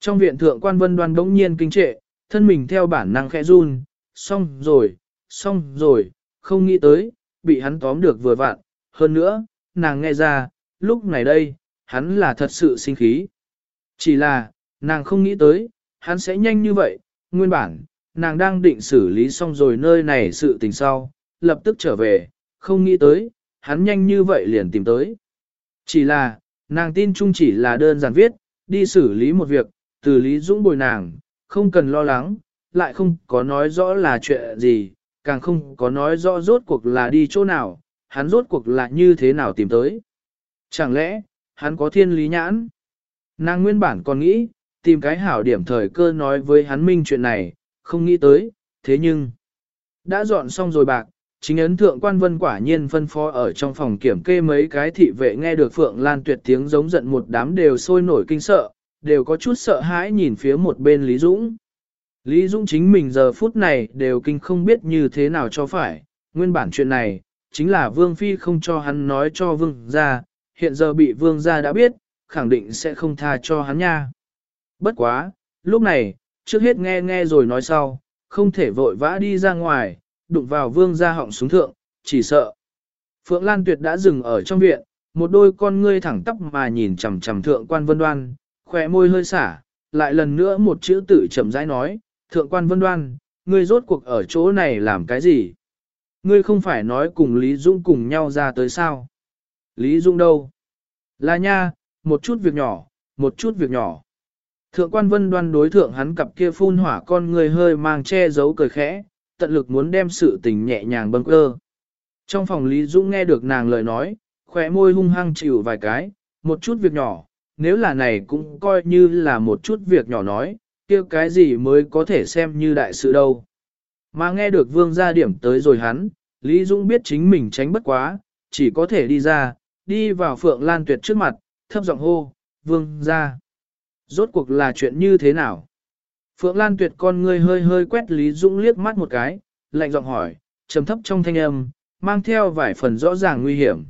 Trong viện thượng quan vân đoan đống nhiên kinh trệ, thân mình theo bản năng khẽ run, xong rồi, xong rồi, không nghĩ tới, bị hắn tóm được vừa vặn, hơn nữa, nàng nghe ra, lúc này đây, hắn là thật sự sinh khí. Chỉ là, nàng không nghĩ tới, hắn sẽ nhanh như vậy, nguyên bản, nàng đang định xử lý xong rồi nơi này sự tình sau, lập tức trở về, không nghĩ tới, hắn nhanh như vậy liền tìm tới. Chỉ là, nàng tin chung chỉ là đơn giản viết, đi xử lý một việc, từ Lý Dũng bồi nàng, không cần lo lắng, lại không có nói rõ là chuyện gì, càng không có nói rõ rốt cuộc là đi chỗ nào, hắn rốt cuộc là như thế nào tìm tới. Chẳng lẽ, hắn có thiên lý nhãn? Nàng nguyên bản còn nghĩ, tìm cái hảo điểm thời cơ nói với hắn minh chuyện này, không nghĩ tới, thế nhưng, đã dọn xong rồi bạc, chính ấn thượng quan vân quả nhiên phân phó ở trong phòng kiểm kê mấy cái thị vệ nghe được Phượng Lan tuyệt tiếng giống giận một đám đều sôi nổi kinh sợ, đều có chút sợ hãi nhìn phía một bên Lý Dũng. Lý Dũng chính mình giờ phút này đều kinh không biết như thế nào cho phải, nguyên bản chuyện này, chính là Vương Phi không cho hắn nói cho Vương gia, hiện giờ bị Vương gia đã biết, khẳng định sẽ không tha cho hắn nha. Bất quá, lúc này, trước hết nghe nghe rồi nói sau, không thể vội vã đi ra ngoài, đụng vào Vương gia họng xuống thượng, chỉ sợ. Phượng Lan Tuyệt đã dừng ở trong viện, một đôi con ngươi thẳng tắp mà nhìn chằm chằm thượng quan vân đoan, khỏe môi hơi xả, lại lần nữa một chữ tự chậm rãi nói, thượng quan vân đoan, ngươi rốt cuộc ở chỗ này làm cái gì? Ngươi không phải nói cùng Lý Dung cùng nhau ra tới sao? Lý Dung đâu? Là nha, một chút việc nhỏ, một chút việc nhỏ. Thượng quan vân đoan đối thượng hắn cặp kia phun hỏa con người hơi mang che giấu cười khẽ, tận lực muốn đem sự tình nhẹ nhàng bâng cơ. Trong phòng Lý dung nghe được nàng lời nói, khỏe môi hung hăng chịu vài cái, một chút việc nhỏ, nếu là này cũng coi như là một chút việc nhỏ nói, kia cái gì mới có thể xem như đại sự đâu. Mà nghe được vương gia điểm tới rồi hắn, Lý Dũng biết chính mình tránh bất quá, chỉ có thể đi ra, đi vào Phượng Lan Tuyệt trước mặt, thấp giọng hô, vương gia. Rốt cuộc là chuyện như thế nào? Phượng Lan Tuyệt con ngươi hơi hơi quét Lý Dũng liếc mắt một cái, lạnh giọng hỏi, trầm thấp trong thanh âm, mang theo vài phần rõ ràng nguy hiểm.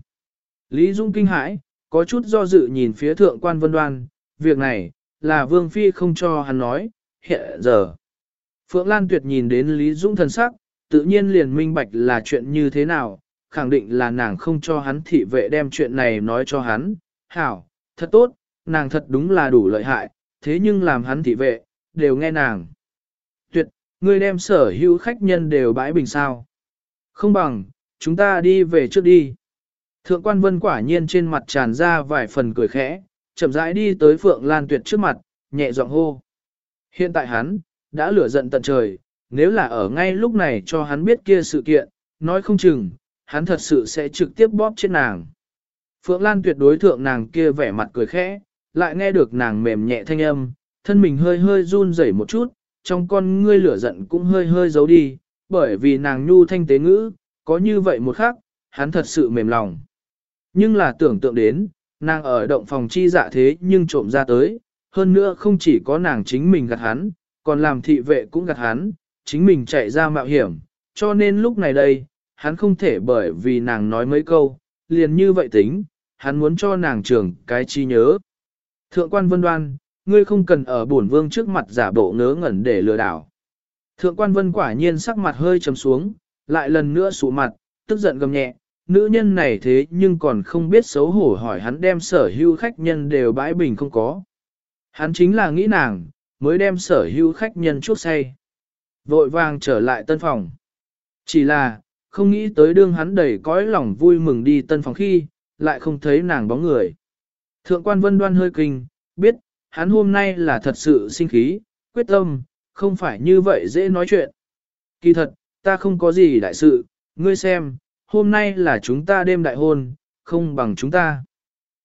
Lý Dũng kinh hãi, có chút do dự nhìn phía thượng quan vân đoan, việc này, là Vương Phi không cho hắn nói, hiện giờ. Phượng Lan Tuyệt nhìn đến Lý Dũng thần sắc, tự nhiên liền minh bạch là chuyện như thế nào, khẳng định là nàng không cho hắn thị vệ đem chuyện này nói cho hắn. Hảo, thật tốt, nàng thật đúng là đủ lợi hại, thế nhưng làm hắn thị vệ, đều nghe nàng. Tuyệt, ngươi đem sở hữu khách nhân đều bãi bình sao. Không bằng, chúng ta đi về trước đi. Thượng quan vân quả nhiên trên mặt tràn ra vài phần cười khẽ, chậm rãi đi tới Phượng Lan Tuyệt trước mặt, nhẹ giọng hô. Hiện tại hắn, đã lửa giận tận trời, nếu là ở ngay lúc này cho hắn biết kia sự kiện, nói không chừng, hắn thật sự sẽ trực tiếp bóp chết nàng. Phượng Lan tuyệt đối thượng nàng kia vẻ mặt cười khẽ, lại nghe được nàng mềm nhẹ thanh âm, thân mình hơi hơi run rẩy một chút, trong con ngươi lửa giận cũng hơi hơi giấu đi, bởi vì nàng nhu thanh tế ngữ, có như vậy một khắc, hắn thật sự mềm lòng. Nhưng là tưởng tượng đến, nàng ở động phòng chi dạ thế nhưng trộm ra tới, hơn nữa không chỉ có nàng chính mình gạt hắn, còn làm thị vệ cũng gạt hắn, chính mình chạy ra mạo hiểm, cho nên lúc này đây, hắn không thể bởi vì nàng nói mấy câu, liền như vậy tính, hắn muốn cho nàng trưởng cái chi nhớ. Thượng quan vân đoan, ngươi không cần ở bổn vương trước mặt giả bộ ngớ ngẩn để lừa đảo. Thượng quan vân quả nhiên sắc mặt hơi trầm xuống, lại lần nữa sụ mặt, tức giận gầm nhẹ, nữ nhân này thế nhưng còn không biết xấu hổ hỏi hắn đem sở hữu khách nhân đều bãi bình không có. Hắn chính là nghĩ nàng, mới đem sở hữu khách nhân chuốc say. Vội vàng trở lại tân phòng. Chỉ là, không nghĩ tới đương hắn đầy cõi lòng vui mừng đi tân phòng khi, lại không thấy nàng bóng người. Thượng quan vân đoan hơi kinh, biết, hắn hôm nay là thật sự sinh khí, quyết tâm, không phải như vậy dễ nói chuyện. Kỳ thật, ta không có gì đại sự, ngươi xem, hôm nay là chúng ta đêm đại hôn, không bằng chúng ta.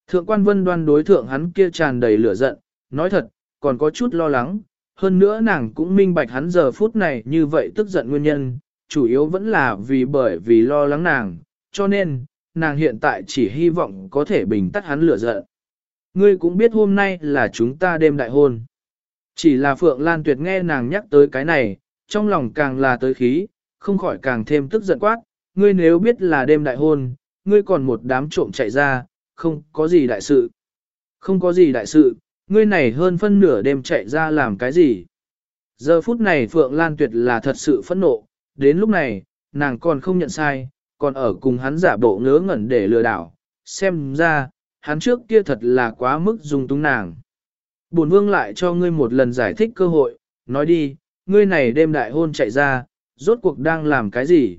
Thượng quan vân đoan đối thượng hắn kia tràn đầy lửa giận, nói thật, còn có chút lo lắng, hơn nữa nàng cũng minh bạch hắn giờ phút này như vậy tức giận nguyên nhân, chủ yếu vẫn là vì bởi vì lo lắng nàng, cho nên, nàng hiện tại chỉ hy vọng có thể bình tắt hắn lửa giận. Ngươi cũng biết hôm nay là chúng ta đêm đại hôn. Chỉ là Phượng Lan Tuyệt nghe nàng nhắc tới cái này, trong lòng càng là tới khí, không khỏi càng thêm tức giận quát, ngươi nếu biết là đêm đại hôn, ngươi còn một đám trộm chạy ra, không có gì đại sự. Không có gì đại sự, Ngươi này hơn phân nửa đêm chạy ra làm cái gì? Giờ phút này Phượng Lan Tuyệt là thật sự phẫn nộ, đến lúc này, nàng còn không nhận sai, còn ở cùng hắn giả bộ ngớ ngẩn để lừa đảo, xem ra, hắn trước kia thật là quá mức dung túng nàng. Bổn vương lại cho ngươi một lần giải thích cơ hội, nói đi, ngươi này đêm đại hôn chạy ra, rốt cuộc đang làm cái gì?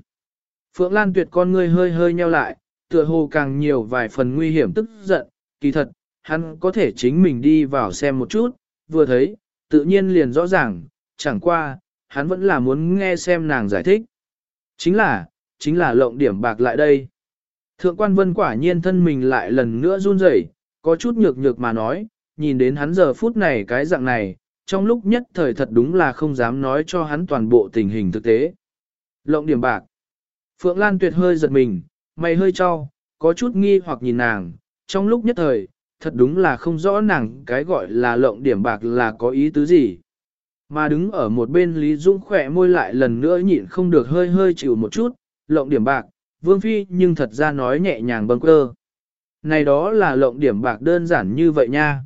Phượng Lan Tuyệt con ngươi hơi hơi nheo lại, tựa hồ càng nhiều vài phần nguy hiểm tức giận, kỳ thật, hắn có thể chính mình đi vào xem một chút, vừa thấy, tự nhiên liền rõ ràng, chẳng qua, hắn vẫn là muốn nghe xem nàng giải thích. Chính là, chính là lộng điểm bạc lại đây. Thượng quan vân quả nhiên thân mình lại lần nữa run rẩy, có chút nhược nhược mà nói, nhìn đến hắn giờ phút này cái dạng này, trong lúc nhất thời thật đúng là không dám nói cho hắn toàn bộ tình hình thực tế. Lộng điểm bạc. Phượng Lan tuyệt hơi giật mình, mày hơi cho, có chút nghi hoặc nhìn nàng, trong lúc nhất thời, thật đúng là không rõ nàng cái gọi là lộng điểm bạc là có ý tứ gì. Mà đứng ở một bên Lý Dung khỏe môi lại lần nữa nhịn không được hơi hơi chịu một chút, lộng điểm bạc, Vương Phi nhưng thật ra nói nhẹ nhàng bâng cơ, Này đó là lộng điểm bạc đơn giản như vậy nha.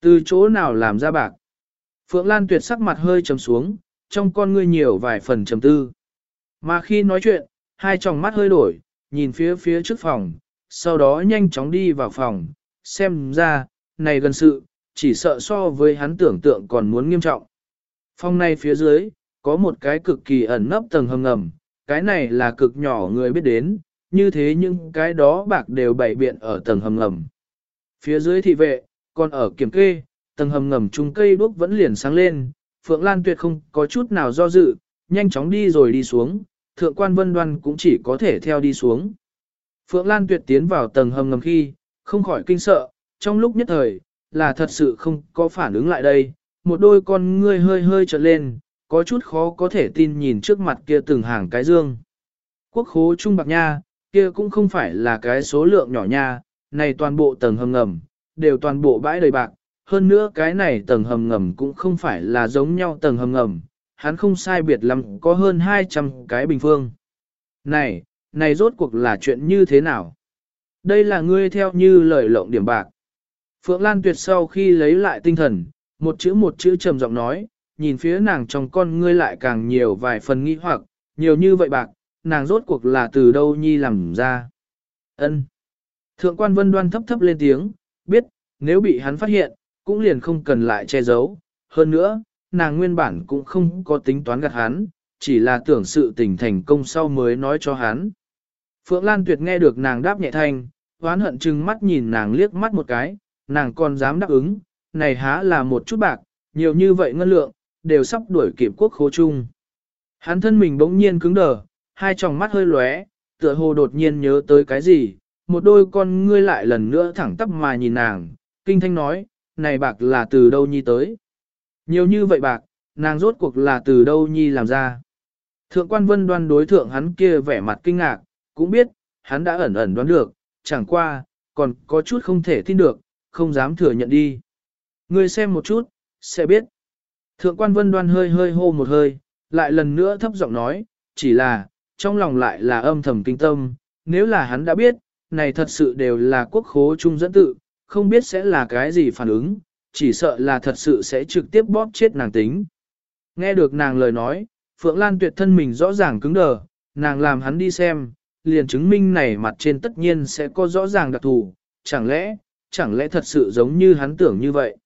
Từ chỗ nào làm ra bạc? Phượng Lan tuyệt sắc mặt hơi trầm xuống, trong con ngươi nhiều vài phần trầm tư. Mà khi nói chuyện, hai tròng mắt hơi đổi, nhìn phía phía trước phòng, sau đó nhanh chóng đi vào phòng, xem ra, này gần sự, chỉ sợ so với hắn tưởng tượng còn muốn nghiêm trọng. Phòng này phía dưới, có một cái cực kỳ ẩn nấp tầng hầm ngầm, cái này là cực nhỏ người biết đến, như thế nhưng cái đó bạc đều bày biện ở tầng hầm ngầm. Phía dưới thị vệ, còn ở kiểm kê, tầng hầm ngầm chung cây đuốc vẫn liền sáng lên, Phượng Lan Tuyệt không có chút nào do dự, nhanh chóng đi rồi đi xuống, thượng quan vân đoan cũng chỉ có thể theo đi xuống. Phượng Lan Tuyệt tiến vào tầng hầm ngầm khi, không khỏi kinh sợ, trong lúc nhất thời, là thật sự không có phản ứng lại đây, một đôi con ngươi hơi hơi trợn lên, có chút khó có thể tin nhìn trước mặt kia từng hàng cái dương. Quốc khố trung bạc nha, kia cũng không phải là cái số lượng nhỏ nha, này toàn bộ tầng hầm ngầm, đều toàn bộ bãi đầy bạc, hơn nữa cái này tầng hầm ngầm cũng không phải là giống nhau tầng hầm ngầm, hắn không sai biệt lắm có hơn 200 cái bình phương. Này, này rốt cuộc là chuyện như thế nào? Đây là ngươi theo như lời lộng điểm bạc. Phượng Lan Tuyệt sau khi lấy lại tinh thần, một chữ một chữ trầm giọng nói, nhìn phía nàng trong con ngươi lại càng nhiều vài phần nghi hoặc, nhiều như vậy bạc, nàng rốt cuộc là từ đâu nhi làm ra. Ân. Thượng quan vân đoan thấp thấp lên tiếng, biết, nếu bị hắn phát hiện, cũng liền không cần lại che giấu. Hơn nữa, nàng nguyên bản cũng không có tính toán gạt hắn, chỉ là tưởng sự tình thành công sau mới nói cho hắn. Phượng Lan Tuyệt nghe được nàng đáp nhẹ thanh, hoán hận chừng mắt nhìn nàng liếc mắt một cái, nàng còn dám đáp ứng, này há là một chút bạc, nhiều như vậy ngân lượng, đều sắp đuổi kịp quốc khố chung. Hắn thân mình bỗng nhiên cứng đờ, hai tròng mắt hơi lóe, tựa hồ đột nhiên nhớ tới cái gì, một đôi con ngươi lại lần nữa thẳng tắp mà nhìn nàng, kinh thanh nói, này bạc là từ đâu nhi tới. Nhiều như vậy bạc, nàng rốt cuộc là từ đâu nhi làm ra. Thượng quan vân đoan đối thượng hắn kia vẻ mặt kinh ngạc, cũng biết, hắn đã ẩn ẩn đoán được, chẳng qua, còn có chút không thể tin được, không dám thừa nhận đi. Ngươi xem một chút, sẽ biết. Thượng quan vân đoan hơi hơi hô một hơi, lại lần nữa thấp giọng nói, chỉ là, trong lòng lại là âm thầm kinh tâm, nếu là hắn đã biết, này thật sự đều là quốc khố trung dẫn tự, không biết sẽ là cái gì phản ứng, chỉ sợ là thật sự sẽ trực tiếp bóp chết nàng tính. Nghe được nàng lời nói, Phượng Lan tuyệt thân mình rõ ràng cứng đờ, nàng làm hắn đi xem, liền chứng minh này mặt trên tất nhiên sẽ có rõ ràng đặc thù, chẳng lẽ, chẳng lẽ thật sự giống như hắn tưởng như vậy.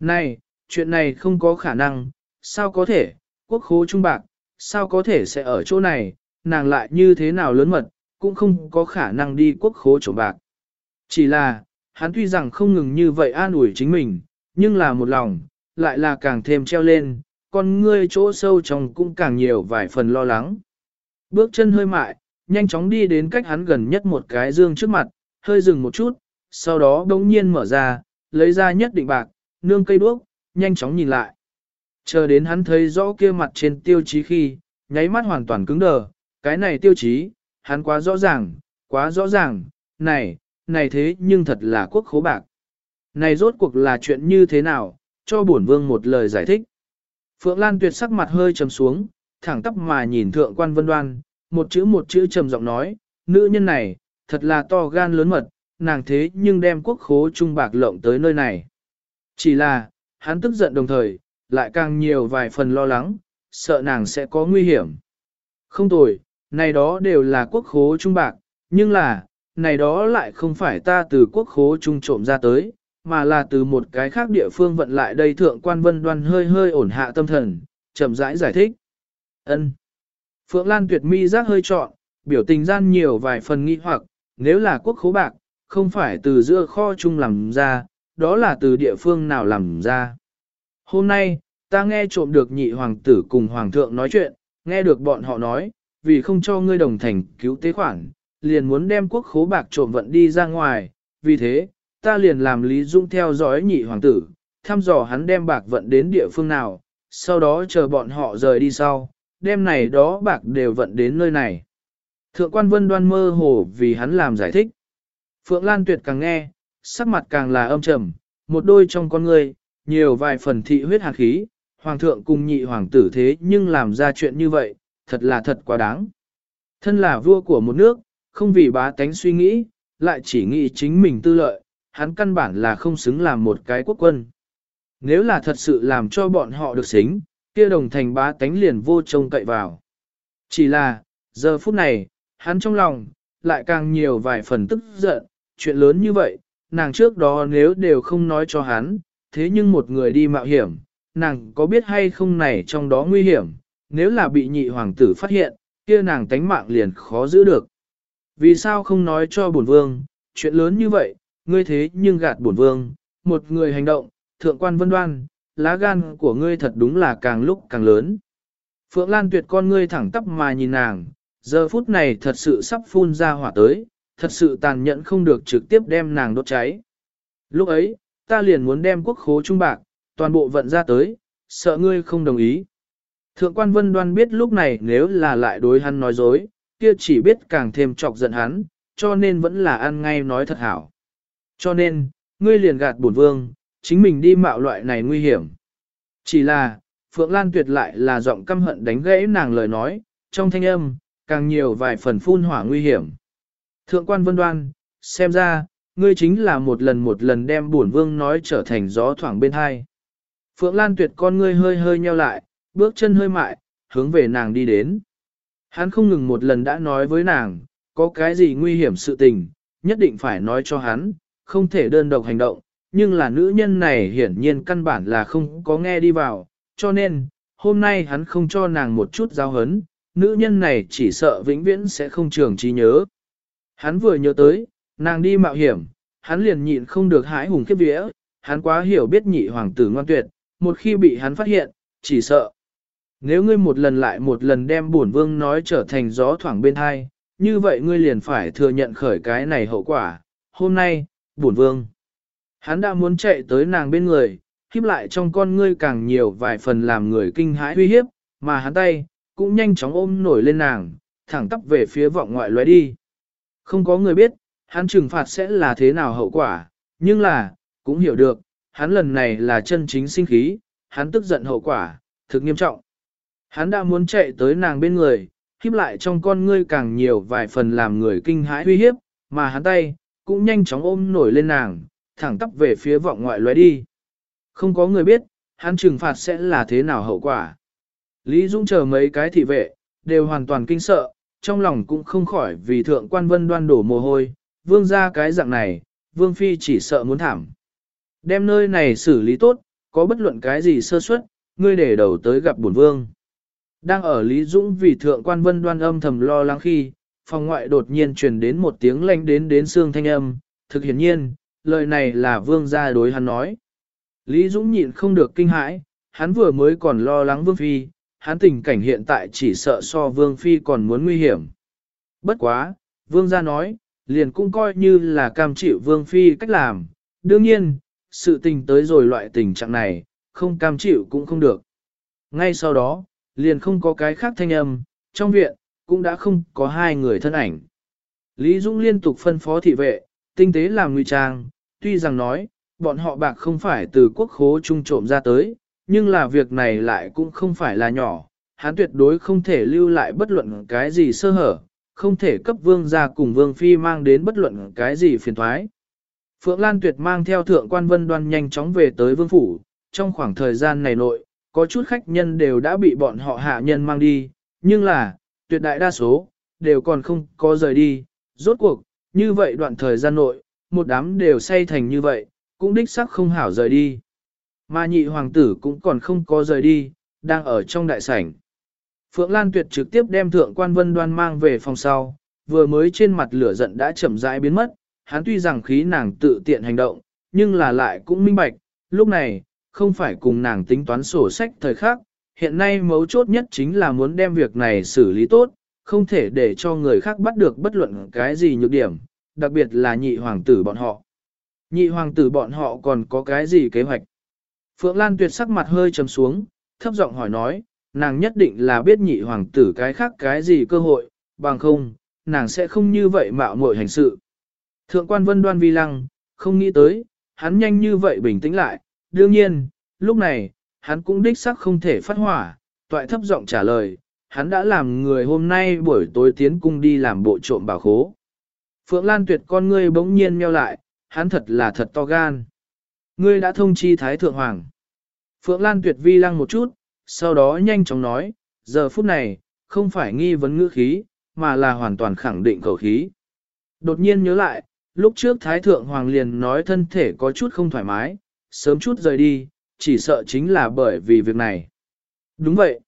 Này, chuyện này không có khả năng, sao có thể, quốc khố trung bạc, sao có thể sẽ ở chỗ này, nàng lại như thế nào lớn mật, cũng không có khả năng đi quốc khố trộm bạc. Chỉ là, hắn tuy rằng không ngừng như vậy an ủi chính mình, nhưng là một lòng, lại là càng thêm treo lên, con ngươi chỗ sâu trong cũng càng nhiều vài phần lo lắng. Bước chân hơi mại, nhanh chóng đi đến cách hắn gần nhất một cái dương trước mặt, hơi dừng một chút, sau đó đống nhiên mở ra, lấy ra nhất định bạc, nương cây đuốc, nhanh chóng nhìn lại. Chờ đến hắn thấy rõ kia mặt trên tiêu chí khi, nháy mắt hoàn toàn cứng đờ, cái này tiêu chí, hắn quá rõ ràng, quá rõ ràng, này, này thế nhưng thật là quốc khố bạc. Này rốt cuộc là chuyện như thế nào, cho bổn vương một lời giải thích. Phượng Lan tuyệt sắc mặt hơi trầm xuống, thẳng tắp mà nhìn thượng quan vân đoan, một chữ một chữ trầm giọng nói, nữ nhân này, thật là to gan lớn mật, nàng thế nhưng đem quốc khố trung bạc lộng tới nơi này. Chỉ là, hắn tức giận đồng thời, lại càng nhiều vài phần lo lắng, sợ nàng sẽ có nguy hiểm. Không tồi, này đó đều là quốc khố trung bạc, nhưng là, này đó lại không phải ta từ quốc khố trung trộm ra tới, mà là từ một cái khác địa phương vận lại đây thượng quan vân đoan hơi hơi ổn hạ tâm thần, chậm rãi giải thích. ân Phượng Lan tuyệt mi giác hơi trọn, biểu tình gian nhiều vài phần nghi hoặc, nếu là quốc khố bạc, không phải từ giữa kho chung làm ra, đó là từ địa phương nào làm ra. Hôm nay, ta nghe trộm được nhị hoàng tử cùng hoàng thượng nói chuyện, nghe được bọn họ nói, vì không cho ngươi đồng thành cứu tế khoản, liền muốn đem quốc khố bạc trộm vận đi ra ngoài, vì thế, ta liền làm Lý Dung theo dõi nhị hoàng tử, thăm dò hắn đem bạc vận đến địa phương nào, sau đó chờ bọn họ rời đi sau, đem này đó bạc đều vận đến nơi này. Thượng quan vân đoan mơ hồ vì hắn làm giải thích. Phượng Lan Tuyệt càng nghe, sắc mặt càng là âm trầm, một đôi trong con người, nhiều vài phần thị huyết hạt khí, hoàng thượng cùng nhị hoàng tử thế nhưng làm ra chuyện như vậy, thật là thật quá đáng. Thân là vua của một nước, không vì bá tánh suy nghĩ, lại chỉ nghĩ chính mình tư lợi, hắn căn bản là không xứng làm một cái quốc quân. Nếu là thật sự làm cho bọn họ được xính, kia đồng thành bá tánh liền vô trông cậy vào. Chỉ là, giờ phút này, hắn trong lòng, lại càng nhiều vài phần tức giận, chuyện lớn như vậy, nàng trước đó nếu đều không nói cho hắn, thế nhưng một người đi mạo hiểm, nàng có biết hay không này trong đó nguy hiểm, nếu là bị nhị hoàng tử phát hiện, kia nàng tánh mạng liền khó giữ được. Vì sao không nói cho bổn vương, chuyện lớn như vậy, ngươi thế nhưng gạt bổn vương, một người hành động, thượng quan vân đoan, lá gan của ngươi thật đúng là càng lúc càng lớn. Phượng Lan tuyệt con ngươi thẳng tắp mà nhìn nàng, giờ phút này thật sự sắp phun ra hỏa tới, thật sự tàn nhẫn không được trực tiếp đem nàng đốt cháy. Lúc ấy, ta liền muốn đem quốc khố trung bạc, toàn bộ vận ra tới, sợ ngươi không đồng ý. Thượng quan vân đoan biết lúc này nếu là lại đối hắn nói dối, kia chỉ biết càng thêm chọc giận hắn, cho nên vẫn là ăn ngay nói thật hảo. Cho nên, ngươi liền gạt bổn vương, chính mình đi mạo loại này nguy hiểm. Chỉ là, Phượng Lan tuyệt lại là giọng căm hận đánh gãy nàng lời nói, trong thanh âm, càng nhiều vài phần phun hỏa nguy hiểm. Thượng quan vân đoan, xem ra, ngươi chính là một lần một lần đem bổn vương nói trở thành gió thoảng bên hai. Phượng Lan tuyệt con ngươi hơi hơi nheo lại, bước chân hơi mại, hướng về nàng đi đến. Hắn không ngừng một lần đã nói với nàng, có cái gì nguy hiểm sự tình, nhất định phải nói cho hắn, không thể đơn độc hành động, nhưng là nữ nhân này hiển nhiên căn bản là không có nghe đi vào, cho nên, hôm nay hắn không cho nàng một chút giao hấn, nữ nhân này chỉ sợ vĩnh viễn sẽ không trường trí nhớ. Hắn vừa nhớ tới, nàng đi mạo hiểm, hắn liền nhịn không được hái hùng khiếp vía, hắn quá hiểu biết nhị hoàng tử ngoan tuyệt, một khi bị hắn phát hiện, chỉ sợ. Nếu ngươi một lần lại một lần đem bổn vương nói trở thành gió thoảng bên hai, như vậy ngươi liền phải thừa nhận khởi cái này hậu quả. Hôm nay, bổn vương. Hắn đã muốn chạy tới nàng bên người, khiếp lại trong con ngươi càng nhiều vài phần làm người kinh hãi uy hiếp, mà hắn tay, cũng nhanh chóng ôm nổi lên nàng, thẳng tắp về phía vọng ngoại lóe đi. Không có người biết, hắn trừng phạt sẽ là thế nào hậu quả, nhưng là, cũng hiểu được, hắn lần này là chân chính sinh khí, hắn tức giận hậu quả, thực nghiêm trọng. Hắn đã muốn chạy tới nàng bên người, khiếp lại trong con ngươi càng nhiều vài phần làm người kinh hãi uy hiếp, mà hắn tay, cũng nhanh chóng ôm nổi lên nàng, thẳng tắp về phía vọng ngoại lóe đi. Không có người biết, hắn trừng phạt sẽ là thế nào hậu quả. Lý Dung chờ mấy cái thị vệ, đều hoàn toàn kinh sợ, trong lòng cũng không khỏi vì thượng quan vân đoan đổ mồ hôi, vương ra cái dạng này, vương phi chỉ sợ muốn thảm. Đem nơi này xử lý tốt, có bất luận cái gì sơ suất, ngươi để đầu tới gặp bổn vương. Đang ở Lý Dũng vì thượng quan vân đoan âm thầm lo lắng khi, phòng ngoại đột nhiên truyền đến một tiếng lanh đến đến xương thanh âm, thực hiển nhiên, lời này là vương gia đối hắn nói. Lý Dũng nhịn không được kinh hãi, hắn vừa mới còn lo lắng vương phi, hắn tình cảnh hiện tại chỉ sợ so vương phi còn muốn nguy hiểm. Bất quá, vương gia nói, liền cũng coi như là cam chịu vương phi cách làm, đương nhiên, sự tình tới rồi loại tình trạng này, không cam chịu cũng không được. Ngay sau đó, liền không có cái khác thanh âm, trong viện, cũng đã không có hai người thân ảnh. Lý Dũng liên tục phân phó thị vệ, tinh tế làm nguy trang, tuy rằng nói, bọn họ bạc không phải từ quốc khố trung trộm ra tới, nhưng là việc này lại cũng không phải là nhỏ, hắn tuyệt đối không thể lưu lại bất luận cái gì sơ hở, không thể cấp vương ra cùng vương phi mang đến bất luận cái gì phiền thoái. Phượng Lan Tuyệt mang theo thượng quan vân đoan nhanh chóng về tới vương phủ, trong khoảng thời gian này nội, có chút khách nhân đều đã bị bọn họ hạ nhân mang đi, nhưng là, tuyệt đại đa số, đều còn không có rời đi, rốt cuộc, như vậy đoạn thời gian nội, một đám đều say thành như vậy, cũng đích sắc không hảo rời đi. Mà nhị hoàng tử cũng còn không có rời đi, đang ở trong đại sảnh. Phượng Lan Tuyệt trực tiếp đem thượng quan vân đoan mang về phòng sau, vừa mới trên mặt lửa giận đã chậm rãi biến mất, hắn tuy rằng khí nàng tự tiện hành động, nhưng là lại cũng minh bạch, lúc này, không phải cùng nàng tính toán sổ sách thời khắc hiện nay mấu chốt nhất chính là muốn đem việc này xử lý tốt, không thể để cho người khác bắt được bất luận cái gì nhược điểm, đặc biệt là nhị hoàng tử bọn họ. Nhị hoàng tử bọn họ còn có cái gì kế hoạch? Phượng Lan tuyệt sắc mặt hơi trầm xuống, thấp giọng hỏi nói, nàng nhất định là biết nhị hoàng tử cái khác cái gì cơ hội, bằng không, nàng sẽ không như vậy mạo muội hành sự. Thượng quan vân đoan vi lăng, không nghĩ tới, hắn nhanh như vậy bình tĩnh lại, đương nhiên, lúc này, hắn cũng đích xác không thể phát hỏa, toại thấp giọng trả lời, hắn đã làm người hôm nay buổi tối tiến cung đi làm bộ trộm bảo khố. Phượng Lan tuyệt con ngươi bỗng nhiên meo lại, hắn thật là thật to gan. Ngươi đã thông chi Thái Thượng Hoàng. Phượng Lan tuyệt vi lăng một chút, sau đó nhanh chóng nói, giờ phút này, không phải nghi vấn ngữ khí, mà là hoàn toàn khẳng định khẩu khí. Đột nhiên nhớ lại, lúc trước Thái Thượng Hoàng liền nói thân thể có chút không thoải mái, sớm chút rời đi, chỉ sợ chính là bởi vì việc này. Đúng vậy.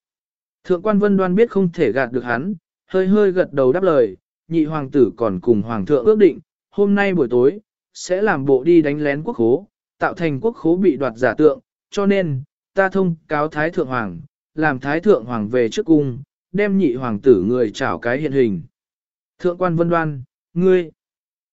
Thượng quan Vân Đoan biết không thể gạt được hắn, hơi hơi gật đầu đáp lời, nhị hoàng tử còn cùng hoàng thượng ước định, hôm nay buổi tối, sẽ làm bộ đi đánh lén quốc khố, tạo thành quốc khố bị đoạt giả tượng, cho nên, ta thông cáo Thái Thượng Hoàng, làm Thái Thượng Hoàng về trước cung, đem nhị hoàng tử người trảo cái hiện hình. Thượng quan Vân Đoan, ngươi,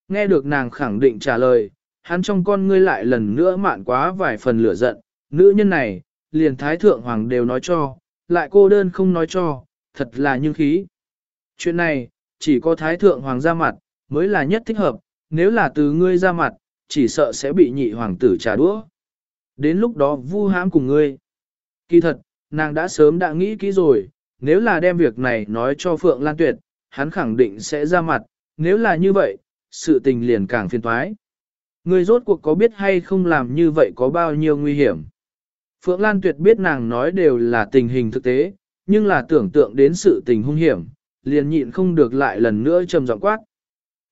nghe được nàng khẳng định trả lời, hắn trong con ngươi lại lần nữa mạn quá vài phần lửa giận, nữ nhân này, liền Thái Thượng Hoàng đều nói cho, lại cô đơn không nói cho, thật là như khí. Chuyện này, chỉ có Thái Thượng Hoàng ra mặt, mới là nhất thích hợp, nếu là từ ngươi ra mặt, chỉ sợ sẽ bị nhị hoàng tử trả đũa. Đến lúc đó vu hãm cùng ngươi. Kỳ thật, nàng đã sớm đã nghĩ kỹ rồi, nếu là đem việc này nói cho Phượng Lan Tuyệt, hắn khẳng định sẽ ra mặt, nếu là như vậy, sự tình liền càng phiền toái. Ngươi rốt cuộc có biết hay không làm như vậy có bao nhiêu nguy hiểm. Phượng Lan Tuyệt biết nàng nói đều là tình hình thực tế, nhưng là tưởng tượng đến sự tình hung hiểm, liền nhịn không được lại lần nữa trầm giọng quát.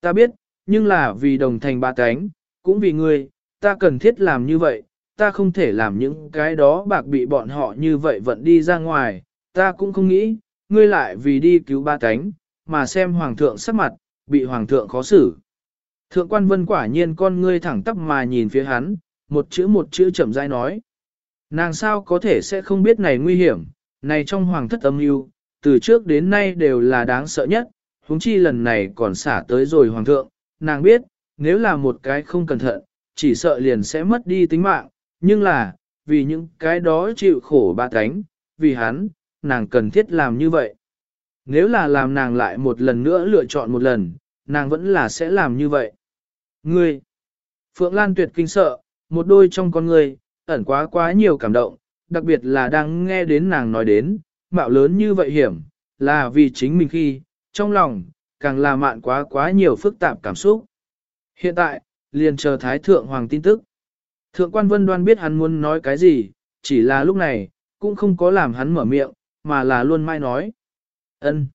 Ta biết, nhưng là vì đồng thành ba cánh, cũng vì ngươi, ta cần thiết làm như vậy, ta không thể làm những cái đó bạc bị bọn họ như vậy vận đi ra ngoài, ta cũng không nghĩ, ngươi lại vì đi cứu ba cánh, mà xem hoàng thượng sắc mặt, bị hoàng thượng khó xử. Thượng quan vân quả nhiên con ngươi thẳng tắp mà nhìn phía hắn, một chữ một chữ chậm rãi nói. Nàng sao có thể sẽ không biết này nguy hiểm, này trong hoàng thất âm mưu từ trước đến nay đều là đáng sợ nhất, huống chi lần này còn xả tới rồi hoàng thượng, nàng biết, nếu là một cái không cẩn thận, chỉ sợ liền sẽ mất đi tính mạng, nhưng là, vì những cái đó chịu khổ ba cánh, vì hắn, nàng cần thiết làm như vậy. Nếu là làm nàng lại một lần nữa lựa chọn một lần, nàng vẫn là sẽ làm như vậy. Ngươi, Phượng Lan tuyệt kinh sợ, một đôi trong con ngươi, ẩn quá quá nhiều cảm động, đặc biệt là đang nghe đến nàng nói đến, mạo lớn như vậy hiểm, là vì chính mình khi, trong lòng, càng là mạn quá quá nhiều phức tạp cảm xúc. Hiện tại, liền chờ Thái Thượng Hoàng tin tức. Thượng quan vân đoan biết hắn muốn nói cái gì, chỉ là lúc này, cũng không có làm hắn mở miệng, mà là luôn mai nói. ân.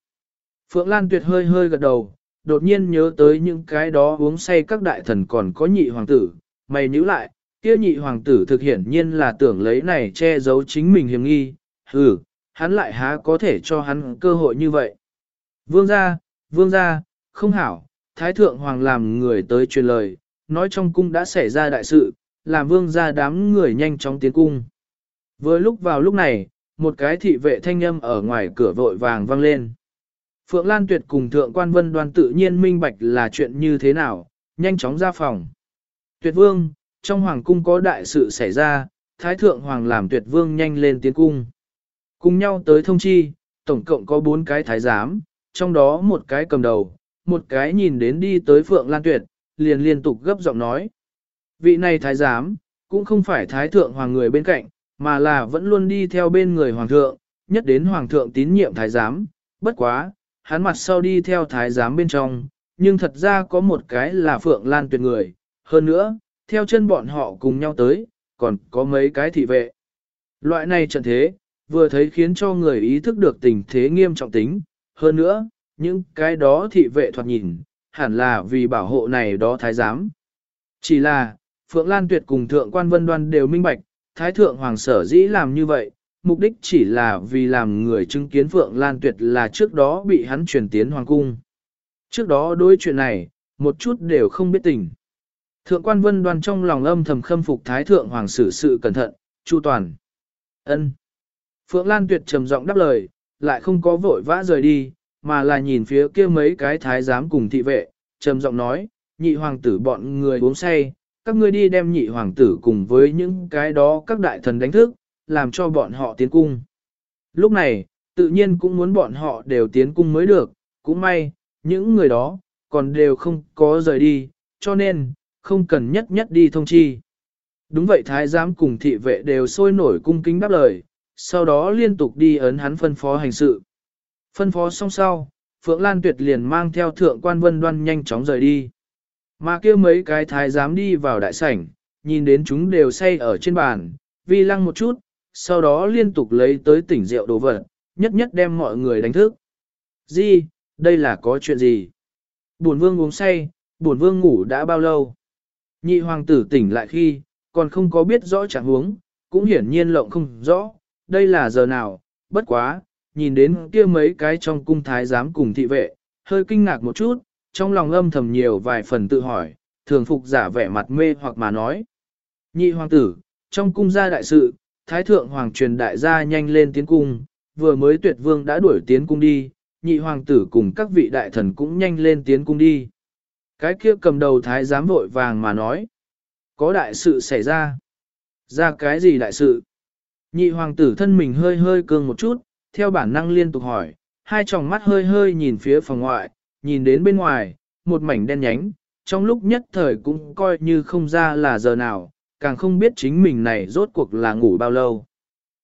Phượng Lan Tuyệt hơi hơi gật đầu, đột nhiên nhớ tới những cái đó uống say các đại thần còn có nhị hoàng tử, mày nhíu lại, kia nhị hoàng tử thực hiển nhiên là tưởng lấy này che giấu chính mình hiểm nghi, hừ, hắn lại há có thể cho hắn cơ hội như vậy. Vương gia, vương gia, không hảo, thái thượng hoàng làm người tới truyền lời, nói trong cung đã xảy ra đại sự, làm vương gia đám người nhanh chóng tiến cung. Vừa lúc vào lúc này, một cái thị vệ thanh âm ở ngoài cửa vội vàng vang lên. Phượng Lan Tuyệt cùng Thượng Quan Vân Đoan tự nhiên minh bạch là chuyện như thế nào, nhanh chóng ra phòng. Tuyệt Vương, trong Hoàng cung có đại sự xảy ra, Thái Thượng Hoàng làm Tuyệt Vương nhanh lên tiến cung. Cùng nhau tới thông chi, tổng cộng có bốn cái thái giám, trong đó một cái cầm đầu, một cái nhìn đến đi tới Phượng Lan Tuyệt, liền liên tục gấp giọng nói. Vị này thái giám, cũng không phải thái thượng hoàng người bên cạnh, mà là vẫn luôn đi theo bên người hoàng thượng, nhất đến hoàng thượng tín nhiệm thái giám, bất quá, hắn mặt sau đi theo thái giám bên trong, nhưng thật ra có một cái là Phượng Lan Tuyệt người, hơn nữa, theo chân bọn họ cùng nhau tới, còn có mấy cái thị vệ. Loại này trận thế, vừa thấy khiến cho người ý thức được tình thế nghiêm trọng tính, hơn nữa, những cái đó thị vệ thoạt nhìn, hẳn là vì bảo hộ này đó thái giám. Chỉ là, Phượng Lan Tuyệt cùng Thượng quan Vân Đoan đều minh bạch, Thái Thượng Hoàng sở dĩ làm như vậy, mục đích chỉ là vì làm người chứng kiến Phượng Lan Tuyệt là trước đó bị hắn truyền tiến Hoàng Cung. Trước đó đối chuyện này, một chút đều không biết tình. Thượng quan Vân Đoan trong lòng âm thầm khâm phục Thái Thượng Hoàng sử sự cẩn thận, chu toàn. ân Phượng Lan Tuyệt trầm giọng đáp lời, lại không có vội vã rời đi, mà là nhìn phía kia mấy cái thái giám cùng thị vệ, trầm giọng nói, nhị hoàng tử bọn người uống say, các ngươi đi đem nhị hoàng tử cùng với những cái đó các đại thần đánh thức, làm cho bọn họ tiến cung. Lúc này, tự nhiên cũng muốn bọn họ đều tiến cung mới được, cũng may, những người đó, còn đều không có rời đi, cho nên, không cần nhất nhất đi thông chi. Đúng vậy thái giám cùng thị vệ đều sôi nổi cung kính đáp lời, sau đó liên tục đi ấn hắn phân phó hành sự. Phân phó xong sau, Phượng Lan Tuyệt liền mang theo thượng quan vân đoan nhanh chóng rời đi. Mà kia mấy cái thái giám đi vào đại sảnh, nhìn đến chúng đều say ở trên bàn, vi lăng một chút, sau đó liên tục lấy tới tỉnh rượu đồ vật, nhất nhất đem mọi người đánh thức. Gì, đây là có chuyện gì? Bổn vương uống say, bổn vương ngủ đã bao lâu? Nhị hoàng tử tỉnh lại khi, còn không có biết rõ trạng huống, cũng hiển nhiên lộng không rõ, đây là giờ nào, bất quá, nhìn đến kia mấy cái trong cung thái giám cùng thị vệ, hơi kinh ngạc một chút, trong lòng âm thầm nhiều vài phần tự hỏi, thường phục giả vẻ mặt mê hoặc mà nói. Nhị hoàng tử, trong cung gia đại sự, thái thượng hoàng truyền đại gia nhanh lên tiến cung, vừa mới tuyệt vương đã đuổi tiến cung đi, nhị hoàng tử cùng các vị đại thần cũng nhanh lên tiến cung đi. Cái kia cầm đầu thái giám vội vàng mà nói. Có đại sự xảy ra. Ra cái gì đại sự? Nhị hoàng tử thân mình hơi hơi cương một chút, theo bản năng liên tục hỏi, hai tròng mắt hơi hơi nhìn phía phòng ngoại, nhìn đến bên ngoài, một mảnh đen nhánh, trong lúc nhất thời cũng coi như không ra là giờ nào, càng không biết chính mình này rốt cuộc là ngủ bao lâu.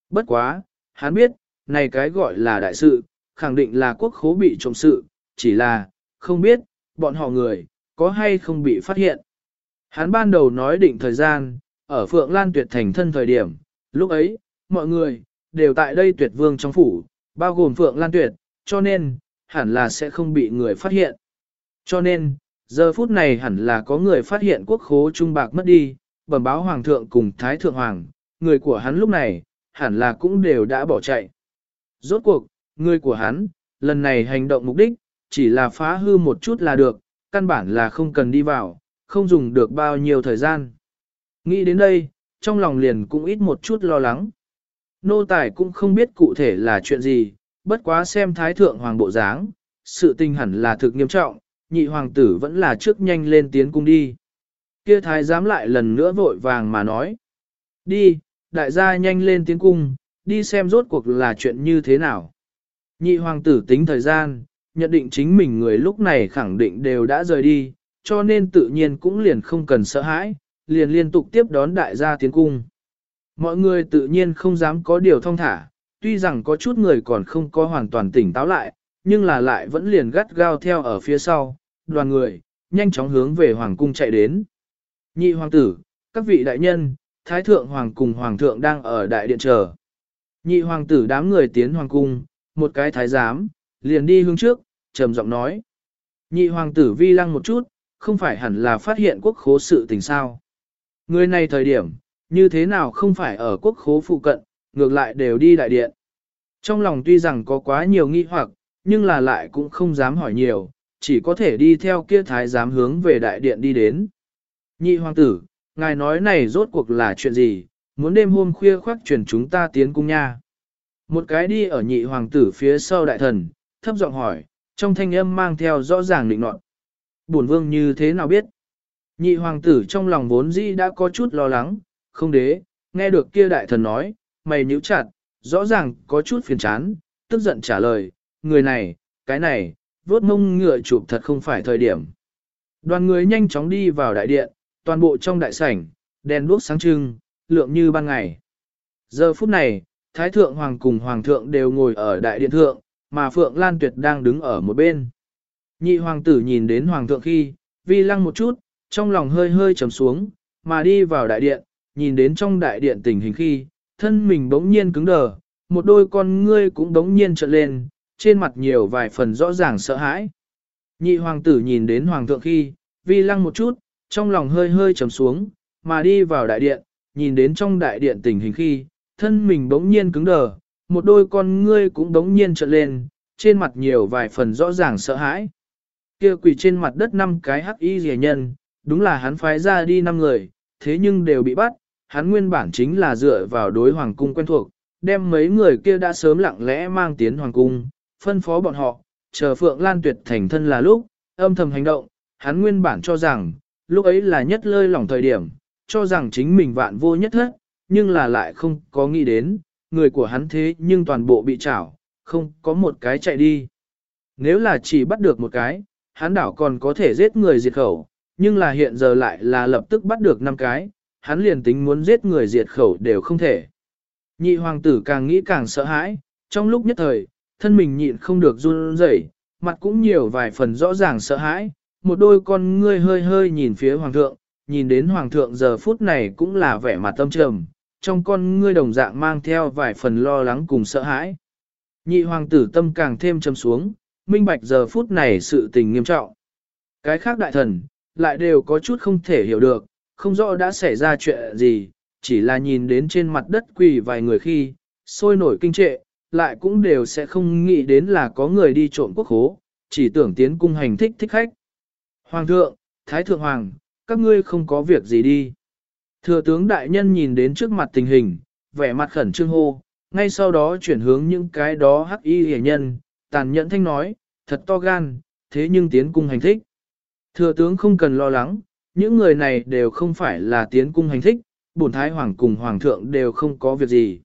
Bất quá, hắn biết, này cái gọi là đại sự, khẳng định là quốc khố bị trộm sự, chỉ là, không biết, bọn họ người, có hay không bị phát hiện. Hắn ban đầu nói định thời gian, ở Phượng Lan Tuyệt thành thân thời điểm, lúc ấy, mọi người, đều tại đây tuyệt vương trong phủ, bao gồm Phượng Lan Tuyệt, cho nên, hẳn là sẽ không bị người phát hiện. Cho nên, giờ phút này hẳn là có người phát hiện quốc khố trung bạc mất đi, bẩm báo Hoàng thượng cùng Thái Thượng Hoàng, người của hắn lúc này, hẳn là cũng đều đã bỏ chạy. Rốt cuộc, người của hắn, lần này hành động mục đích, chỉ là phá hư một chút là được, căn bản là không cần đi vào, không dùng được bao nhiêu thời gian. Nghĩ đến đây, trong lòng liền cũng ít một chút lo lắng nô tài cũng không biết cụ thể là chuyện gì, bất quá xem thái thượng hoàng bộ dáng, sự tình hẳn là thực nghiêm trọng, nhị hoàng tử vẫn là trước nhanh lên tiến cung đi. Kia thái giám lại lần nữa vội vàng mà nói. Đi, đại gia nhanh lên tiến cung, đi xem rốt cuộc là chuyện như thế nào. Nhị hoàng tử tính thời gian, nhận định chính mình người lúc này khẳng định đều đã rời đi, cho nên tự nhiên cũng liền không cần sợ hãi, liền liên tục tiếp đón đại gia tiến cung. Mọi người tự nhiên không dám có điều thông thả, tuy rằng có chút người còn không có hoàn toàn tỉnh táo lại, nhưng là lại vẫn liền gắt gao theo ở phía sau, đoàn người, nhanh chóng hướng về hoàng cung chạy đến. Nhị hoàng tử, các vị đại nhân, thái thượng hoàng cùng hoàng thượng đang ở đại điện chờ. Nhị hoàng tử đám người tiến hoàng cung, một cái thái giám, liền đi hướng trước, trầm giọng nói. Nhị hoàng tử vi lăng một chút, không phải hẳn là phát hiện quốc khố sự tình sao. Người này thời điểm, như thế nào không phải ở quốc khố phụ cận, ngược lại đều đi đại điện. Trong lòng tuy rằng có quá nhiều nghi hoặc, nhưng là lại cũng không dám hỏi nhiều, chỉ có thể đi theo kia thái giám hướng về đại điện đi đến. Nhị hoàng tử, ngài nói này rốt cuộc là chuyện gì, muốn đêm hôm khuya khoác chuyển chúng ta tiến cung nha. Một cái đi ở nhị hoàng tử phía sau đại thần, thấp giọng hỏi, trong thanh âm mang theo rõ ràng định nọt. Bổn vương như thế nào biết? Nhị hoàng tử trong lòng vốn dĩ đã có chút lo lắng, không đế, nghe được kia đại thần nói, mày nhíu chặt, rõ ràng có chút phiền chán, tức giận trả lời, người này, cái này, vốt mông ngựa chụp thật không phải thời điểm. Đoàn người nhanh chóng đi vào đại điện, toàn bộ trong đại sảnh, đèn đuốc sáng trưng, lượng như ban ngày. Giờ phút này, Thái Thượng Hoàng cùng Hoàng Thượng đều ngồi ở đại điện thượng, mà Phượng Lan Tuyệt đang đứng ở một bên. Nhị Hoàng tử nhìn đến Hoàng Thượng khi, vi lăng một chút, trong lòng hơi hơi trầm xuống, mà đi vào đại điện, nhìn đến trong đại điện tình hình khi, thân mình bỗng nhiên cứng đờ, một đôi con ngươi cũng bỗng nhiên trợn lên, trên mặt nhiều vài phần rõ ràng sợ hãi. Nhị hoàng tử nhìn đến hoàng thượng khi, vi lăng một chút, trong lòng hơi hơi trầm xuống, mà đi vào đại điện, nhìn đến trong đại điện tình hình khi, thân mình bỗng nhiên cứng đờ, một đôi con ngươi cũng đống nhiên trợn lên, trên mặt nhiều vài phần rõ ràng sợ hãi. Kia quỳ trên mặt đất năm cái hắc y rẻ nhân, đúng là hắn phái ra đi năm người, thế nhưng đều bị bắt, hắn nguyên bản chính là dựa vào đối hoàng cung quen thuộc, đem mấy người kia đã sớm lặng lẽ mang tiến hoàng cung, phân phó bọn họ, chờ Phượng Lan Tuyệt thành thân là lúc, âm thầm hành động, hắn nguyên bản cho rằng, lúc ấy là nhất lơi lỏng thời điểm, cho rằng chính mình vạn vô nhất hết, nhưng là lại không có nghĩ đến, người của hắn thế nhưng toàn bộ bị trảo, không có một cái chạy đi. Nếu là chỉ bắt được một cái, hắn đảo còn có thể giết người diệt khẩu, nhưng là hiện giờ lại là lập tức bắt được năm cái, hắn liền tính muốn giết người diệt khẩu đều không thể. Nhị hoàng tử càng nghĩ càng sợ hãi, trong lúc nhất thời, thân mình nhịn không được run rẩy, mặt cũng nhiều vài phần rõ ràng sợ hãi, một đôi con ngươi hơi hơi nhìn phía hoàng thượng, nhìn đến hoàng thượng giờ phút này cũng là vẻ mặt tâm trầm, trong con ngươi đồng dạng mang theo vài phần lo lắng cùng sợ hãi. Nhị hoàng tử tâm càng thêm châm xuống, minh bạch giờ phút này sự tình nghiêm trọng. Cái khác đại thần, lại đều có chút không thể hiểu được, không rõ đã xảy ra chuyện gì, chỉ là nhìn đến trên mặt đất quỳ vài người khi, sôi nổi kinh trệ, lại cũng đều sẽ không nghĩ đến là có người đi trộm quốc hố, chỉ tưởng tiến cung hành thích thích khách. Hoàng thượng, Thái thượng hoàng, các ngươi không có việc gì đi. Thừa tướng đại nhân nhìn đến trước mặt tình hình, vẻ mặt khẩn trương hô, ngay sau đó chuyển hướng những cái đó hắc y hề nhân, tàn nhẫn thanh nói, thật to gan, thế nhưng tiến cung hành thích. Thừa tướng không cần lo lắng, những người này đều không phải là tiến cung hành thích, bổn thái hoàng cùng hoàng thượng đều không có việc gì.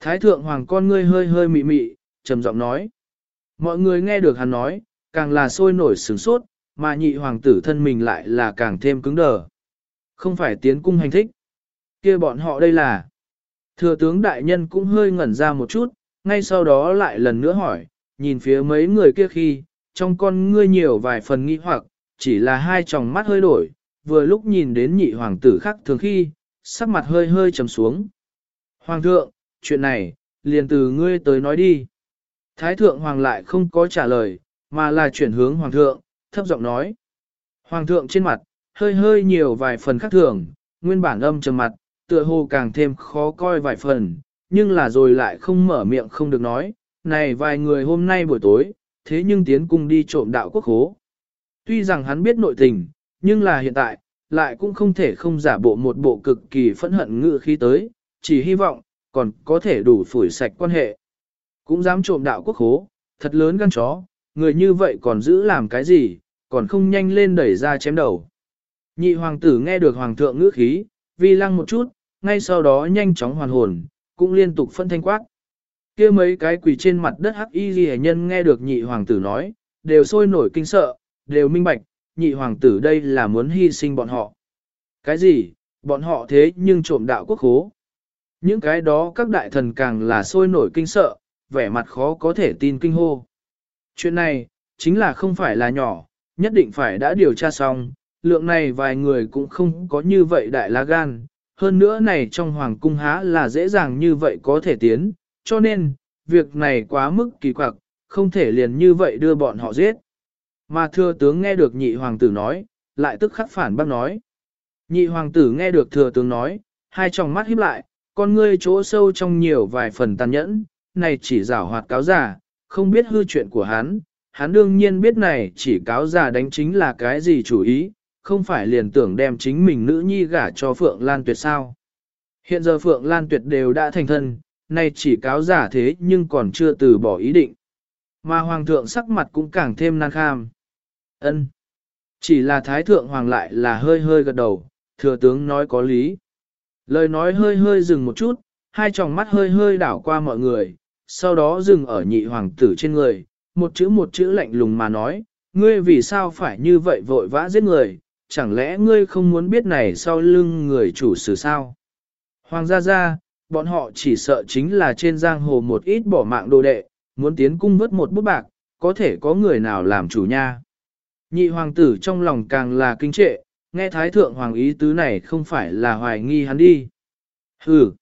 Thái thượng hoàng con ngươi hơi hơi mị mị, trầm giọng nói. Mọi người nghe được hắn nói, càng là sôi nổi sửng sốt, mà nhị hoàng tử thân mình lại là càng thêm cứng đờ. Không phải tiến cung hành thích. kia bọn họ đây là. Thừa tướng đại nhân cũng hơi ngẩn ra một chút, ngay sau đó lại lần nữa hỏi, nhìn phía mấy người kia khi, trong con ngươi nhiều vài phần nghi hoặc, chỉ là hai tròng mắt hơi đổi, vừa lúc nhìn đến nhị hoàng tử khác thường khi, sắc mặt hơi hơi trầm xuống. Hoàng thượng, chuyện này, liền từ ngươi tới nói đi. Thái thượng hoàng lại không có trả lời, mà là chuyển hướng hoàng thượng, thấp giọng nói. Hoàng thượng trên mặt, hơi hơi nhiều vài phần khác thường, nguyên bản âm trầm mặt, tựa hồ càng thêm khó coi vài phần, nhưng là rồi lại không mở miệng không được nói, này vài người hôm nay buổi tối, thế nhưng tiến cung đi trộm đạo quốc hố. Tuy rằng hắn biết nội tình, nhưng là hiện tại, lại cũng không thể không giả bộ một bộ cực kỳ phẫn hận ngự khi tới, chỉ hy vọng, còn có thể đủ phủi sạch quan hệ. Cũng dám trộm đạo quốc hố, thật lớn gan chó, người như vậy còn giữ làm cái gì, còn không nhanh lên đẩy ra chém đầu. Nhị hoàng tử nghe được hoàng thượng ngữ khí, vi lăng một chút, ngay sau đó nhanh chóng hoàn hồn, cũng liên tục phân thanh quát. kia mấy cái quỷ trên mặt đất hắc y ghi nhân nghe được nhị hoàng tử nói, đều sôi nổi kinh sợ, đều minh bạch, nhị hoàng tử đây là muốn hy sinh bọn họ. Cái gì, bọn họ thế nhưng trộm đạo quốc hố. Những cái đó các đại thần càng là sôi nổi kinh sợ, vẻ mặt khó có thể tin kinh hô. Chuyện này, chính là không phải là nhỏ, nhất định phải đã điều tra xong, lượng này vài người cũng không có như vậy đại lá gan, hơn nữa này trong hoàng cung há là dễ dàng như vậy có thể tiến, cho nên, việc này quá mức kỳ quặc, không thể liền như vậy đưa bọn họ giết. Mà thừa tướng nghe được nhị hoàng tử nói, lại tức khắc phản bác nói. Nhị hoàng tử nghe được thừa tướng nói, hai tròng mắt híp lại, con ngươi chỗ sâu trong nhiều vài phần tàn nhẫn, này chỉ giảo hoạt cáo giả, không biết hư chuyện của hắn, hắn đương nhiên biết này chỉ cáo giả đánh chính là cái gì chủ ý, không phải liền tưởng đem chính mình nữ nhi gả cho Phượng Lan Tuyệt sao. Hiện giờ Phượng Lan Tuyệt đều đã thành thân, nay chỉ cáo giả thế nhưng còn chưa từ bỏ ý định. Mà Hoàng thượng sắc mặt cũng càng thêm nan kham. ân Chỉ là Thái thượng Hoàng lại là hơi hơi gật đầu, thừa tướng nói có lý. Lời nói hơi hơi dừng một chút, hai tròng mắt hơi hơi đảo qua mọi người, sau đó dừng ở nhị hoàng tử trên người, một chữ một chữ lạnh lùng mà nói, ngươi vì sao phải như vậy vội vã giết người, chẳng lẽ ngươi không muốn biết này sau lưng người chủ sử sao? Hoàng gia gia, bọn họ chỉ sợ chính là trên giang hồ một ít bỏ mạng đồ đệ, muốn tiến cung vớt một bút bạc, có thể có người nào làm chủ nha. Nhị hoàng tử trong lòng càng là kinh trệ, nghe Thái Thượng Hoàng ý tứ này không phải là hoài nghi hắn đi. Hừ.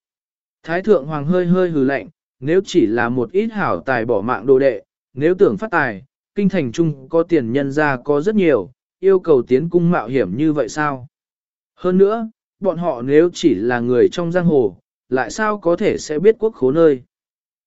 Thái Thượng Hoàng hơi hơi hừ lạnh, nếu chỉ là một ít hảo tài bỏ mạng đồ đệ, nếu tưởng phát tài, kinh thành trung có tiền nhân ra có rất nhiều, yêu cầu tiến cung mạo hiểm như vậy sao? Hơn nữa, bọn họ nếu chỉ là người trong giang hồ, lại sao có thể sẽ biết quốc khố nơi?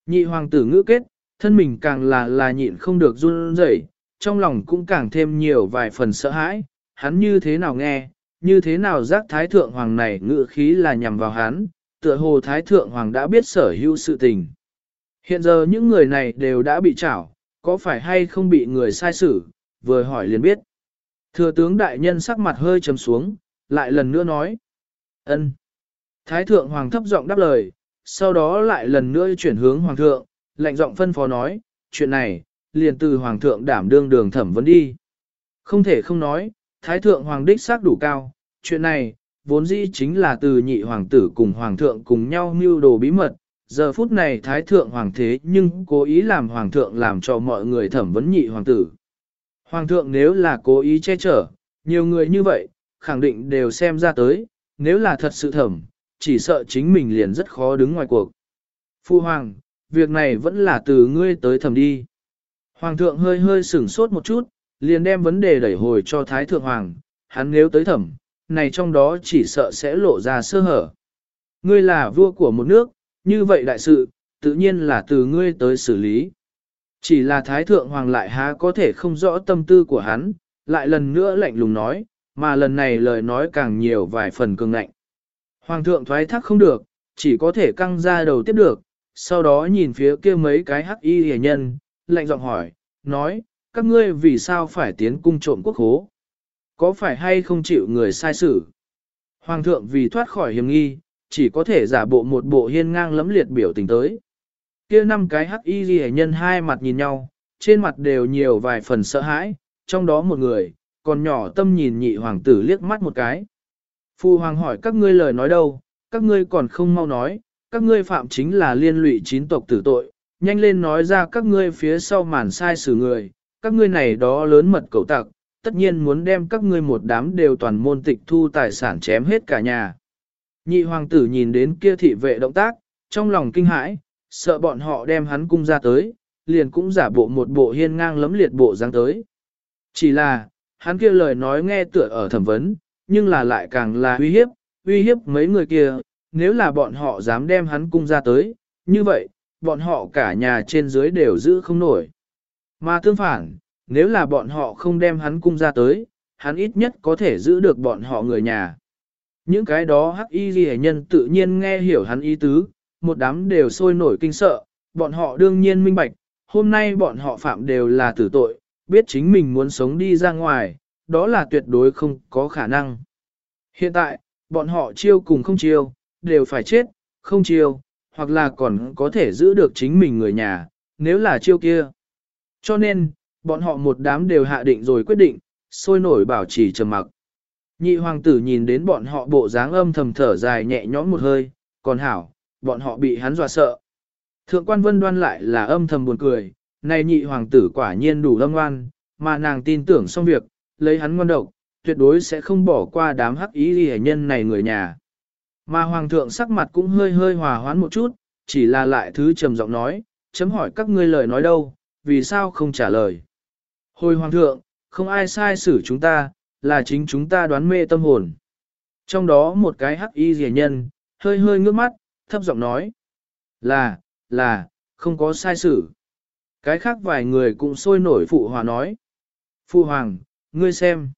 Nhị hoàng tử ngữ kết, thân mình càng là là nhịn không được run rẩy, trong lòng cũng càng thêm nhiều vài phần sợ hãi, hắn như thế nào nghe, như thế nào giác thái thượng hoàng này ngữ khí là nhằm vào hắn, tựa hồ thái thượng hoàng đã biết sở hữu sự tình. Hiện giờ những người này đều đã bị trảo, có phải hay không bị người sai xử, vừa hỏi liền biết. Thừa tướng đại nhân sắc mặt hơi trầm xuống, lại lần nữa nói. ân. Thái thượng hoàng thấp giọng đáp lời, sau đó lại lần nữa chuyển hướng hoàng thượng, lạnh giọng phân phó nói, chuyện này, liền từ hoàng thượng đảm đương đường thẩm vấn đi. Không thể không nói, thái thượng hoàng đích xác đủ cao, chuyện này, vốn dĩ chính là từ nhị hoàng tử cùng hoàng thượng cùng nhau mưu đồ bí mật. Giờ phút này thái thượng hoàng thế nhưng cố ý làm hoàng thượng làm cho mọi người thẩm vấn nhị hoàng tử. Hoàng thượng nếu là cố ý che chở, nhiều người như vậy, khẳng định đều xem ra tới, nếu là thật sự thẩm, chỉ sợ chính mình liền rất khó đứng ngoài cuộc. Phu hoàng, việc này vẫn là từ ngươi tới thẩm đi. Hoàng thượng hơi hơi sửng sốt một chút, liền đem vấn đề đẩy hồi cho Thái Thượng Hoàng, hắn nếu tới thẩm, này trong đó chỉ sợ sẽ lộ ra sơ hở. Ngươi là vua của một nước, như vậy đại sự, tự nhiên là từ ngươi tới xử lý. Chỉ là Thái Thượng Hoàng lại há có thể không rõ tâm tư của hắn, lại lần nữa lạnh lùng nói, mà lần này lời nói càng nhiều vài phần cường ngạnh. Hoàng thượng thoái thác không được, chỉ có thể căng ra đầu tiếp được, sau đó nhìn phía kia mấy cái hắc y hề nhân, lạnh giọng hỏi, nói, các ngươi vì sao phải tiến cung trộm quốc hố? Có phải hay không chịu người sai xử? Hoàng thượng vì thoát khỏi hiểm nghi, chỉ có thể giả bộ một bộ hiên ngang lấm liệt biểu tình tới. Kia năm cái hắc y ghi nhân hai mặt nhìn nhau, trên mặt đều nhiều vài phần sợ hãi, trong đó một người, còn nhỏ tâm nhìn nhị hoàng tử liếc mắt một cái. Phu hoàng hỏi các ngươi lời nói đâu, các ngươi còn không mau nói, các ngươi phạm chính là liên lụy chín tộc tử tội, nhanh lên nói ra các ngươi phía sau màn sai xử người, các ngươi này đó lớn mật cầu tặc, tất nhiên muốn đem các ngươi một đám đều toàn môn tịch thu tài sản chém hết cả nhà. Nhị hoàng tử nhìn đến kia thị vệ động tác, trong lòng kinh hãi, sợ bọn họ đem hắn cung ra tới, liền cũng giả bộ một bộ hiên ngang lấm liệt bộ dáng tới. Chỉ là, hắn kia lời nói nghe tựa ở thẩm vấn, nhưng là lại càng là uy hiếp, uy hiếp mấy người kia, nếu là bọn họ dám đem hắn cung ra tới, như vậy, bọn họ cả nhà trên dưới đều giữ không nổi. Mà tương phản, nếu là bọn họ không đem hắn cung ra tới, hắn ít nhất có thể giữ được bọn họ người nhà. Những cái đó hắc y ghi nhân tự nhiên nghe hiểu hắn ý tứ, một đám đều sôi nổi kinh sợ, bọn họ đương nhiên minh bạch, hôm nay bọn họ phạm đều là tử tội, biết chính mình muốn sống đi ra ngoài, đó là tuyệt đối không có khả năng. Hiện tại, bọn họ chiêu cùng không chiêu, đều phải chết, không chiêu, hoặc là còn có thể giữ được chính mình người nhà, nếu là chiêu kia. Cho nên, bọn họ một đám đều hạ định rồi quyết định, sôi nổi bảo trì trầm mặc. Nhị hoàng tử nhìn đến bọn họ bộ dáng âm thầm thở dài nhẹ nhõm một hơi, còn hảo, bọn họ bị hắn dọa sợ. Thượng quan vân đoan lại là âm thầm buồn cười, này nhị hoàng tử quả nhiên đủ lâm ngoan, mà nàng tin tưởng xong việc, lấy hắn ngoan độc, tuyệt đối sẽ không bỏ qua đám hắc ý hề nhân này người nhà. Mà hoàng thượng sắc mặt cũng hơi hơi hòa hoãn một chút, chỉ là lại thứ trầm giọng nói, chấm hỏi các ngươi lời nói đâu, vì sao không trả lời. Hồi hoàng thượng, không ai sai xử chúng ta, là chính chúng ta đoán mê tâm hồn. Trong đó một cái hắc y rẻ nhân, hơi hơi ngước mắt, thấp giọng nói. Là, là, không có sai sự. Cái khác vài người cũng sôi nổi phụ hòa nói. Phụ hoàng, ngươi xem.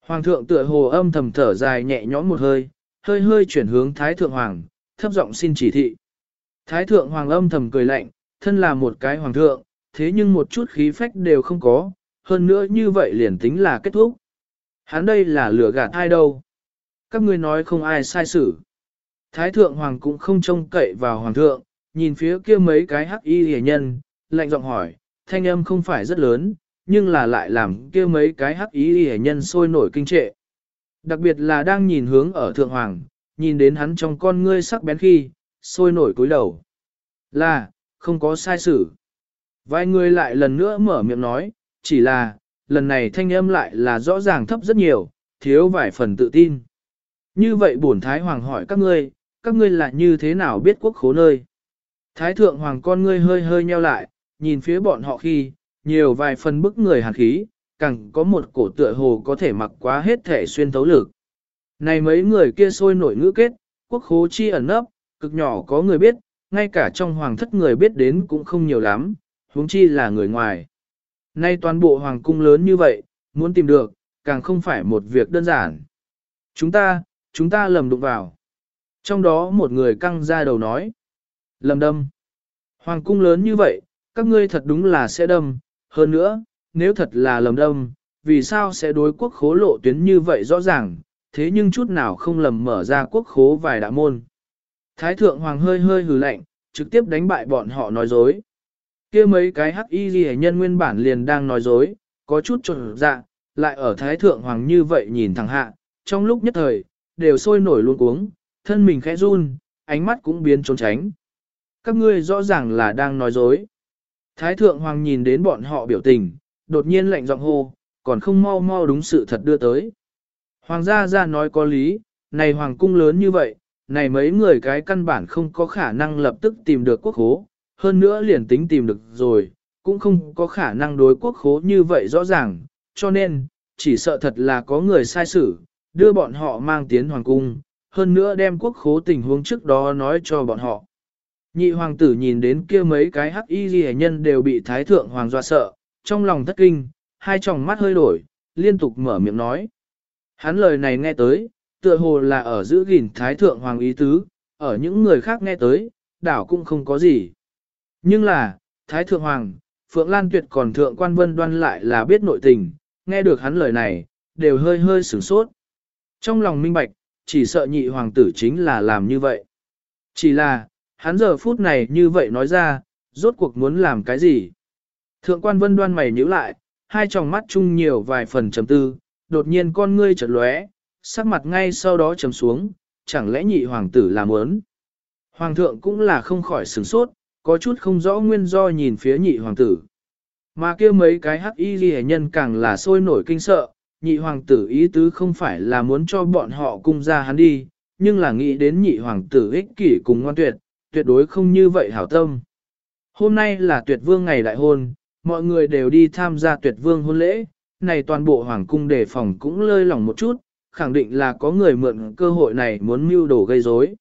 Hoàng thượng tựa hồ âm thầm thở dài nhẹ nhõm một hơi, hơi hơi chuyển hướng Thái Thượng Hoàng, thấp giọng xin chỉ thị. Thái Thượng Hoàng âm thầm cười lạnh, thân là một cái Hoàng thượng, thế nhưng một chút khí phách đều không có, hơn nữa như vậy liền tính là kết thúc. Hắn đây là lừa gạt ai đâu. Các ngươi nói không ai sai xử. Thái Thượng Hoàng cũng không trông cậy vào Hoàng thượng, nhìn phía kia mấy cái hắc y hề nhân, lạnh giọng hỏi, thanh âm không phải rất lớn, nhưng là lại làm kia mấy cái hắc y hề nhân sôi nổi kinh trệ. Đặc biệt là đang nhìn hướng ở Thượng Hoàng, nhìn đến hắn trong con ngươi sắc bén khi, sôi nổi cúi đầu. Là, không có sai sự. Vài người lại lần nữa mở miệng nói, chỉ là, lần này thanh âm lại là rõ ràng thấp rất nhiều, thiếu vài phần tự tin. Như vậy bổn Thái Hoàng hỏi các ngươi, các ngươi là như thế nào biết quốc khố nơi? Thái Thượng Hoàng con ngươi hơi hơi nheo lại, nhìn phía bọn họ khi, nhiều vài phần bức người hàn khí, càng có một cổ tựa hồ có thể mặc quá hết thể xuyên thấu lực. Này mấy người kia sôi nổi ngữ kết, quốc khố chi ẩn nấp, cực nhỏ có người biết, ngay cả trong hoàng thất người biết đến cũng không nhiều lắm, huống chi là người ngoài. Nay toàn bộ hoàng cung lớn như vậy, muốn tìm được, càng không phải một việc đơn giản. Chúng ta, chúng ta lầm đụng vào. Trong đó một người căng ra đầu nói. Lầm đâm. Hoàng cung lớn như vậy, các ngươi thật đúng là sẽ đâm. Hơn nữa, nếu thật là lầm đâm, vì sao sẽ đối quốc khố lộ tuyến như vậy rõ ràng, thế nhưng chút nào không lầm mở ra quốc khố vài đạo môn. Thái thượng hoàng hơi hơi hừ lạnh, trực tiếp đánh bại bọn họ nói dối. kia mấy cái hắc y ghi nhân nguyên bản liền đang nói dối, có chút trộn dạ, lại ở thái thượng hoàng như vậy nhìn thẳng hạ, trong lúc nhất thời, đều sôi nổi luôn cuống, thân mình khẽ run, ánh mắt cũng biến trốn tránh. Các ngươi rõ ràng là đang nói dối. Thái thượng hoàng nhìn đến bọn họ biểu tình, đột nhiên lạnh giọng hô, còn không mau mau đúng sự thật đưa tới. Hoàng gia ra nói có lý, này hoàng cung lớn như vậy, này mấy người cái căn bản không có khả năng lập tức tìm được quốc hố, hơn nữa liền tính tìm được rồi, cũng không có khả năng đối quốc hố như vậy rõ ràng, cho nên, chỉ sợ thật là có người sai xử, đưa bọn họ mang tiến hoàng cung, hơn nữa đem quốc khố tình huống trước đó nói cho bọn họ. Nhị hoàng tử nhìn đến kia mấy cái hắc y ghi nhân đều bị thái thượng hoàng dọa sợ, trong lòng thất kinh, hai tròng mắt hơi đổi, liên tục mở miệng nói. Hắn lời này nghe tới, tựa hồ là ở giữ gìn thái thượng hoàng ý tứ, ở những người khác nghe tới, đảo cũng không có gì. Nhưng là, thái thượng hoàng, Phượng Lan Tuyệt còn thượng quan vân đoan lại là biết nội tình, nghe được hắn lời này, đều hơi hơi sửng sốt. Trong lòng minh bạch, chỉ sợ nhị hoàng tử chính là làm như vậy. Chỉ là, hắn giờ phút này như vậy nói ra, rốt cuộc muốn làm cái gì? Thượng quan vân đoan mày nhíu lại, hai tròng mắt chung nhiều vài phần trầm tư, đột nhiên con ngươi chợt lóe, sắc mặt ngay sau đó trầm xuống, chẳng lẽ nhị hoàng tử làm ớn? Hoàng thượng cũng là không khỏi sửng sốt, có chút không rõ nguyên do nhìn phía nhị hoàng tử. Mà kia mấy cái hắc y ghi nhân càng là sôi nổi kinh sợ, nhị hoàng tử ý tứ không phải là muốn cho bọn họ cung ra hắn đi, nhưng là nghĩ đến nhị hoàng tử ích kỷ cùng ngoan tuyệt, tuyệt đối không như vậy hảo tâm. Hôm nay là tuyệt vương ngày đại hôn, mọi người đều đi tham gia tuyệt vương hôn lễ, này toàn bộ hoàng cung đề phòng cũng lơi lỏng một chút, khẳng định là có người mượn cơ hội này muốn mưu đồ gây rối.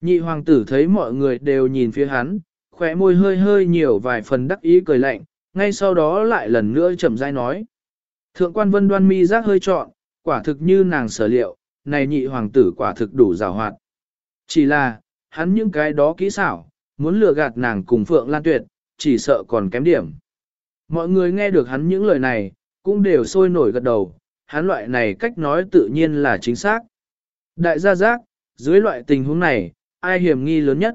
Nhị hoàng tử thấy mọi người đều nhìn phía hắn, khỏe môi hơi hơi nhiều vài phần đắc ý cười lạnh, ngay sau đó lại lần nữa chậm rãi nói. Thượng quan vân đoan mi giác hơi trọn, quả thực như nàng sở liệu, này nhị hoàng tử quả thực đủ rào hoạt. Chỉ là, hắn những cái đó kỹ xảo, muốn lừa gạt nàng cùng Phượng Lan Tuyệt, chỉ sợ còn kém điểm. Mọi người nghe được hắn những lời này, cũng đều sôi nổi gật đầu, hắn loại này cách nói tự nhiên là chính xác. Đại gia giác, dưới loại tình huống này, ai hiểm nghi lớn nhất?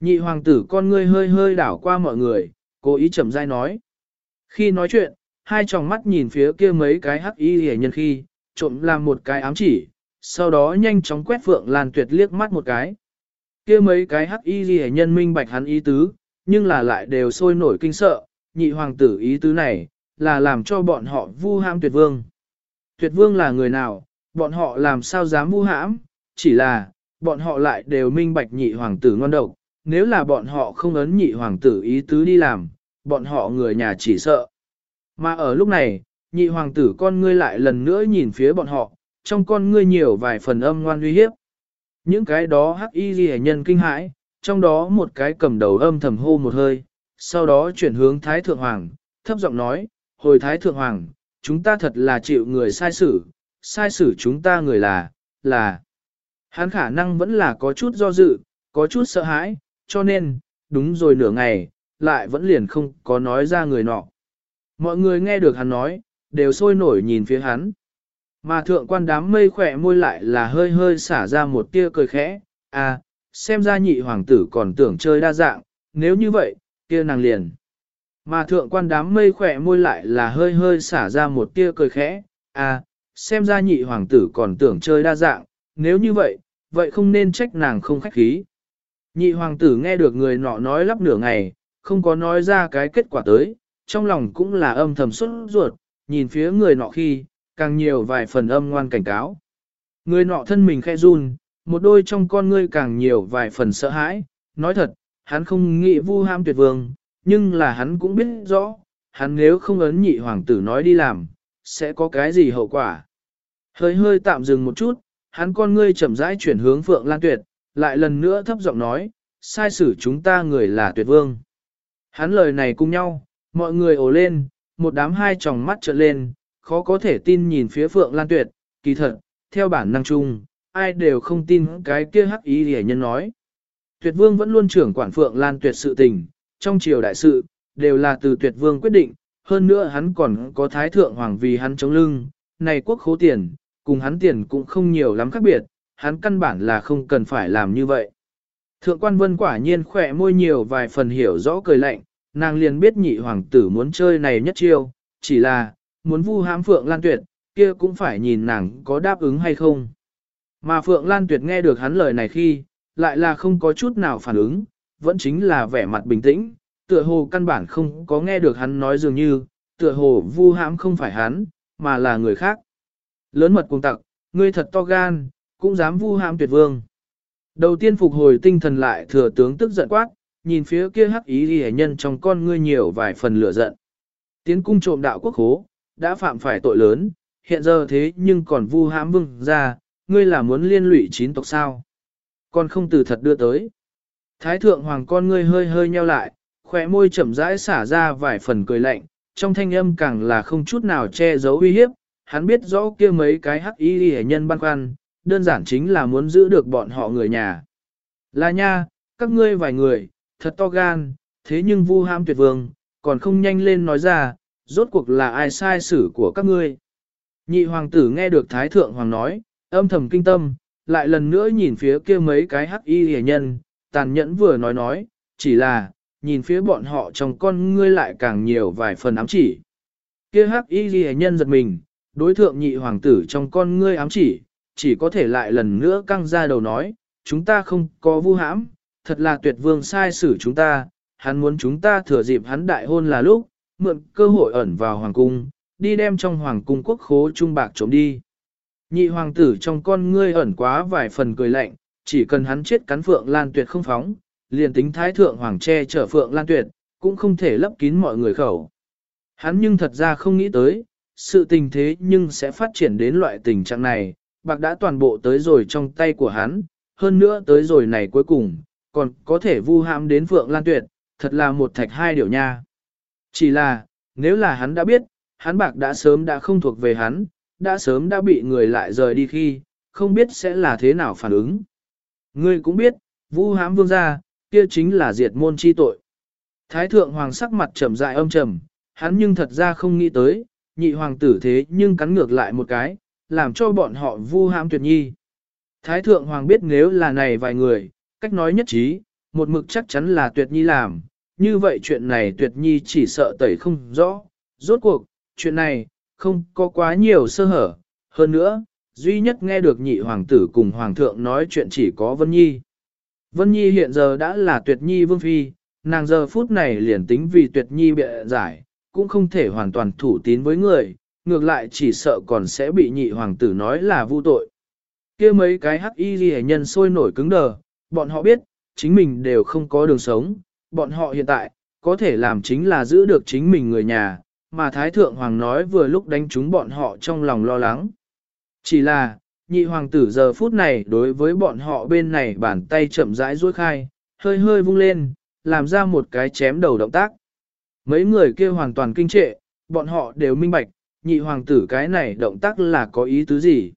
Nhị hoàng tử con ngươi hơi hơi đảo qua mọi người, cố ý chậm rãi nói. Khi nói chuyện, hai tròng mắt nhìn phía kia mấy cái hắc y hề nhân khi, trộm làm một cái ám chỉ, sau đó nhanh chóng quét Phượng Lan Tuyệt liếc mắt một cái. Kia mấy cái hắc y hề nhân minh bạch hắn ý tứ, nhưng là lại đều sôi nổi kinh sợ, nhị hoàng tử ý tứ này, là làm cho bọn họ vu ham tuyệt vương. Tuyệt vương là người nào, bọn họ làm sao dám vu hãm, chỉ là, bọn họ lại đều minh bạch nhị hoàng tử ngon độc, nếu là bọn họ không ấn nhị hoàng tử ý tứ đi làm, bọn họ người nhà chỉ sợ. Mà ở lúc này, nhị hoàng tử con ngươi lại lần nữa nhìn phía bọn họ, trong con ngươi nhiều vài phần âm ngoan uy hiếp. Những cái đó hắc y ghi nhân kinh hãi, trong đó một cái cầm đầu âm thầm hô một hơi, sau đó chuyển hướng Thái Thượng Hoàng, thấp giọng nói, hồi Thái Thượng Hoàng, chúng ta thật là chịu người sai xử, sai xử chúng ta người là, là. Hắn khả năng vẫn là có chút do dự, có chút sợ hãi, cho nên, đúng rồi nửa ngày, lại vẫn liền không có nói ra người nọ. Mọi người nghe được hắn nói, đều sôi nổi nhìn phía hắn. Mà thượng quan đám mây khỏe môi lại là hơi hơi xả ra một tia cười khẽ, à, xem ra nhị hoàng tử còn tưởng chơi đa dạng, nếu như vậy, kia nàng liền. Mà thượng quan đám mây khỏe môi lại là hơi hơi xả ra một tia cười khẽ, à, xem ra nhị hoàng tử còn tưởng chơi đa dạng, nếu như vậy, vậy không nên trách nàng không khách khí. Nhị hoàng tử nghe được người nọ nói lắp nửa ngày, không có nói ra cái kết quả tới, trong lòng cũng là âm thầm xuất ruột, nhìn phía người nọ khi, càng nhiều vài phần âm ngoan cảnh cáo. Người nọ thân mình khẽ run, một đôi trong con ngươi càng nhiều vài phần sợ hãi, nói thật, hắn không nghĩ vu ham tuyệt vương, nhưng là hắn cũng biết rõ, hắn nếu không ấn nhị hoàng tử nói đi làm, sẽ có cái gì hậu quả. Hơi hơi tạm dừng một chút, hắn con ngươi chậm rãi chuyển hướng Phượng Lan Tuyệt, lại lần nữa thấp giọng nói, sai xử chúng ta người là tuyệt vương. Hắn lời này cùng nhau, mọi người ồ lên, một đám hai tròng mắt trợn lên, khó có thể tin nhìn phía Phượng Lan Tuyệt, kỳ thật, theo bản năng chung, ai đều không tin cái kia hắc ý hề nhân nói. Tuyệt vương vẫn luôn trưởng quản Phượng Lan Tuyệt sự tình, trong triều đại sự, đều là từ tuyệt vương quyết định, hơn nữa hắn còn có thái thượng hoàng vì hắn chống lưng, này quốc khố tiền, cùng hắn tiền cũng không nhiều lắm khác biệt, hắn căn bản là không cần phải làm như vậy. Thượng quan vân quả nhiên khỏe môi nhiều vài phần hiểu rõ cười lạnh, nàng liền biết nhị hoàng tử muốn chơi này nhất chiêu, chỉ là, muốn vu hãm Phượng Lan Tuyệt, kia cũng phải nhìn nàng có đáp ứng hay không. Mà Phượng Lan Tuyệt nghe được hắn lời này khi, lại là không có chút nào phản ứng, vẫn chính là vẻ mặt bình tĩnh, tựa hồ căn bản không có nghe được hắn nói dường như, tựa hồ vu hãm không phải hắn, mà là người khác. Lớn mật cùng tặc, ngươi thật to gan, cũng dám vu hãm tuyệt vương. Đầu tiên phục hồi tinh thần lại thừa tướng tức giận quát, nhìn phía kia hắc ý ghi nhân trong con ngươi nhiều vài phần lửa giận. Tiến cung trộm đạo quốc hố, đã phạm phải tội lớn, hiện giờ thế nhưng còn vu hãm vương ra, ngươi là muốn liên lụy chín tộc sao. con không từ thật đưa tới. Thái thượng hoàng con ngươi hơi hơi nheo lại, khỏe môi chậm rãi xả ra vài phần cười lạnh, trong thanh âm càng là không chút nào che giấu uy hiếp, hắn biết rõ kia mấy cái hắc y hệ nhân băn khoăn, đơn giản chính là muốn giữ được bọn họ người nhà. Là nha, các ngươi vài người, thật to gan, thế nhưng vu ham tuyệt vương, còn không nhanh lên nói ra, rốt cuộc là ai sai xử của các ngươi. Nhị hoàng tử nghe được thái thượng hoàng nói, âm thầm kinh tâm, lại lần nữa nhìn phía kia mấy cái hắc y hề nhân, tàn nhẫn vừa nói nói, chỉ là, nhìn phía bọn họ trong con ngươi lại càng nhiều vài phần ám chỉ. Kia hắc y hề nhân giật mình, đối thượng nhị hoàng tử trong con ngươi ám chỉ, chỉ có thể lại lần nữa căng ra đầu nói, chúng ta không có vu hãm, thật là tuyệt vương sai xử chúng ta, hắn muốn chúng ta thừa dịp hắn đại hôn là lúc, mượn cơ hội ẩn vào hoàng cung, đi đem trong hoàng cung quốc khố trung bạc trộm đi. Nhị hoàng tử trong con ngươi ẩn quá vài phần cười lạnh, chỉ cần hắn chết cắn phượng lan tuyệt không phóng, liền tính thái thượng hoàng che chở phượng lan tuyệt, cũng không thể lấp kín mọi người khẩu. Hắn nhưng thật ra không nghĩ tới, sự tình thế nhưng sẽ phát triển đến loại tình trạng này, bạc đã toàn bộ tới rồi trong tay của hắn, hơn nữa tới rồi này cuối cùng, còn có thể vu hãm đến Phượng Lan Tuyệt, thật là một thạch hai điều nha. Chỉ là, nếu là hắn đã biết, hắn bạc đã sớm đã không thuộc về hắn, đã sớm đã bị người lại rời đi khi, không biết sẽ là thế nào phản ứng. Ngươi cũng biết, vu hãm vương gia, kia chính là diệt môn chi tội. Thái thượng hoàng sắc mặt trầm dại âm trầm, hắn nhưng thật ra không nghĩ tới, nhị hoàng tử thế nhưng cắn ngược lại một cái, làm cho bọn họ vu hãm tuyệt nhi. Thái thượng hoàng biết nếu là này vài người, cách nói nhất trí, một mực chắc chắn là tuyệt nhi làm, như vậy chuyện này tuyệt nhi chỉ sợ tẩy không rõ. Rốt cuộc, chuyện này, không có quá nhiều sơ hở, hơn nữa, duy nhất nghe được nhị hoàng tử cùng hoàng thượng nói chuyện chỉ có Vân Nhi. Vân Nhi hiện giờ đã là tuyệt nhi vương phi, nàng giờ phút này liền tính vì tuyệt nhi bịa giải, cũng không thể hoàn toàn thủ tín với người, ngược lại chỉ sợ còn sẽ bị nhị hoàng tử nói là vu tội. kia mấy cái hắc y ghi nhân sôi nổi cứng đờ, bọn họ biết, chính mình đều không có đường sống, bọn họ hiện tại, có thể làm chính là giữ được chính mình người nhà, mà Thái Thượng Hoàng nói vừa lúc đánh trúng bọn họ trong lòng lo lắng. Chỉ là, nhị hoàng tử giờ phút này đối với bọn họ bên này bàn tay chậm rãi duỗi khai, hơi hơi vung lên, làm ra một cái chém đầu động tác. Mấy người kia hoàn toàn kinh trệ, bọn họ đều minh bạch, nhị hoàng tử cái này động tác là có ý tứ gì.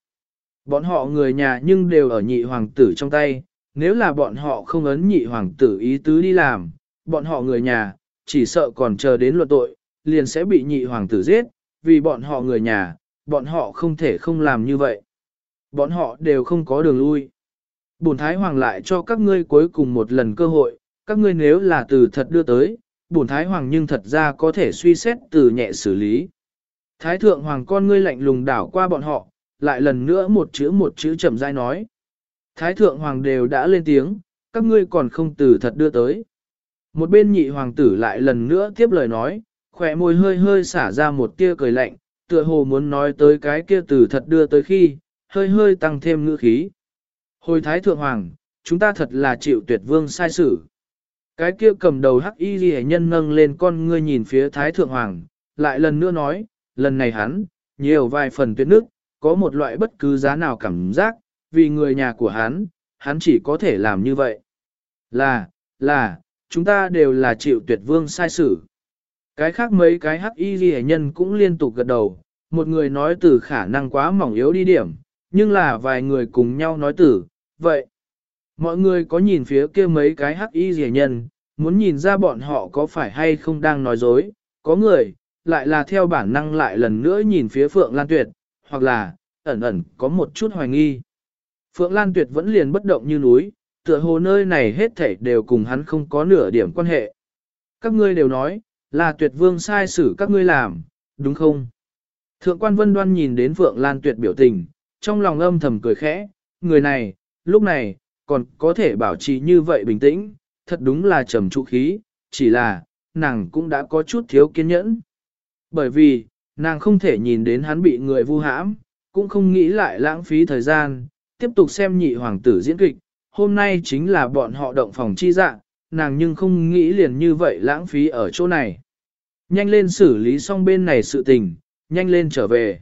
Bọn họ người nhà nhưng đều ở nhị hoàng tử trong tay, nếu là bọn họ không ấn nhị hoàng tử ý tứ đi làm, bọn họ người nhà, chỉ sợ còn chờ đến luận tội, liền sẽ bị nhị hoàng tử giết, vì bọn họ người nhà, bọn họ không thể không làm như vậy. Bọn họ đều không có đường lui. Bổn Thái Hoàng lại cho các ngươi cuối cùng một lần cơ hội, các ngươi nếu là từ thật đưa tới, bổn Thái Hoàng nhưng thật ra có thể suy xét từ nhẹ xử lý. Thái Thượng Hoàng con ngươi lạnh lùng đảo qua bọn họ, lại lần nữa một chữ một chữ chậm rãi nói. Thái Thượng Hoàng đều đã lên tiếng, các ngươi còn không từ thật đưa tới. Một bên nhị hoàng tử lại lần nữa tiếp lời nói, khỏe môi hơi hơi xả ra một tia cười lạnh, tựa hồ muốn nói tới cái kia từ thật đưa tới khi, hơi hơi tăng thêm ngữ khí. Hồi thái thượng hoàng, chúng ta thật là chịu tuyệt vương sai sử. Cái kia cầm đầu hắc y ghi nhân nâng lên con ngươi nhìn phía thái thượng hoàng, lại lần nữa nói, lần này hắn, nhiều vài phần tuyệt nước, có một loại bất cứ giá nào cảm giác, vì người nhà của hắn, hắn chỉ có thể làm như vậy. Là, là, chúng ta đều là chịu tuyệt vương sai xử. Cái khác mấy cái hắc y ghi nhân cũng liên tục gật đầu, một người nói từ khả năng quá mỏng yếu đi điểm, nhưng là vài người cùng nhau nói từ, vậy. Mọi người có nhìn phía kia mấy cái hắc y ghi nhân, muốn nhìn ra bọn họ có phải hay không đang nói dối, có người, lại là theo bản năng lại lần nữa nhìn phía Phượng Lan Tuyệt, hoặc là, ẩn ẩn có một chút hoài nghi. Phượng Lan Tuyệt vẫn liền bất động như núi, tựa hồ nơi này hết thảy đều cùng hắn không có nửa điểm quan hệ. Các ngươi đều nói, là tuyệt vương sai xử các ngươi làm, đúng không? Thượng quan vân đoan nhìn đến Phượng Lan Tuyệt biểu tình, trong lòng âm thầm cười khẽ, người này, lúc này, còn có thể bảo trì như vậy bình tĩnh, thật đúng là trầm trụ khí, chỉ là, nàng cũng đã có chút thiếu kiên nhẫn. Bởi vì, nàng không thể nhìn đến hắn bị người vu hãm, cũng không nghĩ lại lãng phí thời gian, tiếp tục xem nhị hoàng tử diễn kịch, hôm nay chính là bọn họ động phòng chi dạng, nàng nhưng không nghĩ liền như vậy lãng phí ở chỗ này. Nhanh lên xử lý xong bên này sự tình, nhanh lên trở về.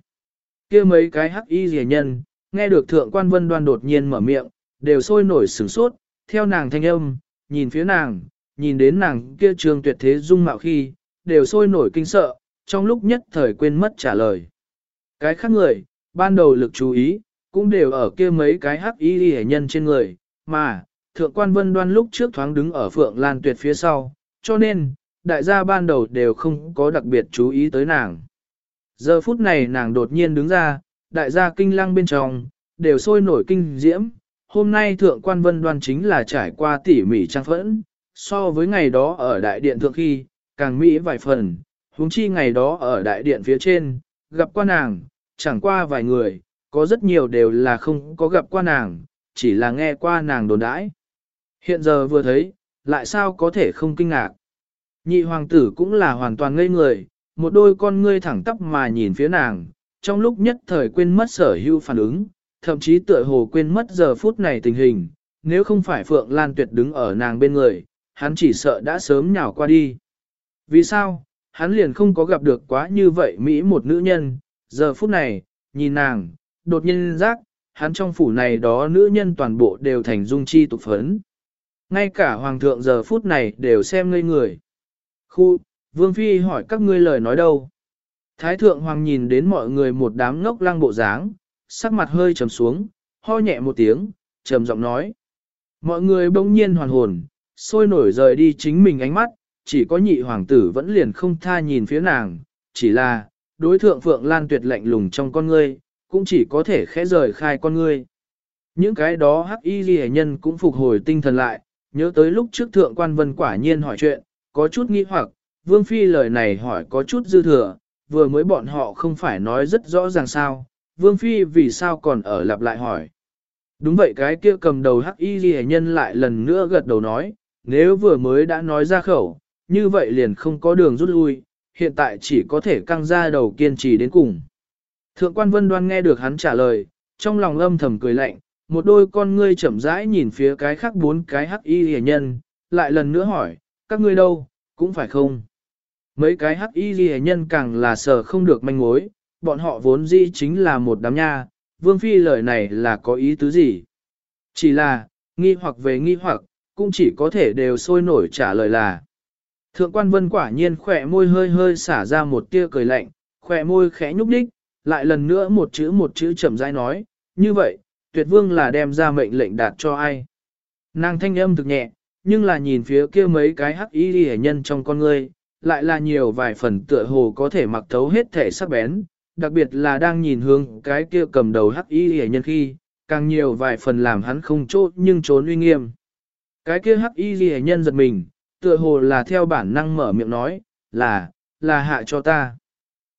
kia mấy cái hắc y rìa nhân, nghe được thượng quan vân đoan đột nhiên mở miệng, đều sôi nổi sửng sốt, theo nàng thanh âm, nhìn phía nàng, nhìn đến nàng kia trường tuyệt thế dung mạo khi, đều sôi nổi kinh sợ, trong lúc nhất thời quên mất trả lời. Cái khác người, ban đầu lực chú ý, cũng đều ở kia mấy cái hắc y hệ nhân trên người, mà, thượng quan vân đoan lúc trước thoáng đứng ở phượng lan tuyệt phía sau, cho nên, đại gia ban đầu đều không có đặc biệt chú ý tới nàng. Giờ phút này nàng đột nhiên đứng ra, đại gia kinh lăng bên trong, đều sôi nổi kinh diễm, hôm nay thượng quan vân đoan chính là trải qua tỉ mỉ trang phẫn, so với ngày đó ở đại điện thượng khi, càng mỹ vài phần, huống chi ngày đó ở đại điện phía trên, gặp qua nàng, chẳng qua vài người, có rất nhiều đều là không có gặp qua nàng, chỉ là nghe qua nàng đồn đãi. Hiện giờ vừa thấy, lại sao có thể không kinh ngạc. Nhị hoàng tử cũng là hoàn toàn ngây người, một đôi con ngươi thẳng tắp mà nhìn phía nàng, trong lúc nhất thời quên mất sở hữu phản ứng, thậm chí tựa hồ quên mất giờ phút này tình hình, nếu không phải Phượng Lan Tuyệt đứng ở nàng bên người, hắn chỉ sợ đã sớm nhào qua đi. Vì sao, hắn liền không có gặp được quá như vậy Mỹ một nữ nhân, giờ phút này, nhìn nàng, đột nhiên giác, hắn trong phủ này đó nữ nhân toàn bộ đều thành dung chi tục phấn. Ngay cả hoàng thượng giờ phút này đều xem ngây người. Khu, Vương Phi hỏi các ngươi lời nói đâu? Thái thượng hoàng nhìn đến mọi người một đám ngốc lăng bộ dáng, sắc mặt hơi trầm xuống, ho nhẹ một tiếng, trầm giọng nói. Mọi người bỗng nhiên hoàn hồn, sôi nổi rời đi chính mình ánh mắt, chỉ có nhị hoàng tử vẫn liền không tha nhìn phía nàng, chỉ là, đối thượng Phượng Lan tuyệt lạnh lùng trong con ngươi, cũng chỉ có thể khẽ rời khai con ngươi. Những cái đó hắc y ghi nhân cũng phục hồi tinh thần lại, nhớ tới lúc trước thượng quan vân quả nhiên hỏi chuyện, có chút nghi hoặc, vương phi lời này hỏi có chút dư thừa, vừa mới bọn họ không phải nói rất rõ ràng sao, vương phi vì sao còn ở lặp lại hỏi. Đúng vậy cái kia cầm đầu hắc y ghi nhân lại lần nữa gật đầu nói, nếu vừa mới đã nói ra khẩu, như vậy liền không có đường rút lui, hiện tại chỉ có thể căng ra đầu kiên trì đến cùng. Thượng quan vân đoan nghe được hắn trả lời, trong lòng âm thầm cười lạnh, một đôi con ngươi chậm rãi nhìn phía cái khác bốn cái hắc y hề nhân, lại lần nữa hỏi, các ngươi đâu, cũng phải không? Mấy cái hắc y hề nhân càng là sợ không được manh mối, bọn họ vốn dĩ chính là một đám nha, vương phi lời này là có ý tứ gì? Chỉ là, nghi hoặc về nghi hoặc, cũng chỉ có thể đều sôi nổi trả lời là. Thượng quan vân quả nhiên khỏe môi hơi hơi xả ra một tia cười lạnh, khỏe môi khẽ nhúc đích, lại lần nữa một chữ một chữ chậm rãi nói, như vậy, tuyệt vương là đem ra mệnh lệnh đạt cho ai. Nàng thanh âm thực nhẹ, nhưng là nhìn phía kia mấy cái hắc y hệ nhân trong con ngươi, lại là nhiều vài phần tựa hồ có thể mặc thấu hết thể sắc bén, đặc biệt là đang nhìn hướng cái kia cầm đầu hắc y hệ nhân khi, càng nhiều vài phần làm hắn không chốt nhưng trốn uy nghiêm. Cái kia hắc y hệ nhân giật mình, tựa hồ là theo bản năng mở miệng nói, là, là hạ cho ta.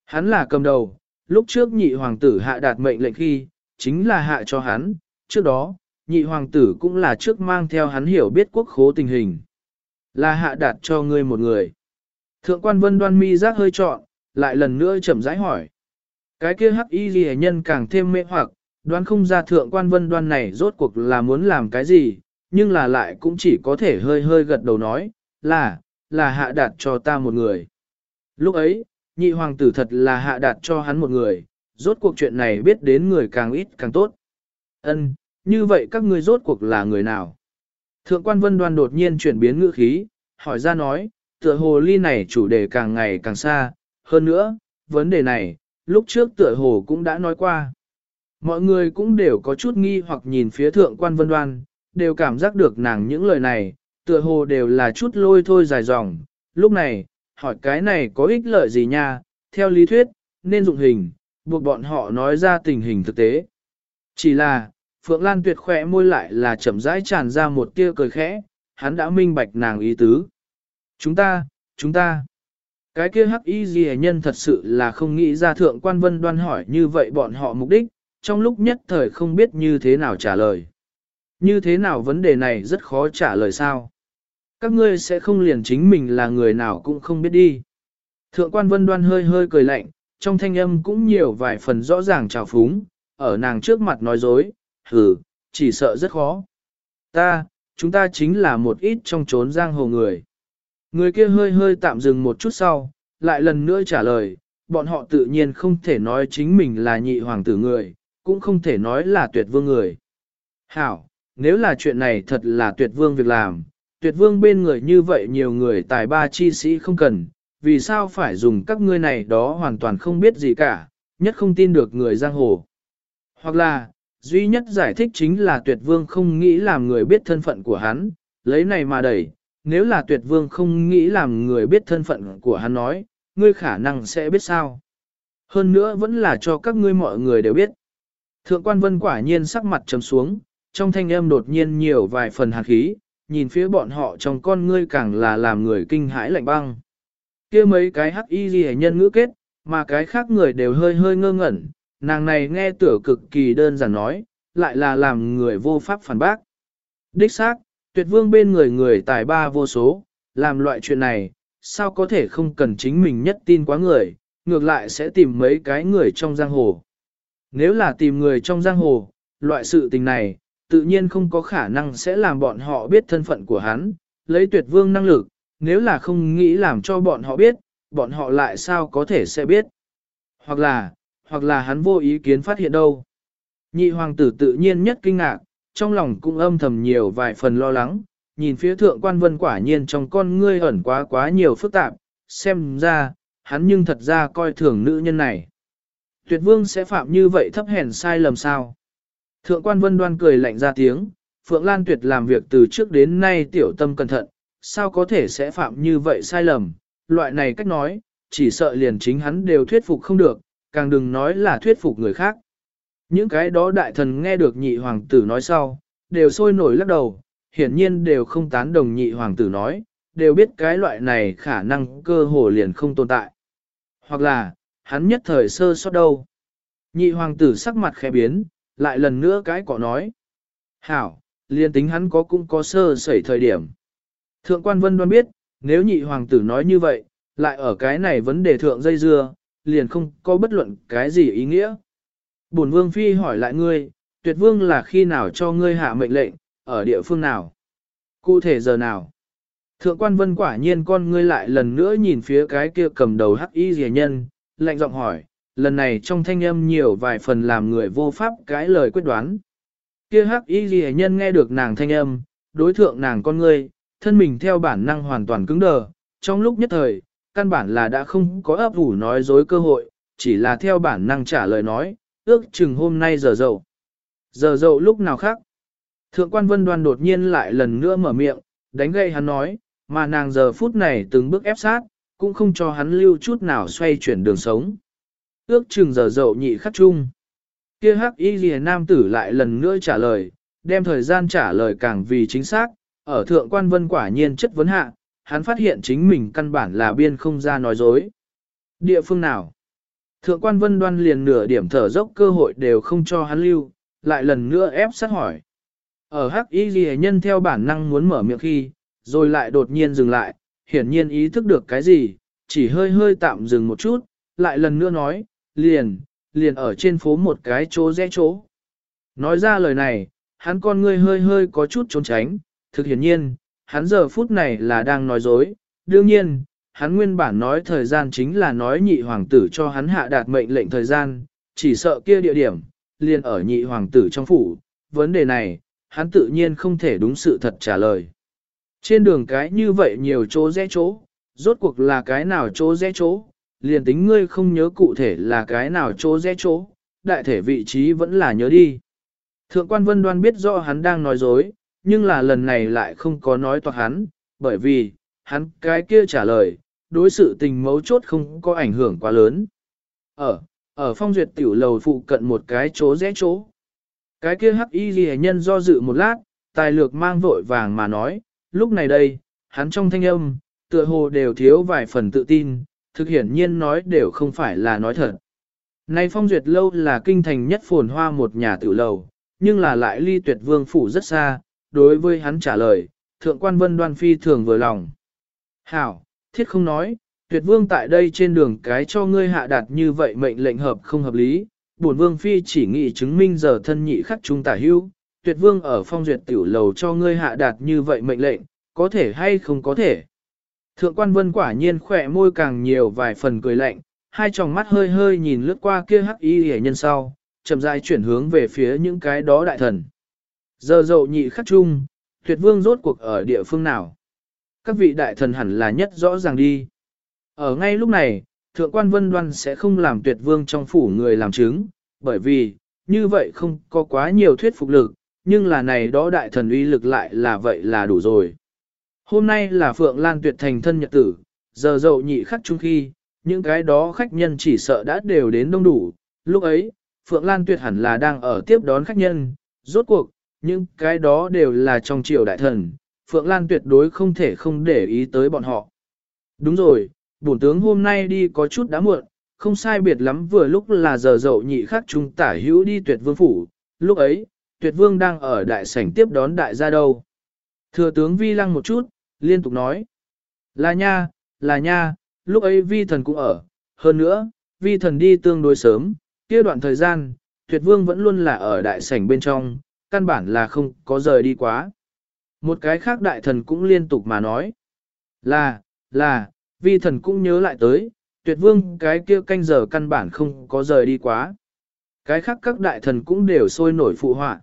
Hắn là cầm đầu, lúc trước nhị hoàng tử hạ đạt mệnh lệnh khi, chính là hạ cho hắn, trước đó, nhị hoàng tử cũng là trước mang theo hắn hiểu biết quốc khố tình hình. Là hạ đạt cho ngươi một người. Thượng quan vân đoan mi giác hơi trọn, lại lần nữa chậm rãi hỏi. Cái kia hắc y ghi nhân càng thêm mê hoặc, đoán không ra thượng quan vân đoan này rốt cuộc là muốn làm cái gì, nhưng là lại cũng chỉ có thể hơi hơi gật đầu nói, là, là hạ đạt cho ta một người. Lúc ấy, nhị hoàng tử thật là hạ đạt cho hắn một người, rốt cuộc chuyện này biết đến người càng ít càng tốt. Ân, như vậy các ngươi rốt cuộc là người nào? Thượng quan vân đoan đột nhiên chuyển biến ngữ khí, hỏi ra nói, tựa hồ ly này chủ đề càng ngày càng xa, hơn nữa, vấn đề này, lúc trước tựa hồ cũng đã nói qua. Mọi người cũng đều có chút nghi hoặc nhìn phía thượng quan vân đoan, đều cảm giác được nàng những lời này, tựa hồ đều là chút lôi thôi dài dòng. Lúc này, hỏi cái này có ích lợi gì nha, theo lý thuyết, nên dụng hình, buộc bọn họ nói ra tình hình thực tế. Chỉ là, Phượng Lan tuyệt khỏe môi lại là chậm rãi tràn ra một tia cười khẽ, hắn đã minh bạch nàng ý tứ. Chúng ta, chúng ta. Cái kia hắc y gì nhân thật sự là không nghĩ ra thượng quan vân đoan hỏi như vậy bọn họ mục đích, trong lúc nhất thời không biết như thế nào trả lời. Như thế nào vấn đề này rất khó trả lời sao. Các ngươi sẽ không liền chính mình là người nào cũng không biết đi. Thượng quan vân đoan hơi hơi cười lạnh, trong thanh âm cũng nhiều vài phần rõ ràng trào phúng, ở nàng trước mặt nói dối, hừ, chỉ sợ rất khó. Ta, chúng ta chính là một ít trong trốn giang hồ người. Người kia hơi hơi tạm dừng một chút sau, lại lần nữa trả lời, bọn họ tự nhiên không thể nói chính mình là nhị hoàng tử người, cũng không thể nói là tuyệt vương người. Hảo, nếu là chuyện này thật là tuyệt vương việc làm, tuyệt vương bên người như vậy nhiều người tài ba chi sĩ không cần, vì sao phải dùng các ngươi này đó hoàn toàn không biết gì cả, nhất không tin được người giang hồ. Hoặc là, duy nhất giải thích chính là tuyệt vương không nghĩ làm người biết thân phận của hắn, lấy này mà đẩy, nếu là tuyệt vương không nghĩ làm người biết thân phận của hắn nói, ngươi khả năng sẽ biết sao. Hơn nữa vẫn là cho các ngươi mọi người đều biết. Thượng quan vân quả nhiên sắc mặt trầm xuống, trong thanh âm đột nhiên nhiều vài phần hạt khí, nhìn phía bọn họ trong con ngươi càng là làm người kinh hãi lạnh băng. kia mấy cái hắc y ghi nhân ngữ kết, mà cái khác người đều hơi hơi ngơ ngẩn, nàng này nghe tưởng cực kỳ đơn giản nói, lại là làm người vô pháp phản bác. Đích xác, tuyệt vương bên người người tài ba vô số, làm loại chuyện này, sao có thể không cần chính mình nhất tin quá người, ngược lại sẽ tìm mấy cái người trong giang hồ. Nếu là tìm người trong giang hồ, loại sự tình này, tự nhiên không có khả năng sẽ làm bọn họ biết thân phận của hắn, lấy tuyệt vương năng lực, nếu là không nghĩ làm cho bọn họ biết, bọn họ lại sao có thể sẽ biết. Hoặc là, hoặc là hắn vô ý kiến phát hiện đâu. Nhị hoàng tử tự nhiên nhất kinh ngạc, trong lòng cũng âm thầm nhiều vài phần lo lắng, nhìn phía thượng quan vân quả nhiên trong con ngươi ẩn quá quá nhiều phức tạp, xem ra, hắn nhưng thật ra coi thường nữ nhân này. Tuyệt vương sẽ phạm như vậy thấp hèn sai lầm sao? Thượng quan vân đoan cười lạnh ra tiếng, Phượng Lan Tuyệt làm việc từ trước đến nay tiểu tâm cẩn thận, sao có thể sẽ phạm như vậy sai lầm, loại này cách nói, chỉ sợ liền chính hắn đều thuyết phục không được, càng đừng nói là thuyết phục người khác. Những cái đó đại thần nghe được nhị hoàng tử nói sau, đều sôi nổi lắc đầu, hiển nhiên đều không tán đồng nhị hoàng tử nói, đều biết cái loại này khả năng cơ hồ liền không tồn tại. Hoặc là, hắn nhất thời sơ sót đâu. Nhị hoàng tử sắc mặt khẽ biến, lại lần nữa cái cọ nói. Hảo, liên tính hắn có cũng có sơ sẩy thời điểm. Thượng quan vân đoan biết, nếu nhị hoàng tử nói như vậy, lại ở cái này vấn đề thượng dây dưa, liền không có bất luận cái gì ý nghĩa. Bổn vương phi hỏi lại ngươi, tuyệt vương là khi nào cho ngươi hạ mệnh lệnh, ở địa phương nào? Cụ thể giờ nào? Thượng quan vân quả nhiên con ngươi lại lần nữa nhìn phía cái kia cầm đầu hắc y rìa nhân, lạnh giọng hỏi, lần này trong thanh âm nhiều vài phần làm người vô pháp cái lời quyết đoán. Kia hắc y ghi nhân nghe được nàng thanh âm, đối thượng nàng con ngươi, thân mình theo bản năng hoàn toàn cứng đờ, trong lúc nhất thời, căn bản là đã không có ấp ủ nói dối cơ hội, chỉ là theo bản năng trả lời nói, ước chừng hôm nay giờ dậu. Giờ dậu lúc nào khác. Thượng quan vân đoan đột nhiên lại lần nữa mở miệng, đánh gây hắn nói, mà nàng giờ phút này từng bước ép sát, cũng không cho hắn lưu chút nào xoay chuyển đường sống. Ước chừng giờ dậu nhị khắc chung. Kia hắc y lìa nam tử lại lần nữa trả lời, đem thời gian trả lời càng vì chính xác, ở thượng quan vân quả nhiên chất vấn hạ, hắn phát hiện chính mình căn bản là biên không ra nói dối. Địa phương nào? Thượng quan vân đoan liền nửa điểm thở dốc cơ hội đều không cho hắn lưu, lại lần nữa ép sát hỏi. Ở hắc y ghi nhân theo bản năng muốn mở miệng khi, rồi lại đột nhiên dừng lại, hiển nhiên ý thức được cái gì, chỉ hơi hơi tạm dừng một chút, lại lần nữa nói, liền, liền ở trên phố một cái chỗ rẽ chỗ. Nói ra lời này, hắn con ngươi hơi hơi có chút trốn tránh, thực hiển nhiên, hắn giờ phút này là đang nói dối, đương nhiên, hắn nguyên bản nói thời gian chính là nói nhị hoàng tử cho hắn hạ đạt mệnh lệnh thời gian, chỉ sợ kia địa điểm, liền ở nhị hoàng tử trong phủ, vấn đề này, hắn tự nhiên không thể đúng sự thật trả lời. Trên đường cái như vậy nhiều chỗ rẽ chỗ, rốt cuộc là cái nào chỗ rẽ chỗ, liền tính ngươi không nhớ cụ thể là cái nào chỗ rẽ chỗ, đại thể vị trí vẫn là nhớ đi. Thượng quan vân đoan biết rõ hắn đang nói dối, nhưng là lần này lại không có nói toạc hắn, bởi vì, hắn cái kia trả lời, đối sự tình mấu chốt không có ảnh hưởng quá lớn. Ở, ở phong duyệt tiểu lầu phụ cận một cái chỗ rẽ chỗ. Cái kia hắc y ghi nhân do dự một lát, tài lược mang vội vàng mà nói, lúc này đây, hắn trong thanh âm, tựa hồ đều thiếu vài phần tự tin, thực hiển nhiên nói đều không phải là nói thật. Nay phong duyệt lâu là kinh thành nhất phồn hoa một nhà tử lầu, nhưng là lại ly tuyệt vương phủ rất xa, đối với hắn trả lời, thượng quan vân đoan phi thường vừa lòng. Hảo, thiết không nói, tuyệt vương tại đây trên đường cái cho ngươi hạ đạt như vậy mệnh lệnh hợp không hợp lý, bổn vương phi chỉ nghị chứng minh giờ thân nhị khắc trung tả hưu, tuyệt vương ở phong duyệt tiểu lầu cho ngươi hạ đạt như vậy mệnh lệnh, có thể hay không có thể. Thượng quan vân quả nhiên khỏe môi càng nhiều vài phần cười lạnh, hai tròng mắt hơi hơi nhìn lướt qua kia hắc y hề nhân sau, chậm rãi chuyển hướng về phía những cái đó đại thần. Giờ dậu nhị khắc trung, tuyệt vương rốt cuộc ở địa phương nào? Các vị đại thần hẳn là nhất rõ ràng đi. Ở ngay lúc này, thượng quan vân đoan sẽ không làm tuyệt vương trong phủ người làm chứng, bởi vì, như vậy không có quá nhiều thuyết phục lực, nhưng là này đó đại thần uy lực lại là vậy là đủ rồi. Hôm nay là Phượng Lan tuyệt thành thân nhật tử, giờ dậu nhị khắc chung khi, những cái đó khách nhân chỉ sợ đã đều đến đông đủ, lúc ấy, Phượng Lan tuyệt hẳn là đang ở tiếp đón khách nhân, rốt cuộc, những cái đó đều là trong triều đại thần, Phượng Lan tuyệt đối không thể không để ý tới bọn họ. Đúng rồi, bổn tướng hôm nay đi có chút đã muộn, không sai biệt lắm vừa lúc là giờ dậu nhị khắc chung tả hữu đi tuyệt vương phủ, lúc ấy, tuyệt vương đang ở đại sảnh tiếp đón đại gia đâu. Thừa tướng vi lăng một chút, liên tục nói. Là nha, là nha, lúc ấy vi thần cũng ở, hơn nữa, vi thần đi tương đối sớm, kia đoạn thời gian, tuyệt vương vẫn luôn là ở đại sảnh bên trong, căn bản là không có rời đi quá. Một cái khác đại thần cũng liên tục mà nói. Là, là, vi thần cũng nhớ lại tới, tuyệt vương cái kia canh giờ căn bản không có rời đi quá. Cái khác các đại thần cũng đều sôi nổi phụ họa.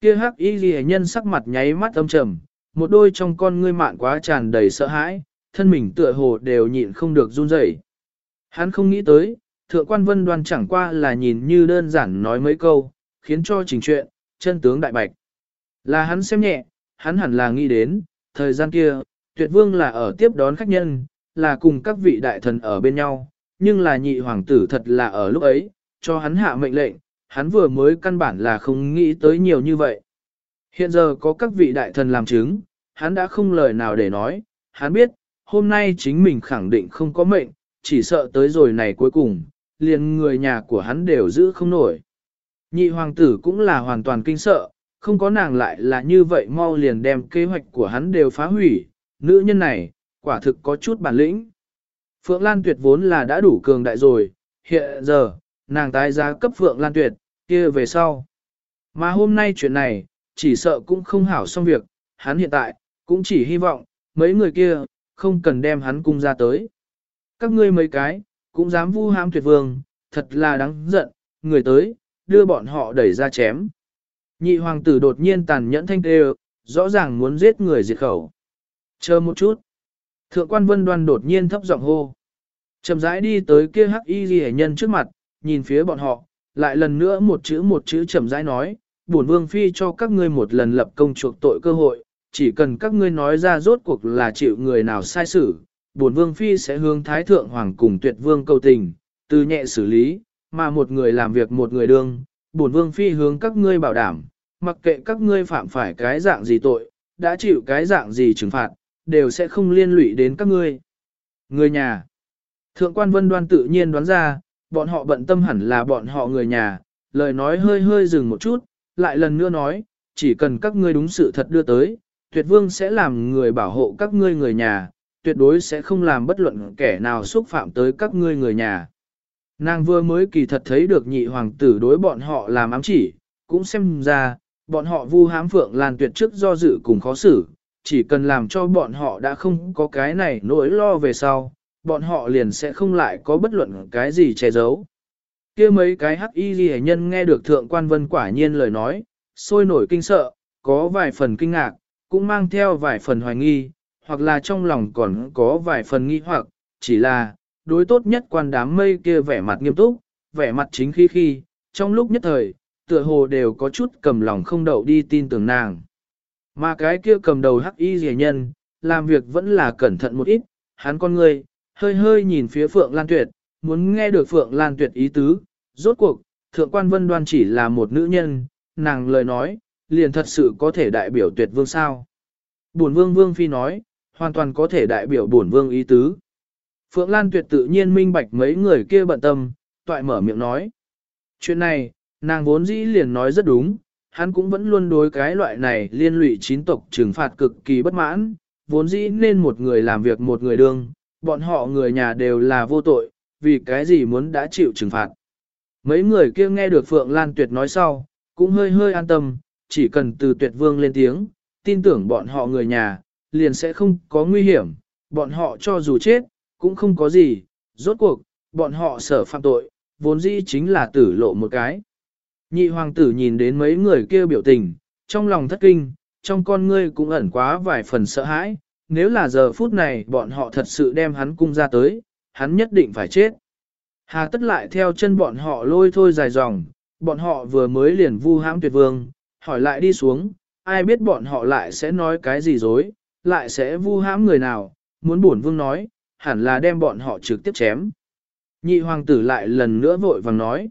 Kia hắc y ghi nhân sắc mặt nháy mắt âm trầm, một đôi trong con ngươi mạn quá tràn đầy sợ hãi, thân mình tựa hồ đều nhịn không được run rẩy. Hắn không nghĩ tới, thượng quan vân đoan chẳng qua là nhìn như đơn giản nói mấy câu, khiến cho trình chuyện, chân tướng đại bạch. Là hắn xem nhẹ, hắn hẳn là nghĩ đến, thời gian kia, tuyệt vương là ở tiếp đón khách nhân, là cùng các vị đại thần ở bên nhau, nhưng là nhị hoàng tử thật là ở lúc ấy, cho hắn hạ mệnh lệnh, hắn vừa mới căn bản là không nghĩ tới nhiều như vậy. Hiện giờ có các vị đại thần làm chứng, hắn đã không lời nào để nói, hắn biết, hôm nay chính mình khẳng định không có mệnh, chỉ sợ tới rồi này cuối cùng, liền người nhà của hắn đều giữ không nổi. Nhị hoàng tử cũng là hoàn toàn kinh sợ, không có nàng lại là như vậy mau liền đem kế hoạch của hắn đều phá hủy, nữ nhân này, quả thực có chút bản lĩnh. Phượng Lan Tuyệt vốn là đã đủ cường đại rồi, hiện giờ, nàng tái giá cấp Phượng Lan Tuyệt, kia về sau. Mà hôm nay chuyện này, chỉ sợ cũng không hảo xong việc, hắn hiện tại, cũng chỉ hy vọng, mấy người kia, không cần đem hắn cung ra tới. Các ngươi mấy cái, cũng dám vu ham tuyệt vương, thật là đáng giận, người tới, đưa bọn họ đẩy ra chém. Nhị hoàng tử đột nhiên tàn nhẫn thanh tê rõ ràng muốn giết người diệt khẩu. Chờ một chút. Thượng quan vân đoan đột nhiên thấp giọng hô. Chậm rãi đi tới kia hắc y ghi nhân trước mặt, nhìn phía bọn họ, lại lần nữa một chữ một chữ chậm rãi nói, bổn vương phi cho các ngươi một lần lập công chuộc tội cơ hội, chỉ cần các ngươi nói ra rốt cuộc là chịu người nào sai xử, bổn vương phi sẽ hướng thái thượng hoàng cùng tuyệt vương cầu tình, từ nhẹ xử lý, mà một người làm việc một người đương, bổn vương phi hướng các ngươi bảo đảm, mặc kệ các ngươi phạm phải cái dạng gì tội, đã chịu cái dạng gì trừng phạt, đều sẽ không liên lụy đến các ngươi. Người nhà Thượng quan vân đoan tự nhiên đoán ra, bọn họ bận tâm hẳn là bọn họ người nhà, lời nói hơi hơi dừng một chút, lại lần nữa nói, chỉ cần các ngươi đúng sự thật đưa tới, tuyệt vương sẽ làm người bảo hộ các ngươi người nhà, tuyệt đối sẽ không làm bất luận kẻ nào xúc phạm tới các ngươi người nhà. Nàng vừa mới kỳ thật thấy được nhị hoàng tử đối bọn họ làm ám chỉ, cũng xem ra, bọn họ vu hám phượng lan tuyệt trước do dự cùng khó xử, chỉ cần làm cho bọn họ đã không có cái này nỗi lo về sau, bọn họ liền sẽ không lại có bất luận cái gì che giấu kia mấy cái hắc y ghi nhân nghe được thượng quan vân quả nhiên lời nói, sôi nổi kinh sợ, có vài phần kinh ngạc, cũng mang theo vài phần hoài nghi, hoặc là trong lòng còn có vài phần nghi hoặc, chỉ là, đối tốt nhất quan đám mây kia vẻ mặt nghiêm túc, vẻ mặt chính khi khi, trong lúc nhất thời, tựa hồ đều có chút cầm lòng không đậu đi tin tưởng nàng. Mà cái kia cầm đầu hắc y rẻ nhân, làm việc vẫn là cẩn thận một ít, hắn con người, hơi hơi nhìn phía Phượng Lan Tuyệt, muốn nghe được Phượng Lan Tuyệt ý tứ, rốt cuộc, Thượng quan Vân Đoan chỉ là một nữ nhân, nàng lời nói, liền thật sự có thể đại biểu tuyệt vương sao. Bổn vương vương phi nói, hoàn toàn có thể đại biểu bổn vương ý tứ. Phượng Lan Tuyệt tự nhiên minh bạch mấy người kia bận tâm, toại mở miệng nói. Chuyện này, nàng vốn dĩ liền nói rất đúng, hắn cũng vẫn luôn đối cái loại này liên lụy chín tộc trừng phạt cực kỳ bất mãn, vốn dĩ nên một người làm việc một người đương, bọn họ người nhà đều là vô tội, vì cái gì muốn đã chịu trừng phạt. Mấy người kia nghe được Phượng Lan Tuyệt nói sau, cũng hơi hơi an tâm, chỉ cần từ Tuyệt Vương lên tiếng, tin tưởng bọn họ người nhà, liền sẽ không có nguy hiểm, bọn họ cho dù chết, cũng không có gì, rốt cuộc, bọn họ sở phạm tội, vốn dĩ chính là tử lộ một cái. Nhị hoàng tử nhìn đến mấy người kia biểu tình, trong lòng thất kinh, trong con ngươi cũng ẩn quá vài phần sợ hãi, nếu là giờ phút này bọn họ thật sự đem hắn cung ra tới, hắn nhất định phải chết. Hà tất lại theo chân bọn họ lôi thôi dài dòng, bọn họ vừa mới liền vu hãm tuyệt vương, hỏi lại đi xuống, ai biết bọn họ lại sẽ nói cái gì dối, lại sẽ vu hãm người nào, muốn bổn vương nói, hẳn là đem bọn họ trực tiếp chém. Nhị hoàng tử lại lần nữa vội vàng nói.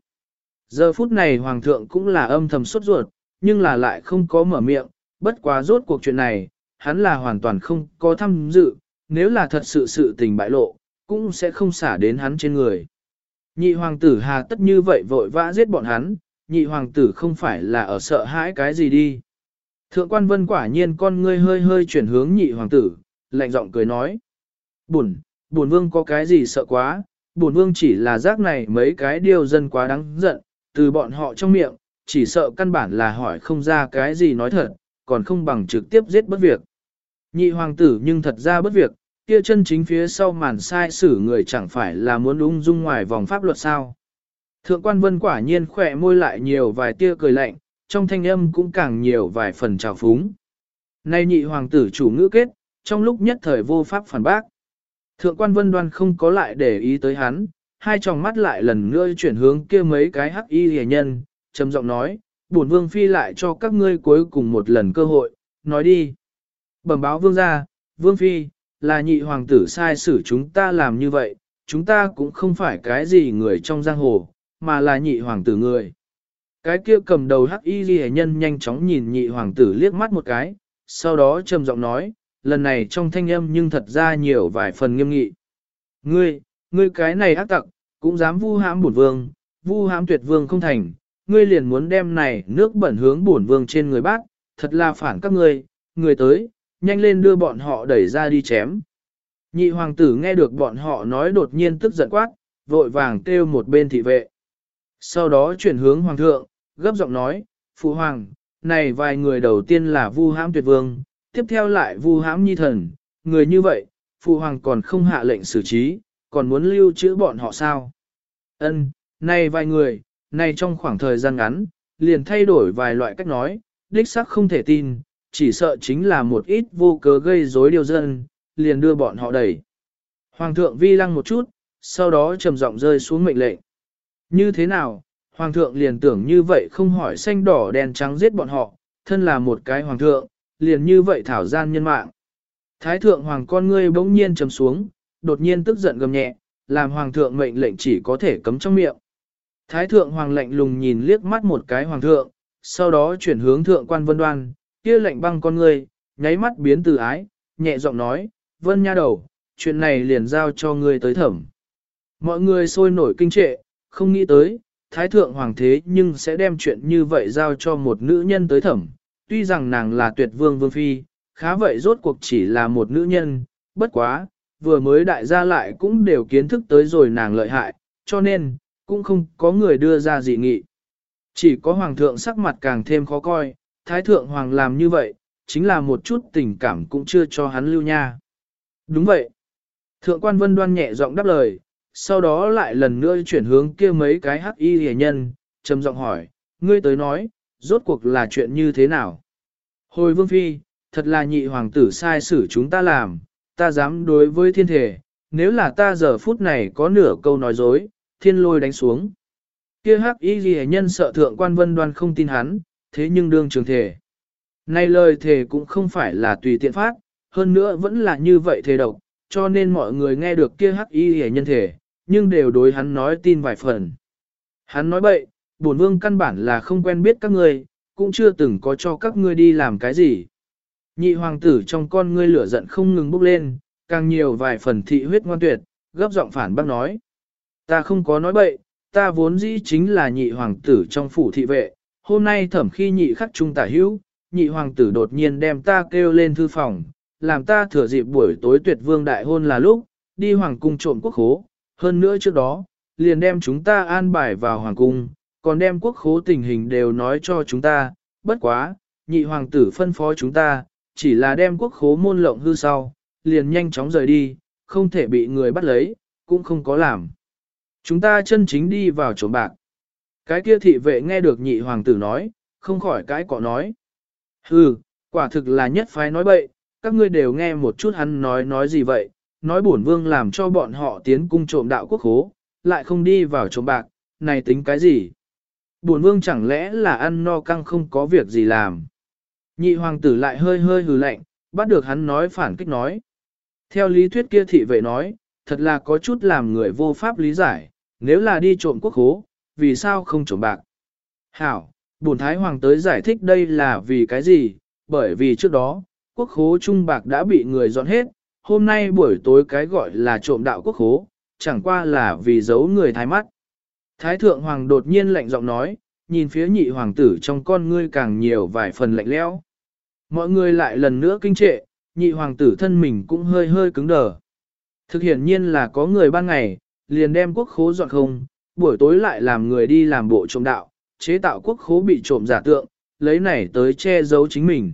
Giờ phút này hoàng thượng cũng là âm thầm sốt ruột, nhưng là lại không có mở miệng, bất quá rốt cuộc chuyện này, hắn là hoàn toàn không có tham dự, nếu là thật sự sự tình bại lộ, cũng sẽ không xả đến hắn trên người. Nhị hoàng tử hà tất như vậy vội vã giết bọn hắn, nhị hoàng tử không phải là ở sợ hãi cái gì đi. Thượng quan vân quả nhiên con ngươi hơi hơi chuyển hướng nhị hoàng tử, lạnh giọng cười nói. Bùn, bùn vương có cái gì sợ quá, bùn vương chỉ là giác này mấy cái điều dân quá đáng giận, từ bọn họ trong miệng, chỉ sợ căn bản là hỏi không ra cái gì nói thật, còn không bằng trực tiếp giết bất việc. Nhị hoàng tử nhưng thật ra bất việc, kia chân chính phía sau màn sai xử người chẳng phải là muốn ung dung ngoài vòng pháp luật sao. Thượng quan vân quả nhiên khỏe môi lại nhiều vài tia cười lạnh, trong thanh âm cũng càng nhiều vài phần trào phúng. Nay nhị hoàng tử chủ ngữ kết, trong lúc nhất thời vô pháp phản bác. Thượng quan vân đoan không có lại để ý tới hắn, hai tròng mắt lại lần nữa chuyển hướng kia mấy cái hắc y hề nhân, trầm giọng nói, bổn vương phi lại cho các ngươi cuối cùng một lần cơ hội, nói đi. Bẩm báo vương gia, vương phi, là nhị hoàng tử sai xử chúng ta làm như vậy, chúng ta cũng không phải cái gì người trong giang hồ, mà là nhị hoàng tử người. Cái kia cầm đầu hắc y ghi nhân nhanh chóng nhìn nhị hoàng tử liếc mắt một cái, sau đó trầm giọng nói, lần này trong thanh âm nhưng thật ra nhiều vài phần nghiêm nghị. Ngươi, ngươi cái này ác tặc, cũng dám vu hãm bổn vương, vu hãm tuyệt vương không thành, ngươi liền muốn đem này nước bẩn hướng bổn vương trên người bác, thật là phản các ngươi, người tới, nhanh lên đưa bọn họ đẩy ra đi chém. Nhị hoàng tử nghe được bọn họ nói đột nhiên tức giận quát, vội vàng kêu một bên thị vệ. Sau đó chuyển hướng hoàng thượng, gấp giọng nói, phụ hoàng, này vài người đầu tiên là vu hãm tuyệt vương, tiếp theo lại vu hãm nhi thần, người như vậy, phụ hoàng còn không hạ lệnh xử trí, còn muốn lưu trữ bọn họ sao? Ân, này vài người, này trong khoảng thời gian ngắn, liền thay đổi vài loại cách nói, đích xác không thể tin, chỉ sợ chính là một ít vô cớ gây rối điều dân, liền đưa bọn họ đẩy. Hoàng thượng vi lăng một chút, sau đó trầm giọng rơi xuống mệnh lệnh. Như thế nào, hoàng thượng liền tưởng như vậy không hỏi xanh đỏ đen trắng giết bọn họ, thân là một cái hoàng thượng, liền như vậy thảo gian nhân mạng. Thái thượng hoàng con ngươi bỗng nhiên trầm xuống, đột nhiên tức giận gầm nhẹ, làm hoàng thượng mệnh lệnh chỉ có thể cấm trong miệng. Thái thượng hoàng lệnh lùng nhìn liếc mắt một cái hoàng thượng, sau đó chuyển hướng thượng quan vân đoan, kia lệnh băng con ngươi, nháy mắt biến từ ái, nhẹ giọng nói, vân nha đầu, chuyện này liền giao cho ngươi tới thẩm. Mọi người sôi nổi kinh trệ, không nghĩ tới, thái thượng hoàng thế nhưng sẽ đem chuyện như vậy giao cho một nữ nhân tới thẩm. Tuy rằng nàng là tuyệt vương vương phi, khá vậy rốt cuộc chỉ là một nữ nhân, bất quá, vừa mới đại gia lại cũng đều kiến thức tới rồi nàng lợi hại, cho nên, cũng không có người đưa ra dị nghị. Chỉ có hoàng thượng sắc mặt càng thêm khó coi, thái thượng hoàng làm như vậy, chính là một chút tình cảm cũng chưa cho hắn lưu nha. Đúng vậy. Thượng quan vân đoan nhẹ giọng đáp lời, sau đó lại lần nữa chuyển hướng kia mấy cái hắc y hề nhân, trầm giọng hỏi, ngươi tới nói, rốt cuộc là chuyện như thế nào? Hồi vương phi, thật là nhị hoàng tử sai xử chúng ta làm, ta dám đối với thiên thể, nếu là ta giờ phút này có nửa câu nói dối, thiên lôi đánh xuống. Kia hắc y ghi nhân sợ thượng quan vân đoan không tin hắn, thế nhưng đương trường thể. Này lời thề cũng không phải là tùy tiện phát, hơn nữa vẫn là như vậy thề độc, cho nên mọi người nghe được kia hắc y hề nhân thể, nhưng đều đối hắn nói tin vài phần. Hắn nói bậy, bổn vương căn bản là không quen biết các ngươi, cũng chưa từng có cho các ngươi đi làm cái gì. Nhị hoàng tử trong con ngươi lửa giận không ngừng bốc lên, càng nhiều vài phần thị huyết ngoan tuyệt, gấp giọng phản bác nói. Ta không có nói bậy, ta vốn dĩ chính là nhị hoàng tử trong phủ thị vệ, hôm nay thẩm khi nhị khắc trung tả hữu, nhị hoàng tử đột nhiên đem ta kêu lên thư phòng, làm ta thừa dịp buổi tối tuyệt vương đại hôn là lúc, đi hoàng cung trộm quốc khố, hơn nữa trước đó, liền đem chúng ta an bài vào hoàng cung, còn đem quốc khố tình hình đều nói cho chúng ta, bất quá, nhị hoàng tử phân phó chúng ta, chỉ là đem quốc khố môn lộng hư sau, liền nhanh chóng rời đi, không thể bị người bắt lấy, cũng không có làm. Chúng ta chân chính đi vào chỗ bạc. Cái kia thị vệ nghe được nhị hoàng tử nói, không khỏi cái cọ nói. Hừ, quả thực là nhất phái nói bậy, các ngươi đều nghe một chút hắn nói nói gì vậy, nói bổn vương làm cho bọn họ tiến cung trộm đạo quốc khố, lại không đi vào trộm bạc, này tính cái gì? Bổn vương chẳng lẽ là ăn no căng không có việc gì làm? Nhị hoàng tử lại hơi hơi hừ lạnh, bắt được hắn nói phản kích nói. Theo lý thuyết kia thị vệ nói, thật là có chút làm người vô pháp lý giải, nếu là đi trộm quốc khố, vì sao không trộm bạc? Hảo, bổn thái hoàng tới giải thích đây là vì cái gì, bởi vì trước đó, quốc khố trung bạc đã bị người dọn hết, hôm nay buổi tối cái gọi là trộm đạo quốc khố, chẳng qua là vì giấu người thái mắt. Thái thượng hoàng đột nhiên lạnh giọng nói, nhìn phía nhị hoàng tử trong con ngươi càng nhiều vài phần lạnh lẽo. Mọi người lại lần nữa kinh trệ, nhị hoàng tử thân mình cũng hơi hơi cứng đờ. Thực hiện nhiên là có người ban ngày, liền đem quốc khố dọn không, buổi tối lại làm người đi làm bộ trộm đạo, chế tạo quốc khố bị trộm giả tượng, lấy này tới che giấu chính mình.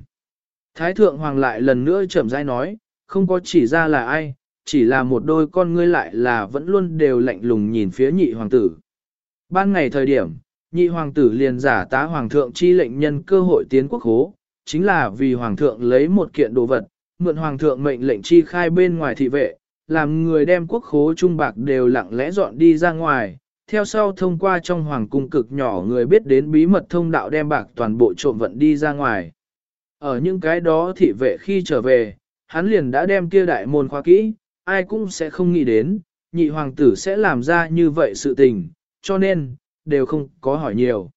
Thái thượng hoàng lại lần nữa chậm rãi nói, không có chỉ ra là ai, chỉ là một đôi con ngươi lại là vẫn luôn đều lạnh lùng nhìn phía nhị hoàng tử. Ban ngày thời điểm, nhị hoàng tử liền giả tá hoàng thượng chi lệnh nhân cơ hội tiến quốc hố, chính là vì hoàng thượng lấy một kiện đồ vật, mượn hoàng thượng mệnh lệnh chi khai bên ngoài thị vệ, làm người đem quốc khố trung bạc đều lặng lẽ dọn đi ra ngoài, theo sau thông qua trong hoàng cung cực nhỏ người biết đến bí mật thông đạo đem bạc toàn bộ trộm vận đi ra ngoài. Ở những cái đó thị vệ khi trở về, hắn liền đã đem kia đại môn khoa kỹ, ai cũng sẽ không nghĩ đến, nhị hoàng tử sẽ làm ra như vậy sự tình, cho nên, đều không có hỏi nhiều.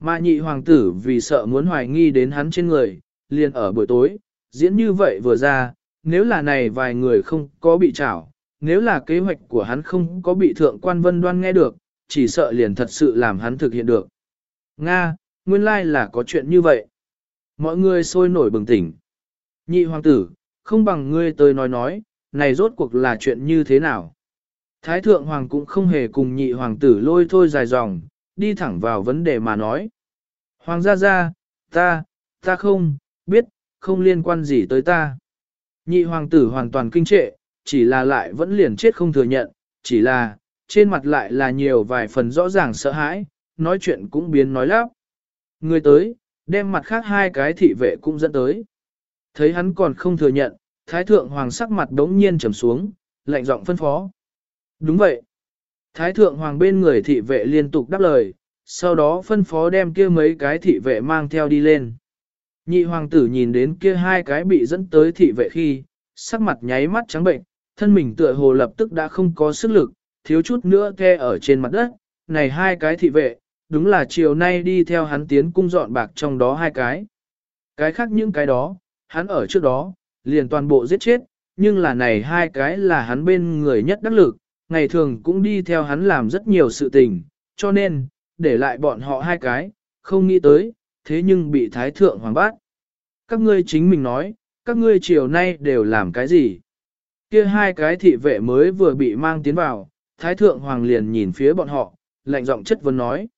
Mà nhị hoàng tử vì sợ muốn hoài nghi đến hắn trên người, liền ở buổi tối, diễn như vậy vừa ra, nếu là này vài người không có bị trảo, nếu là kế hoạch của hắn không có bị thượng quan vân đoan nghe được, chỉ sợ liền thật sự làm hắn thực hiện được. Nga, nguyên lai là có chuyện như vậy. Mọi người sôi nổi bừng tỉnh. Nhị hoàng tử, không bằng ngươi tới nói nói, này rốt cuộc là chuyện như thế nào. Thái thượng hoàng cũng không hề cùng nhị hoàng tử lôi thôi dài dòng, đi thẳng vào vấn đề mà nói. Hoàng gia gia, ta, ta không, biết, không liên quan gì tới ta. Nhị hoàng tử hoàn toàn kinh trệ, chỉ là lại vẫn liền chết không thừa nhận, chỉ là, trên mặt lại là nhiều vài phần rõ ràng sợ hãi, nói chuyện cũng biến nói lắp. Người tới, đem mặt khác hai cái thị vệ cũng dẫn tới. Thấy hắn còn không thừa nhận, thái thượng hoàng sắc mặt đống nhiên trầm xuống, lạnh giọng phân phó. Đúng vậy. Thái thượng hoàng bên người thị vệ liên tục đáp lời, sau đó phân phó đem kia mấy cái thị vệ mang theo đi lên. Nhị hoàng tử nhìn đến kia hai cái bị dẫn tới thị vệ khi, sắc mặt nháy mắt trắng bệnh, thân mình tựa hồ lập tức đã không có sức lực, thiếu chút nữa khe ở trên mặt đất, này hai cái thị vệ, đúng là chiều nay đi theo hắn tiến cung dọn bạc trong đó hai cái. Cái khác những cái đó, hắn ở trước đó, liền toàn bộ giết chết, nhưng là này hai cái là hắn bên người nhất đắc lực, ngày thường cũng đi theo hắn làm rất nhiều sự tình, cho nên, để lại bọn họ hai cái, không nghĩ tới, thế nhưng bị thái thượng hoàng bát. Các ngươi chính mình nói, các ngươi chiều nay đều làm cái gì? Kia hai cái thị vệ mới vừa bị mang tiến vào, thái thượng hoàng liền nhìn phía bọn họ, lạnh giọng chất vấn nói.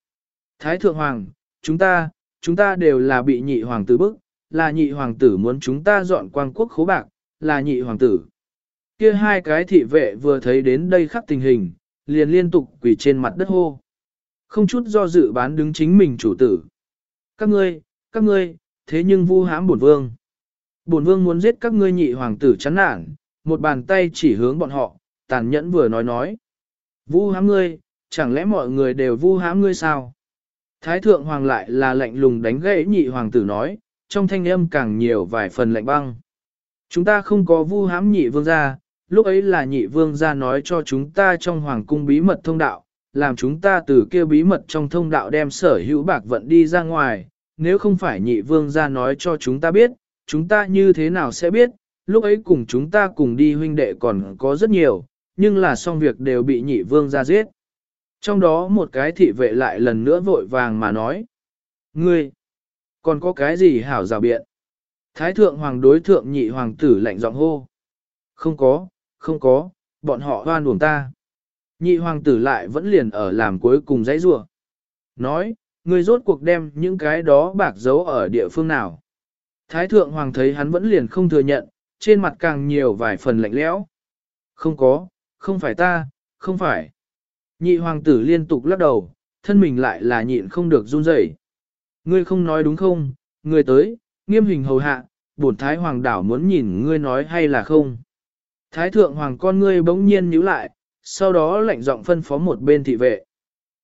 Thái thượng hoàng, chúng ta, chúng ta đều là bị nhị hoàng tử bức, là nhị hoàng tử muốn chúng ta dọn quang quốc khố bạc, là nhị hoàng tử. Kia hai cái thị vệ vừa thấy đến đây khắc tình hình, liền liên tục quỳ trên mặt đất hô. Không chút do dự bán đứng chính mình chủ tử. Các ngươi, các ngươi, thế nhưng vu hãm bổn vương. Bổn vương muốn giết các ngươi nhị hoàng tử chán nản, một bàn tay chỉ hướng bọn họ, tàn nhẫn vừa nói nói. Vu hãm ngươi, chẳng lẽ mọi người đều vu hãm ngươi sao? Thái thượng hoàng lại là lạnh lùng đánh gãy nhị hoàng tử nói, trong thanh âm càng nhiều vài phần lạnh băng. Chúng ta không có vu hãm nhị vương gia, lúc ấy là nhị vương gia nói cho chúng ta trong hoàng cung bí mật thông đạo, làm chúng ta từ kia bí mật trong thông đạo đem sở hữu bạc vận đi ra ngoài, nếu không phải nhị vương gia nói cho chúng ta biết, chúng ta như thế nào sẽ biết, lúc ấy cùng chúng ta cùng đi huynh đệ còn có rất nhiều, nhưng là xong việc đều bị nhị vương ra giết. Trong đó một cái thị vệ lại lần nữa vội vàng mà nói, Ngươi, còn có cái gì hảo rào biện? Thái thượng hoàng đối thượng nhị hoàng tử lạnh giọng hô. Không có, không có, bọn họ hoan uổng ta. Nhị hoàng tử lại vẫn liền ở làm cuối cùng dãy rủa. Nói, ngươi rốt cuộc đem những cái đó bạc giấu ở địa phương nào. Thái thượng hoàng thấy hắn vẫn liền không thừa nhận, trên mặt càng nhiều vài phần lạnh lẽo. Không có, không phải ta, không phải. Nhị hoàng tử liên tục lắc đầu, thân mình lại là nhịn không được run rẩy. Ngươi không nói đúng không, ngươi tới, nghiêm hình hầu hạ, bổn thái hoàng đảo muốn nhìn ngươi nói hay là không. Thái thượng hoàng con ngươi bỗng nhiên nhíu lại, sau đó lạnh giọng phân phó một bên thị vệ.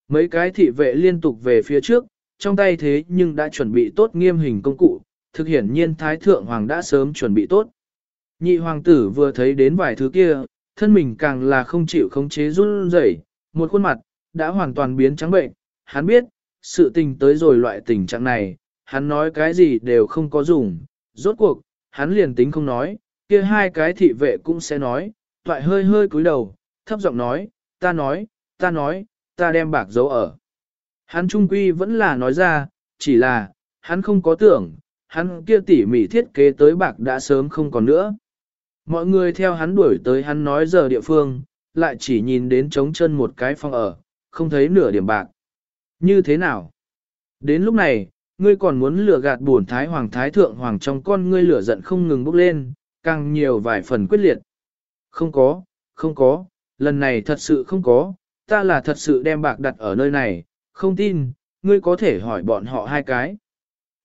Mấy cái thị vệ liên tục về phía trước, trong tay thế nhưng đã chuẩn bị tốt nghiêm hình công cụ, thực hiển nhiên thái thượng hoàng đã sớm chuẩn bị tốt. Nhị hoàng tử vừa thấy đến vài thứ kia, thân mình càng là không chịu khống chế run rẩy, một khuôn mặt, đã hoàn toàn biến trắng bệnh, hắn biết, sự tình tới rồi loại tình trạng này, hắn nói cái gì đều không có dùng, rốt cuộc, hắn liền tính không nói, kia hai cái thị vệ cũng sẽ nói, toại hơi hơi cúi đầu, thấp giọng nói, ta nói, ta nói, ta đem bạc giấu ở. Hắn trung quy vẫn là nói ra, chỉ là, hắn không có tưởng, hắn kia tỉ mỉ thiết kế tới bạc đã sớm không còn nữa. Mọi người theo hắn đuổi tới hắn nói giờ địa phương, lại chỉ nhìn đến trống chân một cái phòng ở, không thấy nửa điểm bạc. Như thế nào? Đến lúc này, ngươi còn muốn lừa gạt buồn thái hoàng thái thượng hoàng trong con ngươi lửa giận không ngừng bốc lên, càng nhiều vài phần quyết liệt. Không có, không có, lần này thật sự không có, ta là thật sự đem bạc đặt ở nơi này, không tin, ngươi có thể hỏi bọn họ hai cái.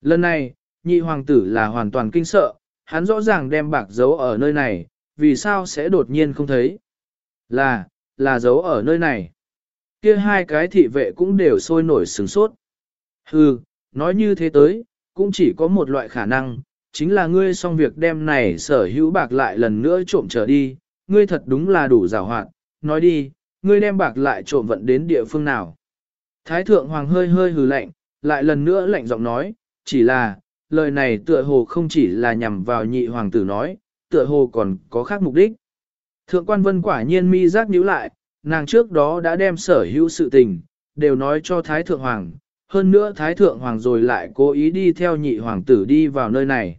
Lần này, nhị hoàng tử là hoàn toàn kinh sợ, hắn rõ ràng đem bạc giấu ở nơi này, vì sao sẽ đột nhiên không thấy? Là, là giấu ở nơi này. Kia hai cái thị vệ cũng đều sôi nổi sừng sốt. Hừ, nói như thế tới, cũng chỉ có một loại khả năng, chính là ngươi xong việc đem này sở hữu bạc lại lần nữa trộm trở đi, ngươi thật đúng là đủ rào hoạt, nói đi, ngươi đem bạc lại trộm vận đến địa phương nào. Thái thượng hoàng hơi hơi hừ lạnh, lại lần nữa lạnh giọng nói, chỉ là, lời này tựa hồ không chỉ là nhằm vào nhị hoàng tử nói, tựa hồ còn có khác mục đích. Thượng quan vân quả nhiên mi giác nhíu lại, nàng trước đó đã đem sở hữu sự tình, đều nói cho Thái Thượng Hoàng, hơn nữa Thái Thượng Hoàng rồi lại cố ý đi theo nhị hoàng tử đi vào nơi này.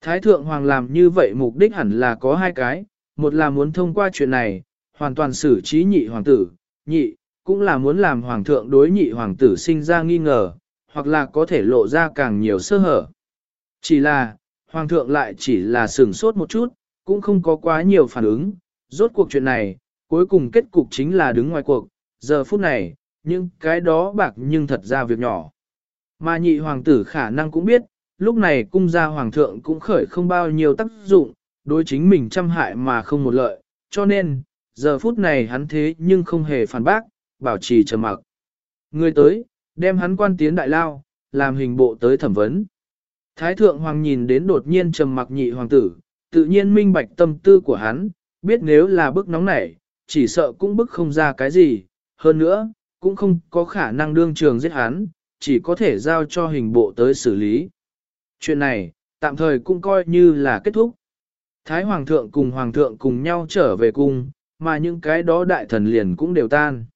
Thái Thượng Hoàng làm như vậy mục đích hẳn là có hai cái, một là muốn thông qua chuyện này, hoàn toàn xử trí nhị hoàng tử, nhị, cũng là muốn làm hoàng thượng đối nhị hoàng tử sinh ra nghi ngờ, hoặc là có thể lộ ra càng nhiều sơ hở. Chỉ là, hoàng thượng lại chỉ là sửng sốt một chút, cũng không có quá nhiều phản ứng, rốt cuộc chuyện này, cuối cùng kết cục chính là đứng ngoài cuộc, giờ phút này, những cái đó bạc nhưng thật ra việc nhỏ. Mà nhị hoàng tử khả năng cũng biết, lúc này cung gia hoàng thượng cũng khởi không bao nhiêu tác dụng, đối chính mình trăm hại mà không một lợi, cho nên, giờ phút này hắn thế nhưng không hề phản bác, bảo trì trầm mặc. Người tới, đem hắn quan tiến đại lao, làm hình bộ tới thẩm vấn. Thái thượng hoàng nhìn đến đột nhiên trầm mặc nhị hoàng tử, tự nhiên minh bạch tâm tư của hắn, biết nếu là bức nóng nảy, chỉ sợ cũng bức không ra cái gì, hơn nữa, cũng không có khả năng đương trường giết hắn, chỉ có thể giao cho hình bộ tới xử lý. Chuyện này, tạm thời cũng coi như là kết thúc. Thái Hoàng thượng cùng Hoàng thượng cùng nhau trở về cung, mà những cái đó đại thần liền cũng đều tan.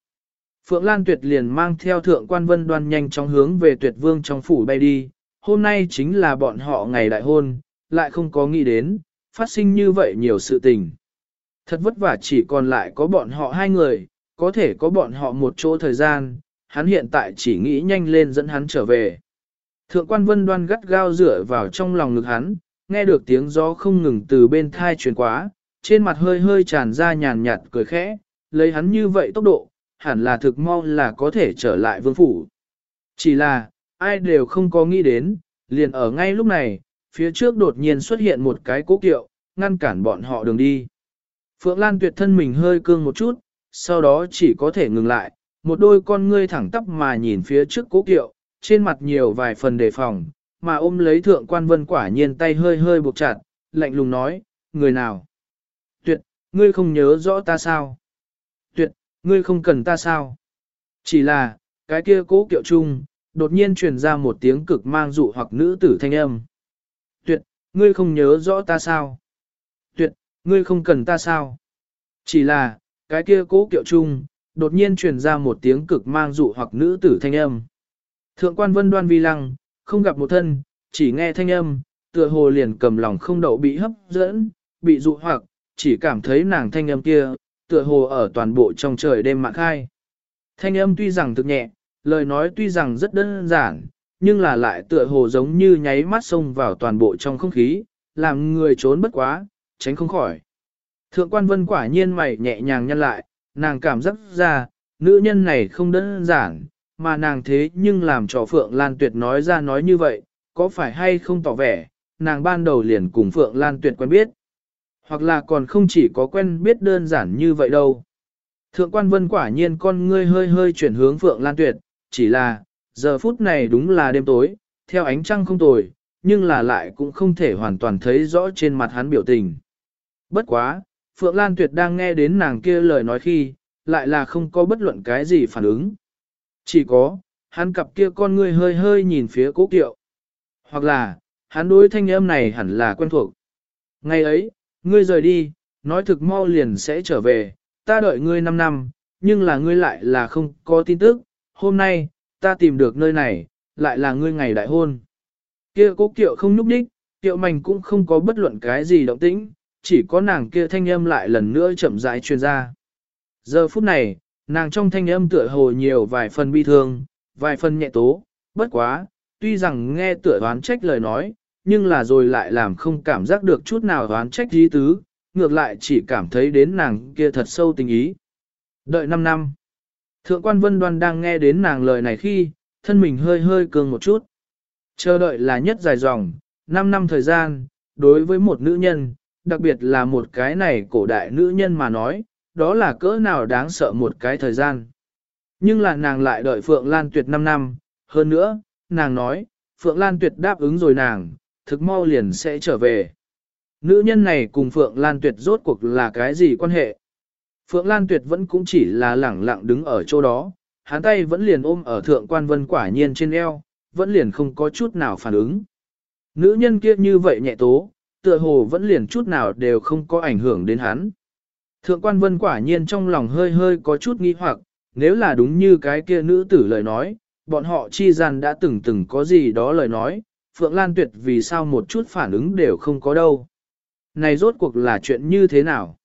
Phượng Lan Tuyệt liền mang theo thượng quan vân đoan nhanh chóng hướng về tuyệt vương trong phủ bay đi. Hôm nay chính là bọn họ ngày đại hôn, lại không có nghĩ đến, phát sinh như vậy nhiều sự tình. Thật vất vả chỉ còn lại có bọn họ hai người, có thể có bọn họ một chỗ thời gian, hắn hiện tại chỉ nghĩ nhanh lên dẫn hắn trở về. Thượng quan vân đoan gắt gao dựa vào trong lòng ngực hắn, nghe được tiếng gió không ngừng từ bên thai truyền quá, trên mặt hơi hơi tràn ra nhàn nhạt cười khẽ, lấy hắn như vậy tốc độ, hẳn là thực mau là có thể trở lại vương phủ. Chỉ là, ai đều không có nghĩ đến, liền ở ngay lúc này, phía trước đột nhiên xuất hiện một cái cố kiệu, ngăn cản bọn họ đường đi. Phượng Lan tuyệt thân mình hơi cương một chút, sau đó chỉ có thể ngừng lại, một đôi con ngươi thẳng tắp mà nhìn phía trước cố kiệu, trên mặt nhiều vài phần đề phòng, mà ôm lấy thượng quan vân quả nhiên tay hơi hơi buộc chặt, lạnh lùng nói, người nào? Tuyệt, ngươi không nhớ rõ ta sao? Tuyệt, ngươi không cần ta sao? Chỉ là, cái kia cố kiệu chung, đột nhiên truyền ra một tiếng cực mang dụ hoặc nữ tử thanh âm. Tuyệt, ngươi không nhớ rõ ta sao? Tuyệt, ngươi không cần ta sao? Chỉ là, cái kia cố kiệu chung, đột nhiên truyền ra một tiếng cực mang dụ hoặc nữ tử thanh âm. Thượng quan vân đoan vi lăng, không gặp một thân, chỉ nghe thanh âm, tựa hồ liền cầm lòng không đậu bị hấp dẫn, bị dụ hoặc, chỉ cảm thấy nàng thanh âm kia, tựa hồ ở toàn bộ trong trời đêm mạng khai. Thanh âm tuy rằng thực nhẹ, lời nói tuy rằng rất đơn giản, nhưng là lại tựa hồ giống như nháy mắt xông vào toàn bộ trong không khí, làm người trốn bất quá, tránh không khỏi. Thượng quan vân quả nhiên mày nhẹ nhàng nhăn lại, nàng cảm giác ra, nữ nhân này không đơn giản, mà nàng thế nhưng làm cho Phượng Lan Tuyệt nói ra nói như vậy, có phải hay không tỏ vẻ, nàng ban đầu liền cùng Phượng Lan Tuyệt quen biết. Hoặc là còn không chỉ có quen biết đơn giản như vậy đâu. Thượng quan vân quả nhiên con ngươi hơi hơi chuyển hướng Phượng Lan Tuyệt, chỉ là, giờ phút này đúng là đêm tối, theo ánh trăng không tồi, nhưng là lại cũng không thể hoàn toàn thấy rõ trên mặt hắn biểu tình. Bất quá, Phượng Lan Tuyệt đang nghe đến nàng kia lời nói khi, lại là không có bất luận cái gì phản ứng. Chỉ có, hắn cặp kia con ngươi hơi hơi nhìn phía cố kiệu. Hoặc là, hắn đối thanh âm này hẳn là quen thuộc. Ngày ấy, ngươi rời đi, nói thực mau liền sẽ trở về, ta đợi ngươi 5 năm, nhưng là ngươi lại là không có tin tức, hôm nay, ta tìm được nơi này, lại là ngươi ngày đại hôn. Kia cố kiệu không nhúc đích, kiệu mảnh cũng không có bất luận cái gì động tĩnh, chỉ có nàng kia thanh âm lại lần nữa chậm rãi truyền ra. Giờ phút này, nàng trong thanh âm tựa hồ nhiều vài phần bi thương, vài phần nhẹ tố, bất quá, tuy rằng nghe tựa đoán trách lời nói, nhưng là rồi lại làm không cảm giác được chút nào đoán trách ý tứ, ngược lại chỉ cảm thấy đến nàng kia thật sâu tình ý. Đợi 5 năm, thượng quan vân đoan đang nghe đến nàng lời này khi, thân mình hơi hơi cường một chút. Chờ đợi là nhất dài dòng, 5 năm thời gian, đối với một nữ nhân, đặc biệt là một cái này cổ đại nữ nhân mà nói, đó là cỡ nào đáng sợ một cái thời gian. Nhưng là nàng lại đợi Phượng Lan Tuyệt 5 năm, hơn nữa, nàng nói, Phượng Lan Tuyệt đáp ứng rồi nàng, thực mau liền sẽ trở về. Nữ nhân này cùng Phượng Lan Tuyệt rốt cuộc là cái gì quan hệ? Phượng Lan Tuyệt vẫn cũng chỉ là lẳng lặng đứng ở chỗ đó, hắn tay vẫn liền ôm ở thượng quan vân quả nhiên trên eo, vẫn liền không có chút nào phản ứng. Nữ nhân kia như vậy nhẹ tố, tựa hồ vẫn liền chút nào đều không có ảnh hưởng đến hắn. Thượng quan vân quả nhiên trong lòng hơi hơi có chút nghi hoặc, nếu là đúng như cái kia nữ tử lời nói, bọn họ chi gian đã từng từng có gì đó lời nói, Phượng Lan Tuyệt vì sao một chút phản ứng đều không có đâu. Này rốt cuộc là chuyện như thế nào?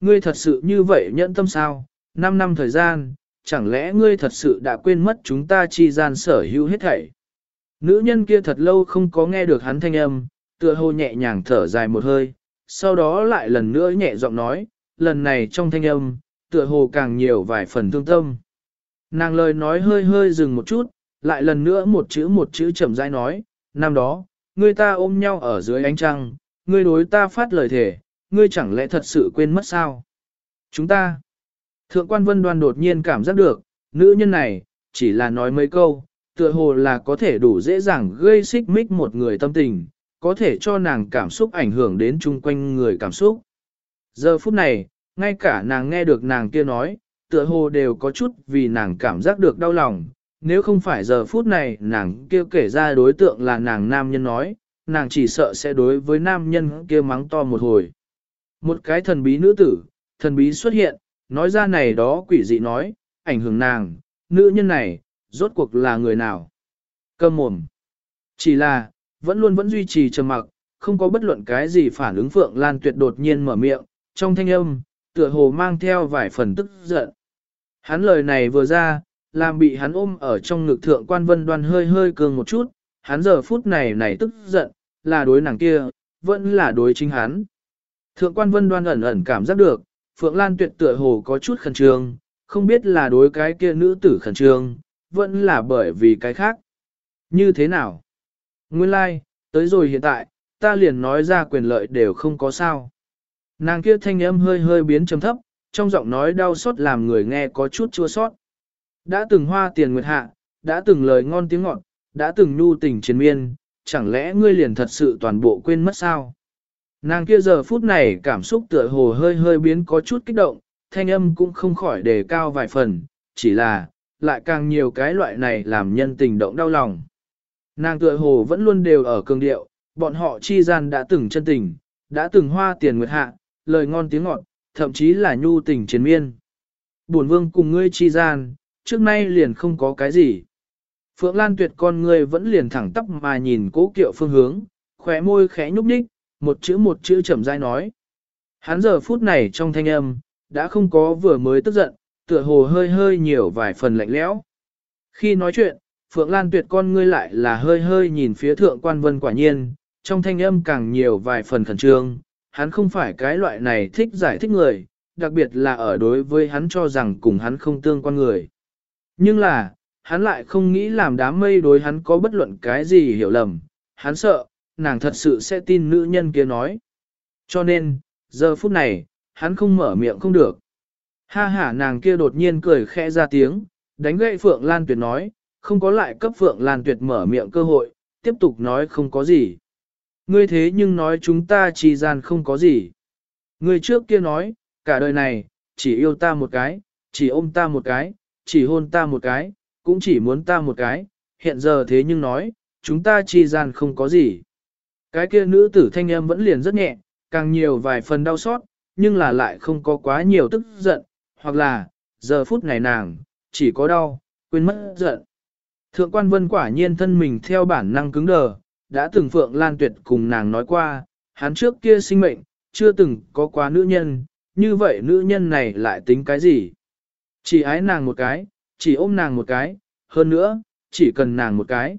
Ngươi thật sự như vậy nhẫn tâm sao? Năm năm thời gian, chẳng lẽ ngươi thật sự đã quên mất chúng ta chi gian sở hữu hết thảy? Nữ nhân kia thật lâu không có nghe được hắn thanh âm, tựa hồ nhẹ nhàng thở dài một hơi, sau đó lại lần nữa nhẹ giọng nói, lần này trong thanh âm, tựa hồ càng nhiều vài phần thương tâm. Nàng lời nói hơi hơi dừng một chút, lại lần nữa một chữ một chữ chậm rãi nói, năm đó, ngươi ta ôm nhau ở dưới ánh trăng, ngươi đối ta phát lời thề ngươi chẳng lẽ thật sự quên mất sao? Chúng ta, thượng quan vân đoan đột nhiên cảm giác được, nữ nhân này, chỉ là nói mấy câu, tựa hồ là có thể đủ dễ dàng gây xích mích một người tâm tình, có thể cho nàng cảm xúc ảnh hưởng đến chung quanh người cảm xúc. Giờ phút này, ngay cả nàng nghe được nàng kia nói, tựa hồ đều có chút vì nàng cảm giác được đau lòng. Nếu không phải giờ phút này nàng kia kể ra đối tượng là nàng nam nhân nói, nàng chỉ sợ sẽ đối với nam nhân kia mắng to một hồi. Một cái thần bí nữ tử, thần bí xuất hiện, nói ra này đó quỷ dị nói, ảnh hưởng nàng, nữ nhân này, rốt cuộc là người nào. Cầm mồm. Chỉ là, vẫn luôn vẫn duy trì trầm mặc, không có bất luận cái gì phản ứng Phượng Lan Tuyệt đột nhiên mở miệng, trong thanh âm, tựa hồ mang theo vài phần tức giận. Hắn lời này vừa ra, làm bị hắn ôm ở trong ngực thượng quan vân đoan hơi hơi cường một chút, hắn giờ phút này này tức giận, là đối nàng kia, vẫn là đối chính hắn. Thượng quan vân đoan ẩn ẩn cảm giác được, Phượng Lan tuyệt tựa hồ có chút khẩn trương, không biết là đối cái kia nữ tử khẩn trương, vẫn là bởi vì cái khác. Như thế nào? Nguyên lai, like, tới rồi hiện tại, ta liền nói ra quyền lợi đều không có sao. Nàng kia thanh âm hơi hơi biến trầm thấp, trong giọng nói đau xót làm người nghe có chút chua xót. Đã từng hoa tiền nguyệt hạ, đã từng lời ngon tiếng ngọt, đã từng nhu tình chiến miên, chẳng lẽ ngươi liền thật sự toàn bộ quên mất sao? Nàng kia giờ phút này cảm xúc tựa hồ hơi hơi biến có chút kích động, thanh âm cũng không khỏi đề cao vài phần, chỉ là, lại càng nhiều cái loại này làm nhân tình động đau lòng. Nàng tựa hồ vẫn luôn đều ở cường điệu, bọn họ chi gian đã từng chân tình, đã từng hoa tiền nguyệt hạ, lời ngon tiếng ngọt, thậm chí là nhu tình chiến miên. Bổn vương cùng ngươi chi gian, trước nay liền không có cái gì. Phượng Lan tuyệt con ngươi vẫn liền thẳng tóc mà nhìn cố kiệu phương hướng, khóe môi khẽ nhúc nhích, một chữ một chữ chậm rãi nói. Hắn giờ phút này trong thanh âm, đã không có vừa mới tức giận, tựa hồ hơi hơi nhiều vài phần lạnh lẽo. Khi nói chuyện, Phượng Lan tuyệt con ngươi lại là hơi hơi nhìn phía thượng quan vân quả nhiên, trong thanh âm càng nhiều vài phần khẩn trương, hắn không phải cái loại này thích giải thích người, đặc biệt là ở đối với hắn cho rằng cùng hắn không tương quan người. Nhưng là, hắn lại không nghĩ làm đám mây đối hắn có bất luận cái gì hiểu lầm, hắn sợ, nàng thật sự sẽ tin nữ nhân kia nói. Cho nên, giờ phút này, hắn không mở miệng không được. Ha ha nàng kia đột nhiên cười khẽ ra tiếng, đánh gậy Phượng Lan Tuyệt nói, không có lại cấp Phượng Lan Tuyệt mở miệng cơ hội, tiếp tục nói không có gì. Ngươi thế nhưng nói chúng ta chỉ gian không có gì. Ngươi trước kia nói, cả đời này, chỉ yêu ta một cái, chỉ ôm ta một cái, chỉ hôn ta một cái, cũng chỉ muốn ta một cái, hiện giờ thế nhưng nói, chúng ta chi gian không có gì. Cái kia nữ tử thanh âm vẫn liền rất nhẹ, càng nhiều vài phần đau xót, nhưng là lại không có quá nhiều tức giận, hoặc là, giờ phút này nàng, chỉ có đau, quên mất giận. Thượng quan vân quả nhiên thân mình theo bản năng cứng đờ, đã từng Phượng Lan Tuyệt cùng nàng nói qua, hắn trước kia sinh mệnh, chưa từng có quá nữ nhân, như vậy nữ nhân này lại tính cái gì? Chỉ ái nàng một cái, chỉ ôm nàng một cái, hơn nữa, chỉ cần nàng một cái.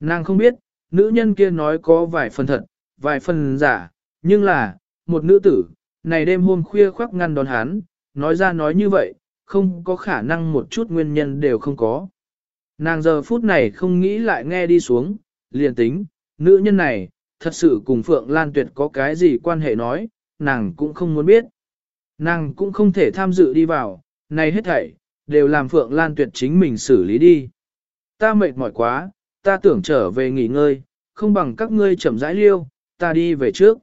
Nàng không biết, nữ nhân kia nói có vài phần thật, vài phần giả, nhưng là, một nữ tử, này đêm hôm khuya khoác ngăn đón hắn, nói ra nói như vậy, không có khả năng một chút nguyên nhân đều không có. Nàng giờ phút này không nghĩ lại nghe đi xuống, liền tính, nữ nhân này, thật sự cùng Phượng Lan Tuyệt có cái gì quan hệ nói, nàng cũng không muốn biết. Nàng cũng không thể tham dự đi vào, này hết thảy, đều làm Phượng Lan Tuyệt chính mình xử lý đi. Ta mệt mỏi quá, ta tưởng trở về nghỉ ngơi, không bằng các ngươi chậm rãi liêu, ta đi về trước.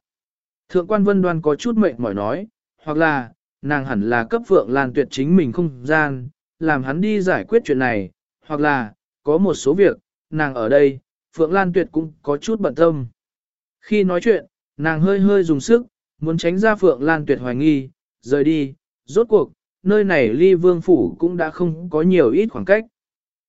Thượng quan vân đoan có chút mệt mỏi nói, hoặc là, nàng hẳn là cấp Phượng Lan Tuyệt chính mình không gian, làm hắn đi giải quyết chuyện này, hoặc là, có một số việc, nàng ở đây, Phượng Lan Tuyệt cũng có chút bận tâm. Khi nói chuyện, nàng hơi hơi dùng sức, muốn tránh ra Phượng Lan Tuyệt hoài nghi, rời đi, rốt cuộc, nơi này ly vương phủ cũng đã không có nhiều ít khoảng cách.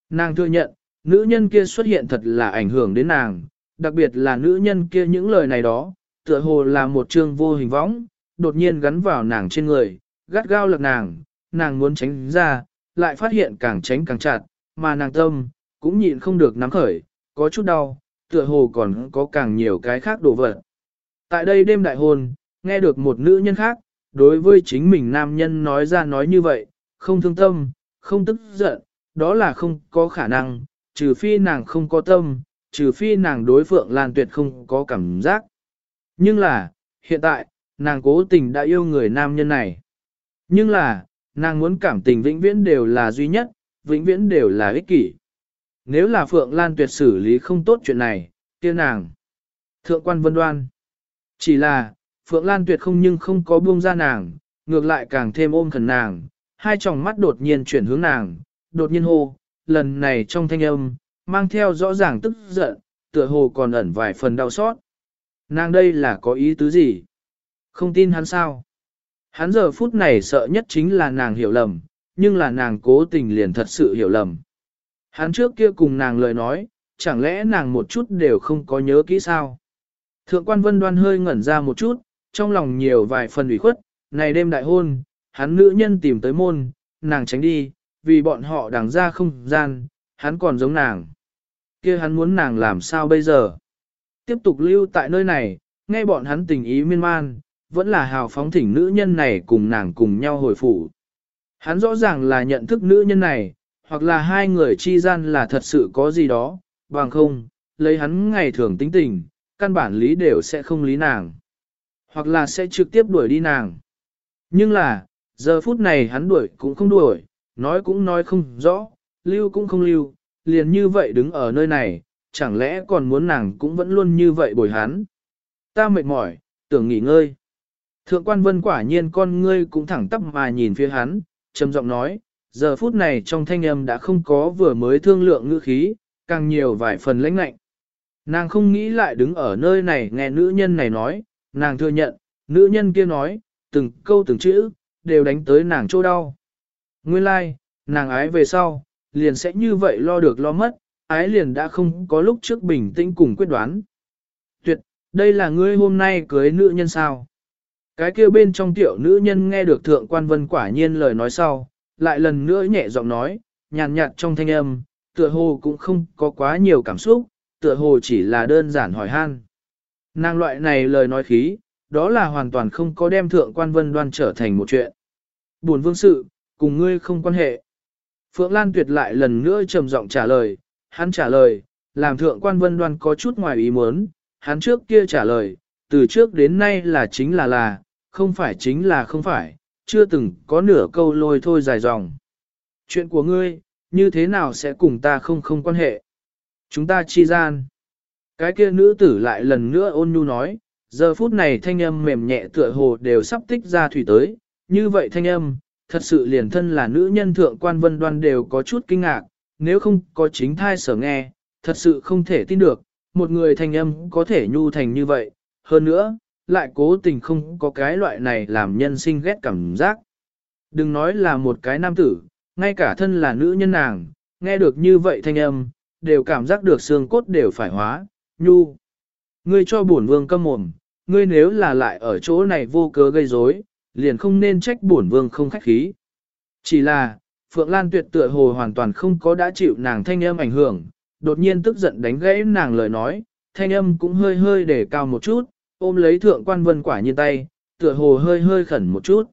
Nàng thừa nhận, nữ nhân kia xuất hiện thật là ảnh hưởng đến nàng, đặc biệt là nữ nhân kia những lời này đó, tựa hồ là một chương vô hình võng, đột nhiên gắn vào nàng trên người, gắt gao lật nàng, nàng muốn tránh ra, lại phát hiện càng tránh càng chặt, mà nàng tâm, cũng nhịn không được nắm khởi, có chút đau, tựa hồ còn có càng nhiều cái khác đổ vật. Tại đây đêm đại hôn, nghe được một nữ nhân khác, đối với chính mình nam nhân nói ra nói như vậy, không thương tâm, không tức giận, đó là không có khả năng, trừ phi nàng không có tâm, trừ phi nàng đối Phượng Lan Tuyệt không có cảm giác. Nhưng là, hiện tại, nàng cố tình đã yêu người nam nhân này. Nhưng là, nàng muốn cảm tình vĩnh viễn đều là duy nhất, vĩnh viễn đều là ích kỷ. Nếu là Phượng Lan Tuyệt xử lý không tốt chuyện này, kia nàng. Thượng quan vân đoan. Chỉ là, Phượng Lan Tuyệt không nhưng không có buông ra nàng, ngược lại càng thêm ôm khẩn nàng, hai tròng mắt đột nhiên chuyển hướng nàng, đột nhiên hô, lần này trong thanh âm, mang theo rõ ràng tức giận, tựa hồ còn ẩn vài phần đau xót. Nàng đây là có ý tứ gì? Không tin hắn sao? Hắn giờ phút này sợ nhất chính là nàng hiểu lầm, nhưng là nàng cố tình liền thật sự hiểu lầm. Hắn trước kia cùng nàng lời nói, chẳng lẽ nàng một chút đều không có nhớ kỹ sao? Thượng quan vân đoan hơi ngẩn ra một chút, trong lòng nhiều vài phần ủy khuất, này đêm đại hôn, hắn nữ nhân tìm tới môn, nàng tránh đi, vì bọn họ đằng ra không gian, hắn còn giống nàng. kia hắn muốn nàng làm sao bây giờ? Tiếp tục lưu tại nơi này, nghe bọn hắn tình ý miên man, vẫn là hào phóng thỉnh nữ nhân này cùng nàng cùng nhau hồi phủ. Hắn rõ ràng là nhận thức nữ nhân này, hoặc là hai người chi gian là thật sự có gì đó, bằng không, lấy hắn ngày thường tính tình, căn bản lý đều sẽ không lý nàng. Hoặc là sẽ trực tiếp đuổi đi nàng. Nhưng là, giờ phút này hắn đuổi cũng không đuổi, nói cũng nói không rõ, lưu cũng không lưu, liền như vậy đứng ở nơi này, chẳng lẽ còn muốn nàng cũng vẫn luôn như vậy bồi hắn. Ta mệt mỏi, tưởng nghỉ ngơi. Thượng quan vân quả nhiên con ngươi cũng thẳng tắp mà nhìn phía hắn, trầm giọng nói, giờ phút này trong thanh âm đã không có vừa mới thương lượng ngữ khí, càng nhiều vài phần lãnh lạnh. Nàng không nghĩ lại đứng ở nơi này nghe nữ nhân này nói, nàng thừa nhận, nữ nhân kia nói, từng câu từng chữ, đều đánh tới nàng chỗ đau. Nguyên lai, like, nàng ái về sau, liền sẽ như vậy lo được lo mất, ái liền đã không có lúc trước bình tĩnh cùng quyết đoán. Tuyệt, đây là ngươi hôm nay cưới nữ nhân sao? Cái kia bên trong tiểu nữ nhân nghe được thượng quan vân quả nhiên lời nói sau, lại lần nữa nhẹ giọng nói, nhàn nhạt trong thanh âm, tựa hồ cũng không có quá nhiều cảm xúc, tựa hồ chỉ là đơn giản hỏi han. Nàng loại này lời nói khí, đó là hoàn toàn không có đem thượng quan vân đoan trở thành một chuyện. Buồn vương sự, cùng ngươi không quan hệ. Phượng Lan tuyệt lại lần nữa trầm giọng trả lời, hắn trả lời, làm thượng quan vân đoan có chút ngoài ý muốn, hắn trước kia trả lời, từ trước đến nay là chính là là, không phải chính là không phải, chưa từng có nửa câu lôi thôi dài dòng. Chuyện của ngươi, như thế nào sẽ cùng ta không không quan hệ? Chúng ta chi gian. Cái kia nữ tử lại lần nữa ôn nhu nói, giờ phút này thanh âm mềm nhẹ tựa hồ đều sắp tích ra thủy tới, như vậy thanh âm, thật sự liền thân là nữ nhân thượng quan vân đoan đều có chút kinh ngạc, nếu không có chính thai sở nghe, thật sự không thể tin được, một người thanh âm có thể nhu thành như vậy, hơn nữa, lại cố tình không có cái loại này làm nhân sinh ghét cảm giác. Đừng nói là một cái nam tử, ngay cả thân là nữ nhân nàng, nghe được như vậy thanh âm, đều cảm giác được xương cốt đều phải hóa, nhu. Ngươi cho bổn vương câm mồm, ngươi nếu là lại ở chỗ này vô cớ gây rối, liền không nên trách bổn vương không khách khí. Chỉ là, Phượng Lan tuyệt tựa hồ hoàn toàn không có đã chịu nàng thanh âm ảnh hưởng, đột nhiên tức giận đánh gãy nàng lời nói, thanh âm cũng hơi hơi để cao một chút, ôm lấy thượng quan vân quả nhiên tay, tựa hồ hơi hơi khẩn một chút.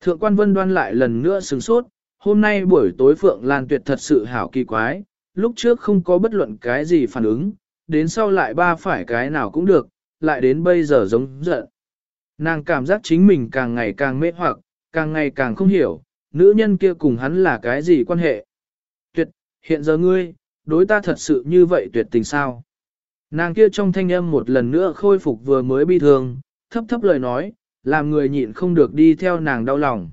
Thượng quan vân đoan lại lần nữa sừng sốt, hôm nay buổi tối Phượng Lan tuyệt thật sự hảo kỳ quái, lúc trước không có bất luận cái gì phản ứng, đến sau lại ba phải cái nào cũng được, lại đến bây giờ giống giận. Nàng cảm giác chính mình càng ngày càng mê hoặc, càng ngày càng không hiểu, nữ nhân kia cùng hắn là cái gì quan hệ. Tuyệt, hiện giờ ngươi, đối ta thật sự như vậy tuyệt tình sao? Nàng kia trong thanh âm một lần nữa khôi phục vừa mới bi thương, thấp thấp lời nói, làm người nhịn không được đi theo nàng đau lòng.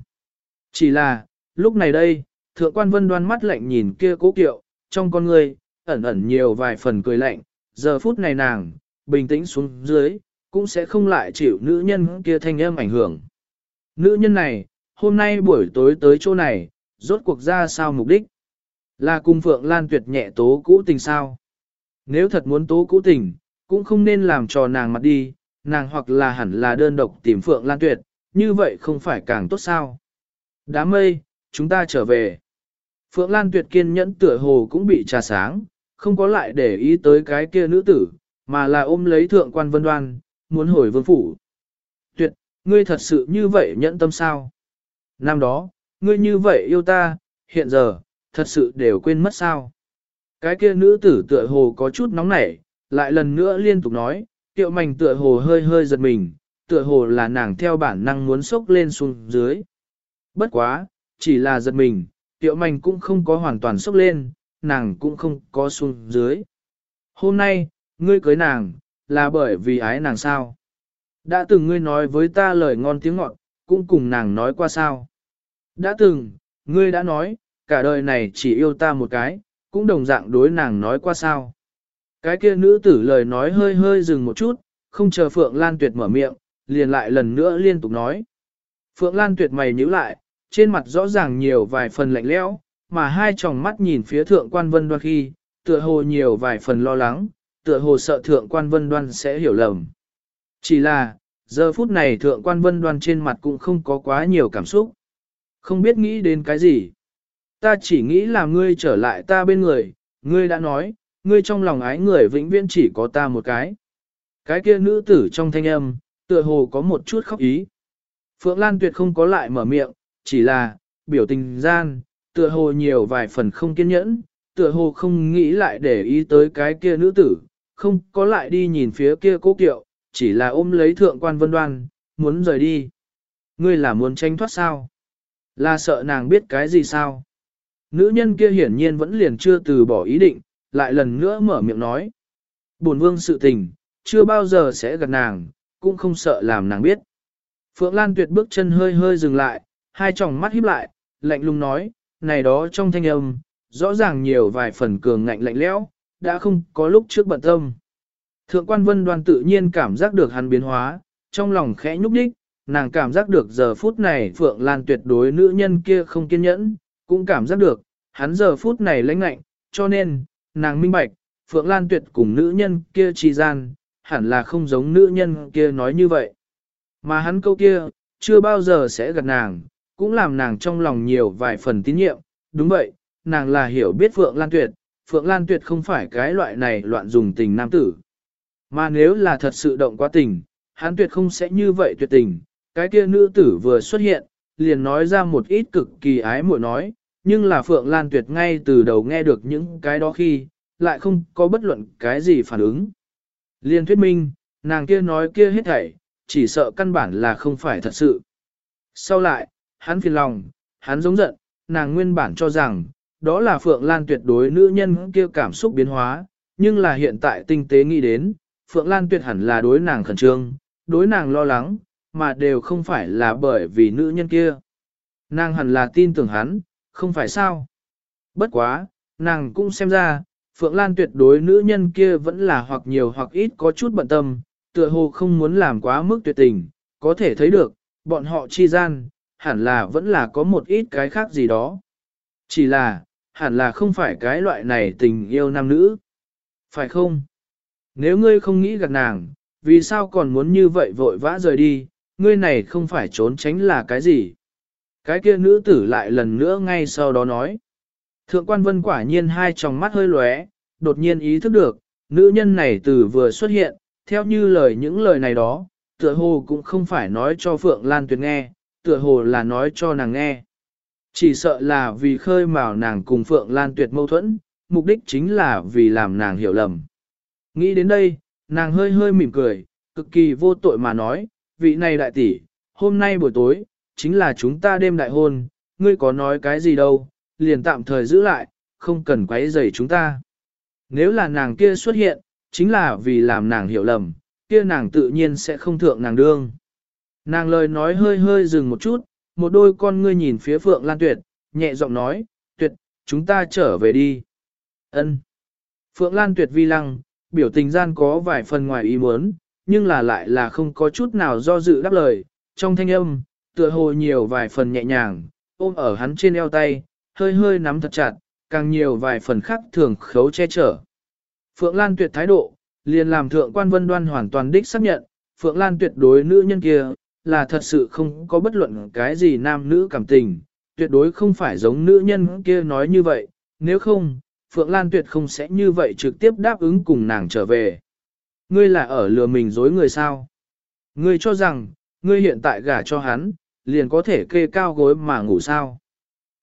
Chỉ là, lúc này đây, thượng quan vân đoan mắt lạnh nhìn kia cố kiệu, trong con người, ẩn ẩn nhiều vài phần cười lạnh, giờ phút này nàng, bình tĩnh xuống dưới, cũng sẽ không lại chịu nữ nhân kia thanh âm ảnh hưởng. Nữ nhân này, hôm nay buổi tối tới chỗ này, rốt cuộc ra sao mục đích? Là cùng Phượng Lan tuyệt nhẹ tố cũ tình sao? Nếu thật muốn tố cũ tình, cũng không nên làm cho nàng mặt đi, nàng hoặc là hẳn là đơn độc tìm Phượng Lan tuyệt, như vậy không phải càng tốt sao? Đám mây, chúng ta trở về. Phượng Lan tuyệt kiên nhẫn tựa hồ cũng bị trà sáng, không có lại để ý tới cái kia nữ tử, mà là ôm lấy thượng quan vân đoan, muốn hồi vương phủ. Tuyệt, ngươi thật sự như vậy nhẫn tâm sao? Năm đó, ngươi như vậy yêu ta, hiện giờ, thật sự đều quên mất sao? Cái kia nữ tử tựa hồ có chút nóng nảy, lại lần nữa liên tục nói, tiệu mảnh tựa hồ hơi hơi giật mình, tựa hồ là nàng theo bản năng muốn sốc lên xuống dưới. Bất quá, chỉ là giật mình, tiệu mảnh cũng không có hoàn toàn sốc lên, nàng cũng không có xuống dưới. Hôm nay, ngươi cưới nàng, là bởi vì ái nàng sao? Đã từng ngươi nói với ta lời ngon tiếng ngọt, cũng cùng nàng nói qua sao? Đã từng, ngươi đã nói, cả đời này chỉ yêu ta một cái, cũng đồng dạng đối nàng nói qua sao? Cái kia nữ tử lời nói hơi hơi dừng một chút, không chờ Phượng Lan Tuyệt mở miệng, liền lại lần nữa liên tục nói. Phượng Lan Tuyệt mày nhíu lại, trên mặt rõ ràng nhiều vài phần lạnh lẽo, mà hai tròng mắt nhìn phía thượng quan vân đoan khi, tựa hồ nhiều vài phần lo lắng, tựa hồ sợ thượng quan vân đoan sẽ hiểu lầm. Chỉ là, giờ phút này thượng quan vân đoan trên mặt cũng không có quá nhiều cảm xúc. Không biết nghĩ đến cái gì. ta chỉ nghĩ là ngươi trở lại ta bên người, ngươi đã nói, ngươi trong lòng ái người vĩnh viễn chỉ có ta một cái. Cái kia nữ tử trong thanh âm, tựa hồ có một chút khóc ý. Phượng Lan Tuyệt không có lại mở miệng, chỉ là, biểu tình gian, tựa hồ nhiều vài phần không kiên nhẫn, tựa hồ không nghĩ lại để ý tới cái kia nữ tử, không có lại đi nhìn phía kia cố kiệu, chỉ là ôm lấy thượng quan vân đoan, muốn rời đi. Ngươi là muốn tranh thoát sao? Là sợ nàng biết cái gì sao? Nữ nhân kia hiển nhiên vẫn liền chưa từ bỏ ý định, lại lần nữa mở miệng nói. Bổn vương sự tình, chưa bao giờ sẽ gặp nàng, cũng không sợ làm nàng biết. Phượng Lan Tuyệt bước chân hơi hơi dừng lại, hai tròng mắt híp lại, lạnh lùng nói, này đó trong thanh âm, rõ ràng nhiều vài phần cường ngạnh lạnh lẽo, đã không có lúc trước bận tâm. Thượng quan vân đoan tự nhiên cảm giác được hắn biến hóa, trong lòng khẽ nhúc đích, nàng cảm giác được giờ phút này Phượng Lan tuyệt đối nữ nhân kia không kiên nhẫn, cũng cảm giác được, hắn giờ phút này lãnh lạnh, cho nên, nàng minh bạch, Phượng Lan tuyệt cùng nữ nhân kia trì gian, hẳn là không giống nữ nhân kia nói như vậy. Mà hắn câu kia, chưa bao giờ sẽ gặp nàng, cũng làm nàng trong lòng nhiều vài phần tín nhiệm, đúng vậy, nàng là hiểu biết Phượng Lan tuyệt, Phượng Lan tuyệt không phải cái loại này loạn dùng tình nam tử. Mà nếu là thật sự động quá tình, hắn tuyệt không sẽ như vậy tuyệt tình, cái kia nữ tử vừa xuất hiện, liền nói ra một ít cực kỳ ái muội nói, nhưng là Phượng Lan tuyệt ngay từ đầu nghe được những cái đó khi, lại không có bất luận cái gì phản ứng. Liên thuyết minh, nàng kia nói kia hết thảy, chỉ sợ căn bản là không phải thật sự. Sau lại, hắn phiền lòng, hắn giống giận, nàng nguyên bản cho rằng, đó là Phượng Lan tuyệt đối nữ nhân kia cảm xúc biến hóa, nhưng là hiện tại tinh tế nghĩ đến, Phượng Lan tuyệt hẳn là đối nàng khẩn trương, đối nàng lo lắng, mà đều không phải là bởi vì nữ nhân kia. Nàng hẳn là tin tưởng hắn, không phải sao. Bất quá, nàng cũng xem ra, Phượng Lan tuyệt đối nữ nhân kia vẫn là hoặc nhiều hoặc ít có chút bận tâm, tựa hồ không muốn làm quá mức tuyệt tình, có thể thấy được, bọn họ chi gian, hẳn là vẫn là có một ít cái khác gì đó. Chỉ là, hẳn là không phải cái loại này tình yêu nam nữ. Phải không? Nếu ngươi không nghĩ gạt nàng, vì sao còn muốn như vậy vội vã rời đi, ngươi này không phải trốn tránh là cái gì? Cái kia nữ tử lại lần nữa ngay sau đó nói. Thượng quan vân quả nhiên hai tròng mắt hơi lóe, đột nhiên ý thức được, nữ nhân này từ vừa xuất hiện, theo như lời những lời này đó, tựa hồ cũng không phải nói cho Phượng Lan Tuyệt nghe, tựa hồ là nói cho nàng nghe. Chỉ sợ là vì khơi mào nàng cùng Phượng Lan Tuyệt mâu thuẫn, mục đích chính là vì làm nàng hiểu lầm. Nghĩ đến đây, nàng hơi hơi mỉm cười, cực kỳ vô tội mà nói, vị này đại tỷ, hôm nay buổi tối, chính là chúng ta đêm đại hôn, ngươi có nói cái gì đâu, liền tạm thời giữ lại, không cần quấy rầy chúng ta. Nếu là nàng kia xuất hiện, chính là vì làm nàng hiểu lầm, kia nàng tự nhiên sẽ không thượng nàng đương. Nàng lời nói hơi hơi dừng một chút, một đôi con ngươi nhìn phía Phượng Lan Tuyệt, nhẹ giọng nói, Tuyệt, chúng ta trở về đi. Ân. Phượng Lan Tuyệt vi lăng, biểu tình gian có vài phần ngoài ý muốn, nhưng là lại là không có chút nào do dự đáp lời, trong thanh âm, tựa hồ nhiều vài phần nhẹ nhàng, ôm ở hắn trên eo tay, hơi hơi nắm thật chặt, càng nhiều vài phần khác thường khấu che chở. Phượng Lan tuyệt thái độ, liền làm thượng quan vân đoan hoàn toàn đích xác nhận, Phượng Lan tuyệt đối nữ nhân kia, là thật sự không có bất luận cái gì nam nữ cảm tình, tuyệt đối không phải giống nữ nhân kia nói như vậy, nếu không, Phượng Lan tuyệt không sẽ như vậy trực tiếp đáp ứng cùng nàng trở về. Ngươi là ở lừa mình dối người sao? Ngươi cho rằng, ngươi hiện tại gả cho hắn, liền có thể kê cao gối mà ngủ sao?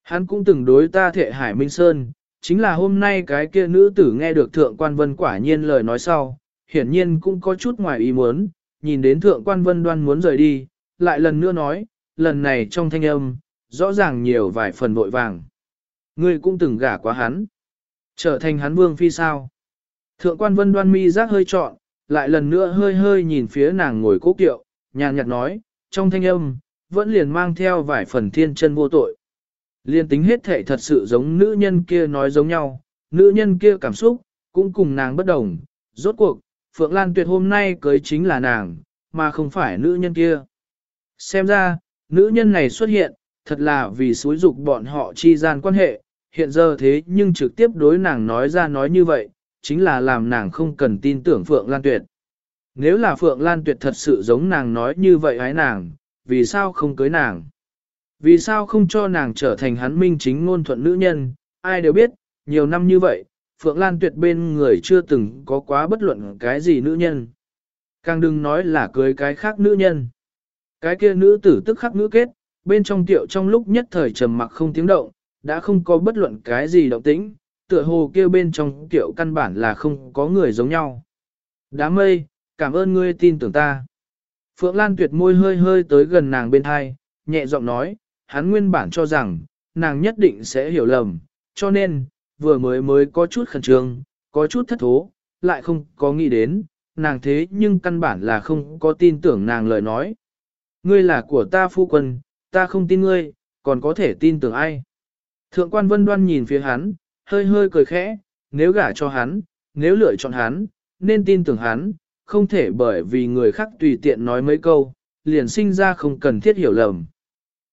Hắn cũng từng đối ta thệ Hải Minh Sơn, chính là hôm nay cái kia nữ tử nghe được thượng quan vân quả nhiên lời nói sau, hiển nhiên cũng có chút ngoài ý muốn, nhìn đến thượng quan vân đoan muốn rời đi, lại lần nữa nói, lần này trong thanh âm, rõ ràng nhiều vài phần vội vàng. Ngươi cũng từng gả quá hắn, trở thành hắn vương phi sao. Thượng quan vân đoan mi giác hơi trọn, lại lần nữa hơi hơi nhìn phía nàng ngồi cố kiệu, nhàn nhạt nói, trong thanh âm, vẫn liền mang theo vài phần thiên chân vô tội. Liên tính hết thể thật sự giống nữ nhân kia nói giống nhau, nữ nhân kia cảm xúc, cũng cùng nàng bất đồng. Rốt cuộc, Phượng Lan Tuyệt hôm nay cưới chính là nàng, mà không phải nữ nhân kia. Xem ra, nữ nhân này xuất hiện, thật là vì xúi dục bọn họ chi gian quan hệ, hiện giờ thế nhưng trực tiếp đối nàng nói ra nói như vậy, chính là làm nàng không cần tin tưởng Phượng Lan Tuyệt. Nếu là Phượng Lan Tuyệt thật sự giống nàng nói như vậy hái nàng, vì sao không cưới nàng? Vì sao không cho nàng trở thành hắn minh chính ngôn thuận nữ nhân, ai đều biết, nhiều năm như vậy, Phượng Lan Tuyệt bên người chưa từng có quá bất luận cái gì nữ nhân. Càng đừng nói là cưới cái khác nữ nhân. Cái kia nữ tử tức khắc ngữ kết, bên trong tiệu trong lúc nhất thời trầm mặc không tiếng động, đã không có bất luận cái gì động tĩnh, tựa hồ kia bên trong tiệu căn bản là không có người giống nhau. Đám mây, cảm ơn ngươi tin tưởng ta. Phượng Lan tuyệt môi hơi hơi tới gần nàng bên hai, nhẹ giọng nói, hắn nguyên bản cho rằng, nàng nhất định sẽ hiểu lầm, cho nên, vừa mới mới có chút khẩn trương, có chút thất thố, lại không có nghĩ đến, nàng thế nhưng căn bản là không có tin tưởng nàng lời nói. Ngươi là của ta phu quân, ta không tin ngươi, còn có thể tin tưởng ai. Thượng quan vân đoan nhìn phía hắn, hơi hơi cười khẽ, nếu gả cho hắn, nếu lựa chọn hắn, nên tin tưởng hắn, không thể bởi vì người khác tùy tiện nói mấy câu, liền sinh ra không cần thiết hiểu lầm.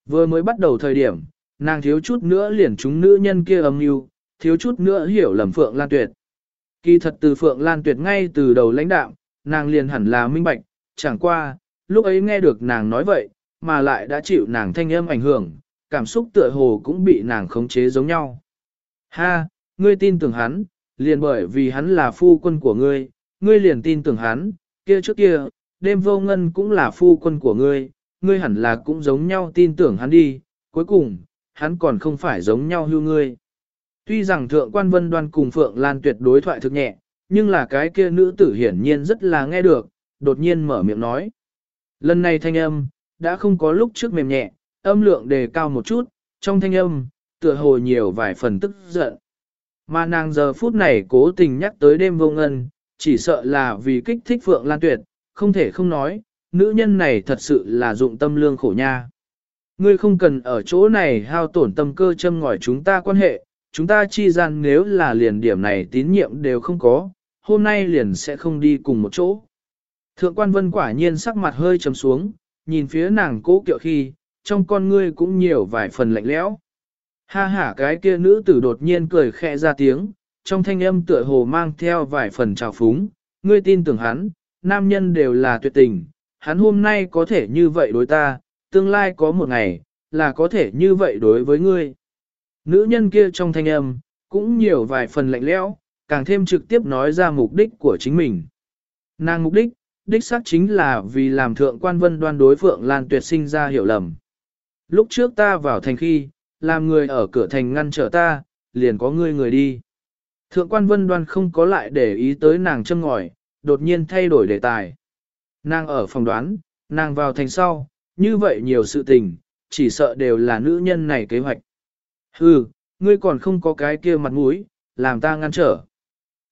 Vừa mới bắt đầu thời điểm, nàng thiếu chút nữa liền chúng nữ nhân kia âm mưu, thiếu chút nữa hiểu lầm Phượng Lan Tuyệt. Kỳ thật từ Phượng Lan Tuyệt ngay từ đầu lãnh đạo, nàng liền hẳn là minh bạch, chẳng qua, lúc ấy nghe được nàng nói vậy, mà lại đã chịu nàng thanh âm ảnh hưởng, cảm xúc tựa hồ cũng bị nàng khống chế giống nhau. Ha, ngươi tin tưởng hắn, liền bởi vì hắn là phu quân của ngươi, ngươi liền tin tưởng hắn, kia trước kia, đêm vô ngân cũng là phu quân của ngươi, ngươi hẳn là cũng giống nhau tin tưởng hắn đi, cuối cùng, hắn còn không phải giống nhau hưu ngươi. Tuy rằng thượng quan vân đoan cùng Phượng Lan tuyệt đối thoại thực nhẹ, nhưng là cái kia nữ tử hiển nhiên rất là nghe được, đột nhiên mở miệng nói. Lần này thanh âm, đã không có lúc trước mềm nhẹ, âm lượng đề cao một chút, trong thanh âm, tựa hồ nhiều vài phần tức giận. Mà nàng giờ phút này cố tình nhắc tới đêm vô ngân, chỉ sợ là vì kích thích Phượng Lan Tuyệt, không thể không nói, nữ nhân này thật sự là dụng tâm lương khổ nha. Ngươi không cần ở chỗ này hao tổn tâm cơ châm ngòi chúng ta quan hệ, chúng ta chi gian nếu là liền điểm này tín nhiệm đều không có, hôm nay liền sẽ không đi cùng một chỗ. Thượng quan vân quả nhiên sắc mặt hơi trầm xuống, nhìn phía nàng cố kiệu khi, trong con ngươi cũng nhiều vài phần lạnh lẽo. Ha ha cái kia nữ tử đột nhiên cười khẽ ra tiếng, trong thanh âm tựa hồ mang theo vài phần trào phúng, ngươi tin tưởng hắn, nam nhân đều là tuyệt tình, hắn hôm nay có thể như vậy đối ta, tương lai có một ngày, là có thể như vậy đối với ngươi. Nữ nhân kia trong thanh âm, cũng nhiều vài phần lạnh lẽo, càng thêm trực tiếp nói ra mục đích của chính mình. Nàng mục đích, đích xác chính là vì làm thượng quan vân đoan đối Phượng Lan tuyệt sinh ra hiểu lầm. Lúc trước ta vào thành khi, làm người ở cửa thành ngăn trở ta, liền có ngươi người đi. Thượng quan vân đoan không có lại để ý tới nàng châm ngòi, đột nhiên thay đổi đề tài. Nàng ở phòng đoán, nàng vào thành sau, như vậy nhiều sự tình, chỉ sợ đều là nữ nhân này kế hoạch. Hừ, ngươi còn không có cái kia mặt mũi, làm ta ngăn trở.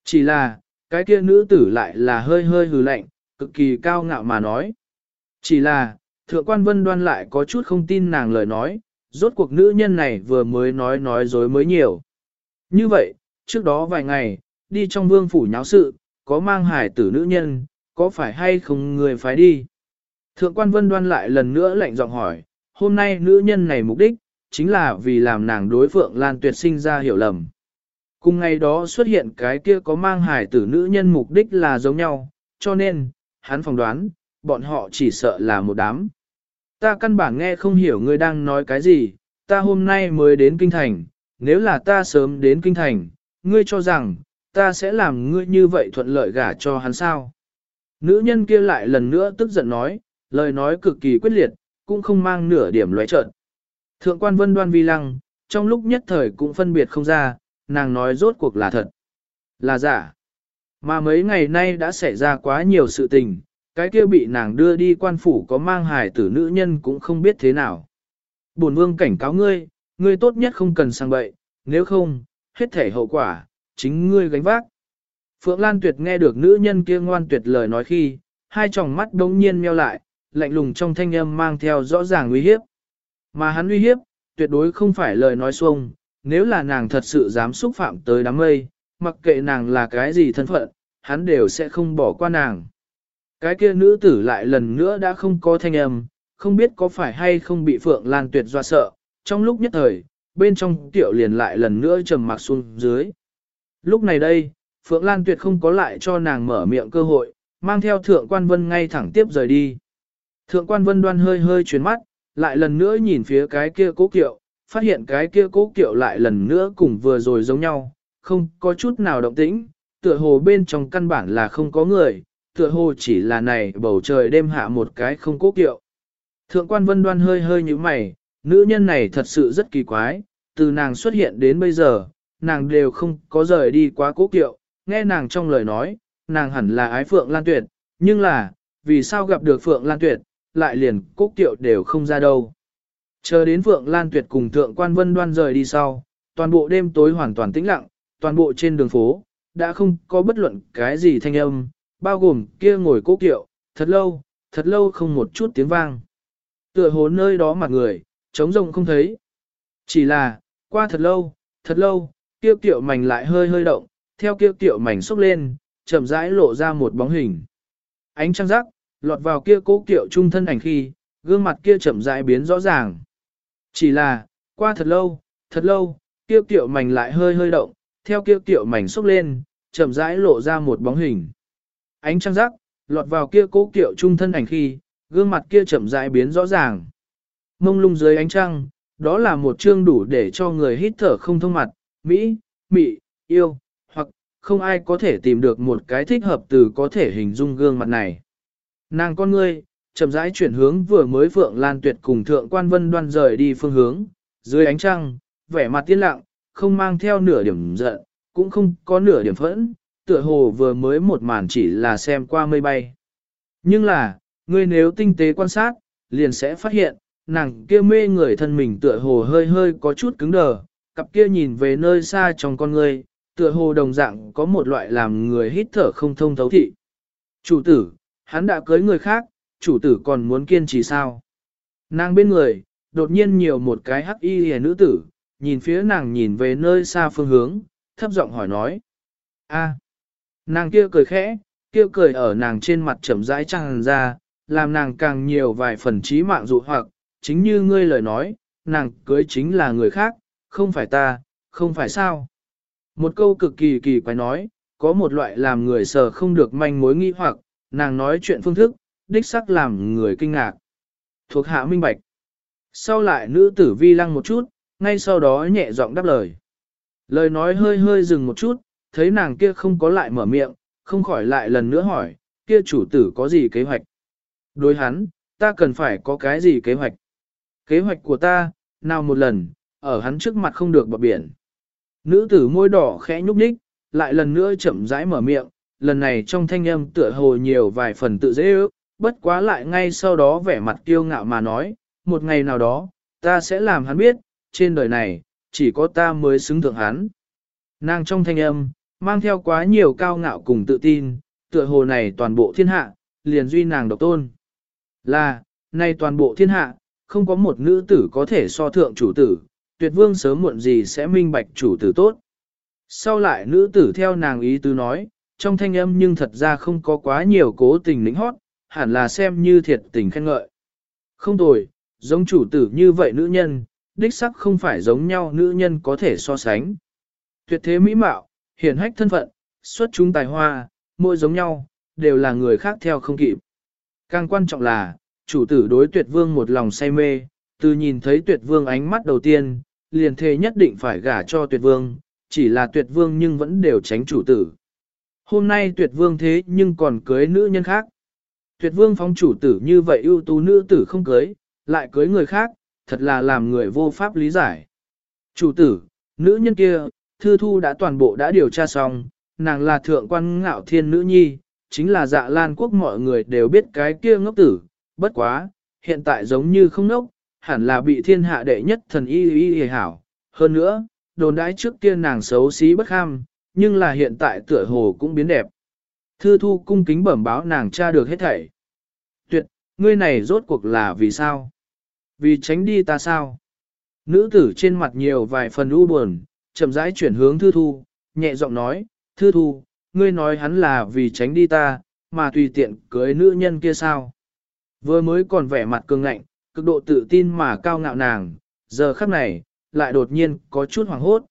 Chỉ là, cái kia nữ tử lại là hơi hơi hừ lạnh, cực kỳ cao ngạo mà nói. Chỉ là, thượng quan vân đoan lại có chút không tin nàng lời nói, rốt cuộc nữ nhân này vừa mới nói nói dối mới nhiều. Như vậy, trước đó vài ngày, đi trong vương phủ nháo sự, có mang hải tử nữ nhân, có phải hay không người phải đi? Thượng quan vân đoan lại lần nữa lạnh giọng hỏi, hôm nay nữ nhân này mục đích, chính là vì làm nàng đối phượng lan tuyệt sinh ra hiểu lầm. Cùng ngày đó xuất hiện cái kia có mang hải tử nữ nhân mục đích là giống nhau, cho nên, hắn phỏng đoán, bọn họ chỉ sợ là một đám. Ta căn bản nghe không hiểu ngươi đang nói cái gì, ta hôm nay mới đến kinh thành, nếu là ta sớm đến kinh thành, ngươi cho rằng, ta sẽ làm ngươi như vậy thuận lợi gả cho hắn sao. Nữ nhân kia lại lần nữa tức giận nói, lời nói cực kỳ quyết liệt, cũng không mang nửa điểm lóe trợn. Thượng quan vân đoan vi lăng, trong lúc nhất thời cũng phân biệt không ra, nàng nói rốt cuộc là thật, là giả. Mà mấy ngày nay đã xảy ra quá nhiều sự tình, cái kia bị nàng đưa đi quan phủ có mang hài tử nữ nhân cũng không biết thế nào. Bổn vương cảnh cáo ngươi, ngươi tốt nhất không cần sang bậy, nếu không, hết thể hậu quả, chính ngươi gánh vác. Phượng Lan Tuyệt nghe được nữ nhân kia ngoan tuyệt lời nói khi, hai tròng mắt đống nhiên meo lại, lạnh lùng trong thanh âm mang theo rõ ràng uy hiếp. Mà hắn uy hiếp, tuyệt đối không phải lời nói xuông, nếu là nàng thật sự dám xúc phạm tới đám mây, mặc kệ nàng là cái gì thân phận, hắn đều sẽ không bỏ qua nàng. Cái kia nữ tử lại lần nữa đã không có thanh âm, không biết có phải hay không bị Phượng Lan Tuyệt doa sợ, trong lúc nhất thời, bên trong tiểu liền lại lần nữa trầm mặc xuống dưới. Lúc này đây, Phượng Lan Tuyệt không có lại cho nàng mở miệng cơ hội, mang theo Thượng Quan Vân ngay thẳng tiếp rời đi. Thượng Quan Vân đoan hơi hơi chuyển mắt, lại lần nữa nhìn phía cái kia cố kiệu, phát hiện cái kia cố kiệu lại lần nữa cùng vừa rồi giống nhau, không có chút nào động tĩnh, tựa hồ bên trong căn bản là không có người, tựa hồ chỉ là này bầu trời đêm hạ một cái không cố kiệu. Thượng quan vân đoan hơi hơi như mày, nữ nhân này thật sự rất kỳ quái, từ nàng xuất hiện đến bây giờ, nàng đều không có rời đi quá cố kiệu, nghe nàng trong lời nói, nàng hẳn là ái Phượng Lan Tuyệt, nhưng là, vì sao gặp được Phượng Lan Tuyệt, lại liền cố kiệu đều không ra đâu. Chờ đến Phượng Lan Tuyệt cùng Thượng quan Vân Đoan rời đi sau, toàn bộ đêm tối hoàn toàn tĩnh lặng, toàn bộ trên đường phố, đã không có bất luận cái gì thanh âm, bao gồm kia ngồi cố kiệu, thật lâu, thật lâu không một chút tiếng vang. Tựa hồ nơi đó mặt người, trống rộng không thấy. Chỉ là, qua thật lâu, thật lâu, kia kiệu mảnh lại hơi hơi động, theo kia kiệu mảnh xúc lên, chậm rãi lộ ra một bóng hình. Ánh trăng rắc, lọt vào kia cố kiệu trung thân ảnh khi, gương mặt kia chậm rãi biến rõ ràng. Chỉ là, qua thật lâu, thật lâu, kia kiệu mảnh lại hơi hơi động, theo kia tiểu mảnh xúc lên, chậm rãi lộ ra một bóng hình. Ánh trăng rắc, lọt vào kia cố kiệu trung thân ảnh khi, gương mặt kia chậm rãi biến rõ ràng. Mông lung dưới ánh trăng, đó là một chương đủ để cho người hít thở không thông mặt, Mỹ, Mị, yêu, hoặc không ai có thể tìm được một cái thích hợp từ có thể hình dung gương mặt này. Nàng con ngươi, chậm rãi chuyển hướng vừa mới Phượng Lan Tuyệt cùng Thượng Quan Vân đoan rời đi phương hướng, dưới ánh trăng, vẻ mặt tiên lặng, không mang theo nửa điểm giận, cũng không có nửa điểm phẫn, tựa hồ vừa mới một màn chỉ là xem qua mây bay. Nhưng là, ngươi nếu tinh tế quan sát, liền sẽ phát hiện, nàng kia mê người thân mình tựa hồ hơi hơi có chút cứng đờ, cặp kia nhìn về nơi xa trong con ngươi, tựa hồ đồng dạng có một loại làm người hít thở không thông thấu thị. Chủ tử, hắn đã cưới người khác, chủ tử còn muốn kiên trì sao? Nàng bên người, đột nhiên nhiều một cái hắc y hề nữ tử, nhìn phía nàng nhìn về nơi xa phương hướng, thấp giọng hỏi nói. a nàng kia cười khẽ, kia cười ở nàng trên mặt chậm rãi tràn ra, làm nàng càng nhiều vài phần trí mạng dụ hoặc, chính như ngươi lời nói, nàng cưới chính là người khác, không phải ta, không phải sao. Một câu cực kỳ kỳ quái nói, có một loại làm người sờ không được manh mối nghi hoặc, nàng nói chuyện phương thức, đích sắc làm người kinh ngạc. Thuộc hạ minh bạch. Sau lại nữ tử vi lăng một chút, ngay sau đó nhẹ giọng đáp lời. Lời nói hơi hơi dừng một chút, thấy nàng kia không có lại mở miệng, không khỏi lại lần nữa hỏi, kia chủ tử có gì kế hoạch? Đối hắn, ta cần phải có cái gì kế hoạch? Kế hoạch của ta, nào một lần, ở hắn trước mặt không được bọc biển. Nữ tử môi đỏ khẽ nhúc nhích, lại lần nữa chậm rãi mở miệng, lần này trong thanh âm tựa hồ nhiều vài phần tự dễ ước, bất quá lại ngay sau đó vẻ mặt kiêu ngạo mà nói, một ngày nào đó, ta sẽ làm hắn biết, trên đời này, chỉ có ta mới xứng thượng hắn. Nàng trong thanh âm, mang theo quá nhiều cao ngạo cùng tự tin, tựa hồ này toàn bộ thiên hạ, liền duy nàng độc tôn. Là, này toàn bộ thiên hạ, không có một nữ tử có thể so thượng chủ tử, tuyệt vương sớm muộn gì sẽ minh bạch chủ tử tốt. Sau lại nữ tử theo nàng ý tứ nói, trong thanh âm nhưng thật ra không có quá nhiều cố tình lính hót, hẳn là xem như thiệt tình khen ngợi. Không tồi, giống chủ tử như vậy nữ nhân, đích sắc không phải giống nhau nữ nhân có thể so sánh. Tuyệt thế mỹ mạo, hiển hách thân phận, xuất chúng tài hoa, mỗi giống nhau, đều là người khác theo không kịp. Càng quan trọng là, chủ tử đối tuyệt vương một lòng say mê, từ nhìn thấy tuyệt vương ánh mắt đầu tiên, liền thề nhất định phải gả cho tuyệt vương, chỉ là tuyệt vương nhưng vẫn đều tránh chủ tử. Hôm nay tuyệt vương thế nhưng còn cưới nữ nhân khác. Tuyệt vương phóng chủ tử như vậy ưu tú nữ tử không cưới, lại cưới người khác, thật là làm người vô pháp lý giải. Chủ tử, nữ nhân kia, thư thu đã toàn bộ đã điều tra xong, nàng là thượng quan ngạo thiên nữ nhi, chính là dạ lan quốc mọi người đều biết cái kia ngốc tử, bất quá, hiện tại giống như không ngốc, hẳn là bị thiên hạ đệ nhất thần y y y hảo. Hơn nữa, đồn đãi trước kia nàng xấu xí bất kham, nhưng là hiện tại tựa hồ cũng biến đẹp. Thư thu cung kính bẩm báo nàng tra được hết thảy. Tuyệt, ngươi này rốt cuộc là vì sao? Vì tránh đi ta sao? Nữ tử trên mặt nhiều vài phần u buồn, chậm rãi chuyển hướng thư thu, nhẹ giọng nói, thư thu, ngươi nói hắn là vì tránh đi ta, mà tùy tiện cưới nữ nhân kia sao? Vừa mới còn vẻ mặt cường ngạnh, cực độ tự tin mà cao ngạo nàng, giờ khắc này, lại đột nhiên có chút hoảng hốt.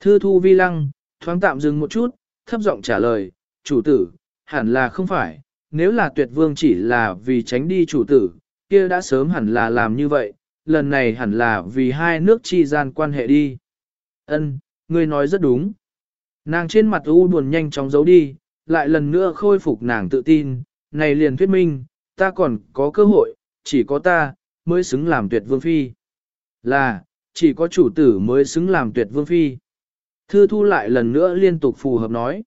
Thư thu vi lăng, thoáng tạm dừng một chút, thấp giọng trả lời, chủ tử, hẳn là không phải, nếu là tuyệt vương chỉ là vì tránh đi chủ tử, kia đã sớm hẳn là làm như vậy, lần này hẳn là vì hai nước chi gian quan hệ đi. Ân, ngươi nói rất đúng. Nàng trên mặt u buồn nhanh chóng giấu đi, lại lần nữa khôi phục nàng tự tin, này liền thuyết minh, ta còn có cơ hội, chỉ có ta, mới xứng làm tuyệt vương phi. Là, chỉ có chủ tử mới xứng làm tuyệt vương phi. Thư thu lại lần nữa liên tục phù hợp nói.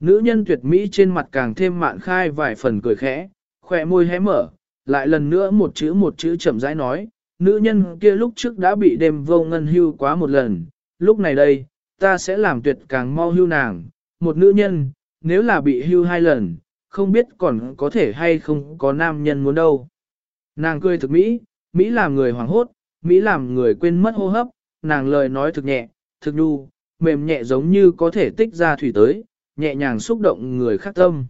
Nữ nhân tuyệt mỹ trên mặt càng thêm mạn khai vài phần cười khẽ, khỏe môi hé mở, lại lần nữa một chữ một chữ chậm rãi nói, nữ nhân kia lúc trước đã bị đêm vô ngân hưu quá một lần, lúc này đây, ta sẽ làm tuyệt càng mau hưu nàng, một nữ nhân, nếu là bị hưu hai lần, không biết còn có thể hay không có nam nhân muốn đâu. Nàng cười thực Mỹ, Mỹ làm người hoảng hốt, Mỹ làm người quên mất hô hấp, nàng lời nói thực nhẹ, thực nhu, mềm nhẹ giống như có thể tích ra thủy tới, nhẹ nhàng xúc động người khác tâm.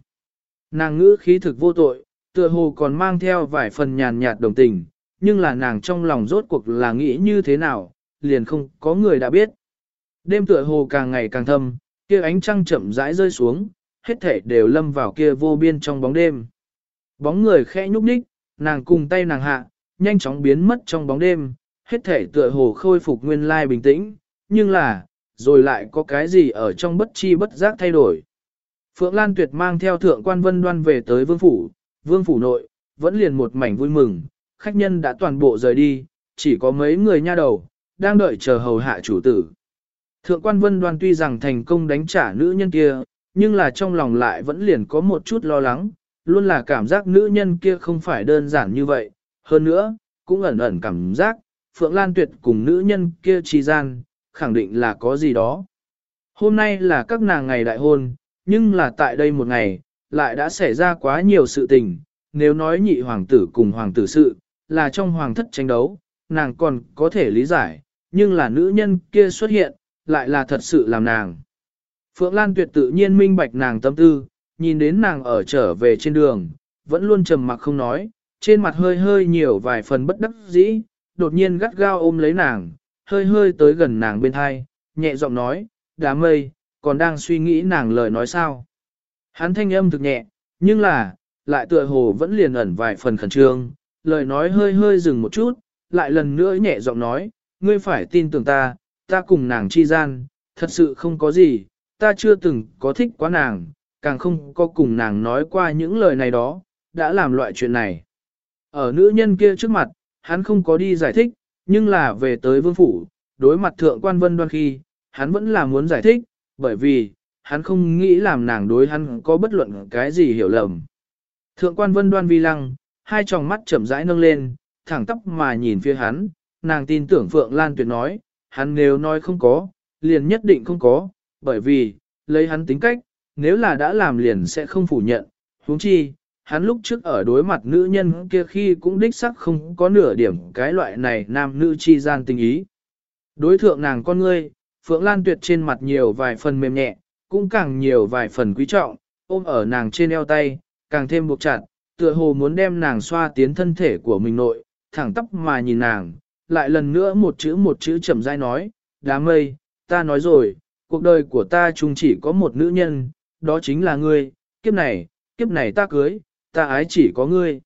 Nàng ngữ khí thực vô tội, tựa hồ còn mang theo vài phần nhàn nhạt đồng tình, nhưng là nàng trong lòng rốt cuộc là nghĩ như thế nào, liền không có người đã biết. Đêm tựa hồ càng ngày càng thâm, kia ánh trăng chậm rãi rơi xuống, hết thể đều lâm vào kia vô biên trong bóng đêm. Bóng người khẽ nhúc nhích, nàng cùng tay nàng hạ, nhanh chóng biến mất trong bóng đêm, hết thể tựa hồ khôi phục nguyên lai bình tĩnh, nhưng là, rồi lại có cái gì ở trong bất chi bất giác thay đổi. Phượng Lan Tuyệt mang theo thượng quan vân đoan về tới vương phủ, vương phủ nội, vẫn liền một mảnh vui mừng, khách nhân đã toàn bộ rời đi, chỉ có mấy người nha đầu, đang đợi chờ hầu hạ chủ tử. Thượng quan vân đoan tuy rằng thành công đánh trả nữ nhân kia, nhưng là trong lòng lại vẫn liền có một chút lo lắng, luôn là cảm giác nữ nhân kia không phải đơn giản như vậy. Hơn nữa, cũng ẩn ẩn cảm giác, Phượng Lan Tuyệt cùng nữ nhân kia chi gian, khẳng định là có gì đó. Hôm nay là các nàng ngày đại hôn, nhưng là tại đây một ngày, lại đã xảy ra quá nhiều sự tình. Nếu nói nhị hoàng tử cùng hoàng tử sự, là trong hoàng thất tranh đấu, nàng còn có thể lý giải, nhưng là nữ nhân kia xuất hiện, lại là thật sự làm nàng. Phượng Lan tuyệt tự nhiên minh bạch nàng tâm tư, nhìn đến nàng ở trở về trên đường, vẫn luôn trầm mặc không nói, trên mặt hơi hơi nhiều vài phần bất đắc dĩ, đột nhiên gắt gao ôm lấy nàng, hơi hơi tới gần nàng bên thai, nhẹ giọng nói, đám mây, còn đang suy nghĩ nàng lời nói sao. Hắn thanh âm thực nhẹ, nhưng là, lại tựa hồ vẫn liền ẩn vài phần khẩn trương, lời nói hơi hơi dừng một chút, lại lần nữa nhẹ giọng nói, ngươi phải tin tưởng ta, ta cùng nàng chi gian, thật sự không có gì, ta chưa từng có thích quá nàng, càng không có cùng nàng nói qua những lời này đó, đã làm loại chuyện này. Ở nữ nhân kia trước mặt, hắn không có đi giải thích, nhưng là về tới vương phủ, đối mặt thượng quan vân đoan khi, hắn vẫn là muốn giải thích, bởi vì, hắn không nghĩ làm nàng đối hắn có bất luận cái gì hiểu lầm. Thượng quan vân đoan vi lăng, hai tròng mắt chậm rãi nâng lên, thẳng tóc mà nhìn phía hắn, nàng tin tưởng Phượng Lan Tuyệt nói, hắn nếu nói không có, liền nhất định không có, bởi vì, lấy hắn tính cách, nếu là đã làm liền sẽ không phủ nhận, huống chi, hắn lúc trước ở đối mặt nữ nhân kia khi cũng đích sắc không có nửa điểm cái loại này nam nữ chi gian tình ý. Đối thượng nàng con ngươi, Phượng Lan Tuyệt trên mặt nhiều vài phần mềm nhẹ, cũng càng nhiều vài phần quý trọng, ôm ở nàng trên eo tay, càng thêm buộc chặt, tựa hồ muốn đem nàng xoa tiến thân thể của mình nội, thẳng tóc mà nhìn nàng, lại lần nữa một chữ một chữ chậm rãi nói, đám mây, ta nói rồi, cuộc đời của ta chung chỉ có một nữ nhân, đó chính là ngươi, kiếp này, kiếp này ta cưới, ta ái chỉ có ngươi.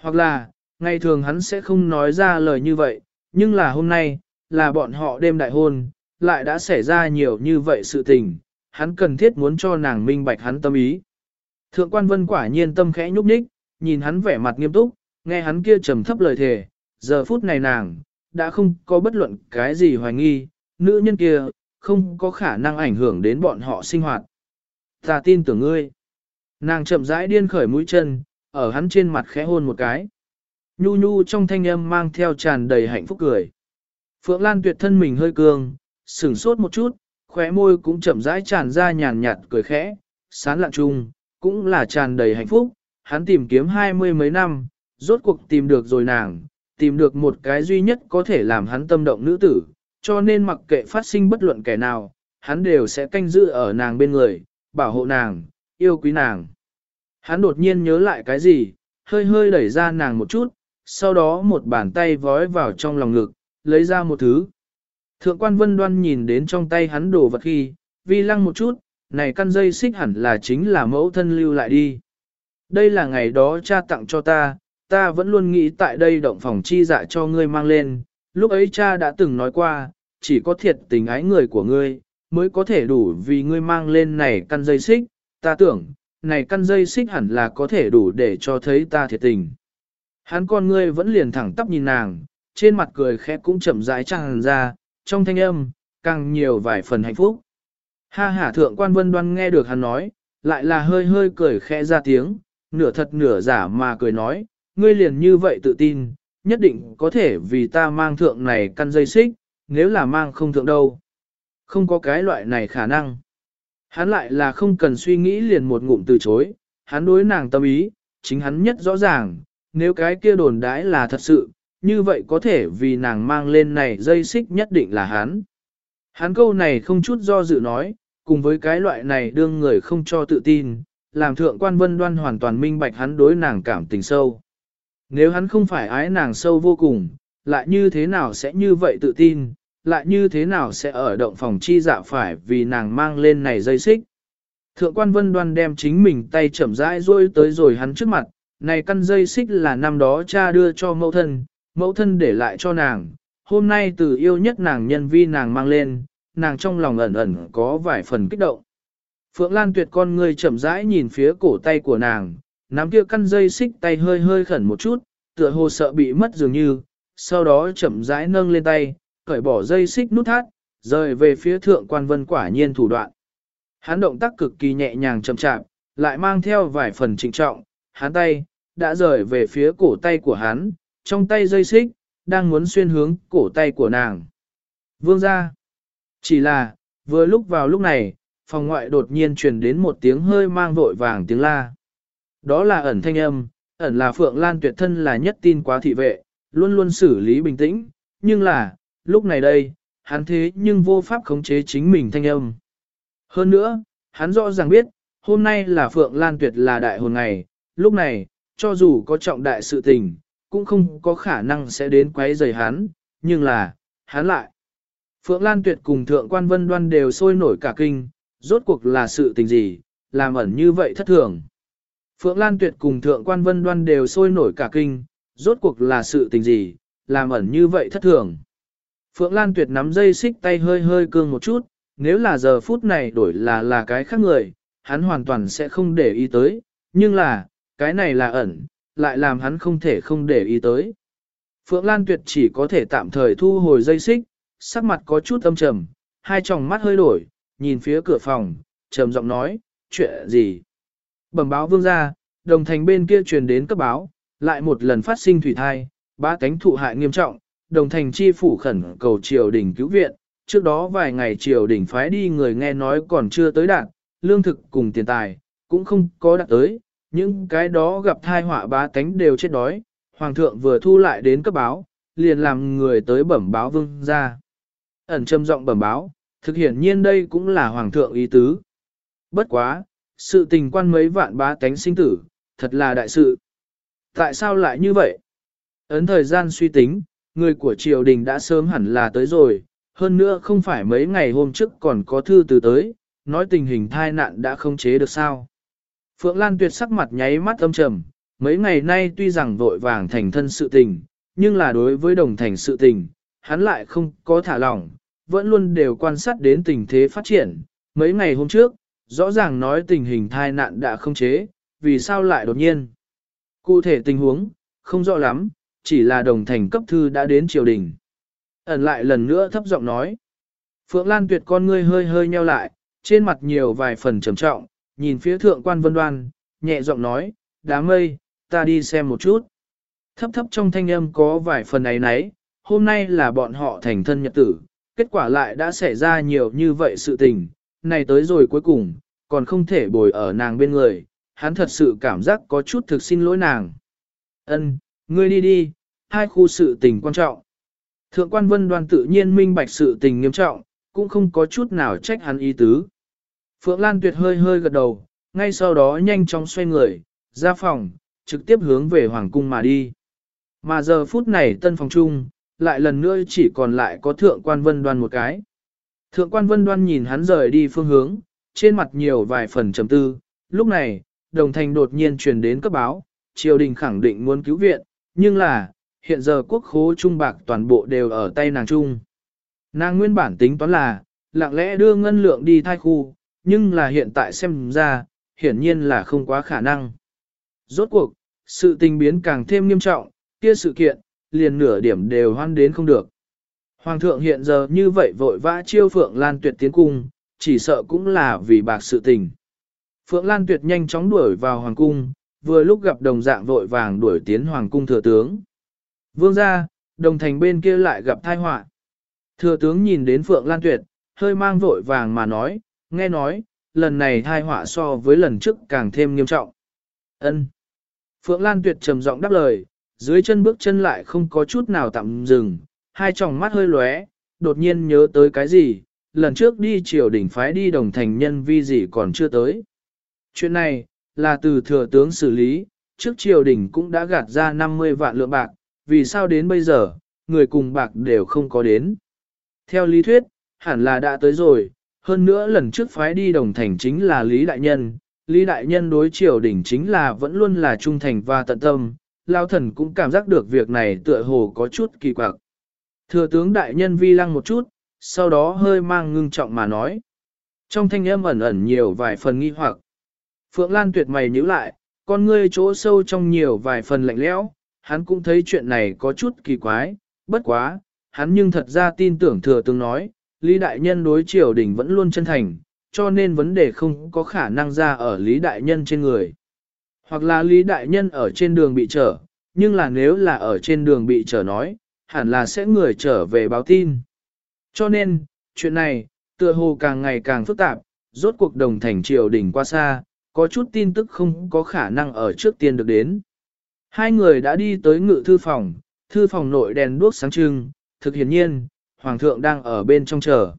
Hoặc là, ngày thường hắn sẽ không nói ra lời như vậy, nhưng là hôm nay, là bọn họ đêm đại hôn, lại đã xảy ra nhiều như vậy sự tình, hắn cần thiết muốn cho nàng minh bạch hắn tâm ý. Thượng quan vân quả nhiên tâm khẽ nhúc nhích, nhìn hắn vẻ mặt nghiêm túc, nghe hắn kia trầm thấp lời thề, giờ phút này nàng, đã không có bất luận cái gì hoài nghi, nữ nhân kia, không có khả năng ảnh hưởng đến bọn họ sinh hoạt. Ta tin tưởng ngươi. Nàng chậm rãi điên khởi mũi chân, ở hắn trên mặt khẽ hôn một cái. Nhu nhu trong thanh âm mang theo tràn đầy hạnh phúc cười. Phượng Lan tuyệt thân mình hơi cường, sửng sốt một chút, khóe môi cũng chậm rãi tràn ra nhàn nhạt cười khẽ, sán lạng chung, cũng là tràn đầy hạnh phúc. Hắn tìm kiếm hai mươi mấy năm, rốt cuộc tìm được rồi nàng, tìm được một cái duy nhất có thể làm hắn tâm động nữ tử, cho nên mặc kệ phát sinh bất luận kẻ nào, hắn đều sẽ canh giữ ở nàng bên người, bảo hộ nàng, yêu quý nàng. Hắn đột nhiên nhớ lại cái gì, hơi hơi đẩy ra nàng một chút, sau đó một bàn tay vói vào trong lòng ngực, lấy ra một thứ. Thượng quan vân đoan nhìn đến trong tay hắn đồ vật khi, vi lăng một chút, này căn dây xích hẳn là chính là mẫu thân lưu lại đi. Đây là ngày đó cha tặng cho ta, ta vẫn luôn nghĩ tại đây động phòng chi dạ cho ngươi mang lên, lúc ấy cha đã từng nói qua, chỉ có thiệt tình ái người của ngươi, mới có thể đủ vì ngươi mang lên này căn dây xích, ta tưởng, này căn dây xích hẳn là có thể đủ để cho thấy ta thiệt tình. Hắn con ngươi vẫn liền thẳng tắp nhìn nàng, trên mặt cười khẽ cũng chậm rãi tràn ra, trong thanh âm, càng nhiều vài phần hạnh phúc. Ha hả thượng quan vân đoan nghe được hắn nói, lại là hơi hơi cười khẽ ra tiếng, nửa thật nửa giả mà cười nói, ngươi liền như vậy tự tin, nhất định có thể vì ta mang thượng này căn dây xích, nếu là mang không thượng đâu. Không có cái loại này khả năng. Hắn lại là không cần suy nghĩ liền một ngụm từ chối, hắn đối nàng tâm ý, chính hắn nhất rõ ràng, nếu cái kia đồn đãi là thật sự, như vậy có thể vì nàng mang lên này dây xích nhất định là hắn. Hắn câu này không chút do dự nói, cùng với cái loại này đương người không cho tự tin, làm thượng quan vân đoan hoàn toàn minh bạch hắn đối nàng cảm tình sâu. Nếu hắn không phải ái nàng sâu vô cùng, lại như thế nào sẽ như vậy tự tin, lại như thế nào sẽ ở động phòng chi dạ phải vì nàng mang lên này dây xích. Thượng quan vân đoan đem chính mình tay chậm rãi rôi tới rồi hắn trước mặt, này căn dây xích là năm đó cha đưa cho mẫu thân, mẫu thân để lại cho nàng, hôm nay từ yêu nhất nàng nhân vi nàng mang lên, nàng trong lòng ẩn ẩn có vài phần kích động. Phượng Lan tuyệt con người chậm rãi nhìn phía cổ tay của nàng, nắm kia căn dây xích tay hơi hơi khẩn một chút, tựa hồ sợ bị mất dường như, sau đó chậm rãi nâng lên tay, cởi bỏ dây xích nút thắt, rời về phía thượng quan vân quả nhiên thủ đoạn. Hắn động tác cực kỳ nhẹ nhàng chậm chạp, lại mang theo vài phần trịnh trọng, hắn tay, đã rời về phía cổ tay của hắn, trong tay dây xích, đang muốn xuyên hướng cổ tay của nàng. Vương ra. Chỉ là, vừa lúc vào lúc này, phòng ngoại đột nhiên truyền đến một tiếng hơi mang vội vàng tiếng la. Đó là ẩn thanh âm, ẩn là Phượng Lan tuyệt thân là nhất tin quá thị vệ, luôn luôn xử lý bình tĩnh, nhưng là, lúc này đây, hắn thế nhưng vô pháp khống chế chính mình thanh âm. Hơn nữa, hắn rõ ràng biết, hôm nay là Phượng Lan tuyệt là đại hồn ngày, lúc này, cho dù có trọng đại sự tình, cũng không có khả năng sẽ đến quấy rầy hắn, nhưng là, hắn lại. Phượng Lan Tuyệt cùng Thượng Quan Vân Đoan đều sôi nổi cả kinh, rốt cuộc là sự tình gì, làm ẩn như vậy thất thường. Phượng Lan Tuyệt cùng Thượng Quan Vân Đoan đều sôi nổi cả kinh, rốt cuộc là sự tình gì, làm ẩn như vậy thất thường. Phượng Lan Tuyệt nắm dây xích tay hơi hơi cương một chút, nếu là giờ phút này đổi là là cái khác người, hắn hoàn toàn sẽ không để ý tới, nhưng là, cái này là ẩn, lại làm hắn không thể không để ý tới. Phượng Lan Tuyệt chỉ có thể tạm thời thu hồi dây xích, sắc mặt có chút âm trầm, hai tròng mắt hơi đổi, nhìn phía cửa phòng, trầm giọng nói, chuyện gì? Bẩm báo vương gia, đồng thành bên kia truyền đến cấp báo, lại một lần phát sinh thủy thai, ba cánh thụ hại nghiêm trọng, đồng thành chi phủ khẩn cầu triều đình cứu viện, trước đó vài ngày triều đình phái đi người nghe nói còn chưa tới đạt, lương thực cùng tiền tài, cũng không có đạt tới, những cái đó gặp thai họa bá cánh đều chết đói, hoàng thượng vừa thu lại đến cấp báo, liền làm người tới bẩm báo vương gia. Ẩn trầm giọng bẩm báo, thực hiện nhiên đây cũng là hoàng thượng ý tứ. Bất quá, sự tình quan mấy vạn bá tánh sinh tử, thật là đại sự. Tại sao lại như vậy? Ấn thời gian suy tính, người của triều đình đã sớm hẳn là tới rồi, hơn nữa không phải mấy ngày hôm trước còn có thư từ tới, nói tình hình thai nạn đã không chế được sao. Phượng Lan tuyệt sắc mặt nháy mắt âm trầm, mấy ngày nay tuy rằng vội vàng thành thân sự tình, nhưng là đối với đồng thành sự tình, hắn lại không có thả lỏng, vẫn luôn đều quan sát đến tình thế phát triển. Mấy ngày hôm trước, rõ ràng nói tình hình thai nạn đã không chế, vì sao lại đột nhiên. Cụ thể tình huống, không rõ lắm, chỉ là đồng thành cấp thư đã đến triều đình. Ẩn lại lần nữa thấp giọng nói. Phượng Lan tuyệt con ngươi hơi hơi nheo lại, trên mặt nhiều vài phần trầm trọng, nhìn phía thượng quan vân đoan, nhẹ giọng nói, đám mây, ta đi xem một chút. Thấp thấp trong thanh âm có vài phần ấy nấy, hôm nay là bọn họ thành thân nhật tử, kết quả lại đã xảy ra nhiều như vậy sự tình, này tới rồi cuối cùng, còn không thể bồi ở nàng bên người, hắn thật sự cảm giác có chút thực xin lỗi nàng. Ân, ngươi đi đi, hai khu sự tình quan trọng. Thượng quan vân đoan tự nhiên minh bạch sự tình nghiêm trọng, cũng không có chút nào trách hắn ý tứ. Phượng Lan tuyệt hơi hơi gật đầu, ngay sau đó nhanh chóng xoay người, ra phòng, trực tiếp hướng về Hoàng cung mà đi. Mà giờ phút này tân phòng trung, lại lần nữa chỉ còn lại có thượng quan vân đoan một cái. Thượng quan vân đoan nhìn hắn rời đi phương hướng, trên mặt nhiều vài phần trầm tư, lúc này, đồng thành đột nhiên truyền đến cấp báo, triều đình khẳng định muốn cứu viện, nhưng là, hiện giờ quốc khố trung bạc toàn bộ đều ở tay nàng trung. Nàng nguyên bản tính toán là, lặng lẽ đưa ngân lượng đi thai khu, nhưng là hiện tại xem ra, hiển nhiên là không quá khả năng. Rốt cuộc, sự tình biến càng thêm nghiêm trọng, kia sự kiện, liền nửa điểm đều hoan đến không được. Hoàng thượng hiện giờ như vậy vội vã chiêu Phượng Lan Tuyệt tiến cung, chỉ sợ cũng là vì bạc sự tình. Phượng Lan Tuyệt nhanh chóng đuổi vào Hoàng cung, vừa lúc gặp đồng dạng vội vàng đuổi tiến Hoàng cung thừa tướng. Vương ra, đồng thành bên kia lại gặp thai họa. Thừa tướng nhìn đến Phượng Lan Tuyệt, hơi mang vội vàng mà nói, nghe nói, lần này thai họa so với lần trước càng thêm nghiêm trọng. Ân. Phượng Lan Tuyệt trầm giọng đáp lời, dưới chân bước chân lại không có chút nào tạm dừng, hai tròng mắt hơi lóe, đột nhiên nhớ tới cái gì, lần trước đi triều đỉnh phái đi đồng thành nhân vi gì còn chưa tới. Chuyện này, là từ thừa tướng xử lý, trước triều đình cũng đã gạt ra 50 vạn lượng bạc, vì sao đến bây giờ, người cùng bạc đều không có đến. Theo lý thuyết, hẳn là đã tới rồi, hơn nữa lần trước phái đi đồng thành chính là Lý Đại Nhân, Lý Đại Nhân đối triều đình chính là vẫn luôn là trung thành và tận tâm, Lao Thần cũng cảm giác được việc này tựa hồ có chút kỳ quặc. Thừa tướng Đại Nhân vi lăng một chút, sau đó hơi mang ngưng trọng mà nói. Trong thanh âm ẩn ẩn nhiều vài phần nghi hoặc. Phượng Lan tuyệt mày nhíu lại, con ngươi chỗ sâu trong nhiều vài phần lạnh lẽo, hắn cũng thấy chuyện này có chút kỳ quái, bất quá, hắn nhưng thật ra tin tưởng thừa tướng nói, Lý Đại Nhân đối triều đình vẫn luôn chân thành, cho nên vấn đề không có khả năng ra ở Lý Đại Nhân trên người. Hoặc là Lý Đại Nhân ở trên đường bị trở, nhưng là nếu là ở trên đường bị trở nói, hẳn là sẽ người trở về báo tin. Cho nên, chuyện này, tựa hồ càng ngày càng phức tạp, rốt cuộc đồng thành triều đình qua xa, có chút tin tức không có khả năng ở trước tiên được đến. Hai người đã đi tới ngự thư phòng, thư phòng nội đèn đuốc sáng trưng, thực hiển nhiên, Hoàng thượng đang ở bên trong chờ.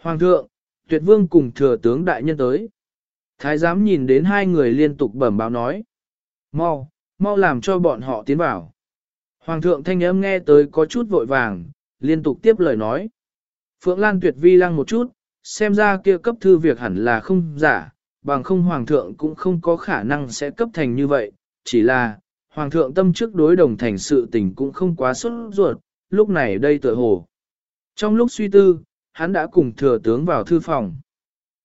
Hoàng thượng, tuyệt vương cùng thừa tướng đại nhân tới. Thái giám nhìn đến hai người liên tục bẩm báo nói. Mau, mau làm cho bọn họ tiến vào. Hoàng thượng thanh âm nghe tới có chút vội vàng, liên tục tiếp lời nói. Phượng Lan tuyệt vi lăng một chút, xem ra kia cấp thư việc hẳn là không giả, bằng không hoàng thượng cũng không có khả năng sẽ cấp thành như vậy, chỉ là, hoàng thượng tâm trước đối đồng thành sự tình cũng không quá xuất ruột, lúc này đây tựa hồ. Trong lúc suy tư, hắn đã cùng thừa tướng vào thư phòng.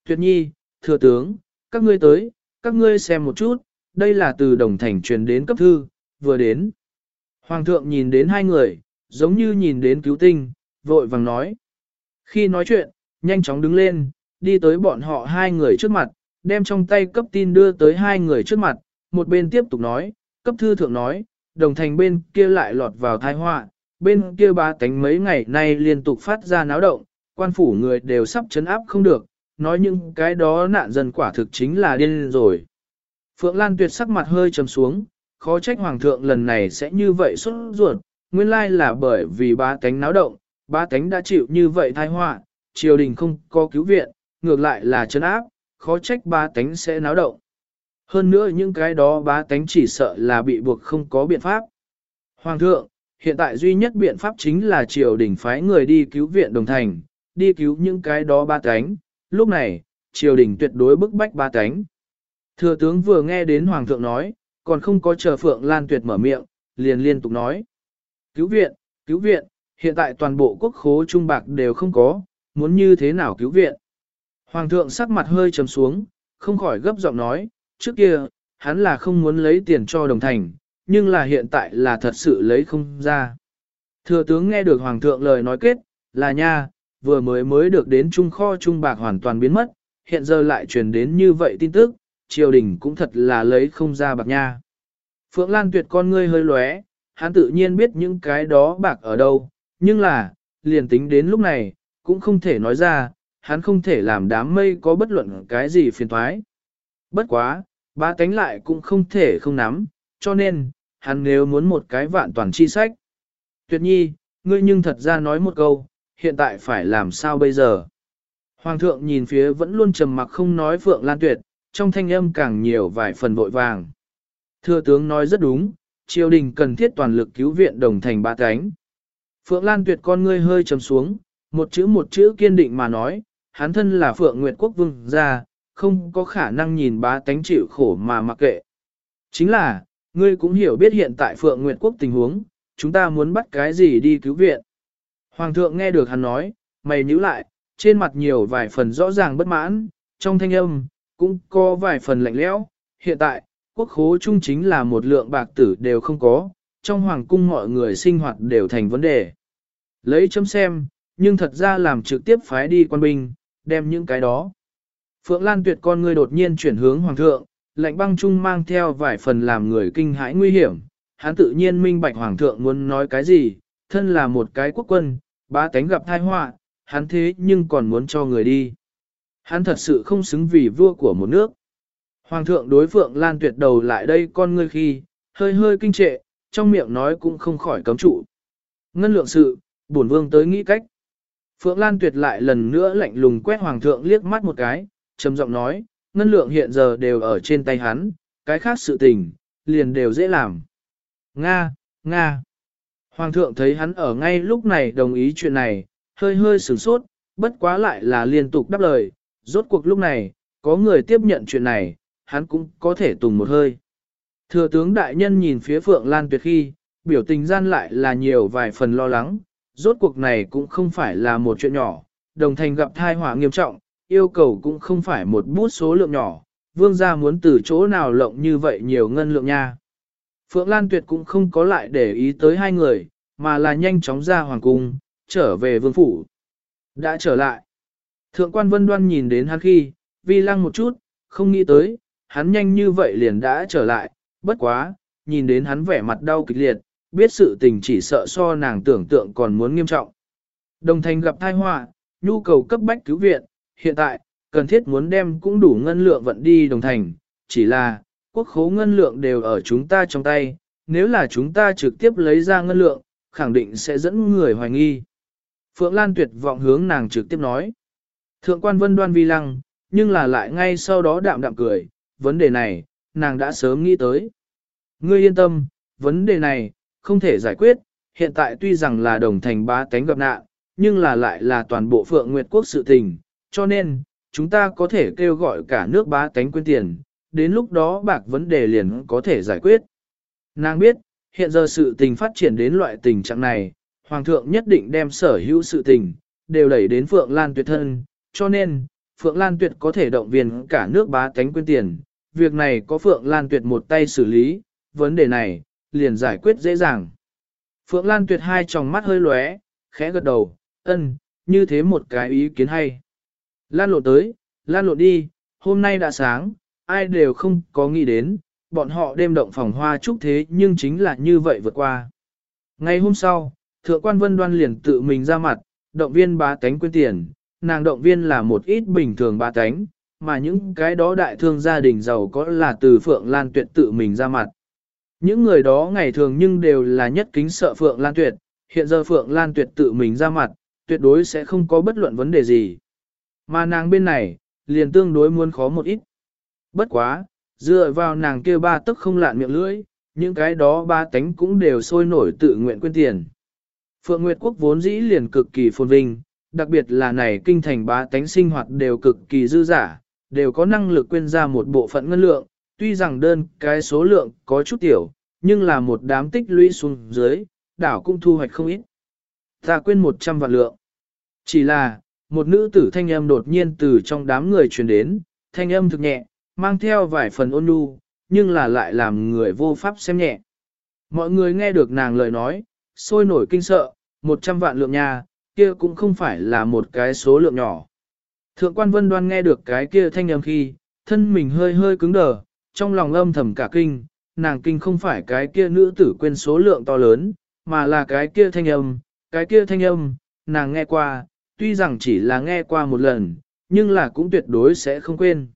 Tuyệt nhi, thừa tướng, các ngươi tới, các ngươi xem một chút, đây là từ đồng thành truyền đến cấp thư, vừa đến. Hoàng thượng nhìn đến hai người, giống như nhìn đến cứu tinh, vội vàng nói. Khi nói chuyện, nhanh chóng đứng lên, đi tới bọn họ hai người trước mặt, đem trong tay cấp tin đưa tới hai người trước mặt, một bên tiếp tục nói, cấp thư thượng nói, đồng thành bên kia lại lọt vào tai họa, bên kia ba tánh mấy ngày nay liên tục phát ra náo động, quan phủ người đều sắp chấn áp không được, nói những cái đó nạn dân quả thực chính là điên rồi. Phượng Lan tuyệt sắc mặt hơi trầm xuống, khó trách hoàng thượng lần này sẽ như vậy xuất ruột, nguyên lai là bởi vì ba tánh náo động, ba tánh đã chịu như vậy thai họa, triều đình không có cứu viện, ngược lại là chấn áp, khó trách ba tánh sẽ náo động. Hơn nữa những cái đó ba tánh chỉ sợ là bị buộc không có biện pháp. Hoàng thượng, hiện tại duy nhất biện pháp chính là triều đình phái người đi cứu viện đồng thành, đi cứu những cái đó ba cánh. Lúc này, triều đình tuyệt đối bức bách ba cánh. Thừa tướng vừa nghe đến Hoàng thượng nói, còn không có chờ Phượng Lan Tuyệt mở miệng, liền liên tục nói. Cứu viện, cứu viện, hiện tại toàn bộ quốc khố trung bạc đều không có, muốn như thế nào cứu viện. Hoàng thượng sắc mặt hơi trầm xuống, không khỏi gấp giọng nói, trước kia, hắn là không muốn lấy tiền cho đồng thành, nhưng là hiện tại là thật sự lấy không ra. Thừa tướng nghe được Hoàng thượng lời nói kết, là nha, vừa mới mới được đến trung kho trung bạc hoàn toàn biến mất, hiện giờ lại truyền đến như vậy tin tức, triều đình cũng thật là lấy không ra bạc nha. Phượng Lan tuyệt con ngươi hơi lóe, hắn tự nhiên biết những cái đó bạc ở đâu, nhưng là, liền tính đến lúc này, cũng không thể nói ra, hắn không thể làm đám mây có bất luận cái gì phiền thoái. Bất quá, ba tánh lại cũng không thể không nắm, cho nên, hắn nếu muốn một cái vạn toàn chi sách. Tuyệt nhi, ngươi nhưng thật ra nói một câu, hiện tại phải làm sao bây giờ? Hoàng thượng nhìn phía vẫn luôn trầm mặc không nói Phượng Lan Tuyệt, trong thanh âm càng nhiều vài phần vội vàng. Thưa tướng nói rất đúng, triều đình cần thiết toàn lực cứu viện đồng thành ba cánh. Phượng Lan Tuyệt con ngươi hơi trầm xuống, một chữ một chữ kiên định mà nói, hắn thân là Phượng Nguyệt Quốc Vương gia, không có khả năng nhìn bá tánh chịu khổ mà mặc kệ. Chính là, ngươi cũng hiểu biết hiện tại Phượng Nguyệt Quốc tình huống, chúng ta muốn bắt cái gì đi cứu viện. Hoàng thượng nghe được hắn nói, mày nhíu lại, trên mặt nhiều vài phần rõ ràng bất mãn, trong thanh âm, cũng có vài phần lạnh lẽo. Hiện tại, quốc khố trung chính là một lượng bạc tử đều không có, trong hoàng cung mọi người sinh hoạt đều thành vấn đề. Lấy chấm xem, nhưng thật ra làm trực tiếp phái đi quan binh, đem những cái đó. Phượng Lan tuyệt con người đột nhiên chuyển hướng hoàng thượng, lạnh băng chung mang theo vài phần làm người kinh hãi nguy hiểm. Hắn tự nhiên minh bạch hoàng thượng muốn nói cái gì, thân là một cái quốc quân, bá tánh gặp tai họa, hắn thế nhưng còn muốn cho người đi. Hắn thật sự không xứng vì vua của một nước. Hoàng thượng đối Phượng Lan tuyệt đầu lại đây con ngươi khi, hơi hơi kinh trệ, trong miệng nói cũng không khỏi cấm trụ. Ngân lượng sự, bổn vương tới nghĩ cách. Phượng Lan tuyệt lại lần nữa lạnh lùng quét Hoàng thượng liếc mắt một cái, trầm giọng nói, ngân lượng hiện giờ đều ở trên tay hắn, cái khác sự tình, liền đều dễ làm. Nga, Nga. Hoàng thượng thấy hắn ở ngay lúc này đồng ý chuyện này, hơi hơi sửng sốt, bất quá lại là liên tục đáp lời, rốt cuộc lúc này, có người tiếp nhận chuyện này, hắn cũng có thể tùng một hơi. Thừa tướng đại nhân nhìn phía Phượng Lan Tuyệt khi, biểu tình gian lại là nhiều vài phần lo lắng, rốt cuộc này cũng không phải là một chuyện nhỏ, đồng thành gặp thai họa nghiêm trọng, yêu cầu cũng không phải một bút số lượng nhỏ, vương gia muốn từ chỗ nào lộng như vậy nhiều ngân lượng nha. Phượng Lan Tuyệt cũng không có lại để ý tới hai người, mà là nhanh chóng ra hoàng cung, trở về vương phủ. Đã trở lại. Thượng quan vân đoan nhìn đến hắn khi, vi lăng một chút, không nghĩ tới, hắn nhanh như vậy liền đã trở lại, bất quá, nhìn đến hắn vẻ mặt đau kịch liệt, biết sự tình chỉ sợ so nàng tưởng tượng còn muốn nghiêm trọng. Đồng thành gặp tai họa, nhu cầu cấp bách cứu viện, hiện tại, cần thiết muốn đem cũng đủ ngân lượng vận đi đồng thành, chỉ là, quốc khố ngân lượng đều ở chúng ta trong tay, nếu là chúng ta trực tiếp lấy ra ngân lượng, khẳng định sẽ dẫn người hoài nghi. Phượng Lan tuyệt vọng hướng nàng trực tiếp nói. Thượng quan vân đoan vi lăng, nhưng là lại ngay sau đó đạm đạm cười, vấn đề này, nàng đã sớm nghĩ tới. Ngươi yên tâm, vấn đề này, không thể giải quyết, hiện tại tuy rằng là đồng thành ba tánh gặp nạn, nhưng là lại là toàn bộ phượng nguyệt quốc sự tình, cho nên, chúng ta có thể kêu gọi cả nước bá tánh quyên tiền, đến lúc đó bạc vấn đề liền có thể giải quyết. Nàng biết, hiện giờ sự tình phát triển đến loại tình trạng này, Hoàng thượng nhất định đem sở hữu sự tình, đều đẩy đến Phượng Lan Tuyệt thân, cho nên, Phượng Lan Tuyệt có thể động viên cả nước bá tánh quyên tiền. Việc này có Phượng Lan Tuyệt một tay xử lý, vấn đề này, liền giải quyết dễ dàng. Phượng Lan Tuyệt hai tròng mắt hơi lóe, khẽ gật đầu, ân, như thế một cái ý kiến hay. Lan lộ tới, lan lộ đi, hôm nay đã sáng, ai đều không có nghĩ đến, bọn họ đêm động phòng hoa chúc thế nhưng chính là như vậy vượt qua. Ngày hôm sau, thượng quan vân đoan liền tự mình ra mặt, động viên bá tánh quyên tiền, nàng động viên là một ít bình thường bá tánh, mà những cái đó đại thương gia đình giàu có là từ Phượng Lan Tuyệt tự mình ra mặt. Những người đó ngày thường nhưng đều là nhất kính sợ Phượng Lan Tuyệt, hiện giờ Phượng Lan Tuyệt tự mình ra mặt, tuyệt đối sẽ không có bất luận vấn đề gì. Mà nàng bên này, liền tương đối muốn khó một ít. Bất quá, dựa vào nàng kia ba tức không lạn miệng lưỡi, những cái đó ba tánh cũng đều sôi nổi tự nguyện quên tiền. Phượng Nguyệt Quốc vốn dĩ liền cực kỳ phồn vinh, đặc biệt là này kinh thành ba tánh sinh hoạt đều cực kỳ dư giả, đều có năng lực quên ra một bộ phận ngân lượng, tuy rằng đơn cái số lượng có chút tiểu, nhưng là một đám tích lũy xuống dưới, đảo cũng thu hoạch không ít. Ta quên 100 vạn lượng. Chỉ là, một nữ tử thanh âm đột nhiên từ trong đám người truyền đến, thanh âm thực nhẹ, mang theo vài phần ôn nhu, nhưng là lại làm người vô pháp xem nhẹ. Mọi người nghe được nàng lời nói, sôi nổi kinh sợ, 100 vạn lượng nha, kia cũng không phải là một cái số lượng nhỏ. Thượng quan vân đoan nghe được cái kia thanh âm khi, thân mình hơi hơi cứng đờ, trong lòng âm thầm cả kinh, nàng kinh không phải cái kia nữ tử quên số lượng to lớn, mà là cái kia thanh âm, cái kia thanh âm, nàng nghe qua, tuy rằng chỉ là nghe qua một lần, nhưng là cũng tuyệt đối sẽ không quên.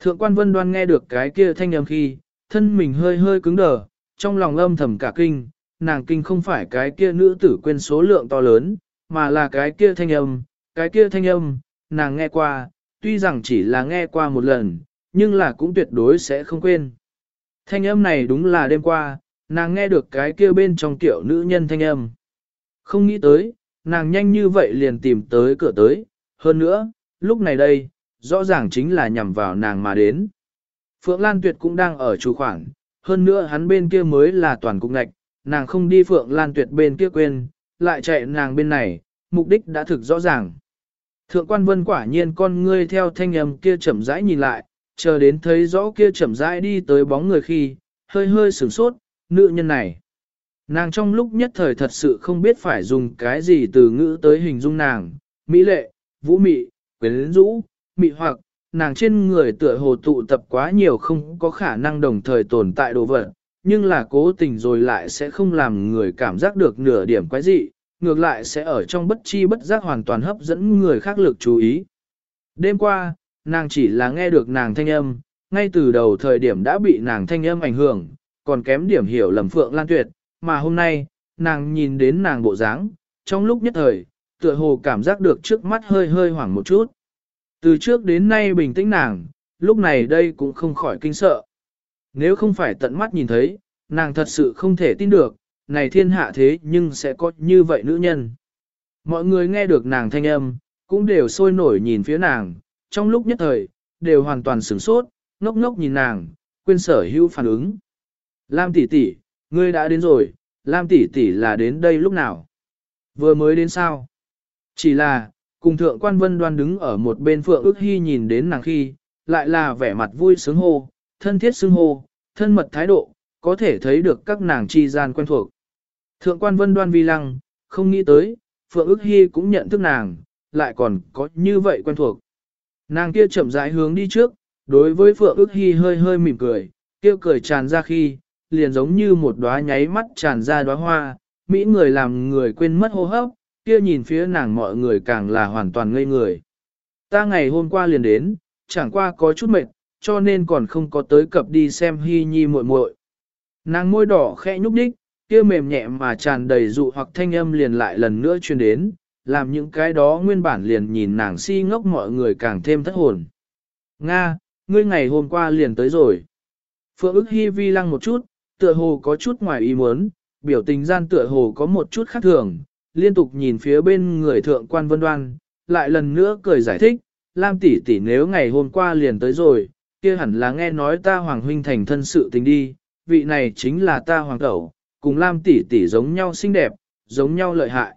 Thượng quan vân đoan nghe được cái kia thanh âm khi, thân mình hơi hơi cứng đờ, trong lòng âm thầm cả kinh, nàng kinh không phải cái kia nữ tử quên số lượng to lớn, mà là cái kia thanh âm, cái kia thanh âm, nàng nghe qua, tuy rằng chỉ là nghe qua một lần, nhưng là cũng tuyệt đối sẽ không quên. Thanh âm này đúng là đêm qua, nàng nghe được cái kia bên trong tiểu nữ nhân thanh âm. Không nghĩ tới, nàng nhanh như vậy liền tìm tới cửa tới, hơn nữa, lúc này đây, rõ ràng chính là nhằm vào nàng mà đến. Phượng Lan Tuyệt cũng đang ở chủ khoảng hơn nữa hắn bên kia mới là toàn cục ngạch, nàng không đi Phượng Lan Tuyệt bên kia quên, lại chạy nàng bên này, mục đích đã thực rõ ràng. Thượng quan vân quả nhiên con ngươi theo thanh âm kia chậm rãi nhìn lại, chờ đến thấy rõ kia chậm rãi đi tới bóng người khi, hơi hơi sửng sốt, nữ nhân này. Nàng trong lúc nhất thời thật sự không biết phải dùng cái gì từ ngữ tới hình dung nàng, mỹ lệ, vũ mị, quyến rũ, mị hoặc, nàng trên người tựa hồ tụ tập quá nhiều không có khả năng đồng thời tồn tại đồ vật, nhưng là cố tình rồi lại sẽ không làm người cảm giác được nửa điểm quái dị, ngược lại sẽ ở trong bất chi bất giác hoàn toàn hấp dẫn người khác lực chú ý. Đêm qua, nàng chỉ là nghe được nàng thanh âm, ngay từ đầu thời điểm đã bị nàng thanh âm ảnh hưởng, còn kém điểm hiểu lầm Phượng Lan Tuyệt, mà hôm nay, nàng nhìn đến nàng bộ dáng, trong lúc nhất thời, tựa hồ cảm giác được trước mắt hơi hơi hoảng một chút. Từ trước đến nay bình tĩnh nàng, lúc này đây cũng không khỏi kinh sợ. Nếu không phải tận mắt nhìn thấy, nàng thật sự không thể tin được, này thiên hạ thế nhưng sẽ có như vậy nữ nhân. Mọi người nghe được nàng thanh âm, cũng đều sôi nổi nhìn phía nàng, trong lúc nhất thời, đều hoàn toàn sửng sốt, ngốc ngốc nhìn nàng, quên sở hữu phản ứng. Lam tỷ tỷ, ngươi đã đến rồi, Lam tỷ tỷ là đến đây lúc nào? Vừa mới đến sao? Chỉ là, cùng thượng quan vân đoan đứng ở một bên phượng ước hy nhìn đến nàng khi, lại là vẻ mặt vui sướng hô, thân thiết xưng hô, thân mật thái độ, có thể thấy được các nàng chi gian quen thuộc. Thượng quan vân đoan vi lăng, không nghĩ tới, phượng ước hy cũng nhận thức nàng, lại còn có như vậy quen thuộc. Nàng kia chậm rãi hướng đi trước, đối với phượng ước hy hơi hơi mỉm cười, kia cười tràn ra khi, liền giống như một đóa nháy mắt tràn ra đóa hoa, mỹ người làm người quên mất hô hấp, kia nhìn phía nàng mọi người càng là hoàn toàn ngây người. Ta ngày hôm qua liền đến, chẳng qua có chút mệt, cho nên còn không có tới cập đi xem hy nhi muội muội. Nàng môi đỏ khẽ nhúc đích, kia mềm nhẹ mà tràn đầy dụ hoặc thanh âm liền lại lần nữa truyền đến, làm những cái đó nguyên bản liền nhìn nàng si ngốc mọi người càng thêm thất hồn. Nga, ngươi ngày hôm qua liền tới rồi. Phượng ức hy vi lăng một chút, tựa hồ có chút ngoài ý muốn, biểu tình gian tựa hồ có một chút khác thường, liên tục nhìn phía bên người thượng quan vân đoan, lại lần nữa cười giải thích, Lam tỷ tỷ nếu ngày hôm qua liền tới rồi, kia hẳn là nghe nói ta hoàng huynh thành thân sự tình đi, vị này chính là ta hoàng tẩu, cùng Lam tỷ tỷ giống nhau xinh đẹp, giống nhau lợi hại.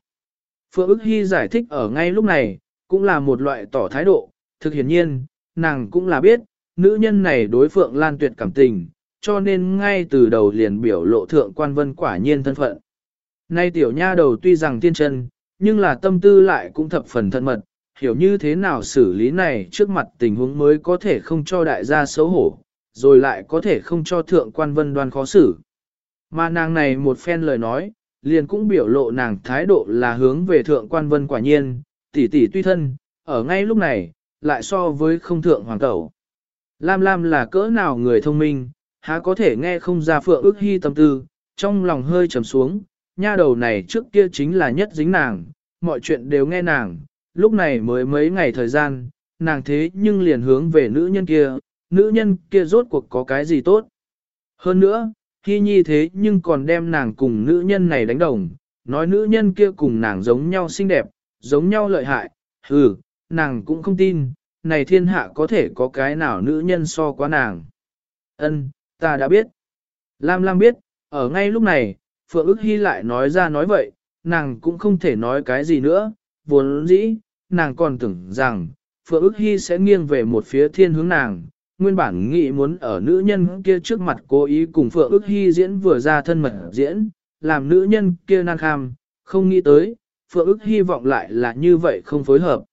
Phượng ức hy giải thích ở ngay lúc này, cũng là một loại tỏ thái độ, thực hiển nhiên, nàng cũng là biết, nữ nhân này đối Phượng Lan tuyệt cảm tình, cho nên ngay từ đầu liền biểu lộ thượng quan vân quả nhiên thân phận. Nay tiểu nha đầu tuy rằng tiên chân, nhưng là tâm tư lại cũng thập phần thân mật, hiểu như thế nào xử lý này trước mặt tình huống mới có thể không cho đại gia xấu hổ, rồi lại có thể không cho thượng quan vân đoan khó xử. Mà nàng này một phen lời nói, liền cũng biểu lộ nàng thái độ là hướng về thượng quan vân quả nhiên, tỷ tỷ tuy thân, ở ngay lúc này, lại so với không thượng hoàng tẩu. Lam Lam là cỡ nào người thông minh, há có thể nghe không ra phượng ước hy tâm tư, trong lòng hơi trầm xuống, nha đầu này trước kia chính là nhất dính nàng, mọi chuyện đều nghe nàng, lúc này mới mấy ngày thời gian, nàng thế nhưng liền hướng về nữ nhân kia, nữ nhân kia rốt cuộc có cái gì tốt. Hơn nữa, Hy nhi thế nhưng còn đem nàng cùng nữ nhân này đánh đồng, nói nữ nhân kia cùng nàng giống nhau xinh đẹp, giống nhau lợi hại, ừ, nàng cũng không tin, này thiên hạ có thể có cái nào nữ nhân so quá nàng. Ân, ta đã biết. Lam Lam biết, ở ngay lúc này, Phượng ức Hy lại nói ra nói vậy, nàng cũng không thể nói cái gì nữa, vốn dĩ, nàng còn tưởng rằng, Phượng ức Hy sẽ nghiêng về một phía thiên hướng nàng, nguyên bản nghĩ muốn ở nữ nhân kia trước mặt cố ý cùng Phượng ức Hy diễn vừa ra thân mật diễn, làm nữ nhân kia nan kham, không nghĩ tới, Phượng ức hy vọng lại là như vậy không phối hợp.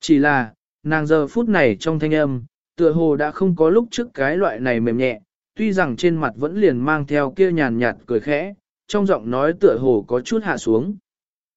Chỉ là, nàng giờ phút này trong thanh âm, tựa hồ đã không có lúc trước cái loại này mềm nhẹ, tuy rằng trên mặt vẫn liền mang theo kia nhàn nhạt cười khẽ, trong giọng nói tựa hồ có chút hạ xuống.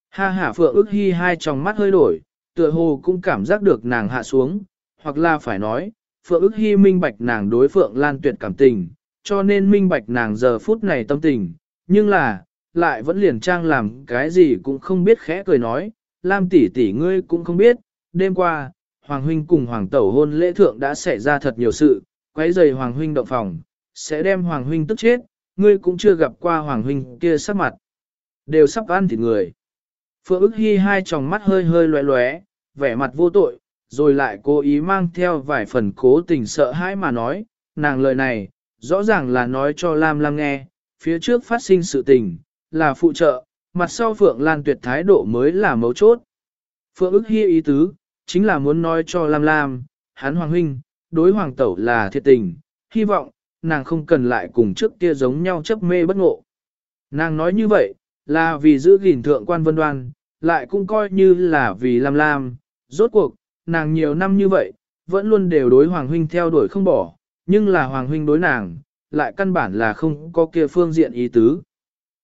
Ha hả Phượng ước hy hai tròng mắt hơi đổi, tựa hồ cũng cảm giác được nàng hạ xuống, hoặc là phải nói, Phượng ước hy minh bạch nàng đối Phượng Lan tuyệt cảm tình, cho nên minh bạch nàng giờ phút này tâm tình, nhưng là, lại vẫn liền trang làm cái gì cũng không biết khẽ cười nói, Lam tỷ tỷ ngươi cũng không biết, đêm qua, Hoàng huynh cùng Hoàng tẩu hôn lễ thượng đã xảy ra thật nhiều sự, quấy rầy Hoàng huynh động phòng, sẽ đem Hoàng huynh tức chết, ngươi cũng chưa gặp qua Hoàng huynh kia sắc mặt, đều sắp ăn thịt người. Phượng ức hy hai tròng mắt hơi hơi loé loé, vẻ mặt vô tội, rồi lại cố ý mang theo vài phần cố tình sợ hãi mà nói, nàng lời này, rõ ràng là nói cho Lam Lam nghe, phía trước phát sinh sự tình, là phụ trợ, mặt sau Phượng Lan tuyệt thái độ mới là mấu chốt. Phượng ức hi ý tứ, chính là muốn nói cho Lam Lam, hắn hoàng huynh, đối hoàng tẩu là thiệt tình, hy vọng, nàng không cần lại cùng trước kia giống nhau chấp mê bất ngộ. Nàng nói như vậy, là vì giữ gìn thượng quan vân đoan, lại cũng coi như là vì làm làm, rốt cuộc, nàng nhiều năm như vậy, vẫn luôn đều đối Hoàng Huynh theo đuổi không bỏ, nhưng là Hoàng Huynh đối nàng, lại căn bản là không có kia phương diện ý tứ.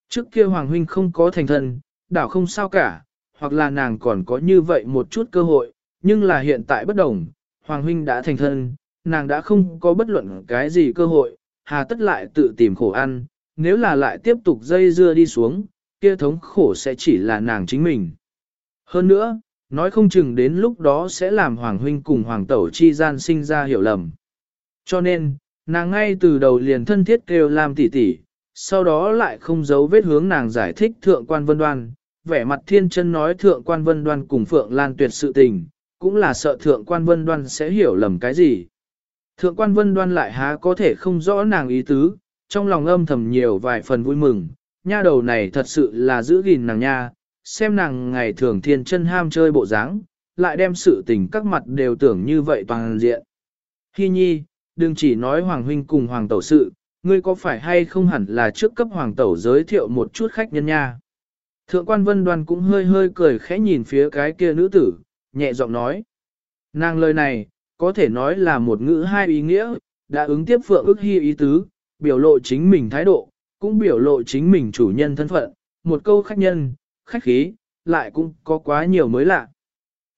Trước kia Hoàng Huynh không có thành thân, đảo không sao cả, hoặc là nàng còn có như vậy một chút cơ hội, nhưng là hiện tại bất đồng, Hoàng Huynh đã thành thân, nàng đã không có bất luận cái gì cơ hội, hà tất lại tự tìm khổ ăn, nếu là lại tiếp tục dây dưa đi xuống, kia thống khổ sẽ chỉ là nàng chính mình. Hơn nữa, nói không chừng đến lúc đó sẽ làm Hoàng Huynh cùng Hoàng Tẩu chi gian sinh ra hiểu lầm. Cho nên, nàng ngay từ đầu liền thân thiết kêu làm tỉ tỉ, sau đó lại không giấu vết hướng nàng giải thích thượng quan vân đoan, vẻ mặt thiên chân nói thượng quan vân đoan cùng Phượng Lan tuyệt sự tình, cũng là sợ thượng quan vân đoan sẽ hiểu lầm cái gì. Thượng quan vân đoan lại há có thể không rõ nàng ý tứ, trong lòng âm thầm nhiều vài phần vui mừng, nha đầu này thật sự là giữ gìn nàng nha, xem nàng ngày thường thiên chân ham chơi bộ dáng, lại đem sự tình các mặt đều tưởng như vậy toàn diện. Hi nhi, đừng chỉ nói hoàng huynh cùng hoàng tẩu sự, ngươi có phải hay không hẳn là trước cấp hoàng tẩu giới thiệu một chút khách nhân nha. Thượng quan vân đoan cũng hơi hơi cười khẽ nhìn phía cái kia nữ tử, nhẹ giọng nói. Nàng lời này, có thể nói là một ngữ hai ý nghĩa, đã ứng tiếp phượng ước hy ý tứ, biểu lộ chính mình thái độ, cũng biểu lộ chính mình chủ nhân thân phận, một câu khách nhân, khách khí, lại cũng có quá nhiều mới lạ.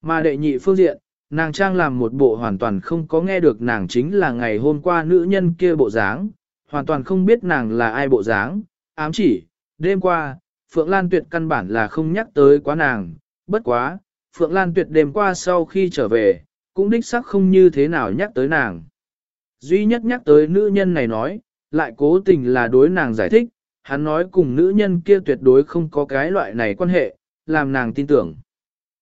Mà đệ nhị phương diện, nàng trang làm một bộ hoàn toàn không có nghe được nàng chính là ngày hôm qua nữ nhân kia bộ dáng, hoàn toàn không biết nàng là ai bộ dáng, ám chỉ, đêm qua, Phượng Lan Tuyệt căn bản là không nhắc tới quá nàng, bất quá, Phượng Lan Tuyệt đêm qua sau khi trở về, cũng đích sắc không như thế nào nhắc tới nàng. Duy nhất nhắc tới nữ nhân này nói, lại cố tình là đối nàng giải thích, hắn nói cùng nữ nhân kia tuyệt đối không có cái loại này quan hệ, làm nàng tin tưởng.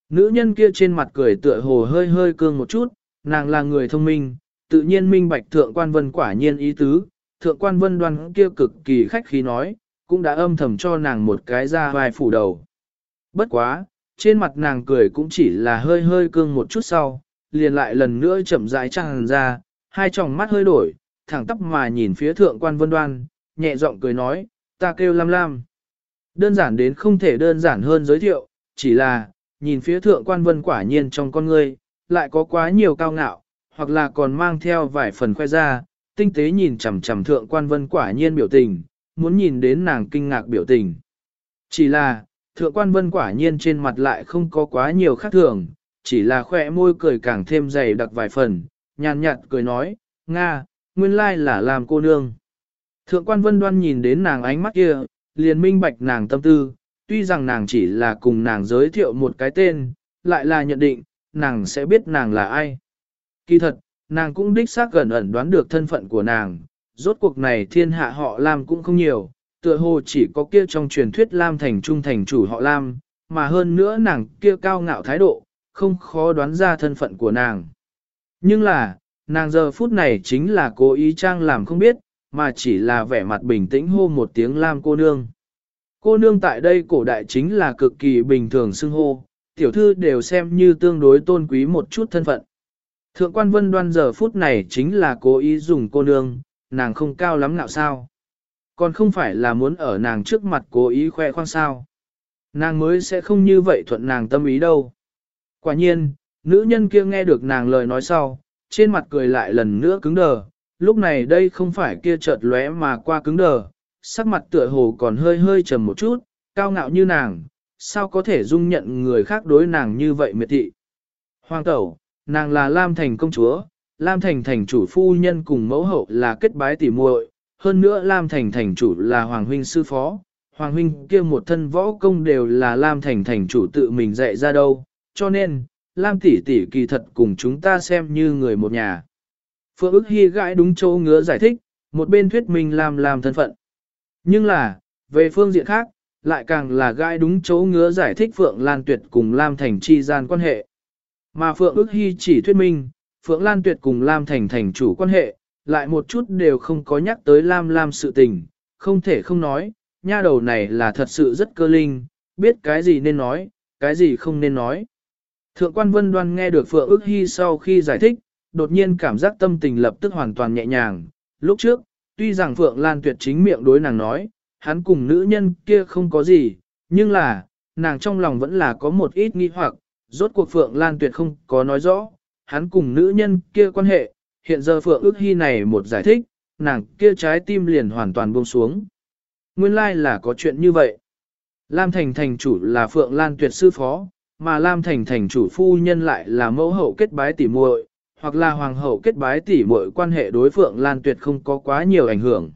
Nữ nhân kia trên mặt cười tựa hồ hơi hơi cương một chút, nàng là người thông minh, tự nhiên minh bạch thượng quan vân quả nhiên ý tứ, thượng quan vân đoan kia cực kỳ khách khí nói, cũng đã âm thầm cho nàng một cái ra vai phủ đầu. Bất quá, trên mặt nàng cười cũng chỉ là hơi hơi cương một chút sau, liền lại lần nữa chậm rãi tràn ra, hai tròng mắt hơi đổi, thẳng tắp mà nhìn phía thượng quan vân đoan, nhẹ giọng cười nói, ta kêu Lam Lam. Đơn giản đến không thể đơn giản hơn giới thiệu, chỉ là, nhìn phía thượng quan vân quả nhiên trong con ngươi, lại có quá nhiều cao ngạo, hoặc là còn mang theo vài phần khoe ra, tinh tế nhìn chằm chằm thượng quan vân quả nhiên biểu tình, muốn nhìn đến nàng kinh ngạc biểu tình. Chỉ là, thượng quan vân quả nhiên trên mặt lại không có quá nhiều khác thường, chỉ là khoe môi cười càng thêm dày đặc vài phần, nhàn nhạt cười nói, Nga, nguyên lai là làm cô nương. Thượng quan vân đoan nhìn đến nàng ánh mắt kia, liền minh bạch nàng tâm tư, tuy rằng nàng chỉ là cùng nàng giới thiệu một cái tên, lại là nhận định, nàng sẽ biết nàng là ai. Kỳ thật, nàng cũng đích xác gần ẩn đoán được thân phận của nàng, rốt cuộc này thiên hạ họ Lam cũng không nhiều, tựa hồ chỉ có kia trong truyền thuyết Lam thành trung thành chủ họ Lam, mà hơn nữa nàng kia cao ngạo thái độ, không khó đoán ra thân phận của nàng. Nhưng là, nàng giờ phút này chính là cố ý trang làm không biết, mà chỉ là vẻ mặt bình tĩnh hô một tiếng Lam cô nương. Cô nương tại đây cổ đại chính là cực kỳ bình thường xưng hô, tiểu thư đều xem như tương đối tôn quý một chút thân phận. Thượng quan vân đoan giờ phút này chính là cố ý dùng cô nương, nàng không cao lắm nào sao. Còn không phải là muốn ở nàng trước mặt cố ý khoe khoang sao. Nàng mới sẽ không như vậy thuận nàng tâm ý đâu. Quả nhiên, nữ nhân kia nghe được nàng lời nói sau, trên mặt cười lại lần nữa cứng đờ, lúc này đây không phải kia chợt lóe mà qua cứng đờ, sắc mặt tựa hồ còn hơi hơi trầm một chút, cao ngạo như nàng, sao có thể dung nhận người khác đối nàng như vậy miệt thị. Hoàng tẩu, nàng là Lam Thành công chúa, Lam Thành thành chủ phu nhân cùng mẫu hậu là kết bái tỉ muội, hơn nữa Lam Thành thành chủ là Hoàng huynh sư phó, Hoàng huynh kia một thân võ công đều là Lam Thành thành chủ tự mình dạy ra đâu, cho nên, Lam tỷ tỷ kỳ thật cùng chúng ta xem như người một nhà. Phượng ức hy gãi đúng chỗ ngứa giải thích, một bên thuyết minh Lam làm thân phận. Nhưng là, về phương diện khác, lại càng là gãi đúng chỗ ngứa giải thích Phượng Lan Tuyệt cùng Lam Thành chi gian quan hệ. Mà Phượng ức hy chỉ thuyết minh, Phượng Lan Tuyệt cùng Lam Thành thành chủ quan hệ, lại một chút đều không có nhắc tới Lam Lam sự tình, không thể không nói, nha đầu này là thật sự rất cơ linh, biết cái gì nên nói, cái gì không nên nói. Thượng quan vân đoan nghe được Phượng ước hy sau khi giải thích, đột nhiên cảm giác tâm tình lập tức hoàn toàn nhẹ nhàng. Lúc trước, tuy rằng Phượng Lan Tuyệt chính miệng đối nàng nói, hắn cùng nữ nhân kia không có gì, nhưng là, nàng trong lòng vẫn là có một ít nghi hoặc, rốt cuộc Phượng Lan Tuyệt không có nói rõ, hắn cùng nữ nhân kia quan hệ, hiện giờ Phượng ước hy này một giải thích, nàng kia trái tim liền hoàn toàn buông xuống. Nguyên lai like là có chuyện như vậy. Lam Thành thành chủ là Phượng Lan Tuyệt sư phó, mà Lam Thành thành chủ phu nhân lại là mẫu hậu kết bái tỉ muội, hoặc là hoàng hậu kết bái tỉ muội quan hệ đối Phượng Lan Tuyệt không có quá nhiều ảnh hưởng.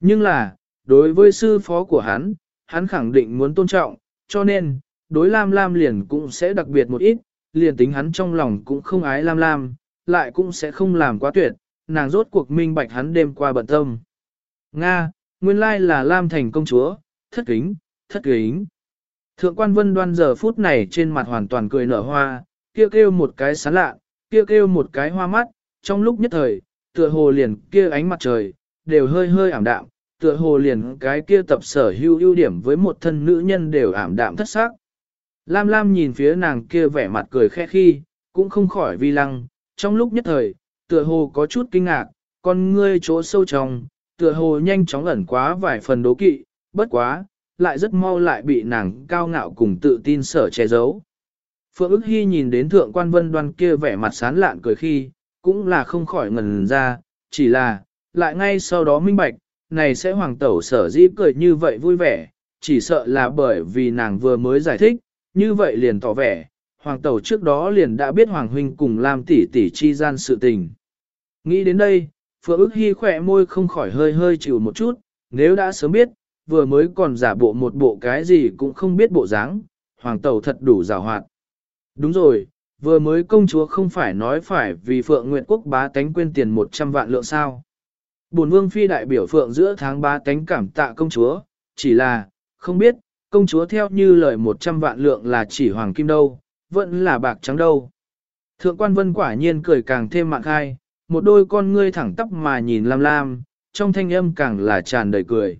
Nhưng là, đối với sư phó của hắn, hắn khẳng định muốn tôn trọng, cho nên, đối Lam Lam liền cũng sẽ đặc biệt một ít, liền tính hắn trong lòng cũng không ái Lam Lam, lại cũng sẽ không làm quá tuyệt, nàng rốt cuộc minh bạch hắn đêm qua bận tâm. Nga, nguyên lai là Lam Thành công chúa, thất kính, thất kính. Thượng quan vân đoan giờ phút này trên mặt hoàn toàn cười nở hoa, kia kêu, một cái sán lạ, kia kêu, một cái hoa mắt, trong lúc nhất thời, tựa hồ liền kia ánh mặt trời, đều hơi hơi ảm đạm, tựa hồ liền cái kia tập sở hữu ưu điểm với một thân nữ nhân đều ảm đạm thất sắc. Lam Lam nhìn phía nàng kia vẻ mặt cười khẽ khi, cũng không khỏi vi lăng, trong lúc nhất thời, tựa hồ có chút kinh ngạc, con ngươi chỗ sâu trong, tựa hồ nhanh chóng ẩn quá vài phần đố kỵ, bất quá, lại rất mau lại bị nàng cao ngạo cùng tự tin sở che giấu. Phượng ức hy nhìn đến thượng quan vân đoan kia vẻ mặt sán lạn cười khi, cũng là không khỏi ngần ra, chỉ là, lại ngay sau đó minh bạch, này sẽ hoàng tẩu sở dĩ cười như vậy vui vẻ, chỉ sợ là bởi vì nàng vừa mới giải thích, như vậy liền tỏ vẻ, hoàng tẩu trước đó liền đã biết hoàng huynh cùng làm tỷ tỷ chi gian sự tình. Nghĩ đến đây, Phượng ức hy khỏe môi không khỏi hơi hơi chịu một chút, nếu đã sớm biết, vừa mới còn giả bộ một bộ cái gì cũng không biết bộ dáng, hoàng tẩu thật đủ rào hoạt. Đúng rồi, vừa mới công chúa không phải nói phải vì Phượng Nguyệt Quốc bá tánh quên tiền 100 vạn lượng sao. Bổn vương phi đại biểu Phượng giữa tháng bá tánh cảm tạ công chúa, chỉ là, không biết, công chúa theo như lời 100 vạn lượng là chỉ hoàng kim đâu, vẫn là bạc trắng đâu. Thượng quan vân quả nhiên cười càng thêm mạng khai, một đôi con ngươi thẳng tắp mà nhìn lam lam, trong thanh âm càng là tràn đầy cười.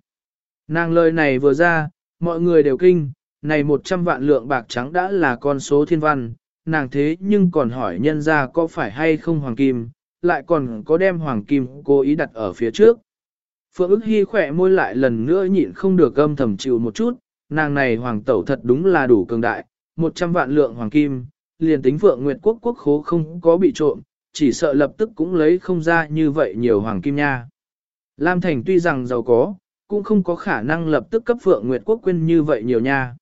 Nàng lời này vừa ra, mọi người đều kinh, này 100 vạn lượng bạc trắng đã là con số thiên văn, nàng thế nhưng còn hỏi nhân ra có phải hay không hoàng kim, lại còn có đem hoàng kim cố ý đặt ở phía trước. Phượng ức hy khỏe môi lại lần nữa nhịn không được âm thầm chịu một chút, nàng này hoàng tẩu thật đúng là đủ cường đại, 100 vạn lượng hoàng kim, liền tính Phượng Nguyệt Quốc quốc khố không có bị trộm, chỉ sợ lập tức cũng lấy không ra như vậy nhiều hoàng kim nha. Lam Thành tuy rằng giàu có, cũng không có khả năng lập tức cấp Phượng Nguyệt Quốc quên như vậy nhiều nha.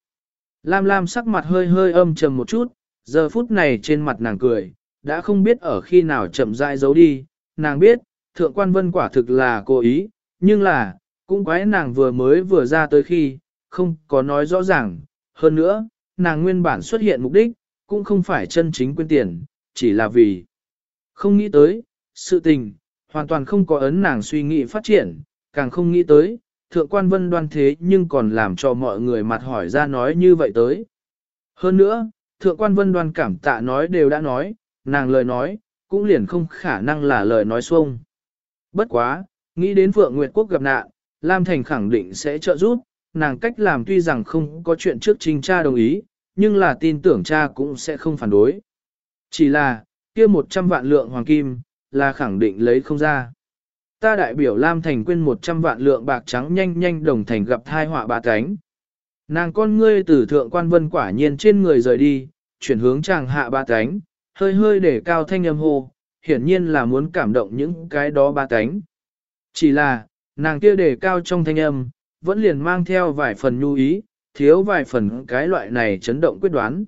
Lam Lam sắc mặt hơi hơi âm trầm một chút, giờ phút này trên mặt nàng cười, đã không biết ở khi nào chậm rãi giấu đi, nàng biết, thượng quan vân quả thực là cố ý, nhưng là, cũng quái nàng vừa mới vừa ra tới khi, không có nói rõ ràng, hơn nữa, nàng nguyên bản xuất hiện mục đích, cũng không phải chân chính quên tiền, chỉ là vì không nghĩ tới, sự tình, hoàn toàn không có ấn nàng suy nghĩ phát triển, càng không nghĩ tới, thượng quan vân đoan thế nhưng còn làm cho mọi người mặt hỏi ra nói như vậy tới. Hơn nữa, thượng quan vân đoan cảm tạ nói đều đã nói, nàng lời nói, cũng liền không khả năng là lời nói xuông. Bất quá, nghĩ đến Phượng Nguyệt Quốc gặp nạn, Lam Thành khẳng định sẽ trợ giúp, nàng cách làm tuy rằng không có chuyện trước trình cha đồng ý, nhưng là tin tưởng cha cũng sẽ không phản đối. Chỉ là, kia 100 vạn lượng hoàng kim, là khẳng định lấy không ra. Ta đại biểu Lam Thành quyên 100 vạn lượng bạc trắng nhanh nhanh đồng thành gặp thai họa bà cánh. Nàng con ngươi từ thượng quan vân quả nhiên trên người rời đi, chuyển hướng chàng hạ ba cánh, hơi hơi để cao thanh âm hô, hiển nhiên là muốn cảm động những cái đó ba cánh. Chỉ là, nàng kia để cao trong thanh âm, vẫn liền mang theo vài phần nhu ý, thiếu vài phần cái loại này chấn động quyết đoán.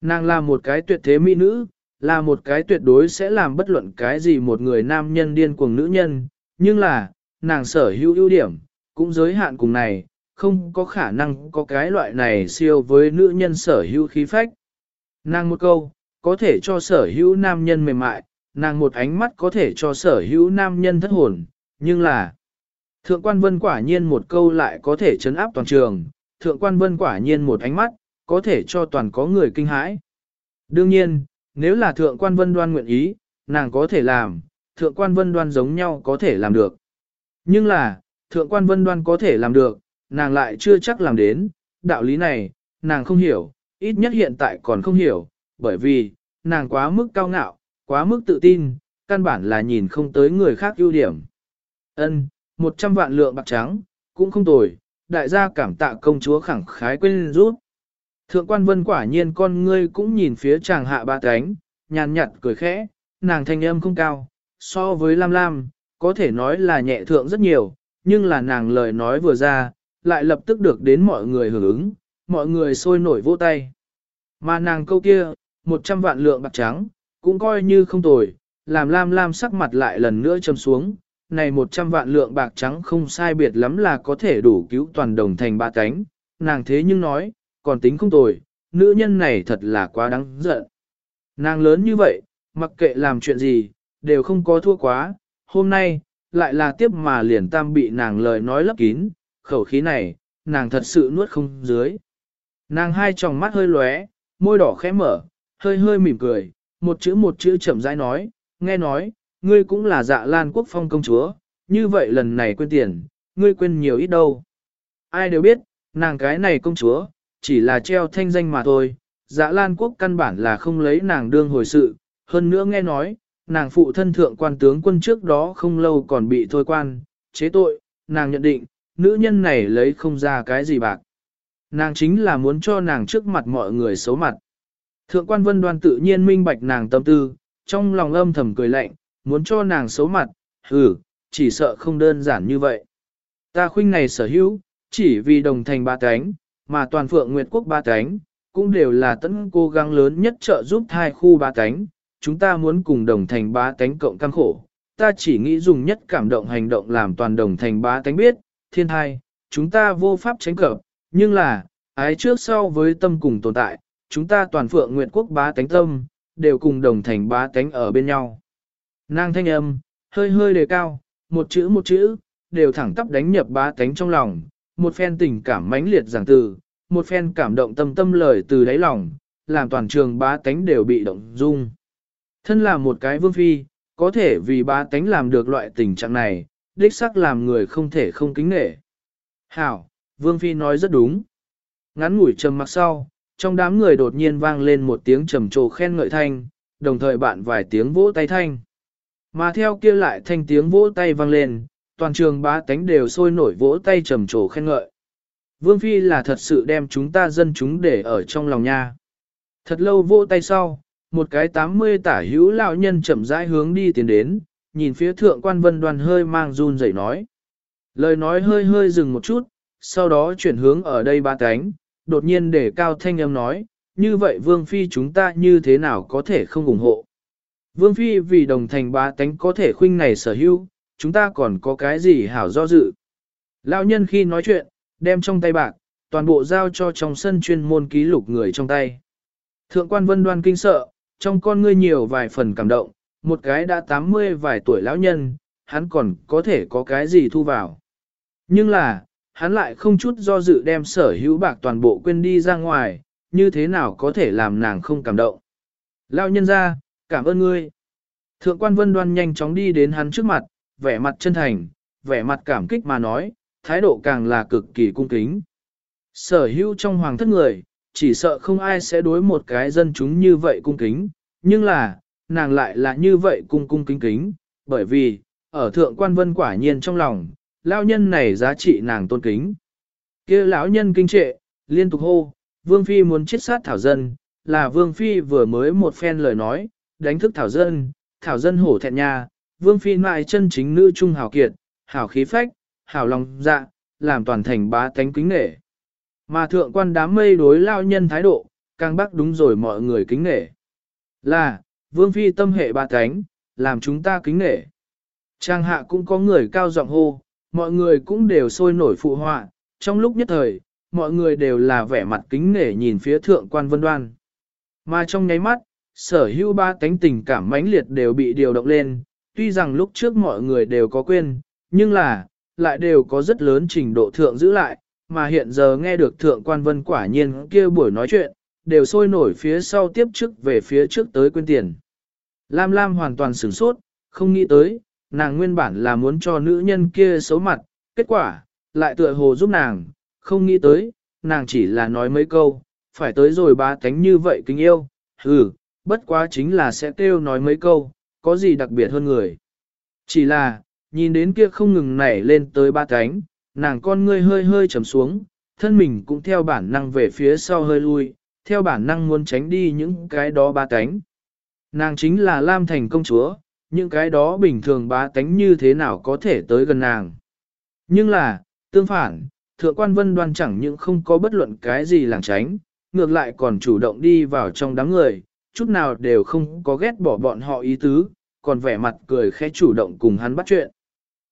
Nàng là một cái tuyệt thế mỹ nữ, là một cái tuyệt đối sẽ làm bất luận cái gì một người nam nhân điên cuồng nữ nhân, nhưng là, nàng sở hữu ưu điểm, cũng giới hạn cùng này, không có khả năng có cái loại này siêu với nữ nhân sở hữu khí phách. Nàng một câu, có thể cho sở hữu nam nhân mềm mại, nàng một ánh mắt có thể cho sở hữu nam nhân thất hồn, nhưng là Thượng quan vân quả nhiên một câu lại có thể chấn áp toàn trường, thượng quan vân quả nhiên một ánh mắt, có thể cho toàn có người kinh hãi. Đương nhiên, nếu là thượng quan vân đoan nguyện ý, nàng có thể làm, thượng quan vân đoan giống nhau có thể làm được. Nhưng là, thượng quan vân đoan có thể làm được, nàng lại chưa chắc làm đến, đạo lý này, nàng không hiểu, ít nhất hiện tại còn không hiểu, bởi vì, nàng quá mức cao ngạo, quá mức tự tin, căn bản là nhìn không tới người khác ưu điểm. Ân, một trăm vạn lượng bạc trắng, cũng không tồi, đại gia cảm tạ công chúa khẳng khái quên rút. Thượng quan vân quả nhiên con ngươi cũng nhìn phía chàng hạ ba cánh, nhàn nhạt cười khẽ, nàng thanh âm không cao, so với Lam Lam, có thể nói là nhẹ thượng rất nhiều, nhưng là nàng lời nói vừa ra, lại lập tức được đến mọi người hưởng ứng, mọi người sôi nổi vỗ tay. Mà nàng câu kia, một trăm vạn lượng bạc trắng, cũng coi như không tồi, làm Lam Lam sắc mặt lại lần nữa châm xuống, này một trăm vạn lượng bạc trắng không sai biệt lắm là có thể đủ cứu toàn đồng thành ba cánh, nàng thế nhưng nói, còn tính không tồi, nữ nhân này thật là quá đáng giận. Nàng lớn như vậy, mặc kệ làm chuyện gì, đều không có thua quá, hôm nay, lại là tiếp mà liền tam bị nàng lời nói lấp kín, khẩu khí này, nàng thật sự nuốt không dưới. Nàng hai tròng mắt hơi lóe, môi đỏ khẽ mở, hơi hơi mỉm cười, một chữ một chữ chậm rãi nói, nghe nói, ngươi cũng là dạ lan quốc phong công chúa, như vậy lần này quên tiền, ngươi quên nhiều ít đâu. Ai đều biết, nàng cái này công chúa, chỉ là treo thanh danh mà thôi, dạ lan quốc căn bản là không lấy nàng đương hồi sự, hơn nữa nghe nói, nàng phụ thân thượng quan tướng quân trước đó không lâu còn bị thôi quan, chế tội, nàng nhận định, nữ nhân này lấy không ra cái gì bạc. Nàng chính là muốn cho nàng trước mặt mọi người xấu mặt. Thượng quan vân đoan tự nhiên minh bạch nàng tâm tư, trong lòng âm thầm cười lạnh, muốn cho nàng xấu mặt, hừ, chỉ sợ không đơn giản như vậy. Ta khuynh này sở hữu, chỉ vì đồng thành ba cánh, mà toàn phượng nguyệt quốc ba cánh, cũng đều là tấn cố gắng lớn nhất trợ giúp thai khu ba cánh, chúng ta muốn cùng đồng thành ba tánh cộng căng khổ. Ta chỉ nghĩ dùng nhất cảm động hành động làm toàn đồng thành ba tánh biết, thiên hai, chúng ta vô pháp tránh cập, nhưng là, ái trước sau với tâm cùng tồn tại, chúng ta toàn phượng nguyện quốc bá tánh tâm, đều cùng đồng thành bá tánh ở bên nhau. Nàng thanh âm, hơi hơi đề cao, một chữ một chữ, đều thẳng tắp đánh nhập bá tánh trong lòng, một phen tình cảm mãnh liệt giảng từ, một phen cảm động tâm tâm lời từ đáy lòng, làm toàn trường bá tánh đều bị động dung. Thân là một cái vương phi, có thể vì ba tánh làm được loại tình trạng này, đích sắc làm người không thể không kính nể. Hảo, vương phi nói rất đúng. Ngắn ngủi trầm mặc sau, trong đám người đột nhiên vang lên một tiếng trầm trồ khen ngợi thanh, đồng thời bạn vài tiếng vỗ tay thanh. Mà theo kia lại thanh tiếng vỗ tay vang lên, toàn trường bá tánh đều sôi nổi vỗ tay trầm trồ khen ngợi. Vương Phi là thật sự đem chúng ta dân chúng để ở trong lòng nha. Thật lâu vỗ tay sau, một cái 80 tả hữu lão nhân chậm rãi hướng đi tiến đến, nhìn phía thượng quan vân đoàn hơi mang run rẩy nói. Lời nói hơi hơi dừng một chút, sau đó chuyển hướng ở đây ba cánh, đột nhiên để cao thanh âm nói, như vậy Vương Phi chúng ta như thế nào có thể không ủng hộ. Vương Phi vì đồng thành ba cánh có thể khuynh này sở hữu, chúng ta còn có cái gì hảo do dự. Lão nhân khi nói chuyện, đem trong tay bạc, toàn bộ giao cho trong sân chuyên môn ký lục người trong tay. Thượng quan vân đoan kinh sợ, trong con ngươi nhiều vài phần cảm động, một cái đã 80 vài tuổi lão nhân, hắn còn có thể có cái gì thu vào. Nhưng là, hắn lại không chút do dự đem sở hữu bạc toàn bộ quên đi ra ngoài, như thế nào có thể làm nàng không cảm động. Lão nhân ra, cảm ơn ngươi. Thượng quan vân đoan nhanh chóng đi đến hắn trước mặt, vẻ mặt chân thành, vẻ mặt cảm kích mà nói, thái độ càng là cực kỳ cung kính. Sở hữu trong hoàng thất người, chỉ sợ không ai sẽ đối một cái dân chúng như vậy cung kính, nhưng là, nàng lại là như vậy cung cung kính kính, bởi vì, ở thượng quan vân quả nhiên trong lòng, lão nhân này giá trị nàng tôn kính. kia lão nhân kinh trệ, liên tục hô, vương phi muốn chết sát thảo dân, là vương phi vừa mới một phen lời nói, đánh thức thảo dân, thảo dân hổ thẹn nha, vương phi mại chân chính nữ trung hào kiệt, hào khí phách, hào lòng dạ, làm toàn thành bá tánh kính nể. Mà thượng quan đám mây đối lao nhân thái độ, càng bác đúng rồi mọi người kính nể. Là, vương phi tâm hệ ba thánh làm chúng ta kính nể. Trang hạ cũng có người cao giọng hô, mọi người cũng đều sôi nổi phụ họa, trong lúc nhất thời, mọi người đều là vẻ mặt kính nể nhìn phía thượng quan vân đoan. Mà trong nháy mắt, sở hữu ba tánh tình cảm mãnh liệt đều bị điều động lên, tuy rằng lúc trước mọi người đều có quên, nhưng là, lại đều có rất lớn trình độ thượng giữ lại, mà hiện giờ nghe được thượng quan vân quả nhiên kia buổi nói chuyện, đều sôi nổi phía sau tiếp trước về phía trước tới quên tiền. Lam Lam hoàn toàn sửng sốt, Không nghĩ tới, nàng nguyên bản là muốn cho nữ nhân kia xấu mặt, kết quả, lại tựa hồ giúp nàng, không nghĩ tới, nàng chỉ là nói mấy câu, phải tới rồi ba tánh như vậy kính yêu, ừ, bất quá chính là sẽ kêu nói mấy câu, có gì đặc biệt hơn người. Chỉ là, nhìn đến kia không ngừng nảy lên tới ba cánh, nàng con ngươi hơi hơi trầm xuống, thân mình cũng theo bản năng về phía sau hơi lui, theo bản năng muốn tránh đi những cái đó ba cánh. Nàng chính là Lam Thành công chúa, những cái đó bình thường ba tánh như thế nào có thể tới gần nàng. Nhưng là, tương phản, thượng quan vân đoan chẳng những không có bất luận cái gì làng tránh, ngược lại còn chủ động đi vào trong đám người, chút nào đều không có ghét bỏ bọn họ ý tứ, còn vẻ mặt cười khẽ chủ động cùng hắn bắt chuyện.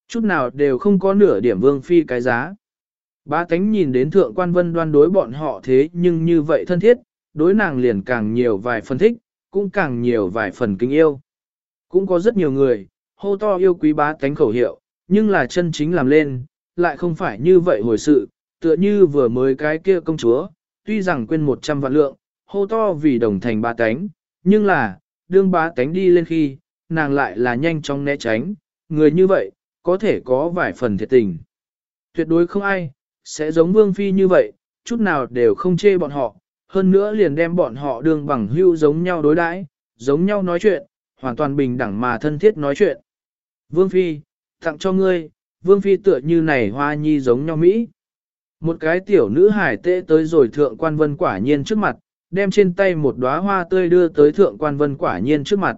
Chút nào đều không có nửa điểm vương phi cái giá. Ba tánh nhìn đến thượng quan vân đoan đối bọn họ thế nhưng như vậy thân thiết, đối nàng liền càng nhiều vài phần thích, cũng càng nhiều vài phần kính yêu. Cũng có rất nhiều người, hô to yêu quý bá tánh khẩu hiệu, nhưng là chân chính làm lên, lại không phải như vậy hồi sự, tựa như vừa mới cái kia công chúa, tuy rằng quên 100 vạn lượng, hô to vì đồng thành bá tánh, nhưng là, đương bá tánh đi lên khi, nàng lại là nhanh chóng né tránh, người như vậy, có thể có vài phần thiệt tình. Tuyệt đối không ai, sẽ giống vương phi như vậy, chút nào đều không chê bọn họ, hơn nữa liền đem bọn họ đương bằng hưu giống nhau đối đãi, giống nhau nói chuyện, hoàn toàn bình đẳng mà thân thiết nói chuyện. Vương phi, tặng cho ngươi, vương phi tựa như này hoa nhi giống nhau Mỹ. Một cái tiểu nữ hải tệ tới rồi thượng quan vân quả nhiên trước mặt, đem trên tay một đóa hoa tươi đưa tới thượng quan vân quả nhiên trước mặt.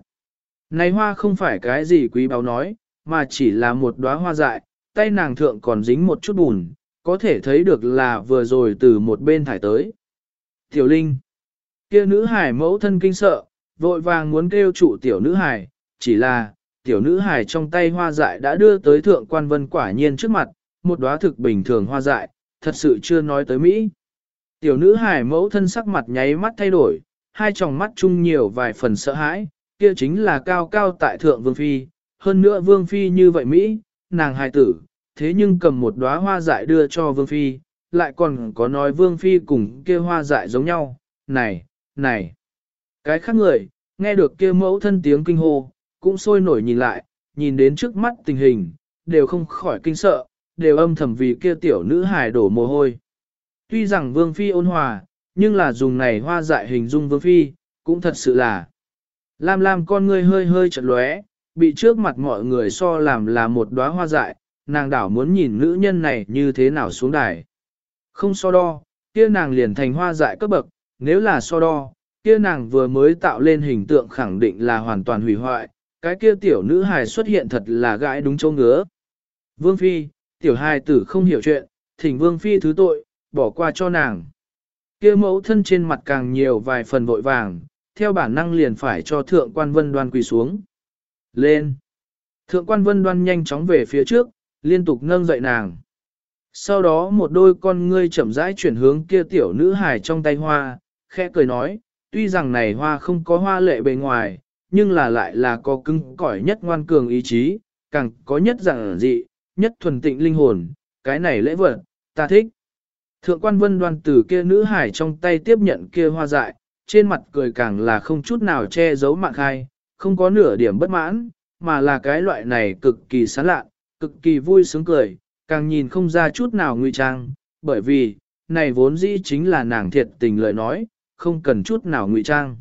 Này hoa không phải cái gì quý báu nói, mà chỉ là một đóa hoa dại, tay nàng thượng còn dính một chút bùn, có thể thấy được là vừa rồi từ một bên thải tới. Tiểu Linh, kia nữ hải mẫu thân kinh sợ, vội vàng muốn kêu trụ tiểu nữ hải, chỉ là, tiểu nữ hải trong tay hoa dại đã đưa tới thượng quan vân quả nhiên trước mặt, một đóa thực bình thường hoa dại, thật sự chưa nói tới Mỹ. Tiểu nữ hải mẫu thân sắc mặt nháy mắt thay đổi, hai tròng mắt chung nhiều vài phần sợ hãi, kia chính là cao cao tại thượng vương phi, hơn nữa vương phi như vậy Mỹ, nàng hài tử, thế nhưng cầm một đóa hoa dại đưa cho vương phi, lại còn có nói vương phi cùng kia hoa dại giống nhau, này, này. Cái khác người, nghe được kia mẫu thân tiếng kinh hô, cũng sôi nổi nhìn lại, nhìn đến trước mắt tình hình, đều không khỏi kinh sợ, đều âm thầm vì kia tiểu nữ hài đổ mồ hôi. Tuy rằng vương phi ôn hòa, nhưng là dùng này hoa dại hình dung vương phi, cũng thật sự là. Lam Lam con ngươi hơi hơi chật lóe, bị trước mặt mọi người so làm là một đóa hoa dại, nàng đảo muốn nhìn nữ nhân này như thế nào xuống đài. Không so đo, kia nàng liền thành hoa dại cấp bậc, nếu là so đo, kia nàng vừa mới tạo lên hình tượng khẳng định là hoàn toàn hủy hoại, cái kia tiểu nữ hài xuất hiện thật là gãi đúng châu ngứa. Vương Phi, tiểu hài tử không hiểu chuyện, thỉnh Vương Phi thứ tội, bỏ qua cho nàng. Kia mẫu thân trên mặt càng nhiều vài phần vội vàng, theo bản năng liền phải cho thượng quan vân đoan quỳ xuống. Lên! Thượng quan vân đoan nhanh chóng về phía trước, liên tục nâng dậy nàng. Sau đó một đôi con ngươi chậm rãi chuyển hướng kia tiểu nữ hài trong tay hoa, khẽ cười nói, tuy rằng này hoa không có hoa lệ bề ngoài, nhưng là lại là có cứng cỏi nhất ngoan cường ý chí, càng có nhất dạng dị, nhất thuần tịnh linh hồn, cái này lễ vật, ta thích. Thượng quan vân đoan từ kia nữ hải trong tay tiếp nhận kia hoa dại, trên mặt cười càng là không chút nào che giấu mạng khai, không có nửa điểm bất mãn, mà là cái loại này cực kỳ sán lạ, cực kỳ vui sướng cười, càng nhìn không ra chút nào nguy trang, bởi vì, này vốn dĩ chính là nàng thiệt tình lời nói, không cần chút nào ngụy trang.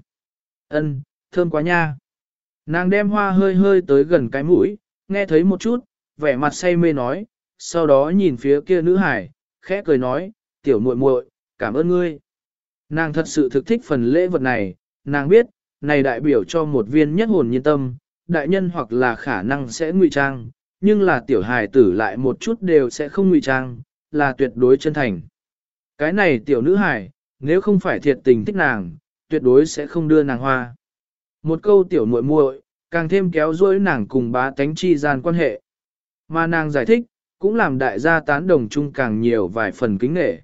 Ân, thơm quá nha. Nàng đem hoa hơi hơi tới gần cái mũi, nghe thấy một chút, vẻ mặt say mê nói, sau đó nhìn phía kia nữ hải, khẽ cười nói, tiểu muội muội, cảm ơn ngươi. Nàng thật sự thực thích phần lễ vật này, nàng biết, này đại biểu cho một viên nhất hồn nhiên tâm, đại nhân hoặc là khả năng sẽ ngụy trang, nhưng là tiểu hài tử lại một chút đều sẽ không ngụy trang, là tuyệt đối chân thành. Cái này tiểu nữ hài, nếu không phải thiệt tình thích nàng, tuyệt đối sẽ không đưa nàng hoa. Một câu tiểu muội muội, càng thêm kéo dối nàng cùng bá tánh chi gian quan hệ. Mà nàng giải thích, cũng làm đại gia tán đồng chung càng nhiều vài phần kính nghệ.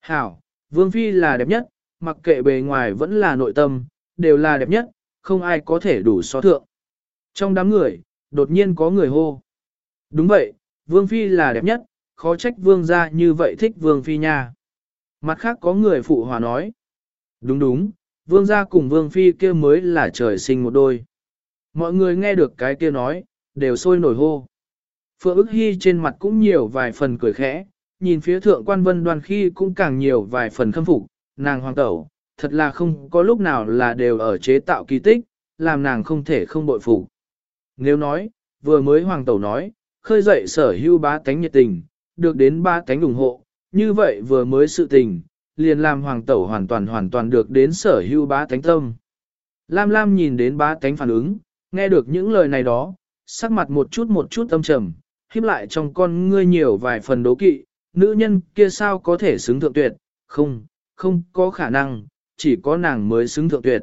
Hảo, Vương Phi là đẹp nhất, mặc kệ bề ngoài vẫn là nội tâm, đều là đẹp nhất, không ai có thể đủ so thượng. Trong đám người, đột nhiên có người hô. Đúng vậy, Vương Phi là đẹp nhất, khó trách Vương gia như vậy thích Vương Phi nha. Mặt khác có người phụ hòa nói. Đúng đúng, Vương gia cùng Vương Phi kia mới là trời sinh một đôi. Mọi người nghe được cái kia nói, đều sôi nổi hô. Phượng ức hy trên mặt cũng nhiều vài phần cười khẽ, nhìn phía thượng quan vân đoan khi cũng càng nhiều vài phần khâm phục, nàng hoàng tẩu, thật là không có lúc nào là đều ở chế tạo kỳ tích, làm nàng không thể không bội phục. Nếu nói, vừa mới hoàng tẩu nói, khơi dậy sở hưu ba tánh nhiệt tình, được đến ba tánh ủng hộ, như vậy vừa mới sự tình, liền làm hoàng tẩu hoàn toàn hoàn toàn được đến sở hưu ba tánh tâm. Lam Lam nhìn đến ba tánh phản ứng, nghe được những lời này đó, sắc mặt một chút một chút âm trầm, khiếp lại trong con ngươi nhiều vài phần đố kỵ, nữ nhân kia sao có thể xứng thượng tuyệt, không, không có khả năng, chỉ có nàng mới xứng thượng tuyệt.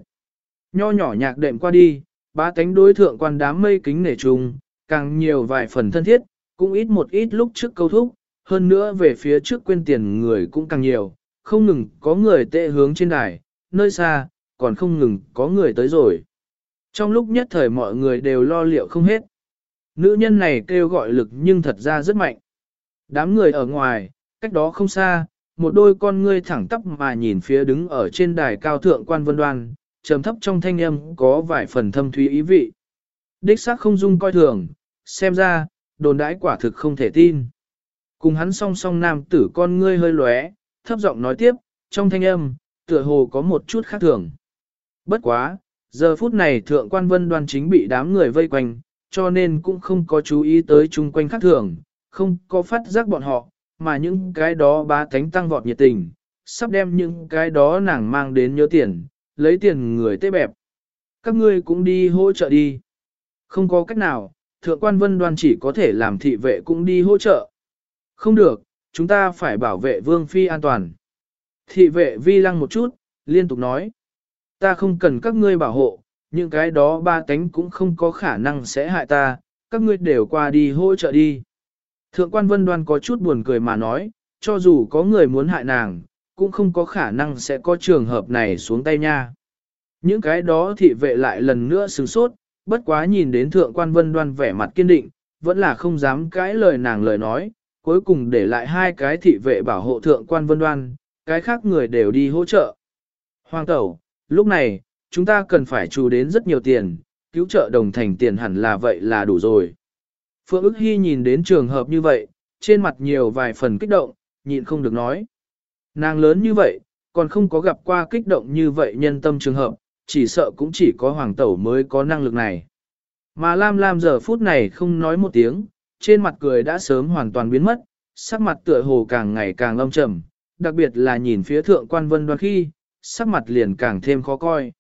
Nho nhỏ nhạc đệm qua đi, ba tánh đối thượng quan đám mây kính nể trùng, càng nhiều vài phần thân thiết, cũng ít một ít lúc trước câu thúc, hơn nữa về phía trước quên tiền người cũng càng nhiều, không ngừng có người tệ hướng trên đài, nơi xa, còn không ngừng có người tới rồi. Trong lúc nhất thời mọi người đều lo liệu không hết. Nữ nhân này kêu gọi lực nhưng thật ra rất mạnh. Đám người ở ngoài, cách đó không xa, một đôi con ngươi thẳng tắp mà nhìn phía đứng ở trên đài cao thượng quan vân đoan, trầm thấp trong thanh âm có vài phần thâm thúy ý vị. Đích xác không dung coi thường, xem ra, đồn đãi quả thực không thể tin. Cùng hắn song song nam tử con ngươi hơi lóe, thấp giọng nói tiếp, trong thanh âm, tựa hồ có một chút khác thường. Bất quá, giờ phút này thượng quan vân đoan chính bị đám người vây quanh, cho nên cũng không có chú ý tới chung quanh khác thường, không có phát giác bọn họ, mà những cái đó ba thánh tăng vọt nhiệt tình, sắp đem những cái đó nàng mang đến nhớ tiền, lấy tiền người tê bẹp. Các ngươi cũng đi hỗ trợ đi. Không có cách nào, thượng quan vân đoan chỉ có thể làm thị vệ cũng đi hỗ trợ. Không được, chúng ta phải bảo vệ vương phi an toàn. Thị vệ vi lăng một chút, liên tục nói. Ta không cần các ngươi bảo hộ, những cái đó ba tánh cũng không có khả năng sẽ hại ta, các ngươi đều qua đi hỗ trợ đi. Thượng quan vân đoan có chút buồn cười mà nói, cho dù có người muốn hại nàng, cũng không có khả năng sẽ có trường hợp này xuống tay nha. Những cái đó thị vệ lại lần nữa sửng sốt, bất quá nhìn đến thượng quan vân đoan vẻ mặt kiên định, vẫn là không dám cãi lời nàng lời nói, cuối cùng để lại hai cái thị vệ bảo hộ thượng quan vân đoan, cái khác người đều đi hỗ trợ. Hoàng tẩu, lúc này, chúng ta cần phải trù đến rất nhiều tiền, cứu trợ đồng thành tiền hẳn là vậy là đủ rồi. Phượng ức hy nhìn đến trường hợp như vậy, trên mặt nhiều vài phần kích động, nhịn không được nói. Nàng lớn như vậy, còn không có gặp qua kích động như vậy nhân tâm trường hợp, chỉ sợ cũng chỉ có hoàng tẩu mới có năng lực này. Mà Lam Lam giờ phút này không nói một tiếng, trên mặt cười đã sớm hoàn toàn biến mất, sắc mặt tựa hồ càng ngày càng âm trầm, đặc biệt là nhìn phía thượng quan vân đoan khi, sắc mặt liền càng thêm khó coi.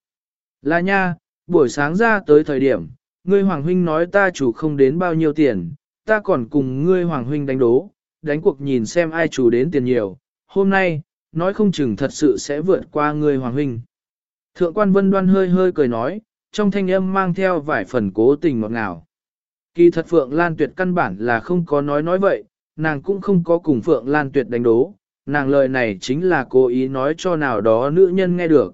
Là nha, buổi sáng ra tới thời điểm, ngươi Hoàng Huynh nói ta chủ không đến bao nhiêu tiền, ta còn cùng ngươi Hoàng Huynh đánh đố, đánh cuộc nhìn xem ai chủ đến tiền nhiều, hôm nay, nói không chừng thật sự sẽ vượt qua ngươi Hoàng Huynh. Thượng quan Vân Đoan hơi hơi cười nói, trong thanh âm mang theo vài phần cố tình ngọt ngào. Kỳ thật Phượng Lan Tuyệt căn bản là không có nói nói vậy, nàng cũng không có cùng Phượng Lan Tuyệt đánh đố, nàng lời này chính là cố ý nói cho nào đó nữ nhân nghe được.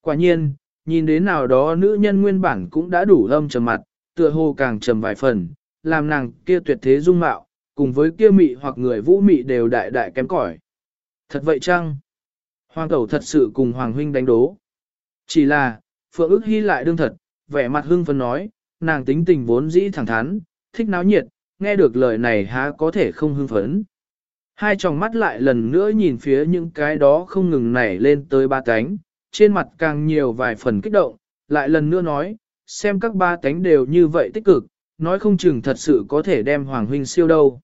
Quả nhiên, nhìn đến nào đó nữ nhân nguyên bản cũng đã đủ âm trầm mặt, tựa hồ càng trầm vài phần, làm nàng kia tuyệt thế dung mạo, cùng với kia mị hoặc người vũ mị đều đại đại kém cỏi. Thật vậy chăng? Hoàng tẩu thật sự cùng Hoàng huynh đánh đố. Chỉ là, Phượng ức hy lại đương thật, vẻ mặt hưng phấn nói, nàng tính tình vốn dĩ thẳng thắn, thích náo nhiệt, nghe được lời này há có thể không hưng phấn. Hai tròng mắt lại lần nữa nhìn phía những cái đó không ngừng nảy lên tới ba cánh, trên mặt càng nhiều vài phần kích động, lại lần nữa nói, xem các ba tánh đều như vậy tích cực, nói không chừng thật sự có thể đem Hoàng Huynh siêu đâu.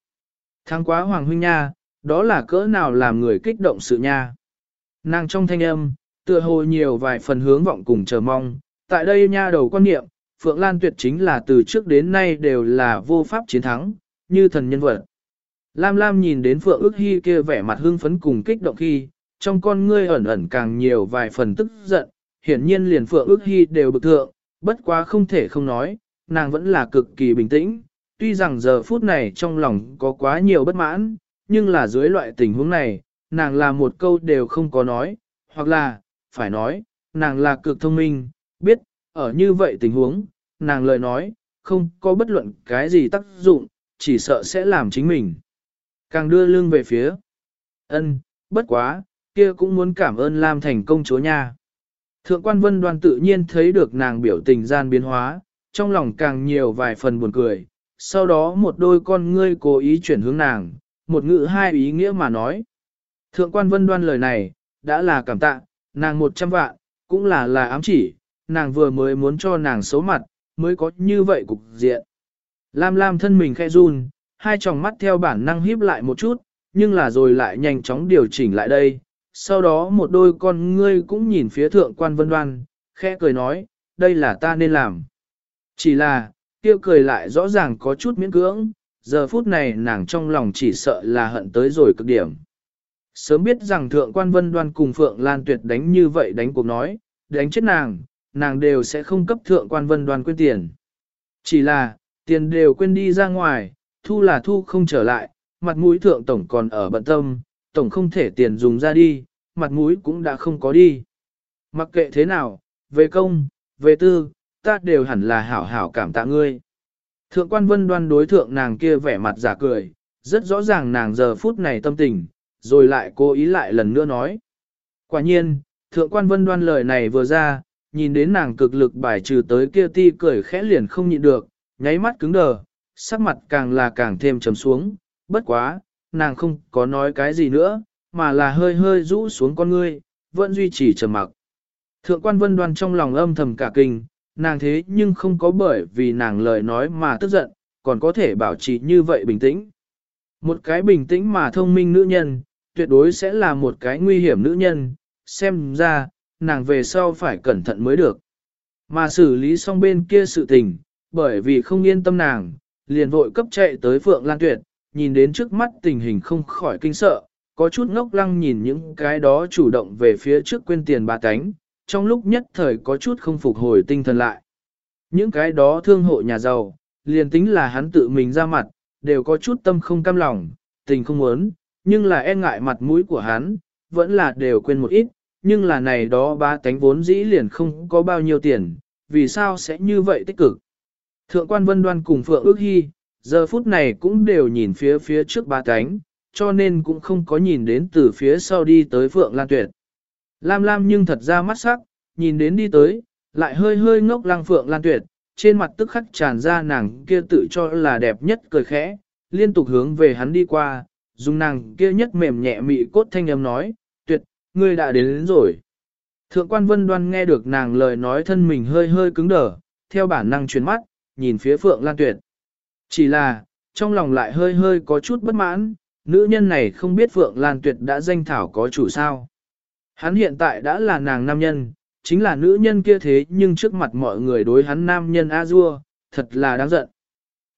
Thắng quá Hoàng Huynh nha, đó là cỡ nào làm người kích động sự nha. Nàng trong thanh âm, tựa hồ nhiều vài phần hướng vọng cùng chờ mong, tại đây nha đầu quan niệm, Phượng Lan Tuyệt chính là từ trước đến nay đều là vô pháp chiến thắng, như thần nhân vật. Lam Lam nhìn đến Phượng ước hy kia vẻ mặt hưng phấn cùng kích động khi, trong con ngươi ẩn ẩn càng nhiều vài phần tức giận, hiển nhiên liền Phượng ước hy đều bực thượng, bất quá không thể không nói, nàng vẫn là cực kỳ bình tĩnh, tuy rằng giờ phút này trong lòng có quá nhiều bất mãn, nhưng là dưới loại tình huống này, nàng là một câu đều không có nói, hoặc là, phải nói, nàng là cực thông minh, biết, ở như vậy tình huống, nàng lời nói, không có bất luận cái gì tác dụng, chỉ sợ sẽ làm chính mình. Càng đưa lưng về phía. ân bất quá, kia cũng muốn cảm ơn Lam thành công chúa nha. Thượng quan vân đoan tự nhiên thấy được nàng biểu tình gian biến hóa, trong lòng càng nhiều vài phần buồn cười. Sau đó một đôi con ngươi cố ý chuyển hướng nàng, một ngữ hai ý nghĩa mà nói. Thượng quan vân đoan lời này, đã là cảm tạ, nàng một trăm vạn, cũng là là ám chỉ, nàng vừa mới muốn cho nàng xấu mặt, mới có như vậy cục diện. Lam Lam thân mình khẽ run, hai tròng mắt theo bản năng híp lại một chút, nhưng là rồi lại nhanh chóng điều chỉnh lại đây. Sau đó một đôi con ngươi cũng nhìn phía thượng quan vân đoan, khẽ cười nói, đây là ta nên làm. Chỉ là, tiêu cười lại rõ ràng có chút miễn cưỡng, giờ phút này nàng trong lòng chỉ sợ là hận tới rồi cực điểm. Sớm biết rằng thượng quan vân đoan cùng Phượng Lan Tuyệt đánh như vậy đánh cuộc nói, đánh chết nàng, nàng đều sẽ không cấp thượng quan vân đoan quên tiền. Chỉ là, tiền đều quên đi ra ngoài, thu là thu không trở lại, mặt mũi thượng tổng còn ở bận tâm, tổng không thể tiền dùng ra đi, mặt mũi cũng đã không có đi. Mặc kệ thế nào, về công, về tư, ta đều hẳn là hảo hảo cảm tạ ngươi. Thượng quan vân đoan đối thượng nàng kia vẻ mặt giả cười, rất rõ ràng nàng giờ phút này tâm tình, rồi lại cố ý lại lần nữa nói. Quả nhiên, thượng quan vân đoan lời này vừa ra, nhìn đến nàng cực lực bài trừ tới kia ti cười khẽ liền không nhịn được, nháy mắt cứng đờ, sắc mặt càng là càng thêm trầm xuống, bất quá, nàng không có nói cái gì nữa, mà là hơi hơi rũ xuống con ngươi, vẫn duy trì trầm mặc. Thượng quan vân đoan trong lòng âm thầm cả kinh, nàng thế nhưng không có bởi vì nàng lời nói mà tức giận, còn có thể bảo trì như vậy bình tĩnh. Một cái bình tĩnh mà thông minh nữ nhân, tuyệt đối sẽ là một cái nguy hiểm nữ nhân, xem ra, nàng về sau phải cẩn thận mới được. Mà xử lý xong bên kia sự tình, bởi vì không yên tâm nàng, liền vội cấp chạy tới Phượng Lan Tuyệt, nhìn đến trước mắt tình hình không khỏi kinh sợ, có chút ngốc lăng nhìn những cái đó chủ động về phía trước quên tiền ba cánh, trong lúc nhất thời có chút không phục hồi tinh thần lại. Những cái đó thương hộ nhà giàu, liền tính là hắn tự mình ra mặt, đều có chút tâm không cam lòng, tình không muốn, nhưng là e ngại mặt mũi của hắn, vẫn là đều quên một ít, nhưng là này đó ba cánh vốn dĩ liền không có bao nhiêu tiền, vì sao sẽ như vậy tích cực. Thượng quan vân đoan cùng Phượng ước hy, giờ phút này cũng đều nhìn phía phía trước ba cánh, cho nên cũng không có nhìn đến từ phía sau đi tới Phượng Lan Tuyệt. Lam Lam nhưng thật ra mắt sắc, nhìn đến đi tới, lại hơi hơi ngốc lăng Phượng Lan Tuyệt, trên mặt tức khắc tràn ra nàng kia tự cho là đẹp nhất cười khẽ, liên tục hướng về hắn đi qua, dùng nàng kia nhất mềm nhẹ mị cốt thanh âm nói, tuyệt, ngươi đã đến, đến rồi. Thượng quan vân đoan nghe được nàng lời nói thân mình hơi hơi cứng đờ, theo bản năng chuyển mắt, nhìn phía Phượng Lan Tuyệt. Chỉ là, trong lòng lại hơi hơi có chút bất mãn, nữ nhân này không biết Phượng Lan Tuyệt đã danh thảo có chủ sao. Hắn hiện tại đã là nàng nam nhân, chính là nữ nhân kia thế nhưng trước mặt mọi người đối hắn nam nhân A-dua, thật là đáng giận.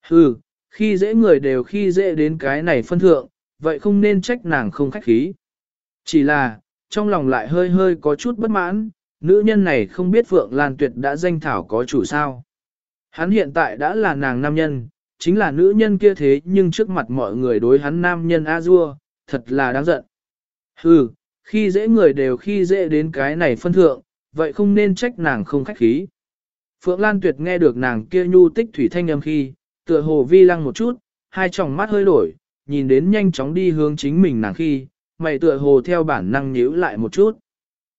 Hừ, khi dễ người đều khi dễ đến cái này phân thượng, vậy không nên trách nàng không khách khí. Chỉ là, trong lòng lại hơi hơi có chút bất mãn, nữ nhân này không biết Phượng Lan Tuyệt đã danh thảo có chủ sao. Hắn hiện tại đã là nàng nam nhân, chính là nữ nhân kia thế nhưng trước mặt mọi người đối hắn nam nhân A-dua, thật là đáng giận. Hừ, khi dễ người đều khi dễ đến cái này phân thượng, vậy không nên trách nàng không khách khí. Phượng Lan Tuyệt nghe được nàng kia nhu tích thủy thanh âm khi, tựa hồ vi lăng một chút, hai tròng mắt hơi đổi, nhìn đến nhanh chóng đi hướng chính mình nàng khi, mày tựa hồ theo bản năng nhíu lại một chút.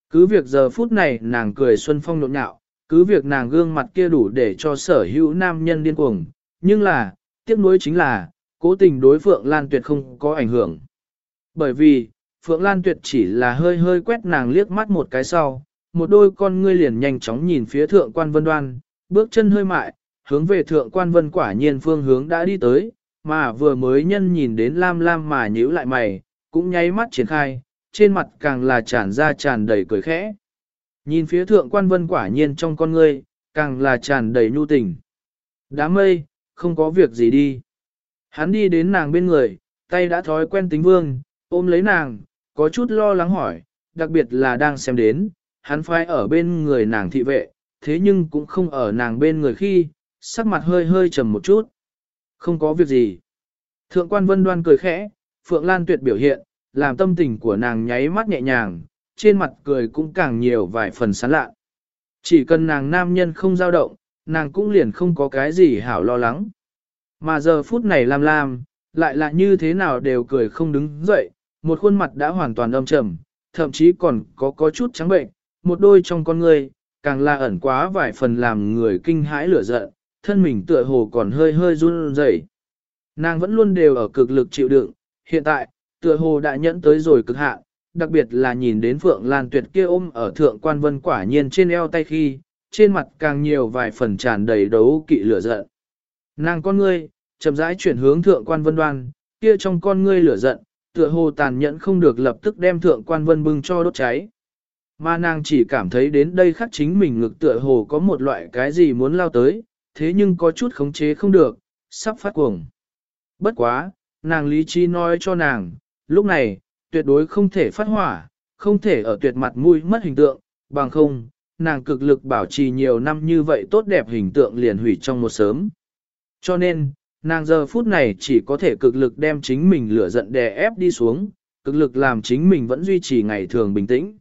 Cứ việc giờ phút này nàng cười xuân phong nộn nhạo, cứ việc nàng gương mặt kia đủ để cho sở hữu nam nhân điên cuồng, nhưng là, tiếc nuối chính là, cố tình đối Phượng Lan Tuyệt không có ảnh hưởng. Bởi vì, Phượng Lan Tuyệt chỉ là hơi hơi quét nàng liếc mắt một cái sau, một đôi con ngươi liền nhanh chóng nhìn phía thượng quan vân đoan, bước chân hơi mại, hướng về thượng quan vân quả nhiên phương hướng đã đi tới, mà vừa mới nhân nhìn đến lam lam mà nhíu lại mày, cũng nháy mắt triển khai, trên mặt càng là tràn ra tràn đầy cười khẽ. Nhìn phía thượng quan vân quả nhiên trong con ngươi, càng là tràn đầy nhu tình. Đám mây, không có việc gì đi. Hắn đi đến nàng bên người, tay đã thói quen tính vương, ôm lấy nàng, có chút lo lắng hỏi, đặc biệt là đang xem đến, hắn phải ở bên người nàng thị vệ, thế nhưng cũng không ở nàng bên người khi, sắc mặt hơi hơi trầm một chút. Không có việc gì. Thượng quan vân đoan cười khẽ, Phượng Lan tuyệt biểu hiện, làm tâm tình của nàng nháy mắt nhẹ nhàng, trên mặt cười cũng càng nhiều vài phần sán lạ. Chỉ cần nàng nam nhân không dao động, nàng cũng liền không có cái gì hảo lo lắng. Mà giờ phút này Lam Lam, lại là như thế nào đều cười không đứng dậy, một khuôn mặt đã hoàn toàn âm trầm, thậm chí còn có có chút trắng bệnh, một đôi trong con người, càng là ẩn quá vài phần làm người kinh hãi lửa giận, thân mình tựa hồ còn hơi hơi run rẩy. Nàng vẫn luôn đều ở cực lực chịu đựng, hiện tại, tựa hồ đã nhẫn tới rồi cực hạn, đặc biệt là nhìn đến Phượng Lan Tuyệt kia ôm ở thượng quan vân quả nhiên trên eo tay khi, trên mặt càng nhiều vài phần tràn đầy đấu kỵ lửa giận. Nàng con ngươi, chậm rãi chuyển hướng thượng quan vân đoan, kia trong con ngươi lửa giận, tựa hồ tàn nhẫn không được lập tức đem thượng quan vân bưng cho đốt cháy. Mà nàng chỉ cảm thấy đến đây khắc chính mình ngực tựa hồ có một loại cái gì muốn lao tới, thế nhưng có chút khống chế không được, sắp phát cuồng. Bất quá, nàng lý trí nói cho nàng, lúc này, tuyệt đối không thể phát hỏa, không thể ở tuyệt mặt mũi mất hình tượng, bằng không, nàng cực lực bảo trì nhiều năm như vậy tốt đẹp hình tượng liền hủy trong một sớm. Cho nên, nàng giờ phút này chỉ có thể cực lực đem chính mình lửa giận đè ép đi xuống, cực lực làm chính mình vẫn duy trì ngày thường bình tĩnh.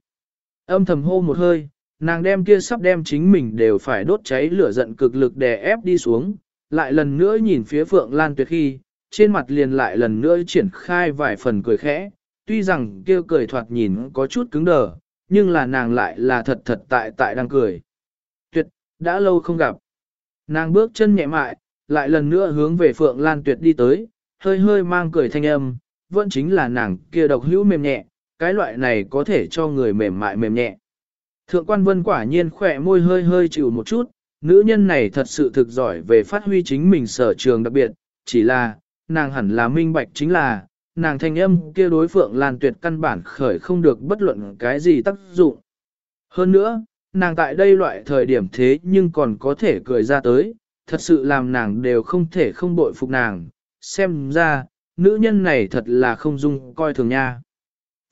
Âm thầm hô một hơi, nàng đem kia sắp đem chính mình đều phải đốt cháy lửa giận cực lực đè ép đi xuống, lại lần nữa nhìn phía Phượng Lan Tuyệt khi, trên mặt liền lại lần nữa triển khai vài phần cười khẽ, tuy rằng kia cười thoạt nhìn có chút cứng đờ, nhưng là nàng lại là thật thật tại tại đang cười. Tuyệt, đã lâu không gặp. Nàng bước chân nhẹ mại, lại lần nữa hướng về Phượng Lan Tuyệt đi tới, hơi hơi mang cười thanh âm, vẫn chính là nàng kia độc hữu mềm nhẹ, cái loại này có thể cho người mềm mại mềm nhẹ. Thượng quan vân quả nhiên khỏe môi hơi hơi chịu một chút, nữ nhân này thật sự thực giỏi về phát huy chính mình sở trường đặc biệt, chỉ là, nàng hẳn là minh bạch chính là, nàng thanh âm kia đối Phượng Lan Tuyệt căn bản khởi không được bất luận cái gì tác dụng. Hơn nữa, nàng tại đây loại thời điểm thế nhưng còn có thể cười ra tới, thật sự làm nàng đều không thể không bội phục nàng, xem ra, nữ nhân này thật là không dung coi thường nha.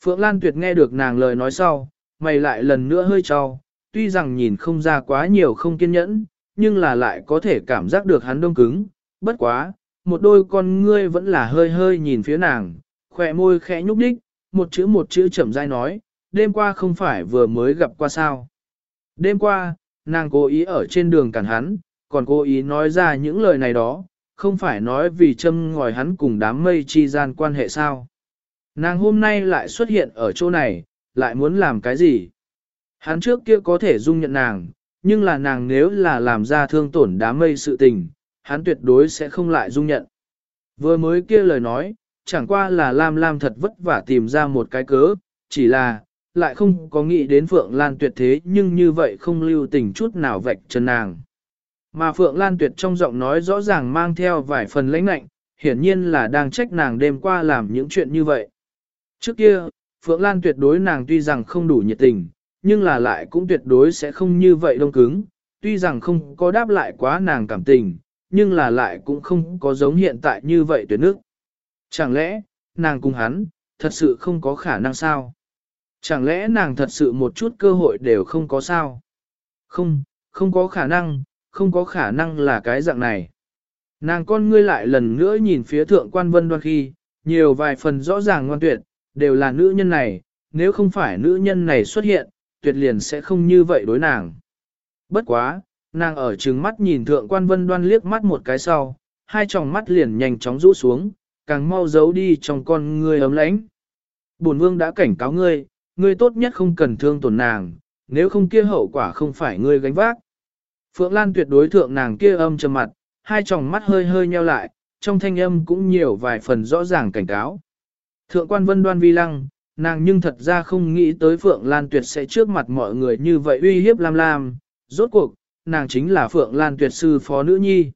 Phượng Lan Tuyệt nghe được nàng lời nói sau, mày lại lần nữa hơi trao, tuy rằng nhìn không ra quá nhiều không kiên nhẫn, nhưng là lại có thể cảm giác được hắn đông cứng, bất quá, một đôi con ngươi vẫn là hơi hơi nhìn phía nàng, khỏe môi khẽ nhúc đích, một chữ một chữ chậm rãi nói, đêm qua không phải vừa mới gặp qua sao. Đêm qua, nàng cố ý ở trên đường cản hắn, còn cố ý nói ra những lời này đó, không phải nói vì châm ngòi hắn cùng đám mây chi gian quan hệ sao. Nàng hôm nay lại xuất hiện ở chỗ này, lại muốn làm cái gì? Hắn trước kia có thể dung nhận nàng, nhưng là nàng nếu là làm ra thương tổn đám mây sự tình, hắn tuyệt đối sẽ không lại dung nhận. Vừa mới kia lời nói, chẳng qua là Lam Lam thật vất vả tìm ra một cái cớ, chỉ là, lại không có nghĩ đến Phượng Lan tuyệt thế nhưng như vậy không lưu tình chút nào vạch chân nàng. Mà Phượng Lan tuyệt trong giọng nói rõ ràng mang theo vài phần lãnh lạnh, hiển nhiên là đang trách nàng đêm qua làm những chuyện như vậy. Trước kia, Phượng Lan tuyệt đối nàng tuy rằng không đủ nhiệt tình, nhưng là lại cũng tuyệt đối sẽ không như vậy đông cứng, tuy rằng không có đáp lại quá nàng cảm tình, nhưng là lại cũng không có giống hiện tại như vậy tuyệt nước. Chẳng lẽ, nàng cùng hắn, thật sự không có khả năng sao? Chẳng lẽ nàng thật sự một chút cơ hội đều không có sao? Không, không có khả năng, không có khả năng là cái dạng này. Nàng con ngươi lại lần nữa nhìn phía thượng quan vân đoan khi, nhiều vài phần rõ ràng ngoan tuyệt, đều là nữ nhân này, nếu không phải nữ nhân này xuất hiện, tuyệt liền sẽ không như vậy đối nàng. Bất quá, nàng ở trừng mắt nhìn thượng quan vân đoan liếc mắt một cái sau, hai tròng mắt liền nhanh chóng rũ xuống, càng mau giấu đi trong con ngươi ấm lãnh. Bổn vương đã cảnh cáo ngươi, ngươi tốt nhất không cần thương tổn nàng, nếu không kia hậu quả không phải ngươi gánh vác. Phượng Lan tuyệt đối thượng nàng kia âm trầm mặt, hai tròng mắt hơi hơi nheo lại, trong thanh âm cũng nhiều vài phần rõ ràng cảnh cáo. Thượng quan vân đoan vi lăng, nàng nhưng thật ra không nghĩ tới Phượng Lan tuyệt sẽ trước mặt mọi người như vậy uy hiếp Lam Lam, rốt cuộc, nàng chính là Phượng Lan tuyệt sư phó nữ nhi.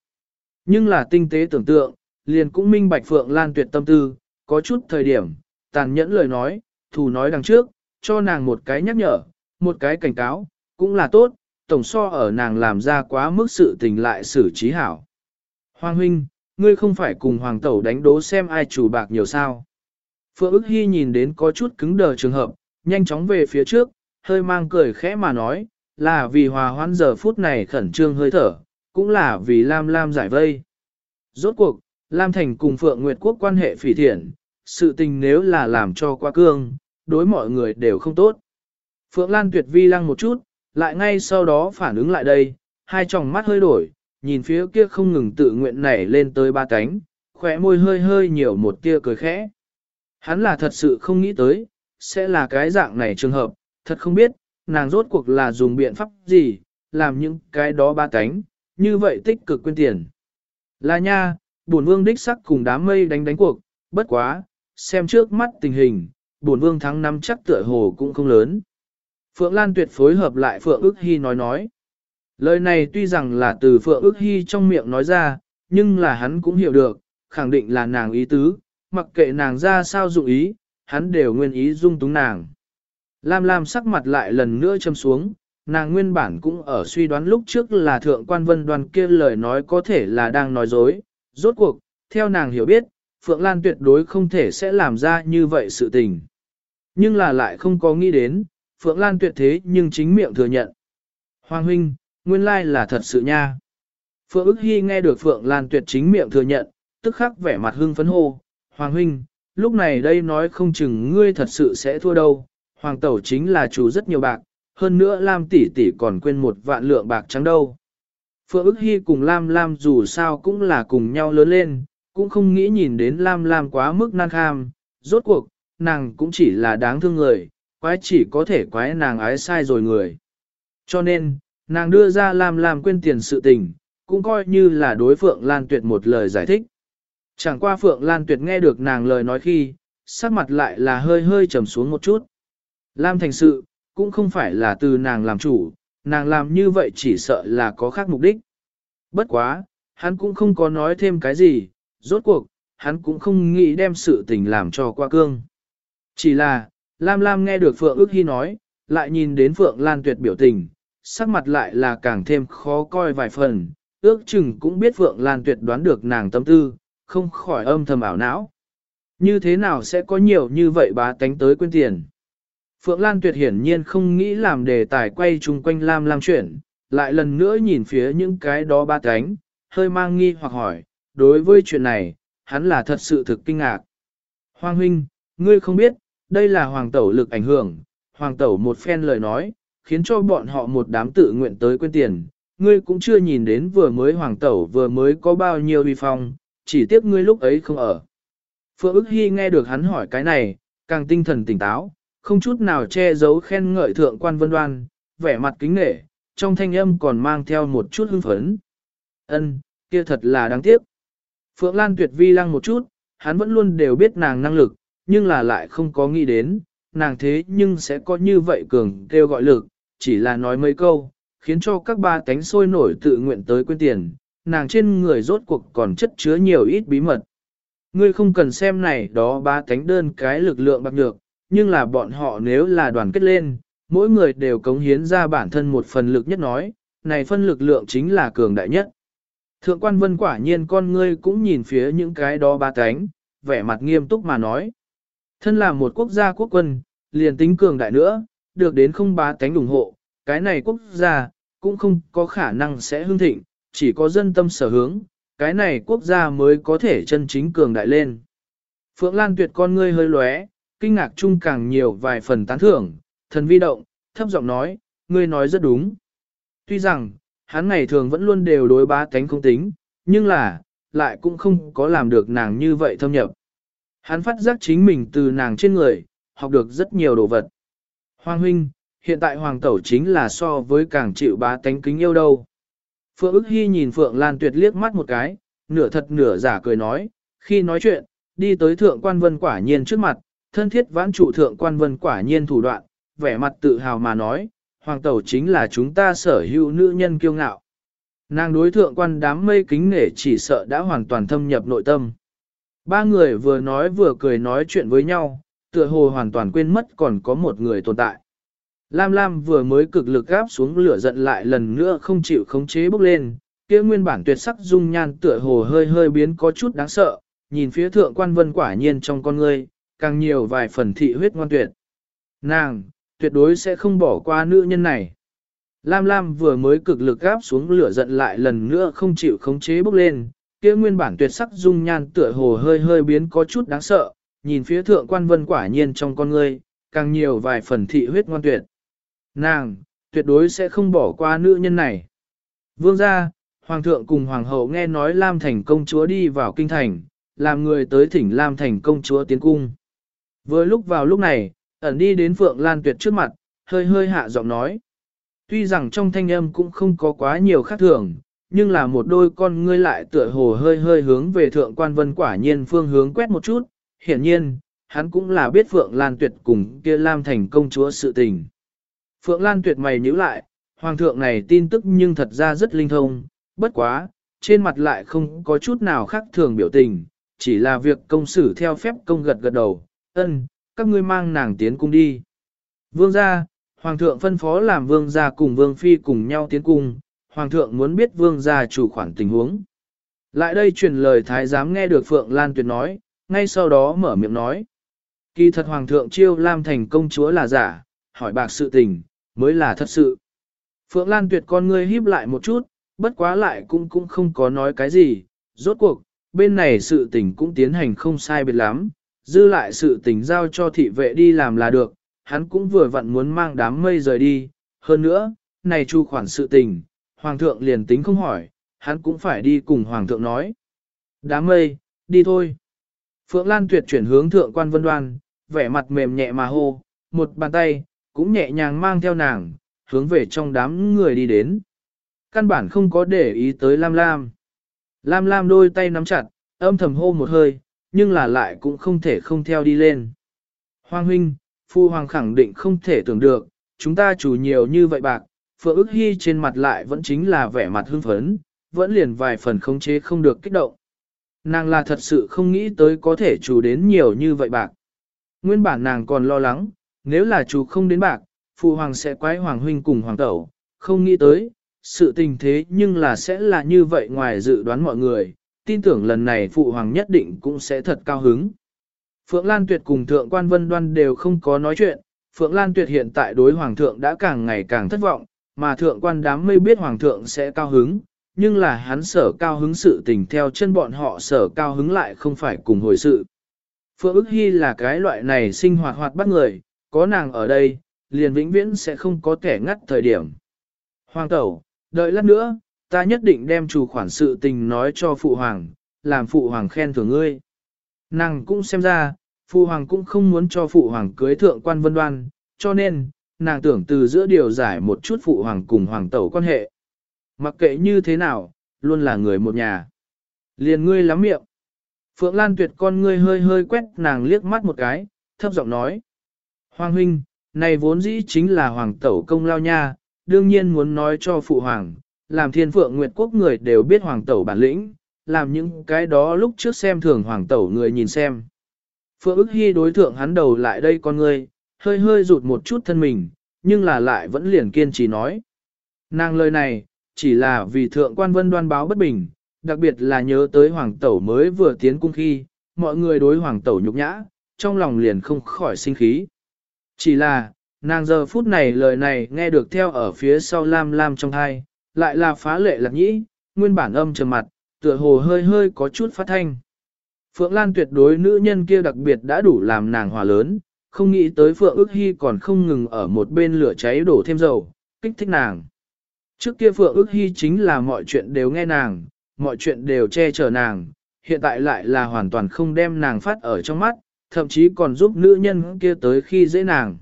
Nhưng là tinh tế tưởng tượng, liền cũng minh bạch Phượng Lan tuyệt tâm tư, có chút thời điểm, tàn nhẫn lời nói, thù nói đằng trước, cho nàng một cái nhắc nhở, một cái cảnh cáo, cũng là tốt, tổng so ở nàng làm ra quá mức sự tình lại xử trí hảo. Hoàng huynh, ngươi không phải cùng hoàng tẩu đánh đố xem ai chủ bạc nhiều sao. Phượng ức hy nhìn đến có chút cứng đờ trường hợp, nhanh chóng về phía trước, hơi mang cười khẽ mà nói, là vì hòa hoãn giờ phút này khẩn trương hơi thở, cũng là vì Lam Lam giải vây. Rốt cuộc, Lam Thành cùng Phượng Nguyệt Quốc quan hệ phỉ thiện, sự tình nếu là làm cho quá cương, đối mọi người đều không tốt. Phượng Lan tuyệt vi lăng một chút, lại ngay sau đó phản ứng lại đây, hai tròng mắt hơi đổi, nhìn phía kia không ngừng tự nguyện nảy lên tới ba cánh, khỏe môi hơi hơi nhiều một tia cười khẽ. Hắn là thật sự không nghĩ tới, sẽ là cái dạng này trường hợp, thật không biết, nàng rốt cuộc là dùng biện pháp gì, làm những cái đó ba cánh, như vậy tích cực quên tiền. Là nha, bổn vương đích sắc cùng đám mây đánh đánh cuộc, bất quá, xem trước mắt tình hình, bổn vương thắng năm chắc tựa hồ cũng không lớn. Phượng Lan tuyệt phối hợp lại Phượng ước hy nói nói. Lời này tuy rằng là từ Phượng ước hy trong miệng nói ra, nhưng là hắn cũng hiểu được, khẳng định là nàng ý tứ, mặc kệ nàng ra sao dụng ý, hắn đều nguyên ý dung túng nàng. Lam Lam sắc mặt lại lần nữa châm xuống, nàng nguyên bản cũng ở suy đoán lúc trước là thượng quan vân đoàn kia lời nói có thể là đang nói dối. Rốt cuộc, theo nàng hiểu biết, Phượng Lan tuyệt đối không thể sẽ làm ra như vậy sự tình. Nhưng là lại không có nghĩ đến, Phượng Lan tuyệt thế nhưng chính miệng thừa nhận. Hoàng huynh, nguyên lai là thật sự nha. Phượng ức hy nghe được Phượng Lan tuyệt chính miệng thừa nhận, tức khắc vẻ mặt hưng phấn hô. Hoàng huynh, lúc này đây nói không chừng ngươi thật sự sẽ thua đâu. Hoàng tẩu chính là chủ rất nhiều bạc, hơn nữa Lam tỷ tỷ còn quên một vạn lượng bạc trắng đâu. Phượng ức hy cùng Lam Lam dù sao cũng là cùng nhau lớn lên, cũng không nghĩ nhìn đến Lam Lam quá mức nan kham, rốt cuộc, nàng cũng chỉ là đáng thương người, quái chỉ có thể quái nàng ái sai rồi người. Cho nên, nàng đưa ra Lam Lam quên tiền sự tình, cũng coi như là đối Phượng Lan Tuyệt một lời giải thích. Chẳng qua Phượng Lan Tuyệt nghe được nàng lời nói khi, sắc mặt lại là hơi hơi trầm xuống một chút. Lam thành sự, cũng không phải là từ nàng làm chủ, nàng làm như vậy chỉ sợ là có khác mục đích. Bất quá, hắn cũng không có nói thêm cái gì, rốt cuộc, hắn cũng không nghĩ đem sự tình làm cho qua cương. Chỉ là, Lam Lam nghe được Phượng ước hy nói, lại nhìn đến Phượng Lan tuyệt biểu tình, sắc mặt lại là càng thêm khó coi vài phần, ước chừng cũng biết Phượng Lan tuyệt đoán được nàng tâm tư, không khỏi âm thầm ảo não. Như thế nào sẽ có nhiều như vậy bá tánh tới quên tiền? Phượng Lan Tuyệt hiển nhiên không nghĩ làm đề tài quay chung quanh Lam Lam chuyện, lại lần nữa nhìn phía những cái đó ba cánh, hơi mang nghi hoặc hỏi, đối với chuyện này, hắn là thật sự thực kinh ngạc. Hoàng huynh, ngươi không biết, đây là hoàng tẩu lực ảnh hưởng, hoàng tẩu một phen lời nói, khiến cho bọn họ một đám tự nguyện tới quên tiền, ngươi cũng chưa nhìn đến vừa mới hoàng tẩu vừa mới có bao nhiêu uy phong, chỉ tiếc ngươi lúc ấy không ở. Phượng ức hy nghe được hắn hỏi cái này, càng tinh thần tỉnh táo, không chút nào che giấu khen ngợi thượng quan vân đoan, vẻ mặt kính nể, trong thanh âm còn mang theo một chút hưng phấn. Ân, kia thật là đáng tiếc. Phượng Lan tuyệt vi lăng một chút, hắn vẫn luôn đều biết nàng năng lực, nhưng là lại không có nghĩ đến, nàng thế nhưng sẽ có như vậy cường kêu gọi lực, chỉ là nói mấy câu, khiến cho các ba cánh sôi nổi tự nguyện tới quên tiền, nàng trên người rốt cuộc còn chất chứa nhiều ít bí mật. Ngươi không cần xem này đó ba cánh đơn cái lực lượng bạc được nhưng là bọn họ nếu là đoàn kết lên, mỗi người đều cống hiến ra bản thân một phần lực nhất nói, này phân lực lượng chính là cường đại nhất. Thượng quan vân quả nhiên con ngươi cũng nhìn phía những cái đó ba cánh, vẻ mặt nghiêm túc mà nói. Thân là một quốc gia quốc quân, liền tính cường đại nữa, được đến không ba cánh ủng hộ, cái này quốc gia, cũng không có khả năng sẽ hưng thịnh, chỉ có dân tâm sở hướng, cái này quốc gia mới có thể chân chính cường đại lên. Phượng Lan tuyệt con ngươi hơi lóe, kinh ngạc chung càng nhiều vài phần tán thưởng, thần vi động, thấp giọng nói, ngươi nói rất đúng. Tuy rằng, hắn ngày thường vẫn luôn đều đối bá tánh không tính, nhưng là, lại cũng không có làm được nàng như vậy thâm nhập. Hắn phát giác chính mình từ nàng trên người, học được rất nhiều đồ vật. Hoàng huynh, hiện tại hoàng tẩu chính là so với càng chịu bá tánh kính yêu đâu. Phượng ức hy nhìn Phượng Lan Tuyệt liếc mắt một cái, nửa thật nửa giả cười nói, khi nói chuyện, đi tới thượng quan vân quả nhiên trước mặt, thân thiết vãn trụ thượng quan vân quả nhiên thủ đoạn, vẻ mặt tự hào mà nói, hoàng tẩu chính là chúng ta sở hữu nữ nhân kiêu ngạo. Nàng đối thượng quan đám mây kính nể chỉ sợ đã hoàn toàn thâm nhập nội tâm. Ba người vừa nói vừa cười nói chuyện với nhau, tựa hồ hoàn toàn quên mất còn có một người tồn tại. Lam Lam vừa mới cực lực gáp xuống lửa giận lại lần nữa không chịu khống chế bốc lên, kia nguyên bản tuyệt sắc dung nhan tựa hồ hơi hơi biến có chút đáng sợ, nhìn phía thượng quan vân quả nhiên trong con ngươi, càng nhiều vài phần thị huyết ngoan tuyệt. Nàng, tuyệt đối sẽ không bỏ qua nữ nhân này. Lam Lam vừa mới cực lực gáp xuống lửa giận lại lần nữa không chịu khống chế bốc lên, kia nguyên bản tuyệt sắc dung nhan tựa hồ hơi hơi biến có chút đáng sợ, nhìn phía thượng quan vân quả nhiên trong con ngươi, càng nhiều vài phần thị huyết ngoan tuyệt. Nàng, tuyệt đối sẽ không bỏ qua nữ nhân này. Vương gia, hoàng thượng cùng hoàng hậu nghe nói Lam thành công chúa đi vào kinh thành, làm người tới thỉnh Lam thành công chúa tiến cung. Vừa lúc vào lúc này, ẩn đi đến Phượng Lan Tuyệt trước mặt, hơi hơi hạ giọng nói. Tuy rằng trong thanh âm cũng không có quá nhiều khác thường, nhưng là một đôi con ngươi lại tựa hồ hơi hơi hướng về thượng quan vân quả nhiên phương hướng quét một chút, hiển nhiên, hắn cũng là biết Phượng Lan Tuyệt cùng kia Lam thành công chúa sự tình. Phượng Lan Tuyệt mày nhíu lại, hoàng thượng này tin tức nhưng thật ra rất linh thông, bất quá, trên mặt lại không có chút nào khác thường biểu tình, chỉ là việc công xử theo phép công gật gật đầu, ân, các ngươi mang nàng tiến cung đi. Vương gia, hoàng thượng phân phó làm vương gia cùng vương phi cùng nhau tiến cung, hoàng thượng muốn biết vương gia chủ khoản tình huống. Lại đây truyền lời thái giám nghe được Phượng Lan Tuyệt nói, ngay sau đó mở miệng nói. Kỳ thật hoàng thượng chiêu Lam thành công chúa là giả, hỏi bạc sự tình, mới là thật sự. Phượng Lan Tuyệt con ngươi híp lại một chút, bất quá lại cũng cũng không có nói cái gì, rốt cuộc, bên này sự tình cũng tiến hành không sai biệt lắm, dư lại sự tình giao cho thị vệ đi làm là được, hắn cũng vừa vặn muốn mang đám mây rời đi, hơn nữa, này chu khoản sự tình, hoàng thượng liền tính không hỏi, hắn cũng phải đi cùng hoàng thượng nói. Đám mây, đi thôi. Phượng Lan tuyệt chuyển hướng thượng quan vân đoan, vẻ mặt mềm nhẹ mà hô, một bàn tay, cũng nhẹ nhàng mang theo nàng, hướng về trong đám người đi đến. Căn bản không có để ý tới Lam Lam. Lam Lam đôi tay nắm chặt, âm thầm hô một hơi, nhưng là lại cũng không thể không theo đi lên. Hoàng huynh, phu hoàng khẳng định không thể tưởng được, chúng ta chủ nhiều như vậy bạc, phượng ức hy trên mặt lại vẫn chính là vẻ mặt hưng phấn, vẫn liền vài phần khống chế không được kích động. Nàng là thật sự không nghĩ tới có thể chủ đến nhiều như vậy bạc. Nguyên bản nàng còn lo lắng, nếu là chủ không đến bạc, phụ hoàng sẽ quái hoàng huynh cùng hoàng tẩu, không nghĩ tới, sự tình thế nhưng là sẽ là như vậy ngoài dự đoán mọi người, tin tưởng lần này phụ hoàng nhất định cũng sẽ thật cao hứng. Phượng Lan Tuyệt cùng Thượng quan Vân Đoan đều không có nói chuyện, Phượng Lan Tuyệt hiện tại đối Hoàng thượng đã càng ngày càng thất vọng, mà Thượng quan đám mây biết Hoàng thượng sẽ cao hứng, nhưng là hắn sở cao hứng sự tình theo chân bọn họ sở cao hứng lại không phải cùng hồi sự. Phượng ức hy là cái loại này sinh hoạt hoạt bắt người, có nàng ở đây, liền vĩnh viễn sẽ không có kẻ ngắt thời điểm. Hoàng tẩu, đợi lát nữa, ta nhất định đem chủ khoản sự tình nói cho phụ hoàng, làm phụ hoàng khen thưởng ngươi. Nàng cũng xem ra, phụ hoàng cũng không muốn cho phụ hoàng cưới thượng quan vân đoan, cho nên, nàng tưởng từ giữa điều giải một chút phụ hoàng cùng hoàng tẩu quan hệ. Mặc kệ như thế nào, luôn là người một nhà. Liền ngươi lắm miệng. Phượng Lan tuyệt con ngươi hơi hơi quét nàng liếc mắt một cái, thấp giọng nói. Hoàng huynh, này vốn dĩ chính là hoàng tẩu công lao nha, đương nhiên muốn nói cho phụ hoàng, làm thiên phượng nguyệt quốc người đều biết hoàng tẩu bản lĩnh, làm những cái đó lúc trước xem thường hoàng tẩu người nhìn xem. Phượng ức hy đối thượng hắn đầu lại đây con ngươi, hơi hơi rụt một chút thân mình, nhưng là lại vẫn liền kiên trì nói. Nàng lời này, chỉ là vì thượng quan vân đoan báo bất bình, đặc biệt là nhớ tới hoàng tẩu mới vừa tiến cung khi, mọi người đối hoàng tẩu nhục nhã, trong lòng liền không khỏi sinh khí. Chỉ là, nàng giờ phút này lời này nghe được theo ở phía sau lam lam trong thai, lại là phá lệ lạc nhĩ, nguyên bản âm trầm mặt, tựa hồ hơi hơi có chút phát thanh. Phượng Lan tuyệt đối nữ nhân kia đặc biệt đã đủ làm nàng hòa lớn, không nghĩ tới Phượng ước hy còn không ngừng ở một bên lửa cháy đổ thêm dầu, kích thích nàng. Trước kia Phượng ước hy chính là mọi chuyện đều nghe nàng, mọi chuyện đều che chở nàng, hiện tại lại là hoàn toàn không đem nàng phát ở trong mắt, thậm chí còn giúp nữ nhân kia tới khi dễ nàng.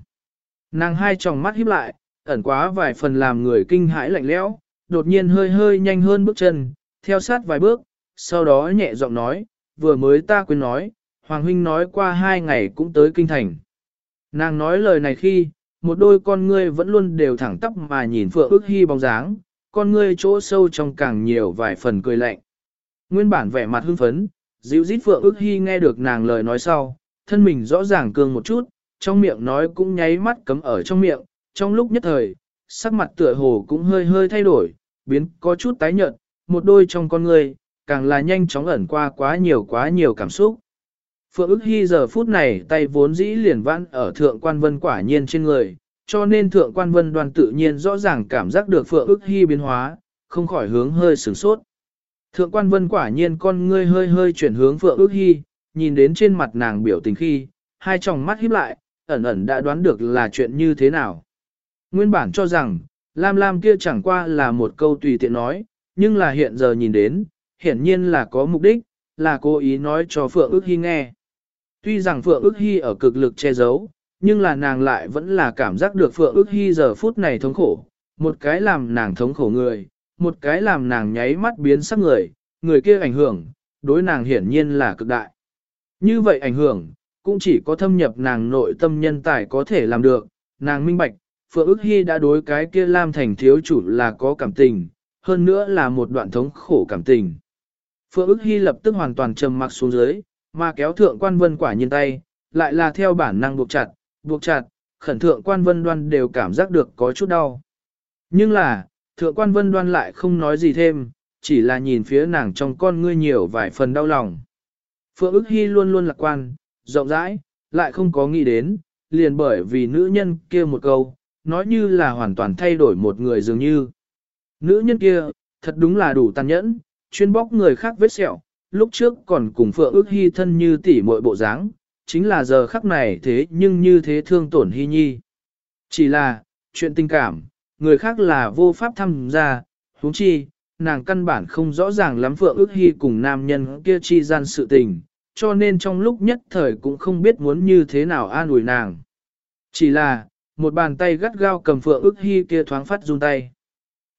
Nàng hai tròng mắt híp lại, ẩn quá vài phần làm người kinh hãi lạnh lẽo, đột nhiên hơi hơi nhanh hơn bước chân, theo sát vài bước, sau đó nhẹ giọng nói, vừa mới ta quên nói, Hoàng Huynh nói qua hai ngày cũng tới kinh thành. Nàng nói lời này khi, một đôi con ngươi vẫn luôn đều thẳng tắp mà nhìn Phượng ước hy bóng dáng, con ngươi chỗ sâu trong càng nhiều vài phần cười lạnh. Nguyên bản vẻ mặt hưng phấn, dịu dít Phượng ước hy nghe được nàng lời nói sau, thân mình rõ ràng cương một chút, trong miệng nói cũng nháy mắt cấm ở trong miệng, trong lúc nhất thời, sắc mặt tựa hồ cũng hơi hơi thay đổi, biến có chút tái nhợt, một đôi trong con người càng là nhanh chóng ẩn qua quá nhiều quá nhiều cảm xúc. Phượng ức hy giờ phút này tay vốn dĩ liền vãn ở thượng quan vân quả nhiên trên người, cho nên thượng quan vân đoàn tự nhiên rõ ràng cảm giác được Phượng ức hy biến hóa, không khỏi hướng hơi sửng sốt. Thượng quan vân quả nhiên con ngươi hơi hơi chuyển hướng Phượng ức hy, nhìn đến trên mặt nàng biểu tình khi, hai tròng mắt híp lại, ẩn ẩn đã đoán được là chuyện như thế nào. Nguyên bản cho rằng, Lam Lam kia chẳng qua là một câu tùy tiện nói, nhưng là hiện giờ nhìn đến, hiển nhiên là có mục đích, là cố ý nói cho Phượng ước hy nghe. Tuy rằng Phượng ước hy ở cực lực che giấu, nhưng là nàng lại vẫn là cảm giác được Phượng ước hy giờ phút này thống khổ, một cái làm nàng thống khổ người, một cái làm nàng nháy mắt biến sắc người, người kia ảnh hưởng, đối nàng hiển nhiên là cực đại. Như vậy ảnh hưởng, cũng chỉ có thâm nhập nàng nội tâm nhân tài có thể làm được, nàng minh bạch, Phượng ước hy đã đối cái kia Lam Thành thiếu chủ là có cảm tình, hơn nữa là một đoạn thống khổ cảm tình. Phượng ước hy lập tức hoàn toàn trầm mặc xuống dưới, mà kéo thượng quan vân quả nhiên tay, lại là theo bản năng buộc chặt, buộc chặt, khẩn thượng quan vân đoan đều cảm giác được có chút đau. Nhưng là, thượng quan vân đoan lại không nói gì thêm, chỉ là nhìn phía nàng trong con ngươi nhiều vài phần đau lòng. Phượng ức hy luôn luôn lạc quan, rộng rãi, lại không có nghĩ đến, liền bởi vì nữ nhân kia một câu, nói như là hoàn toàn thay đổi một người dường như. Nữ nhân kia, thật đúng là đủ tàn nhẫn, chuyên bóc người khác vết sẹo, lúc trước còn cùng Phượng ước hy thân như tỉ muội bộ dáng, chính là giờ khắc này thế nhưng như thế thương tổn hy nhi. Chỉ là, chuyện tình cảm, người khác là vô pháp tham gia, huống chi, nàng căn bản không rõ ràng lắm Phượng ước hy cùng nam nhân kia chi gian sự tình, cho nên trong lúc nhất thời cũng không biết muốn như thế nào an ủi nàng. Chỉ là, một bàn tay gắt gao cầm Phượng ước hy kia thoáng phát run tay.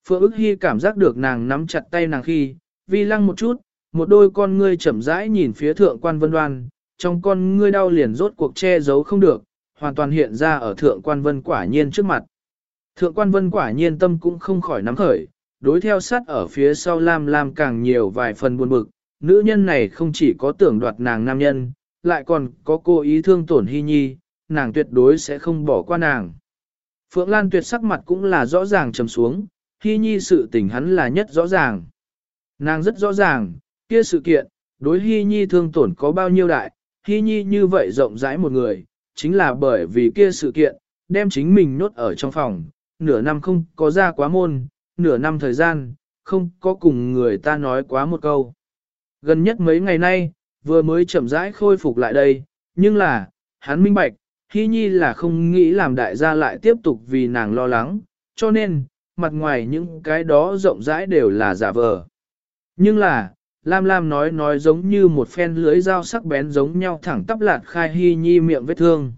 Phượng ước hy cảm giác được nàng nắm chặt tay nàng khi, vi lăng một chút, một đôi con ngươi chậm rãi nhìn phía thượng quan vân đoan, trong con ngươi đau liền rốt cuộc che giấu không được, hoàn toàn hiện ra ở thượng quan vân quả nhiên trước mặt. Thượng quan vân quả nhiên tâm cũng không khỏi nắm khởi, đối theo sát ở phía sau Lam Lam càng nhiều vài phần buồn bực, nữ nhân này không chỉ có tưởng đoạt nàng nam nhân, lại còn có cố ý thương tổn hy nhi, nàng tuyệt đối sẽ không bỏ qua nàng. Phượng Lan tuyệt sắc mặt cũng là rõ ràng trầm xuống, hy nhi sự tình hắn là nhất rõ ràng. Nàng rất rõ ràng, kia sự kiện, đối hy nhi thương tổn có bao nhiêu đại, hy nhi như vậy rộng rãi một người, chính là bởi vì kia sự kiện, đem chính mình nốt ở trong phòng, nửa năm không có ra quá môn, nửa năm thời gian, không có cùng người ta nói quá một câu. Gần nhất mấy ngày nay, vừa mới chậm rãi khôi phục lại đây, nhưng là, hắn minh bạch, Hy Nhi là không nghĩ làm đại gia lại tiếp tục vì nàng lo lắng, cho nên, mặt ngoài những cái đó rộng rãi đều là giả vờ. Nhưng là, Lam Lam nói nói giống như một phen lưới dao sắc bén giống nhau thẳng tắp lạt khai Hy Nhi miệng vết thương.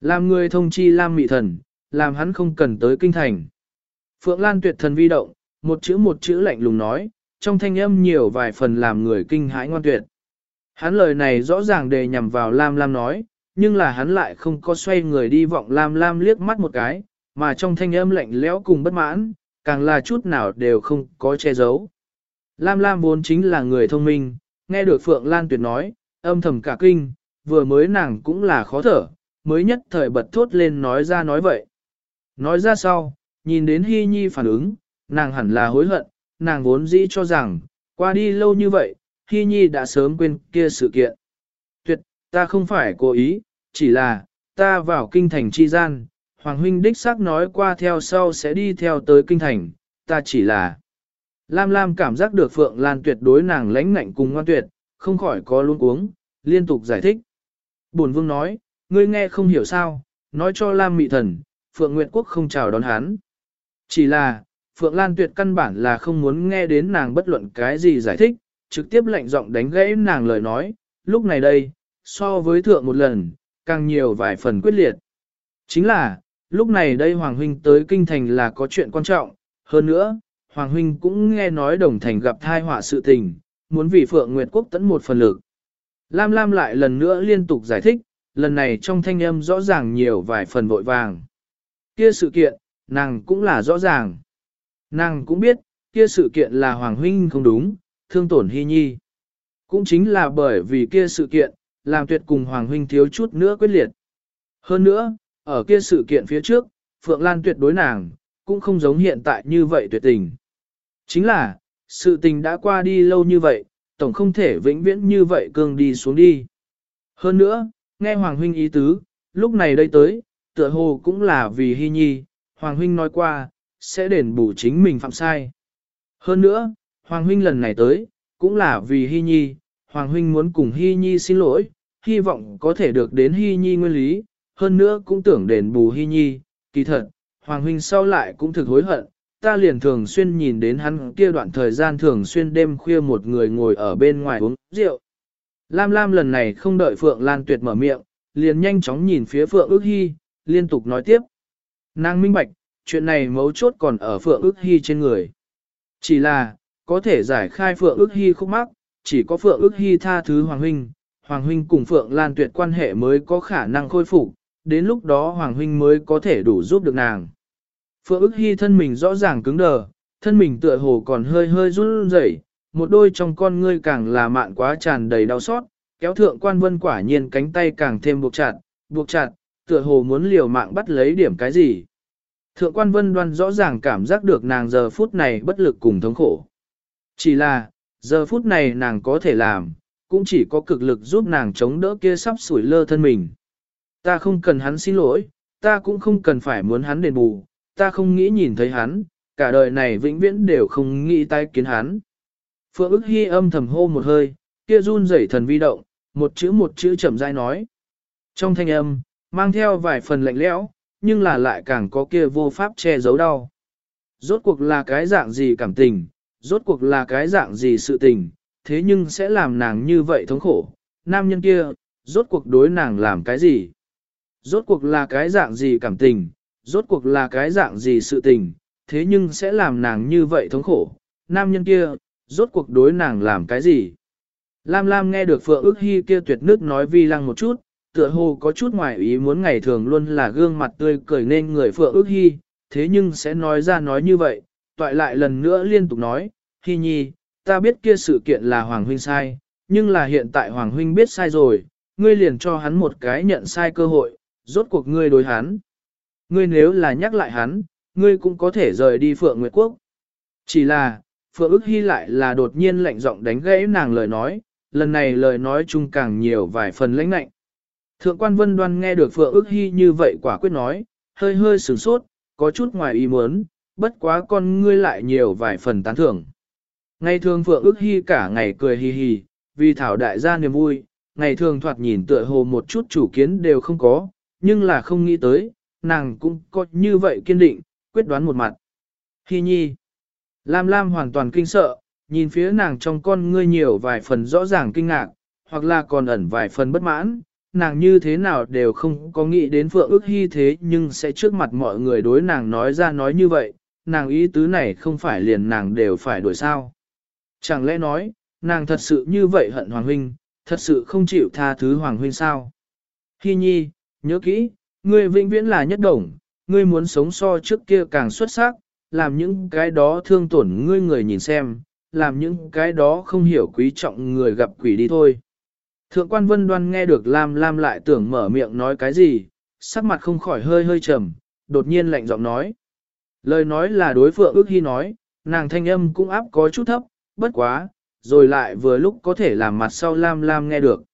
Làm người thông chi Lam mị thần, làm hắn không cần tới kinh thành. Phượng Lan tuyệt thần vi động, một chữ một chữ lạnh lùng nói, trong thanh âm nhiều vài phần làm người kinh hãi ngoan tuyệt. Hắn lời này rõ ràng đề nhằm vào Lam Lam nói, nhưng là hắn lại không có xoay người đi vọng Lam Lam liếc mắt một cái, mà trong thanh âm lạnh lẽo cùng bất mãn, càng là chút nào đều không có che giấu. Lam Lam vốn chính là người thông minh, nghe được Phượng Lan Tuyệt nói, âm thầm cả kinh, vừa mới nàng cũng là khó thở, mới nhất thời bật thốt lên nói ra nói vậy. Nói ra sau, nhìn đến Hy Nhi phản ứng, nàng hẳn là hối hận, nàng vốn dĩ cho rằng, qua đi lâu như vậy, Hy Nhi đã sớm quên kia sự kiện. Ta không phải cố ý, chỉ là, ta vào kinh thành chi gian, Hoàng huynh đích xác nói qua theo sau sẽ đi theo tới kinh thành, ta chỉ là... Lam Lam cảm giác được Phượng Lan tuyệt đối nàng lãnh ngạnh cùng ngoan tuyệt, không khỏi có luôn uống, liên tục giải thích. Bổn vương nói, ngươi nghe không hiểu sao, nói cho Lam mị thần, Phượng Nguyệt Quốc không chào đón hắn. Chỉ là, Phượng Lan tuyệt căn bản là không muốn nghe đến nàng bất luận cái gì giải thích, trực tiếp lạnh giọng đánh gãy nàng lời nói, lúc này đây, so với thượng một lần, càng nhiều vài phần quyết liệt. Chính là, lúc này đây Hoàng Huynh tới kinh thành là có chuyện quan trọng, hơn nữa, Hoàng Huynh cũng nghe nói đồng thành gặp thai họa sự tình, muốn vì Phượng Nguyệt Quốc tấn một phần lực. Lam Lam lại lần nữa liên tục giải thích, lần này trong thanh âm rõ ràng nhiều vài phần vội vàng. Kia sự kiện, nàng cũng là rõ ràng. Nàng cũng biết, kia sự kiện là Hoàng Huynh không đúng, thương tổn Hy Nhi. Cũng chính là bởi vì kia sự kiện, làm tuyệt cùng Hoàng Huynh thiếu chút nữa quyết liệt. Hơn nữa, ở kia sự kiện phía trước, Phượng Lan tuyệt đối nàng, cũng không giống hiện tại như vậy tuyệt tình. Chính là, sự tình đã qua đi lâu như vậy, tổng không thể vĩnh viễn như vậy cương đi xuống đi. Hơn nữa, nghe Hoàng Huynh ý tứ, lúc này đây tới, tựa hồ cũng là vì Hy Nhi, Hoàng Huynh nói qua, sẽ đền bù chính mình phạm sai. Hơn nữa, Hoàng Huynh lần này tới, cũng là vì Hy Nhi, Hoàng Huynh muốn cùng Hy Nhi xin lỗi, hy vọng có thể được đến Hy Nhi nguyên lý, hơn nữa cũng tưởng đền bù Hy Nhi, kỳ thật, Hoàng Huynh sau lại cũng thực hối hận, ta liền thường xuyên nhìn đến hắn kia đoạn thời gian thường xuyên đêm khuya một người ngồi ở bên ngoài uống rượu. Lam Lam lần này không đợi Phượng Lan Tuyệt mở miệng, liền nhanh chóng nhìn phía Phượng ước hy, liên tục nói tiếp. Nàng minh bạch, chuyện này mấu chốt còn ở Phượng ước hy trên người. Chỉ là, có thể giải khai Phượng ước hy khúc mắc, chỉ có Phượng ước hy tha thứ Hoàng Huynh, Hoàng Huynh cùng Phượng Lan tuyệt quan hệ mới có khả năng khôi phục, đến lúc đó Hoàng Huynh mới có thể đủ giúp được nàng. Phượng ức hy thân mình rõ ràng cứng đờ, thân mình tựa hồ còn hơi hơi run rẩy, một đôi trong con ngươi càng là mạn quá tràn đầy đau xót, kéo thượng quan vân quả nhiên cánh tay càng thêm buộc chặt, buộc chặt, tựa hồ muốn liều mạng bắt lấy điểm cái gì. Thượng quan vân đoan rõ ràng cảm giác được nàng giờ phút này bất lực cùng thống khổ. Chỉ là, giờ phút này nàng có thể làm, cũng chỉ có cực lực giúp nàng chống đỡ kia sắp sủi lơ thân mình. Ta không cần hắn xin lỗi, ta cũng không cần phải muốn hắn đền bù, ta không nghĩ nhìn thấy hắn, cả đời này vĩnh viễn đều không nghĩ tái kiến hắn. Phượng ức hy âm thầm hô một hơi, kia run rẩy thần vi động, một chữ một chữ chậm rãi nói. Trong thanh âm, mang theo vài phần lạnh lẽo, nhưng là lại càng có kia vô pháp che giấu đau. Rốt cuộc là cái dạng gì cảm tình, rốt cuộc là cái dạng gì sự tình, thế nhưng sẽ làm nàng như vậy thống khổ. Nam nhân kia, rốt cuộc đối nàng làm cái gì? Rốt cuộc là cái dạng gì cảm tình, rốt cuộc là cái dạng gì sự tình, thế nhưng sẽ làm nàng như vậy thống khổ. Nam nhân kia, rốt cuộc đối nàng làm cái gì? Lam Lam nghe được Phượng ước hy kia tuyệt nước nói vi lăng một chút, tựa hồ có chút ngoài ý muốn ngày thường luôn là gương mặt tươi cười nên người Phượng ước hy, thế nhưng sẽ nói ra nói như vậy, toại lại lần nữa liên tục nói, hy nhi, ta biết kia sự kiện là Hoàng Huynh sai, nhưng là hiện tại Hoàng Huynh biết sai rồi, ngươi liền cho hắn một cái nhận sai cơ hội, rốt cuộc ngươi đối hắn. Ngươi nếu là nhắc lại hắn, ngươi cũng có thể rời đi Phượng Nguyệt Quốc. Chỉ là, Phượng ức hy lại là đột nhiên lạnh giọng đánh gãy nàng lời nói, lần này lời nói chung càng nhiều vài phần lãnh lạnh. Thượng quan vân đoan nghe được Phượng ức hy như vậy quả quyết nói, hơi hơi sửng sốt, có chút ngoài ý muốn, bất quá con ngươi lại nhiều vài phần tán thưởng. Ngày thường Phượng ước hy cả ngày cười hì hì, vì thảo đại gia niềm vui, ngày thường thoạt nhìn tựa hồ một chút chủ kiến đều không có, nhưng là không nghĩ tới, nàng cũng có như vậy kiên định, quyết đoán một mặt. Hi nhi. Lam Lam hoàn toàn kinh sợ, nhìn phía nàng trong con ngươi nhiều vài phần rõ ràng kinh ngạc, hoặc là còn ẩn vài phần bất mãn, nàng như thế nào đều không có nghĩ đến Phượng ước hy thế nhưng sẽ trước mặt mọi người đối nàng nói ra nói như vậy, nàng ý tứ này không phải liền nàng đều phải đổi sao. Chẳng lẽ nói, nàng thật sự như vậy hận Hoàng Huynh, thật sự không chịu tha thứ Hoàng Huynh sao? Hy nhi, nhớ kỹ, ngươi vĩnh viễn là nhất đồng, ngươi muốn sống so trước kia càng xuất sắc, làm những cái đó thương tổn ngươi người nhìn xem, làm những cái đó không hiểu quý trọng người gặp quỷ đi thôi. Thượng quan vân đoan nghe được Lam Lam lại tưởng mở miệng nói cái gì, sắc mặt không khỏi hơi hơi trầm, đột nhiên lạnh giọng nói. Lời nói là đối phượng ước hy nói, nàng thanh âm cũng áp có chút thấp, bất quá, rồi lại vừa lúc có thể làm mặt sau Lam Lam nghe được.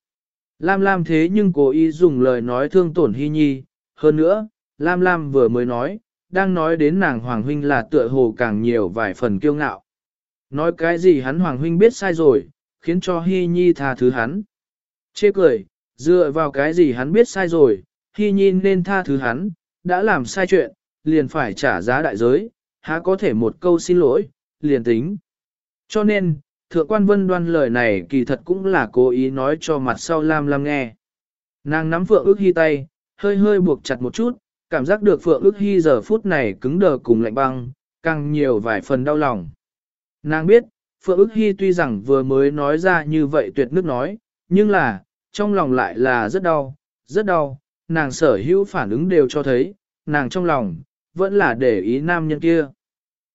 Lam Lam thế nhưng cố ý dùng lời nói thương tổn hy nhi, hơn nữa, Lam Lam vừa mới nói, đang nói đến nàng Hoàng Huynh là tựa hồ càng nhiều vài phần kiêu ngạo. Nói cái gì hắn Hoàng Huynh biết sai rồi, khiến cho Hy Nhi tha thứ hắn. Chê cười, dựa vào cái gì hắn biết sai rồi, Hy Nhi nên tha thứ hắn, đã làm sai chuyện, liền phải trả giá đại giới, há có thể một câu xin lỗi, liền tính. Cho nên, Thượng quan vân đoan lời này kỳ thật cũng là cố ý nói cho mặt sau Lam Lam nghe. Nàng nắm Phượng ước hy tay, hơi hơi buộc chặt một chút, cảm giác được Phượng ước hy giờ phút này cứng đờ cùng lạnh băng, càng nhiều vài phần đau lòng. Nàng biết, Phượng ước hy tuy rằng vừa mới nói ra như vậy tuyệt nước nói, nhưng là, trong lòng lại là rất đau, rất đau, nàng sở hữu phản ứng đều cho thấy, nàng trong lòng, vẫn là để ý nam nhân kia.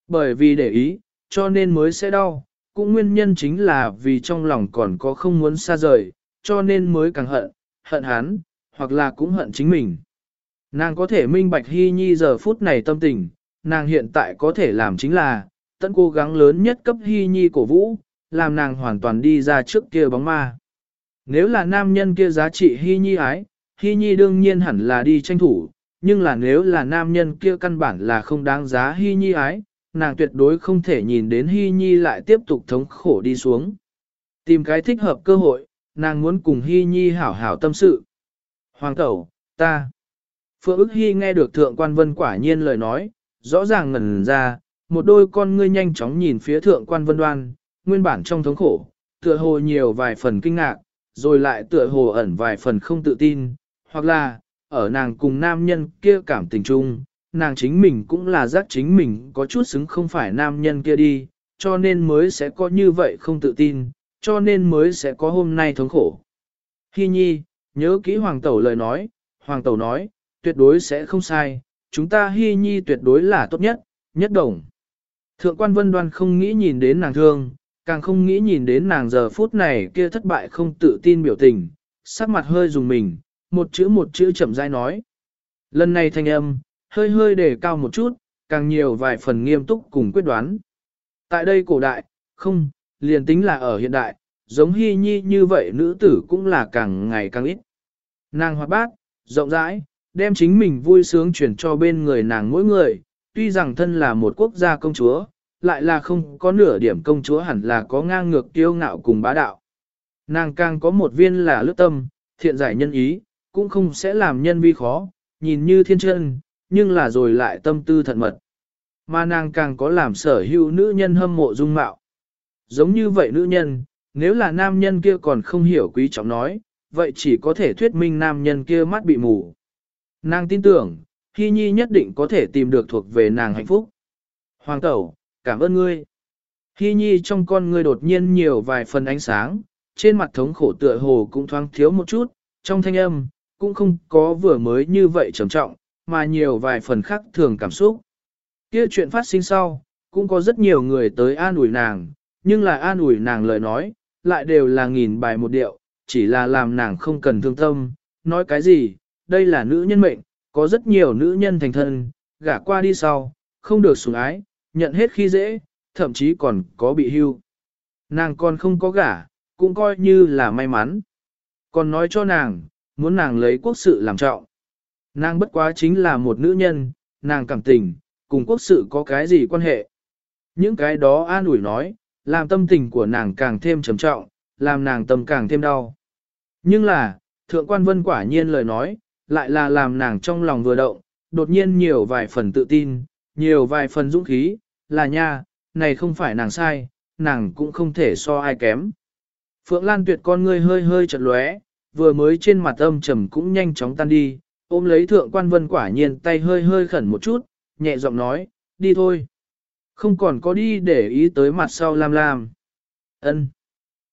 Bởi vì để ý, cho nên mới sẽ đau, cũng nguyên nhân chính là vì trong lòng còn có không muốn xa rời, cho nên mới càng hận, hận hắn, hoặc là cũng hận chính mình. Nàng có thể minh bạch hy nhi giờ phút này tâm tình, nàng hiện tại có thể làm chính là, tận cố gắng lớn nhất cấp hy nhi cổ vũ, làm nàng hoàn toàn đi ra trước kia bóng ma. Nếu là nam nhân kia giá trị hy nhi ái, hy nhi đương nhiên hẳn là đi tranh thủ, nhưng là nếu là nam nhân kia căn bản là không đáng giá hy nhi ái, nàng tuyệt đối không thể nhìn đến hy nhi lại tiếp tục thống khổ đi xuống. Tìm cái thích hợp cơ hội, nàng muốn cùng hy nhi hảo hảo tâm sự. Hoàng tẩu, ta. Phượng ức hy nghe được thượng quan vân quả nhiên lời nói, rõ ràng ngẩn ra, một đôi con ngươi nhanh chóng nhìn phía thượng quan vân đoan, nguyên bản trong thống khổ, tựa hồ nhiều vài phần kinh ngạc, rồi lại tựa hồ ẩn vài phần không tự tin, hoặc là, ở nàng cùng nam nhân kia cảm tình chung, nàng chính mình cũng là giác chính mình có chút xứng không phải nam nhân kia đi, cho nên mới sẽ có như vậy không tự tin, cho nên mới sẽ có hôm nay thống khổ. Hi nhi, nhớ kỹ hoàng tẩu lời nói, hoàng tẩu nói, tuyệt đối sẽ không sai, chúng ta Hi nhi tuyệt đối là tốt nhất, nhất đồng. Thượng quan vân đoan không nghĩ nhìn đến nàng thương, càng không nghĩ nhìn đến nàng giờ phút này kia thất bại không tự tin biểu tình, sắc mặt hơi dùng mình, một chữ một chữ chậm rãi nói. Lần này thanh âm, hơi hơi đề cao một chút, càng nhiều vài phần nghiêm túc cùng quyết đoán. Tại đây cổ đại, không, liền tính là ở hiện đại, giống hy nhi như vậy nữ tử cũng là càng ngày càng ít. Nàng hoạt bát, rộng rãi, đem chính mình vui sướng chuyển cho bên người nàng mỗi người, tuy rằng thân là một quốc gia công chúa, lại là không có nửa điểm công chúa hẳn là có ngang ngược tiêu ngạo cùng bá đạo. Nàng càng có một viên là lướt tâm, thiện giải nhân ý, cũng không sẽ làm nhân vi khó, nhìn như thiên chân, nhưng là rồi lại tâm tư thận mật. Mà nàng càng có làm sở hữu nữ nhân hâm mộ dung mạo. Giống như vậy nữ nhân, nếu là nam nhân kia còn không hiểu quý trọng nói, vậy chỉ có thể thuyết minh nam nhân kia mắt bị mù. Nàng tin tưởng, Hy Nhi nhất định có thể tìm được thuộc về nàng hạnh phúc. Hoàng tẩu, cảm ơn ngươi. Hy Nhi trong con ngươi đột nhiên nhiều vài phần ánh sáng, trên mặt thống khổ tựa hồ cũng thoáng thiếu một chút, trong thanh âm, cũng không có vừa mới như vậy trầm trọng, mà nhiều vài phần khác thường cảm xúc. Kia chuyện phát sinh sau, cũng có rất nhiều người tới an ủi nàng, nhưng là an ủi nàng lời nói, lại đều là nghìn bài một điệu, chỉ là làm nàng không cần thương tâm, nói cái gì, đây là nữ nhân mệnh, có rất nhiều nữ nhân thành thân, gả qua đi sau, không được sủng ái, nhận hết khi dễ, thậm chí còn có bị hưu. Nàng còn không có gả, cũng coi như là may mắn. Còn nói cho nàng, muốn nàng lấy quốc sự làm trọng. Nàng bất quá chính là một nữ nhân, nàng cảm tình, cùng quốc sự có cái gì quan hệ. Những cái đó an ủi nói, làm tâm tình của nàng càng thêm trầm trọng, làm nàng tâm càng thêm đau. Nhưng là, thượng quan vân quả nhiên lời nói, lại là làm nàng trong lòng vừa động, đột nhiên nhiều vài phần tự tin, nhiều vài phần dũng khí, là nha, này không phải nàng sai, nàng cũng không thể so ai kém. Phượng Lan tuyệt con ngươi hơi hơi chật lóe, vừa mới trên mặt âm trầm cũng nhanh chóng tan đi, ôm lấy thượng quan vân quả nhiên tay hơi hơi khẩn một chút, nhẹ giọng nói, đi thôi. Không còn có đi để ý tới mặt sau Lam Lam. Ân.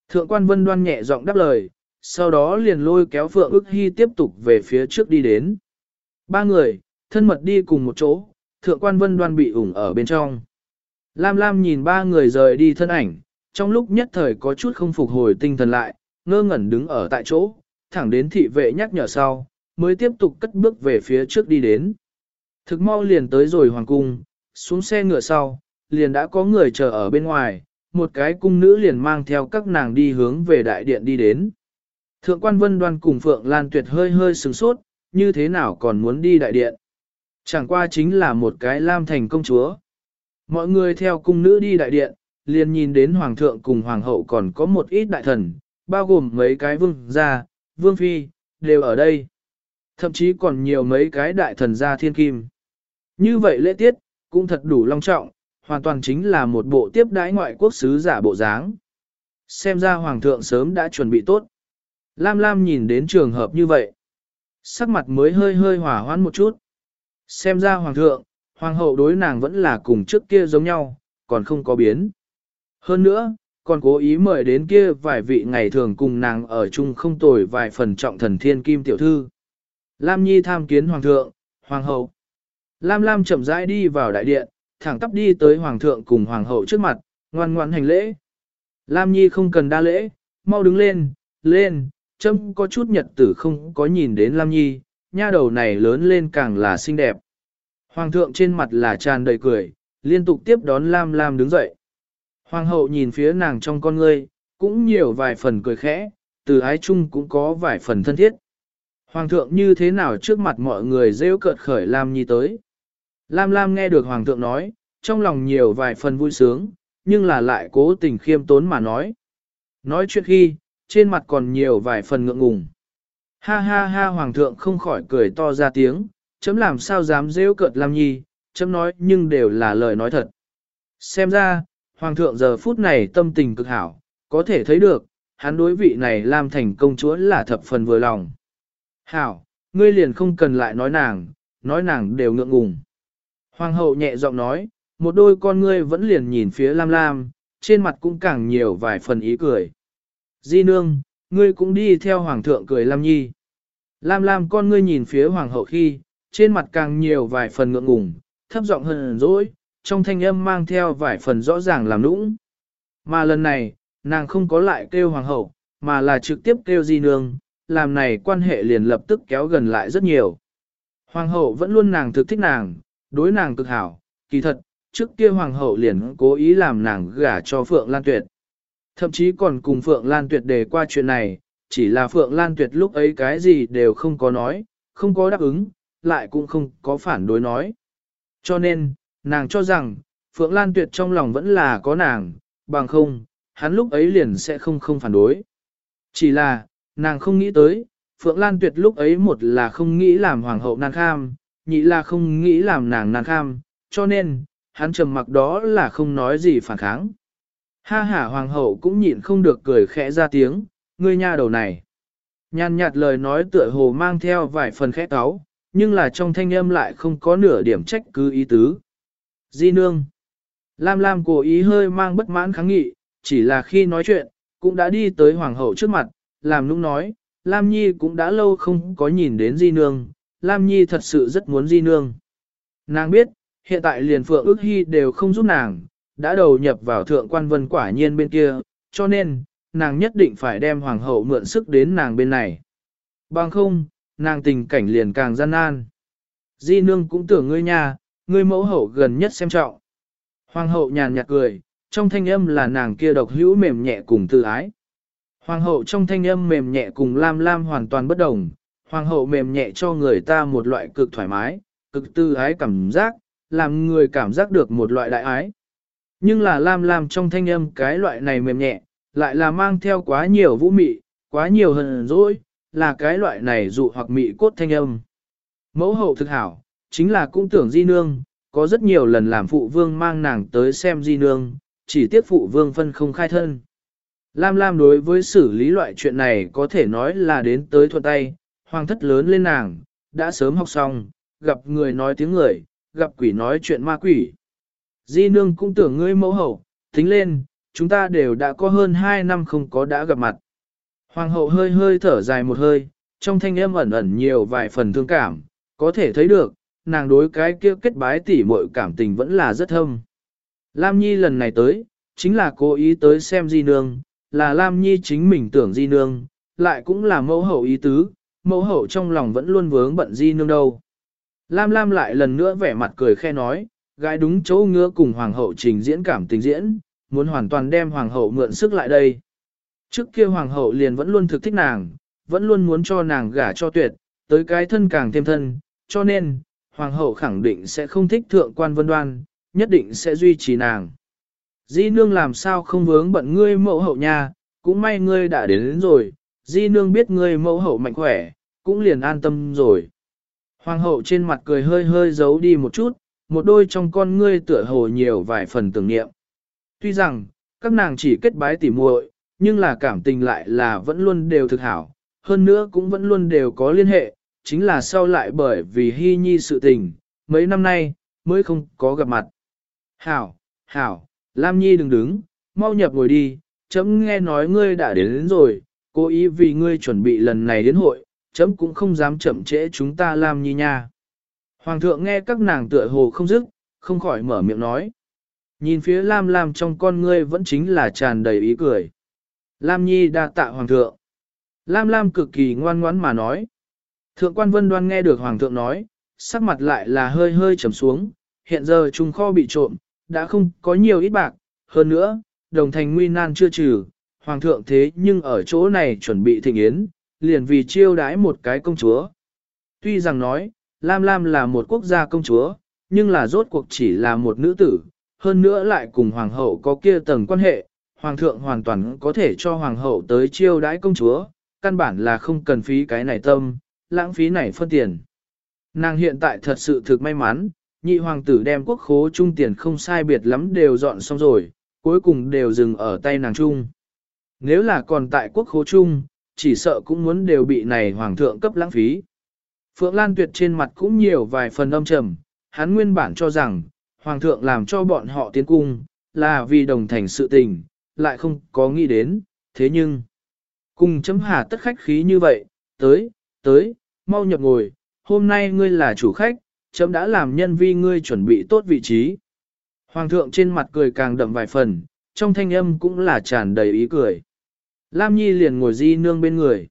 Thượng quan vân đoan nhẹ giọng đáp lời, sau đó liền lôi kéo Phượng ức hy tiếp tục về phía trước đi đến. Ba người, thân mật đi cùng một chỗ, thượng quan vân đoan bị ủng ở bên trong. Lam Lam nhìn ba người rời đi thân ảnh, trong lúc nhất thời có chút không phục hồi tinh thần lại, ngơ ngẩn đứng ở tại chỗ, thẳng đến thị vệ nhắc nhở sau, mới tiếp tục cất bước về phía trước đi đến. Thực mau liền tới rồi hoàng cung, xuống xe ngựa sau, liền đã có người chờ ở bên ngoài, một cái cung nữ liền mang theo các nàng đi hướng về đại điện đi đến. Thượng quan vân đoan cùng Phượng Lan Tuyệt hơi hơi sừng sốt, như thế nào còn muốn đi đại điện. Chẳng qua chính là một cái lam thành công chúa. Mọi người theo cung nữ đi đại điện, liền nhìn đến hoàng thượng cùng hoàng hậu còn có một ít đại thần, bao gồm mấy cái vương gia, vương phi, đều ở đây. Thậm chí còn nhiều mấy cái đại thần gia thiên kim. Như vậy lễ tiết, cũng thật đủ long trọng, hoàn toàn chính là một bộ tiếp đãi ngoại quốc sứ giả bộ dáng. Xem ra hoàng thượng sớm đã chuẩn bị tốt. Lam Lam nhìn đến trường hợp như vậy. Sắc mặt mới hơi hơi hỏa hoãn một chút. Xem ra hoàng thượng, hoàng hậu đối nàng vẫn là cùng trước kia giống nhau, còn không có biến. Hơn nữa, còn cố ý mời đến kia vài vị ngày thường cùng nàng ở chung không tồi vài phần trọng thần thiên kim tiểu thư. Lam Nhi tham kiến hoàng thượng, hoàng hậu. Lam Lam chậm rãi đi vào đại điện, thẳng tắp đi tới hoàng thượng cùng hoàng hậu trước mặt, ngoan ngoan hành lễ. Lam Nhi không cần đa lễ, mau đứng lên, lên, châm có chút nhật tử không có nhìn đến Lam Nhi, nha đầu này lớn lên càng là xinh đẹp. Hoàng thượng trên mặt là tràn đầy cười, liên tục tiếp đón Lam Lam đứng dậy. Hoàng hậu nhìn phía nàng trong con ngươi, cũng nhiều vài phần cười khẽ, từ ái chung cũng có vài phần thân thiết. Hoàng thượng như thế nào trước mặt mọi người rêu cợt khởi Lam Nhi tới. Lam Lam nghe được Hoàng thượng nói, trong lòng nhiều vài phần vui sướng, nhưng là lại cố tình khiêm tốn mà nói. Nói chuyện khi, trên mặt còn nhiều vài phần ngượng ngùng. Ha ha ha Hoàng thượng không khỏi cười to ra tiếng, chấm làm sao dám rêu cợt Lam Nhi, chấm nói nhưng đều là lời nói thật. Xem ra, Hoàng thượng giờ phút này tâm tình cực hảo, có thể thấy được, hắn đối vị này Lam thành công chúa là thập phần vừa lòng. Hảo, ngươi liền không cần lại nói nàng, nói nàng đều ngượng ngùng. Hoàng hậu nhẹ giọng nói, một đôi con ngươi vẫn liền nhìn phía Lam Lam, trên mặt cũng càng nhiều vài phần ý cười. Di nương, ngươi cũng đi theo hoàng thượng cười Lam Nhi. Lam Lam con ngươi nhìn phía hoàng hậu khi, trên mặt càng nhiều vài phần ngượng ngùng, thấp giọng hơn dỗi, trong thanh âm mang theo vài phần rõ ràng làm nũng. Mà lần này, nàng không có lại kêu hoàng hậu, mà là trực tiếp kêu di nương, làm này quan hệ liền lập tức kéo gần lại rất nhiều. Hoàng hậu vẫn luôn nàng thực thích nàng, đối nàng cực hảo, kỳ thật, trước kia hoàng hậu liền cố ý làm nàng gả cho Phượng Lan Tuyệt. Thậm chí còn cùng Phượng Lan Tuyệt đề qua chuyện này, chỉ là Phượng Lan Tuyệt lúc ấy cái gì đều không có nói, không có đáp ứng, lại cũng không có phản đối nói. Cho nên, nàng cho rằng, Phượng Lan Tuyệt trong lòng vẫn là có nàng, bằng không, hắn lúc ấy liền sẽ không không phản đối. Chỉ là, nàng không nghĩ tới, Phượng Lan Tuyệt lúc ấy một là không nghĩ làm hoàng hậu nàng kham, nhị là không nghĩ làm nàng nàng kham, cho nên, hắn trầm mặc đó là không nói gì phản kháng. Ha ha hoàng hậu cũng nhịn không được cười khẽ ra tiếng, ngươi nha đầu này. Nhàn nhạt lời nói tựa hồ mang theo vài phần khẽ cáo, nhưng là trong thanh âm lại không có nửa điểm trách cứ ý tứ. Di nương. Lam Lam cố ý hơi mang bất mãn kháng nghị, chỉ là khi nói chuyện, cũng đã đi tới hoàng hậu trước mặt, làm nũng nói, Lam Nhi cũng đã lâu không có nhìn đến Di nương, Lam Nhi thật sự rất muốn Di nương. Nàng biết, hiện tại liền phượng ước hy đều không giúp nàng, đã đầu nhập vào thượng quan vân quả nhiên bên kia, cho nên, nàng nhất định phải đem hoàng hậu mượn sức đến nàng bên này. Bằng không, nàng tình cảnh liền càng gian nan. Di nương cũng tưởng ngươi nha, ngươi mẫu hậu gần nhất xem trọng. Hoàng hậu nhàn nhạt cười, trong thanh âm là nàng kia độc hữu mềm nhẹ cùng tự ái. Hoàng hậu trong thanh âm mềm nhẹ cùng lam lam hoàn toàn bất đồng. Hoàng hậu mềm nhẹ cho người ta một loại cực thoải mái, cực tư ái cảm giác, làm người cảm giác được một loại đại ái. Nhưng là lam lam trong thanh âm cái loại này mềm nhẹ, lại là mang theo quá nhiều vũ mị, quá nhiều hờn dỗi, là cái loại này dụ hoặc mị cốt thanh âm. Mẫu hậu thực hảo, chính là cũng tưởng di nương, có rất nhiều lần làm phụ vương mang nàng tới xem di nương, chỉ tiếc phụ vương phân không khai thân. Lam Lam đối với xử lý loại chuyện này có thể nói là đến tới thuận tay, hoàng thất lớn lên nàng, đã sớm học xong, gặp người nói tiếng người, gặp quỷ nói chuyện ma quỷ. Di nương cũng tưởng ngươi mẫu hậu, tính lên, chúng ta đều đã có hơn 2 năm không có đã gặp mặt. Hoàng hậu hơi hơi thở dài một hơi, trong thanh âm ẩn ẩn nhiều vài phần thương cảm, có thể thấy được, nàng đối cái kia kết bái tỉ muội cảm tình vẫn là rất thâm. Lam Nhi lần này tới, chính là cố ý tới xem Di Nương, là Lam Nhi chính mình tưởng Di Nương, lại cũng là mẫu hậu ý tứ, mẫu hậu trong lòng vẫn luôn vướng bận Di Nương đâu. Lam Lam lại lần nữa vẻ mặt cười khe nói, gái đúng chỗ ngứa cùng Hoàng hậu trình diễn cảm tình diễn, muốn hoàn toàn đem Hoàng hậu mượn sức lại đây. Trước kia Hoàng hậu liền vẫn luôn thực thích nàng, vẫn luôn muốn cho nàng gả cho tuyệt, tới cái thân càng thêm thân, cho nên, Hoàng hậu khẳng định sẽ không thích thượng quan vân đoan, nhất định sẽ duy trì nàng. Di nương làm sao không vướng bận ngươi mẫu hậu nha, cũng may ngươi đã đến, đến rồi, di nương biết ngươi mẫu hậu mạnh khỏe, cũng liền an tâm rồi. Hoàng hậu trên mặt cười hơi hơi giấu đi một chút, một đôi trong con ngươi tựa hồ nhiều vài phần tưởng niệm. Tuy rằng, các nàng chỉ kết bái tỉ muội, nhưng là cảm tình lại là vẫn luôn đều thực hảo, hơn nữa cũng vẫn luôn đều có liên hệ, chính là sau lại bởi vì hy nhi sự tình, mấy năm nay, mới không có gặp mặt. Hảo, hảo, Lam Nhi đừng đứng, mau nhập ngồi đi, chấm nghe nói ngươi đã đến, đến rồi, cố ý vì ngươi chuẩn bị lần này đến hội, chấm cũng không dám chậm trễ chúng ta Lam Nhi nha. Hoàng thượng nghe các nàng tựa hồ không dứt, không khỏi mở miệng nói. Nhìn phía Lam Lam trong con ngươi vẫn chính là tràn đầy ý cười. Lam Nhi đa tạ Hoàng thượng. Lam Lam cực kỳ ngoan ngoãn mà nói. Thượng quan vân đoan nghe được Hoàng thượng nói, sắc mặt lại là hơi hơi trầm xuống, hiện giờ trùng kho bị trộm, đã không có nhiều ít bạc, hơn nữa, đồng thành nguy nan chưa trừ, Hoàng thượng thế nhưng ở chỗ này chuẩn bị thịnh yến, liền vì chiêu đãi một cái công chúa. Tuy rằng nói, Lam Lam là một quốc gia công chúa, nhưng là rốt cuộc chỉ là một nữ tử, hơn nữa lại cùng hoàng hậu có kia tầng quan hệ, hoàng thượng hoàn toàn có thể cho hoàng hậu tới chiêu đãi công chúa, căn bản là không cần phí cái này tâm, lãng phí này phân tiền. Nàng hiện tại thật sự thực may mắn, nhị hoàng tử đem quốc khố trung tiền không sai biệt lắm đều dọn xong rồi, cuối cùng đều dừng ở tay nàng trung. Nếu là còn tại quốc khố trung, chỉ sợ cũng muốn đều bị này hoàng thượng cấp lãng phí. Phượng Lan Tuyệt trên mặt cũng nhiều vài phần âm trầm, hắn nguyên bản cho rằng, hoàng thượng làm cho bọn họ tiến cung, là vì đồng thành sự tình, lại không có nghĩ đến, thế nhưng, cùng chấm hà tất khách khí như vậy, tới, tới, mau nhập ngồi, hôm nay ngươi là chủ khách, chấm đã làm nhân vi ngươi chuẩn bị tốt vị trí. Hoàng thượng trên mặt cười càng đậm vài phần, trong thanh âm cũng là tràn đầy ý cười. Lam Nhi liền ngồi di nương bên người.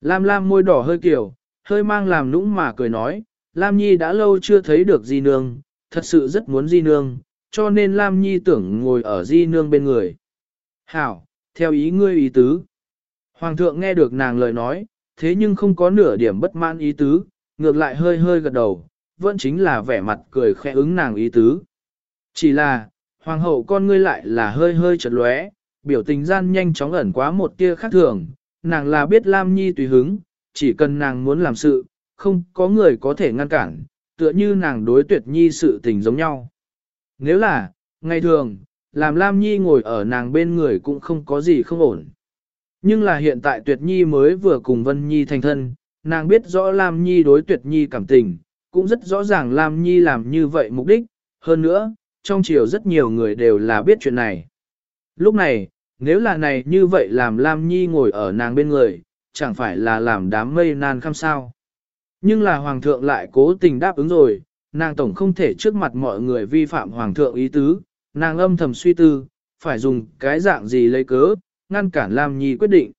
Lam Lam môi đỏ hơi kiểu, hơi mang làm nũng mà cười nói, Lam Nhi đã lâu chưa thấy được di nương, thật sự rất muốn di nương, cho nên Lam Nhi tưởng ngồi ở di nương bên người. Hảo, theo ý ngươi ý tứ. Hoàng thượng nghe được nàng lời nói, thế nhưng không có nửa điểm bất mãn ý tứ, ngược lại hơi hơi gật đầu, vẫn chính là vẻ mặt cười khẽ ứng nàng ý tứ. Chỉ là, hoàng hậu con ngươi lại là hơi hơi chật lóe, biểu tình gian nhanh chóng ẩn quá một tia khác thường, nàng là biết Lam Nhi tùy hứng, chỉ cần nàng muốn làm sự, không có người có thể ngăn cản, tựa như nàng đối tuyệt nhi sự tình giống nhau. Nếu là, ngày thường, làm Lam Nhi ngồi ở nàng bên người cũng không có gì không ổn. Nhưng là hiện tại tuyệt nhi mới vừa cùng Vân Nhi thành thân, nàng biết rõ Lam Nhi đối tuyệt nhi cảm tình, cũng rất rõ ràng Lam Nhi làm như vậy mục đích, hơn nữa, trong chiều rất nhiều người đều là biết chuyện này. Lúc này, nếu là này như vậy làm Lam Nhi ngồi ở nàng bên người, chẳng phải là làm đám mây nan khăm sao. Nhưng là Hoàng thượng lại cố tình đáp ứng rồi, nàng tổng không thể trước mặt mọi người vi phạm Hoàng thượng ý tứ, nàng âm thầm suy tư, phải dùng cái dạng gì lấy cớ, ngăn cản Lam Nhi quyết định.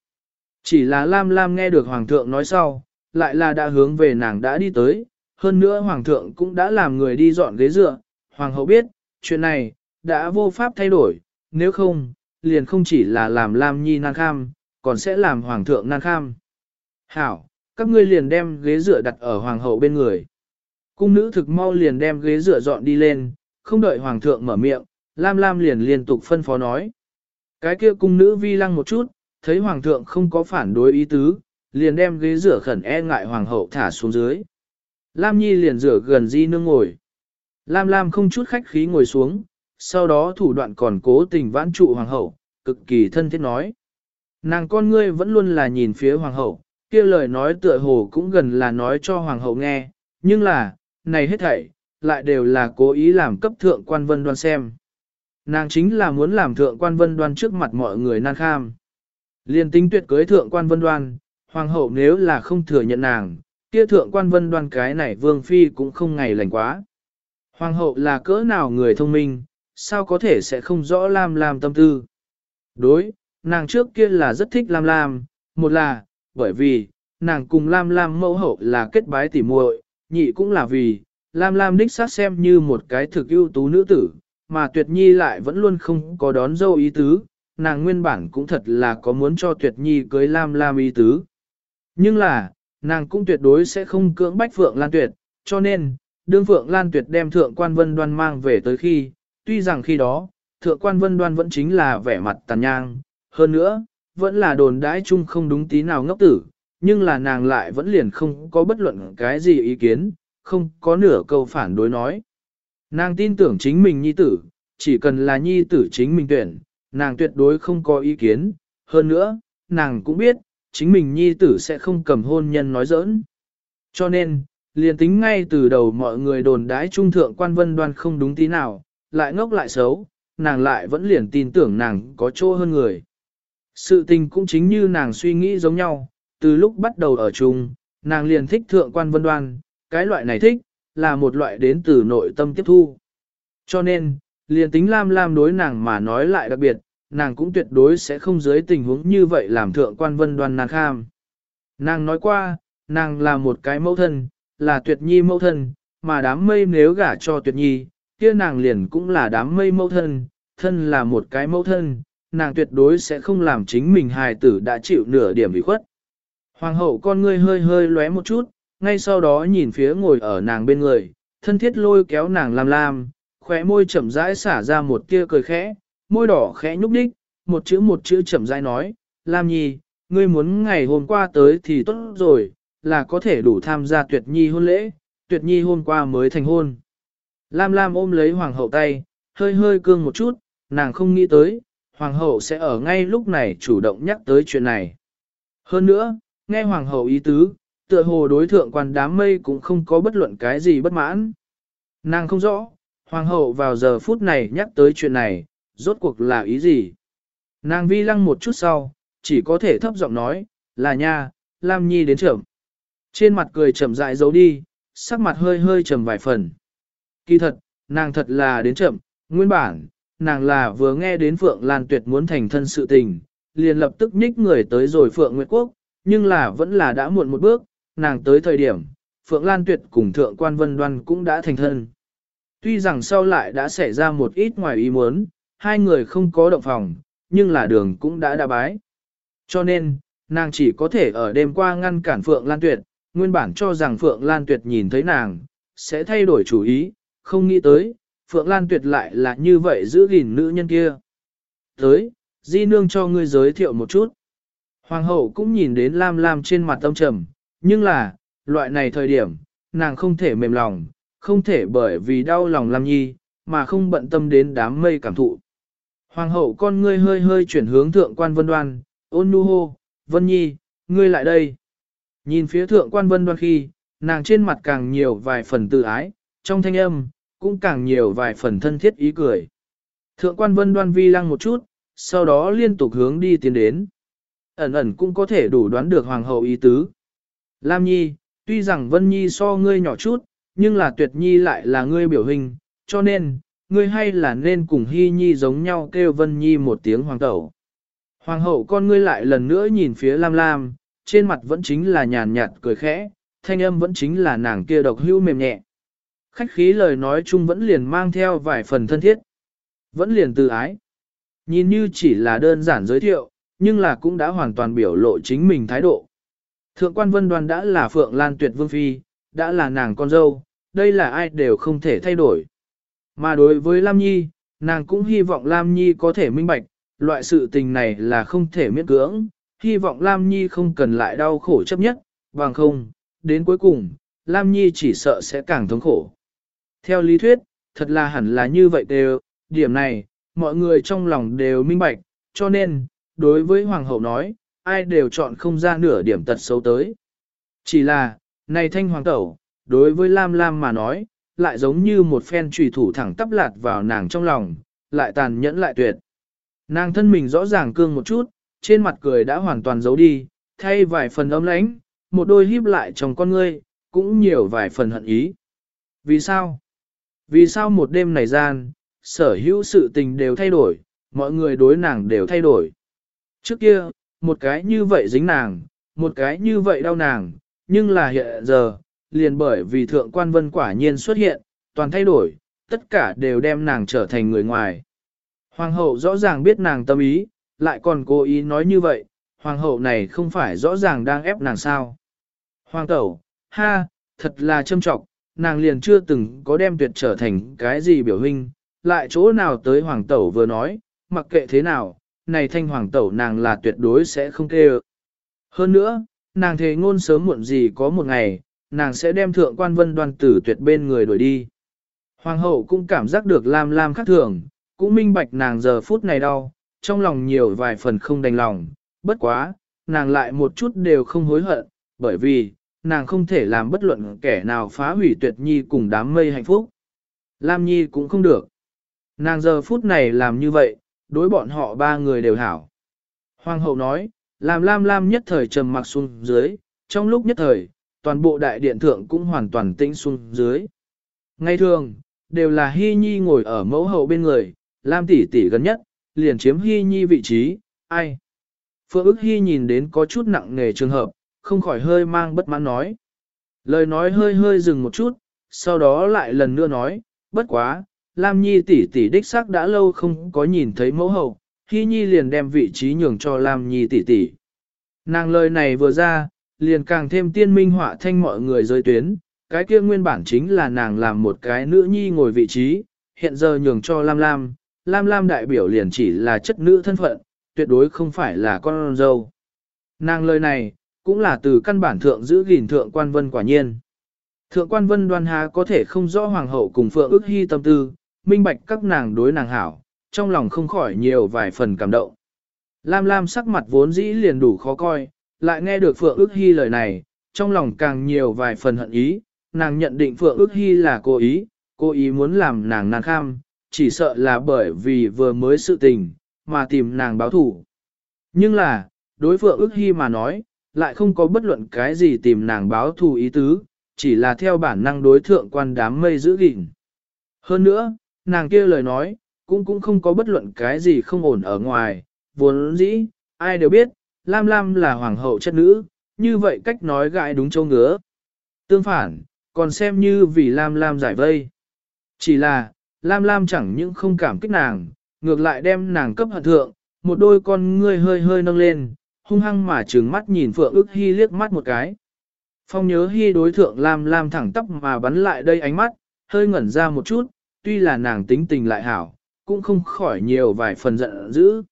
Chỉ là Lam Lam nghe được Hoàng thượng nói sau, lại là đã hướng về nàng đã đi tới, hơn nữa Hoàng thượng cũng đã làm người đi dọn ghế dựa, Hoàng hậu biết, chuyện này, đã vô pháp thay đổi, nếu không, liền không chỉ là làm Lam Nhi nan kham, còn sẽ làm Hoàng thượng nan kham. Hảo, các ngươi liền đem ghế dựa đặt ở Hoàng hậu bên người. Cung nữ thực mau liền đem ghế dựa dọn đi lên, không đợi Hoàng thượng mở miệng, Lam Lam liền liên tục phân phó nói. Cái kia cung nữ vi lăng một chút, thấy Hoàng thượng không có phản đối ý tứ, liền đem ghế rửa khẩn e ngại Hoàng hậu thả xuống dưới. Lam Nhi liền rửa gần di nương ngồi. Lam Lam không chút khách khí ngồi xuống, sau đó thủ đoạn còn cố tình vãn trụ hoàng hậu, cực kỳ thân thiết nói. Nàng con ngươi vẫn luôn là nhìn phía hoàng hậu, kia lời nói tựa hồ cũng gần là nói cho hoàng hậu nghe, nhưng là, này hết thảy, lại đều là cố ý làm cấp thượng quan vân đoan xem. Nàng chính là muốn làm thượng quan vân đoan trước mặt mọi người nan kham. Liên tính tuyệt cưới thượng quan vân đoan, hoàng hậu nếu là không thừa nhận nàng, kia thượng quan vân đoan cái này vương phi cũng không ngày lành quá. Hoàng hậu là cỡ nào người thông minh, sao có thể sẽ không rõ Lam Lam tâm tư. Đối, nàng trước kia là rất thích Lam Lam, một là, bởi vì, nàng cùng Lam Lam mẫu hậu là kết bái tỉ muội, nhị cũng là vì, Lam Lam đích sát xem như một cái thực ưu tú nữ tử, mà Tuyệt Nhi lại vẫn luôn không có đón dâu ý tứ, nàng nguyên bản cũng thật là có muốn cho Tuyệt Nhi cưới Lam Lam ý tứ. Nhưng là, nàng cũng tuyệt đối sẽ không cưỡng bách Phượng Lan Tuyệt, cho nên, đương Phượng Lan Tuyệt đem Thượng Quan Vân Đoan mang về tới khi, tuy rằng khi đó, Thượng Quan Vân Đoan vẫn chính là vẻ mặt tàn nhang, hơn nữa, vẫn là đồn đãi chung không đúng tí nào ngốc tử, nhưng là nàng lại vẫn liền không có bất luận cái gì ý kiến, không có nửa câu phản đối nói. Nàng tin tưởng chính mình nhi tử, chỉ cần là nhi tử chính mình tuyển, nàng tuyệt đối không có ý kiến, hơn nữa, nàng cũng biết, chính mình nhi tử sẽ không cầm hôn nhân nói giỡn. Cho nên, liền tính ngay từ đầu mọi người đồn đái trung thượng quan vân đoan không đúng tí nào, lại ngốc lại xấu, nàng lại vẫn liền tin tưởng nàng có chỗ hơn người. Sự tình cũng chính như nàng suy nghĩ giống nhau, từ lúc bắt đầu ở chung, nàng liền thích thượng quan vân đoan, cái loại này thích, là một loại đến từ nội tâm tiếp thu. Cho nên, liền tính Lam Lam đối nàng mà nói lại đặc biệt, nàng cũng tuyệt đối sẽ không dưới tình huống như vậy làm thượng quan vân đoan nàng kham. Nàng nói qua, nàng là một cái mẫu thân, là tuyệt nhi mẫu thân, mà đám mây nếu gả cho tuyệt nhi, kia nàng liền cũng là đám mây mẫu thân, thân là một cái mẫu thân, nàng tuyệt đối sẽ không làm chính mình hài tử đã chịu nửa điểm bị khuất. Hoàng hậu con ngươi hơi hơi lóe một chút, ngay sau đó nhìn phía ngồi ở nàng bên người, thân thiết lôi kéo nàng làm lam, khóe môi chậm rãi xả ra một tia cười khẽ, môi đỏ khẽ nhúc đích, một chữ một chữ chậm rãi nói, Lam Nhi, ngươi muốn ngày hôm qua tới thì tốt rồi, là có thể đủ tham gia tuyệt nhi hôn lễ, tuyệt nhi hôm qua mới thành hôn. Lam Lam ôm lấy hoàng hậu tay, hơi hơi cương một chút, nàng không nghĩ tới, hoàng hậu sẽ ở ngay lúc này chủ động nhắc tới chuyện này. Hơn nữa, nghe hoàng hậu ý tứ, tựa hồ đối thượng quan đám mây cũng không có bất luận cái gì bất mãn. Nàng không rõ, Hoàng hậu vào giờ phút này nhắc tới chuyện này, rốt cuộc là ý gì? Nàng vi lăng một chút sau, chỉ có thể thấp giọng nói, là nha, Lam Nhi đến trưởng. Trên mặt cười chậm rãi giấu đi, sắc mặt hơi hơi trầm vài phần. Kỳ thật, nàng thật là đến chậm, nguyên bản, nàng là vừa nghe đến Phượng Lan Tuyệt muốn thành thân sự tình, liền lập tức nhích người tới rồi Phượng Nguyệt Quốc, nhưng là vẫn là đã muộn một bước, nàng tới thời điểm, Phượng Lan Tuyệt cùng Thượng Quan Vân Đoan cũng đã thành thân. Tuy rằng sau lại đã xảy ra một ít ngoài ý muốn, hai người không có động phòng, nhưng là đường cũng đã đa bái. Cho nên, nàng chỉ có thể ở đêm qua ngăn cản Phượng Lan Tuyệt, nguyên bản cho rằng Phượng Lan Tuyệt nhìn thấy nàng, sẽ thay đổi chủ ý, không nghĩ tới, Phượng Lan Tuyệt lại là như vậy giữ gìn nữ nhân kia. Tới, Di Nương cho ngươi giới thiệu một chút. Hoàng hậu cũng nhìn đến Lam Lam trên mặt tâm trầm, nhưng là, loại này thời điểm, nàng không thể mềm lòng, không thể bởi vì đau lòng Lam Nhi, mà không bận tâm đến đám mây cảm thụ. Hoàng hậu con ngươi hơi hơi chuyển hướng thượng quan vân đoan, ôn nu hô, vân nhi, ngươi lại đây. Nhìn phía thượng quan vân đoan khi, nàng trên mặt càng nhiều vài phần tự ái, trong thanh âm, cũng càng nhiều vài phần thân thiết ý cười. Thượng quan vân đoan vi lăng một chút, sau đó liên tục hướng đi tiến đến. Ẩn ẩn cũng có thể đủ đoán được hoàng hậu ý tứ. Lam nhi, tuy rằng vân nhi so ngươi nhỏ chút, nhưng là tuyệt nhi lại là ngươi biểu hình, cho nên, ngươi hay là nên cùng hy nhi giống nhau kêu vân nhi một tiếng hoàng tẩu. Hoàng hậu con ngươi lại lần nữa nhìn phía Lam Lam, trên mặt vẫn chính là nhàn nhạt cười khẽ, thanh âm vẫn chính là nàng kia độc hữu mềm nhẹ. Khách khí lời nói chung vẫn liền mang theo vài phần thân thiết. Vẫn liền từ ái. Nhìn như chỉ là đơn giản giới thiệu, nhưng là cũng đã hoàn toàn biểu lộ chính mình thái độ. Thượng quan vân đoàn đã là Phượng Lan Tuyệt Vương Phi, đã là nàng con dâu, đây là ai đều không thể thay đổi. Mà đối với Lam Nhi, nàng cũng hy vọng Lam Nhi có thể minh bạch, loại sự tình này là không thể miễn cưỡng, hy vọng Lam Nhi không cần lại đau khổ chấp nhất, bằng không, đến cuối cùng, Lam Nhi chỉ sợ sẽ càng thống khổ. Theo lý thuyết, thật là hẳn là như vậy đều, điểm này, mọi người trong lòng đều minh bạch, cho nên, đối với Hoàng hậu nói, ai đều chọn không ra nửa điểm tật xấu tới. Chỉ là, này thanh hoàng tẩu, đối với Lam Lam mà nói, lại giống như một phen trùy thủ thẳng tắp lạt vào nàng trong lòng, lại tàn nhẫn lại tuyệt. Nàng thân mình rõ ràng cương một chút, trên mặt cười đã hoàn toàn giấu đi, thay vài phần ấm lãnh, một đôi híp lại trong con ngươi, cũng nhiều vài phần hận ý. Vì sao? Vì sao một đêm này gian, sở hữu sự tình đều thay đổi, mọi người đối nàng đều thay đổi. Trước kia, một cái như vậy dính nàng, một cái như vậy đau nàng, nhưng là hiện giờ, liền bởi vì thượng quan vân quả nhiên xuất hiện, toàn thay đổi, tất cả đều đem nàng trở thành người ngoài. Hoàng hậu rõ ràng biết nàng tâm ý, lại còn cố ý nói như vậy, hoàng hậu này không phải rõ ràng đang ép nàng sao. Hoàng tẩu, ha, thật là châm trọng, nàng liền chưa từng có đem tuyệt trở thành cái gì biểu hình, lại chỗ nào tới hoàng tẩu vừa nói, mặc kệ thế nào, này thanh hoàng tẩu nàng là tuyệt đối sẽ không kêu. Hơn nữa, nàng thề ngôn sớm muộn gì có một ngày, nàng sẽ đem thượng quan vân đoan tử tuyệt bên người đuổi đi. Hoàng hậu cũng cảm giác được lam lam khác thường, cũng minh bạch nàng giờ phút này đau, trong lòng nhiều vài phần không đành lòng, bất quá, nàng lại một chút đều không hối hận, bởi vì, nàng không thể làm bất luận kẻ nào phá hủy tuyệt nhi cùng đám mây hạnh phúc. Lam nhi cũng không được. Nàng giờ phút này làm như vậy, đối bọn họ ba người đều hảo. Hoàng hậu nói, làm Lam Lam nhất thời trầm mặc xuống dưới, trong lúc nhất thời, toàn bộ đại điện thượng cũng hoàn toàn tĩnh xuống dưới. Ngay thường, đều là Hy Nhi ngồi ở mẫu hậu bên người, Lam tỷ tỷ gần nhất, liền chiếm Hy Nhi vị trí, ai? Phượng ức Hy nhìn đến có chút nặng nề trường hợp, không khỏi hơi mang bất mãn nói. Lời nói hơi hơi dừng một chút, sau đó lại lần nữa nói, bất quá, Lam Nhi tỷ tỷ đích xác đã lâu không có nhìn thấy mẫu hậu, Hy Nhi liền đem vị trí nhường cho Lam Nhi tỷ tỷ. Nàng lời này vừa ra, liền càng thêm tiên minh họa thanh mọi người rơi tuyến, cái kia nguyên bản chính là nàng làm một cái nữ nhi ngồi vị trí, hiện giờ nhường cho Lam Lam, Lam Lam đại biểu liền chỉ là chất nữ thân phận, tuyệt đối không phải là con dâu. Nàng lời này, cũng là từ căn bản thượng giữ gìn thượng quan vân quả nhiên. Thượng quan vân đoan há có thể không rõ hoàng hậu cùng phượng ước hy tâm tư, minh bạch các nàng đối nàng hảo, trong lòng không khỏi nhiều vài phần cảm động. Lam Lam sắc mặt vốn dĩ liền đủ khó coi, lại nghe được Phượng ước hy lời này, trong lòng càng nhiều vài phần hận ý, nàng nhận định Phượng ước hy là cố ý, cô ý muốn làm nàng nàng kham, chỉ sợ là bởi vì vừa mới sự tình, mà tìm nàng báo thủ. Nhưng là, đối phượng ước hy mà nói, lại không có bất luận cái gì tìm nàng báo thù ý tứ, chỉ là theo bản năng đối thượng quan đám mây giữ gìn. Hơn nữa, nàng kia lời nói, cũng cũng không có bất luận cái gì không ổn ở ngoài, vốn dĩ, ai đều biết, Lam Lam là hoàng hậu chất nữ, như vậy cách nói gãi đúng châu ngứa. Tương phản, còn xem như vì Lam Lam giải vây. Chỉ là, Lam Lam chẳng những không cảm kích nàng, ngược lại đem nàng cấp hận thượng, một đôi con ngươi hơi hơi nâng lên, hung hăng mà trừng mắt nhìn Phượng ức hy liếc mắt một cái. Phong nhớ hy đối thượng Lam Lam thẳng tóc mà bắn lại đây ánh mắt, hơi ngẩn ra một chút, tuy là nàng tính tình lại hảo, cũng không khỏi nhiều vài phần giận dữ.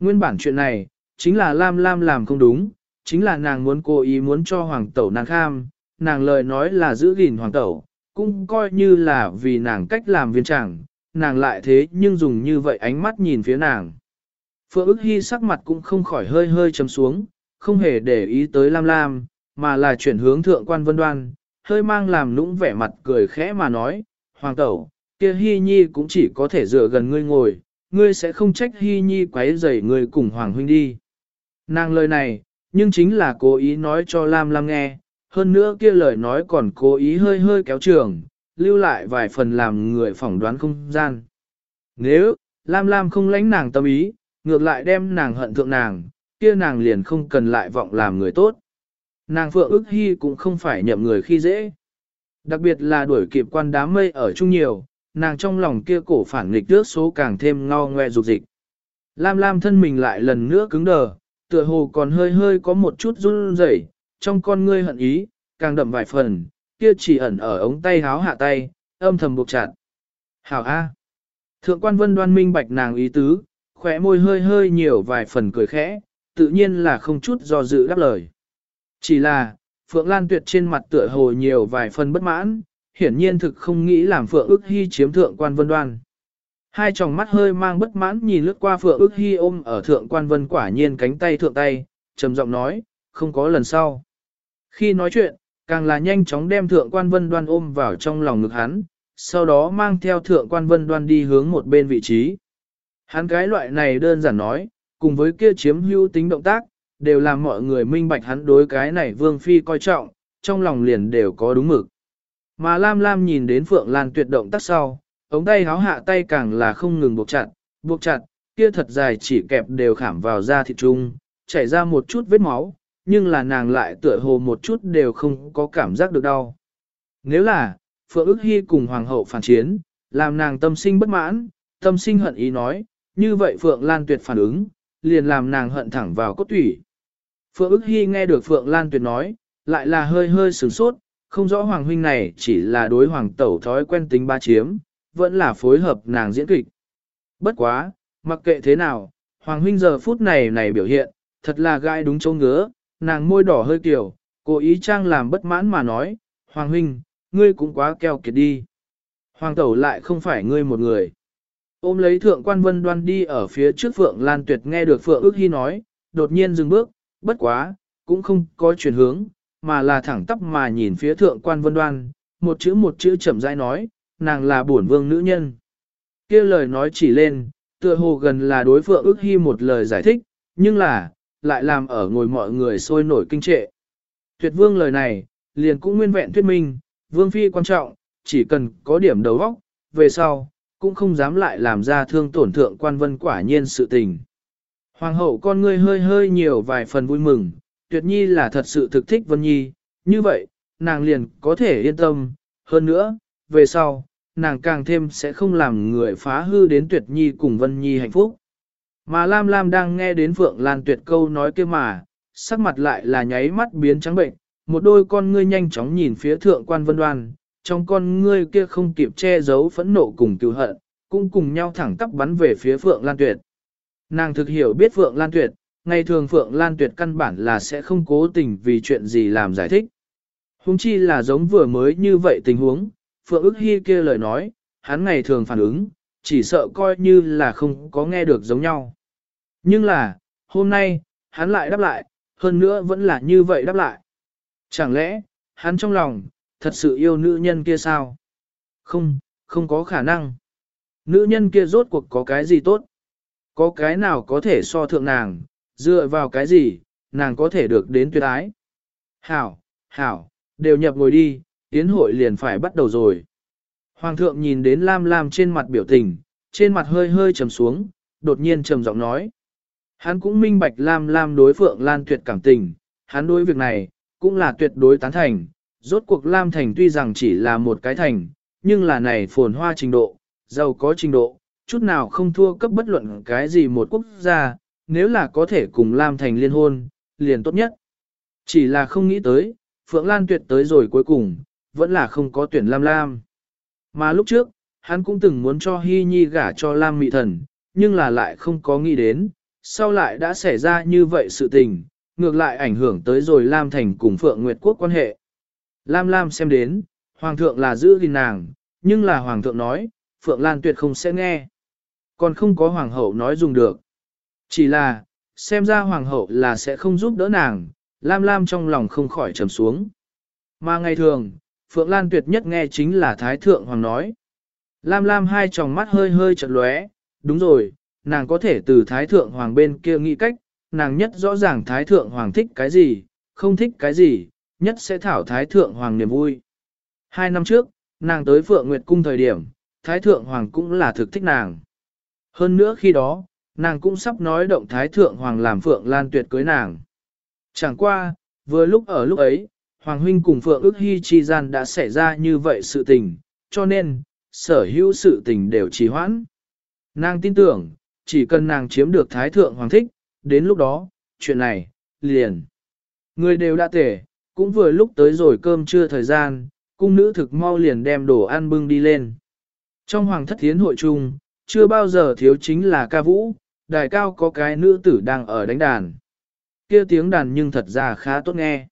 Nguyên bản chuyện này, chính là Lam Lam làm không đúng, chính là nàng muốn cố ý muốn cho hoàng tẩu nàng kham, nàng lời nói là giữ gìn hoàng tẩu, cũng coi như là vì nàng cách làm viên chẳng, nàng lại thế nhưng dùng như vậy ánh mắt nhìn phía nàng. Phượng ức hy sắc mặt cũng không khỏi hơi hơi chấm xuống, không hề để ý tới Lam Lam, mà là chuyển hướng thượng quan vân đoan, hơi mang làm nũng vẻ mặt cười khẽ mà nói, Hoàng tẩu, kia Hy Nhi cũng chỉ có thể dựa gần ngươi ngồi, ngươi sẽ không trách Hy Nhi quấy rầy ngươi cùng Hoàng huynh đi. Nàng lời này, nhưng chính là cố ý nói cho Lam Lam nghe, hơn nữa kia lời nói còn cố ý hơi hơi kéo trường, lưu lại vài phần làm người phỏng đoán không gian. Nếu, Lam Lam không lãnh nàng tâm ý, ngược lại đem nàng hận thượng nàng, kia nàng liền không cần lại vọng làm người tốt. Nàng Phượng ức hy cũng không phải nhậm người khi dễ. Đặc biệt là đuổi kịp quan đám mây ở chung nhiều, nàng trong lòng kia cổ phản nghịch trước số càng thêm ngao ngoe dục dịch. Lam Lam thân mình lại lần nữa cứng đờ, tựa hồ còn hơi hơi có một chút run rẩy, trong con ngươi hận ý, càng đậm vài phần, kia chỉ ẩn ở ống tay háo hạ tay, âm thầm buộc chặt. Hảo A. Thượng quan vân đoan minh bạch nàng ý tứ, khỏe môi hơi hơi nhiều vài phần cười khẽ, tự nhiên là không chút do dự đáp lời. Chỉ là, Phượng Lan Tuyệt trên mặt tựa hồ nhiều vài phần bất mãn, hiển nhiên thực không nghĩ làm Phượng ức hy chiếm thượng quan vân đoan. Hai tròng mắt hơi mang bất mãn nhìn lướt qua Phượng ước hy ôm ở thượng quan vân quả nhiên cánh tay thượng tay, trầm giọng nói, không có lần sau. Khi nói chuyện, càng là nhanh chóng đem thượng quan vân đoan ôm vào trong lòng ngực hắn, sau đó mang theo thượng quan vân đoan đi hướng một bên vị trí. Hắn cái loại này đơn giản nói, cùng với kia chiếm hữu tính động tác, đều làm mọi người minh bạch hắn đối cái này vương phi coi trọng, trong lòng liền đều có đúng mực. Mà Lam Lam nhìn đến Phượng Lan tuyệt động tác sau, ống tay háo hạ tay càng là không ngừng buộc chặt, buộc chặt, kia thật dài chỉ kẹp đều khảm vào da thịt trung, chảy ra một chút vết máu, nhưng là nàng lại tựa hồ một chút đều không có cảm giác được đau. Nếu là, Phượng ức hy cùng Hoàng hậu phản chiến, làm nàng tâm sinh bất mãn, tâm sinh hận ý nói, như vậy Phượng Lan Tuyệt phản ứng, liền làm nàng hận thẳng vào cốt thủy. Phượng ức hy nghe được Phượng Lan Tuyệt nói, lại là hơi hơi sửng sốt, không rõ Hoàng huynh này chỉ là đối Hoàng tẩu thói quen tính ba chiếm, vẫn là phối hợp nàng diễn kịch. Bất quá, mặc kệ thế nào, Hoàng huynh giờ phút này này biểu hiện, thật là gai đúng chỗ ngứa, nàng môi đỏ hơi kiểu, cố ý trang làm bất mãn mà nói, Hoàng huynh, ngươi cũng quá keo kiệt đi. Hoàng tẩu lại không phải ngươi một người. Ôm lấy thượng quan vân đoan đi ở phía trước Phượng Lan Tuyệt nghe được Phượng ước hy nói, đột nhiên dừng bước, bất quá, cũng không có chuyển hướng, mà là thẳng tắp mà nhìn phía thượng quan vân đoan, một chữ một chữ chậm rãi nói, nàng là bổn vương nữ nhân. kia lời nói chỉ lên, tựa hồ gần là đối Phượng ước hy một lời giải thích, nhưng là, lại làm ở ngồi mọi người sôi nổi kinh trệ. Tuyệt vương lời này, liền cũng nguyên vẹn thuyết minh, vương phi quan trọng, chỉ cần có điểm đầu óc, về sau, cũng không dám lại làm ra thương tổn thượng quan vân quả nhiên sự tình. Hoàng hậu con ngươi hơi hơi nhiều vài phần vui mừng, tuyệt nhi là thật sự thực thích vân nhi, như vậy, nàng liền có thể yên tâm, hơn nữa, về sau, nàng càng thêm sẽ không làm người phá hư đến tuyệt nhi cùng vân nhi hạnh phúc. Mà Lam Lam đang nghe đến Phượng Lan tuyệt câu nói kia mà, sắc mặt lại là nháy mắt biến trắng bệnh, một đôi con ngươi nhanh chóng nhìn phía thượng quan vân đoan, trong con ngươi kia không kịp che giấu phẫn nộ cùng cứu hận, cũng cùng nhau thẳng tắp bắn về phía Phượng Lan Tuyệt. Nàng thực hiểu biết Phượng Lan Tuyệt, ngày thường Phượng Lan Tuyệt căn bản là sẽ không cố tình vì chuyện gì làm giải thích. Hùng chi là giống vừa mới như vậy tình huống, Phượng ức hy kia lời nói, hắn ngày thường phản ứng, chỉ sợ coi như là không có nghe được giống nhau. Nhưng là, hôm nay, hắn lại đáp lại, hơn nữa vẫn là như vậy đáp lại. Chẳng lẽ, hắn trong lòng, thật sự yêu nữ nhân kia sao? Không, không có khả năng. Nữ nhân kia rốt cuộc có cái gì tốt? Có cái nào có thể so thượng nàng, dựa vào cái gì, nàng có thể được đến tuyệt ái? Hảo, hảo, đều nhập ngồi đi, tiến hội liền phải bắt đầu rồi. Hoàng thượng nhìn đến Lam Lam trên mặt biểu tình, trên mặt hơi hơi trầm xuống, đột nhiên trầm giọng nói. Hắn cũng minh bạch Lam Lam đối Phượng Lan tuyệt cảm tình, hắn đối việc này, cũng là tuyệt đối tán thành. Rốt cuộc Lam Thành tuy rằng chỉ là một cái thành, nhưng là này phồn hoa trình độ, giàu có trình độ, chút nào không thua cấp bất luận cái gì một quốc gia, nếu là có thể cùng Lam Thành liên hôn, liền tốt nhất. Chỉ là không nghĩ tới, Phượng Lan tuyệt tới rồi cuối cùng, vẫn là không có tuyển Lam Lam. Mà lúc trước, hắn cũng từng muốn cho Hy Nhi gả cho Lam Mị Thần, nhưng là lại không có nghĩ đến, sau lại đã xảy ra như vậy sự tình, ngược lại ảnh hưởng tới rồi Lam Thành cùng Phượng Nguyệt Quốc quan hệ. Lam Lam xem đến, Hoàng thượng là giữ gìn nàng, nhưng là Hoàng thượng nói, Phượng Lan tuyệt không sẽ nghe. Còn không có Hoàng hậu nói dùng được. Chỉ là, xem ra Hoàng hậu là sẽ không giúp đỡ nàng, Lam Lam trong lòng không khỏi trầm xuống. Mà ngày thường, Phượng Lan tuyệt nhất nghe chính là Thái Thượng Hoàng nói. Lam Lam hai tròng mắt hơi hơi chật lóe, đúng rồi, nàng có thể từ Thái Thượng Hoàng bên kia nghĩ cách, nàng nhất rõ ràng Thái Thượng Hoàng thích cái gì, không thích cái gì, nhất sẽ thảo Thái Thượng Hoàng niềm vui. Hai năm trước, nàng tới Phượng Nguyệt Cung thời điểm, Thái Thượng Hoàng cũng là thực thích nàng. Hơn nữa khi đó, nàng cũng sắp nói động Thái Thượng Hoàng làm Phượng Lan Tuyệt cưới nàng. Chẳng qua, vừa lúc ở lúc ấy, Hoàng Huynh cùng Phượng ước hy chi gian đã xảy ra như vậy sự tình, cho nên, sở hữu sự tình đều trì hoãn. Nàng tin tưởng, chỉ cần nàng chiếm được Thái Thượng Hoàng thích, đến lúc đó, chuyện này, liền. Người đều đã tể, cũng vừa lúc tới rồi cơm trưa thời gian, cung nữ thực mau liền đem đồ ăn bưng đi lên. Trong Hoàng thất thiến hội chung, chưa bao giờ thiếu chính là ca vũ, đài cao có cái nữ tử đang ở đánh đàn. Kia tiếng đàn nhưng thật ra khá tốt nghe.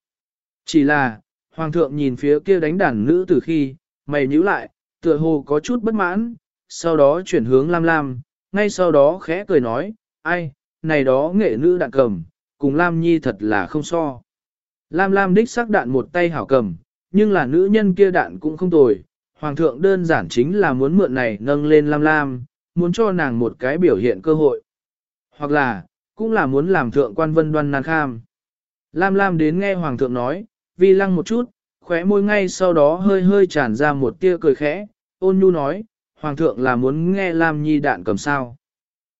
Chỉ là, Hoàng thượng nhìn phía kia đánh đàn nữ tử khi, mày nhíu lại, tựa hồ có chút bất mãn, sau đó chuyển hướng Lam Lam, ngay sau đó khẽ cười nói, ai, này đó nghệ nữ đạn cầm, cùng Lam Nhi thật là không so. Lam Lam đích sắc đạn một tay hảo cầm, nhưng là nữ nhân kia đạn cũng không tồi. Hoàng thượng đơn giản chính là muốn mượn này nâng lên Lam Lam, muốn cho nàng một cái biểu hiện cơ hội. Hoặc là, cũng là muốn làm thượng quan vân đoan nàng kham. Lam Lam đến nghe Hoàng thượng nói, vi lăng một chút, khóe môi ngay sau đó hơi hơi tràn ra một tia cười khẽ, ôn nhu nói, Hoàng thượng là muốn nghe Lam Nhi đạn cầm sao.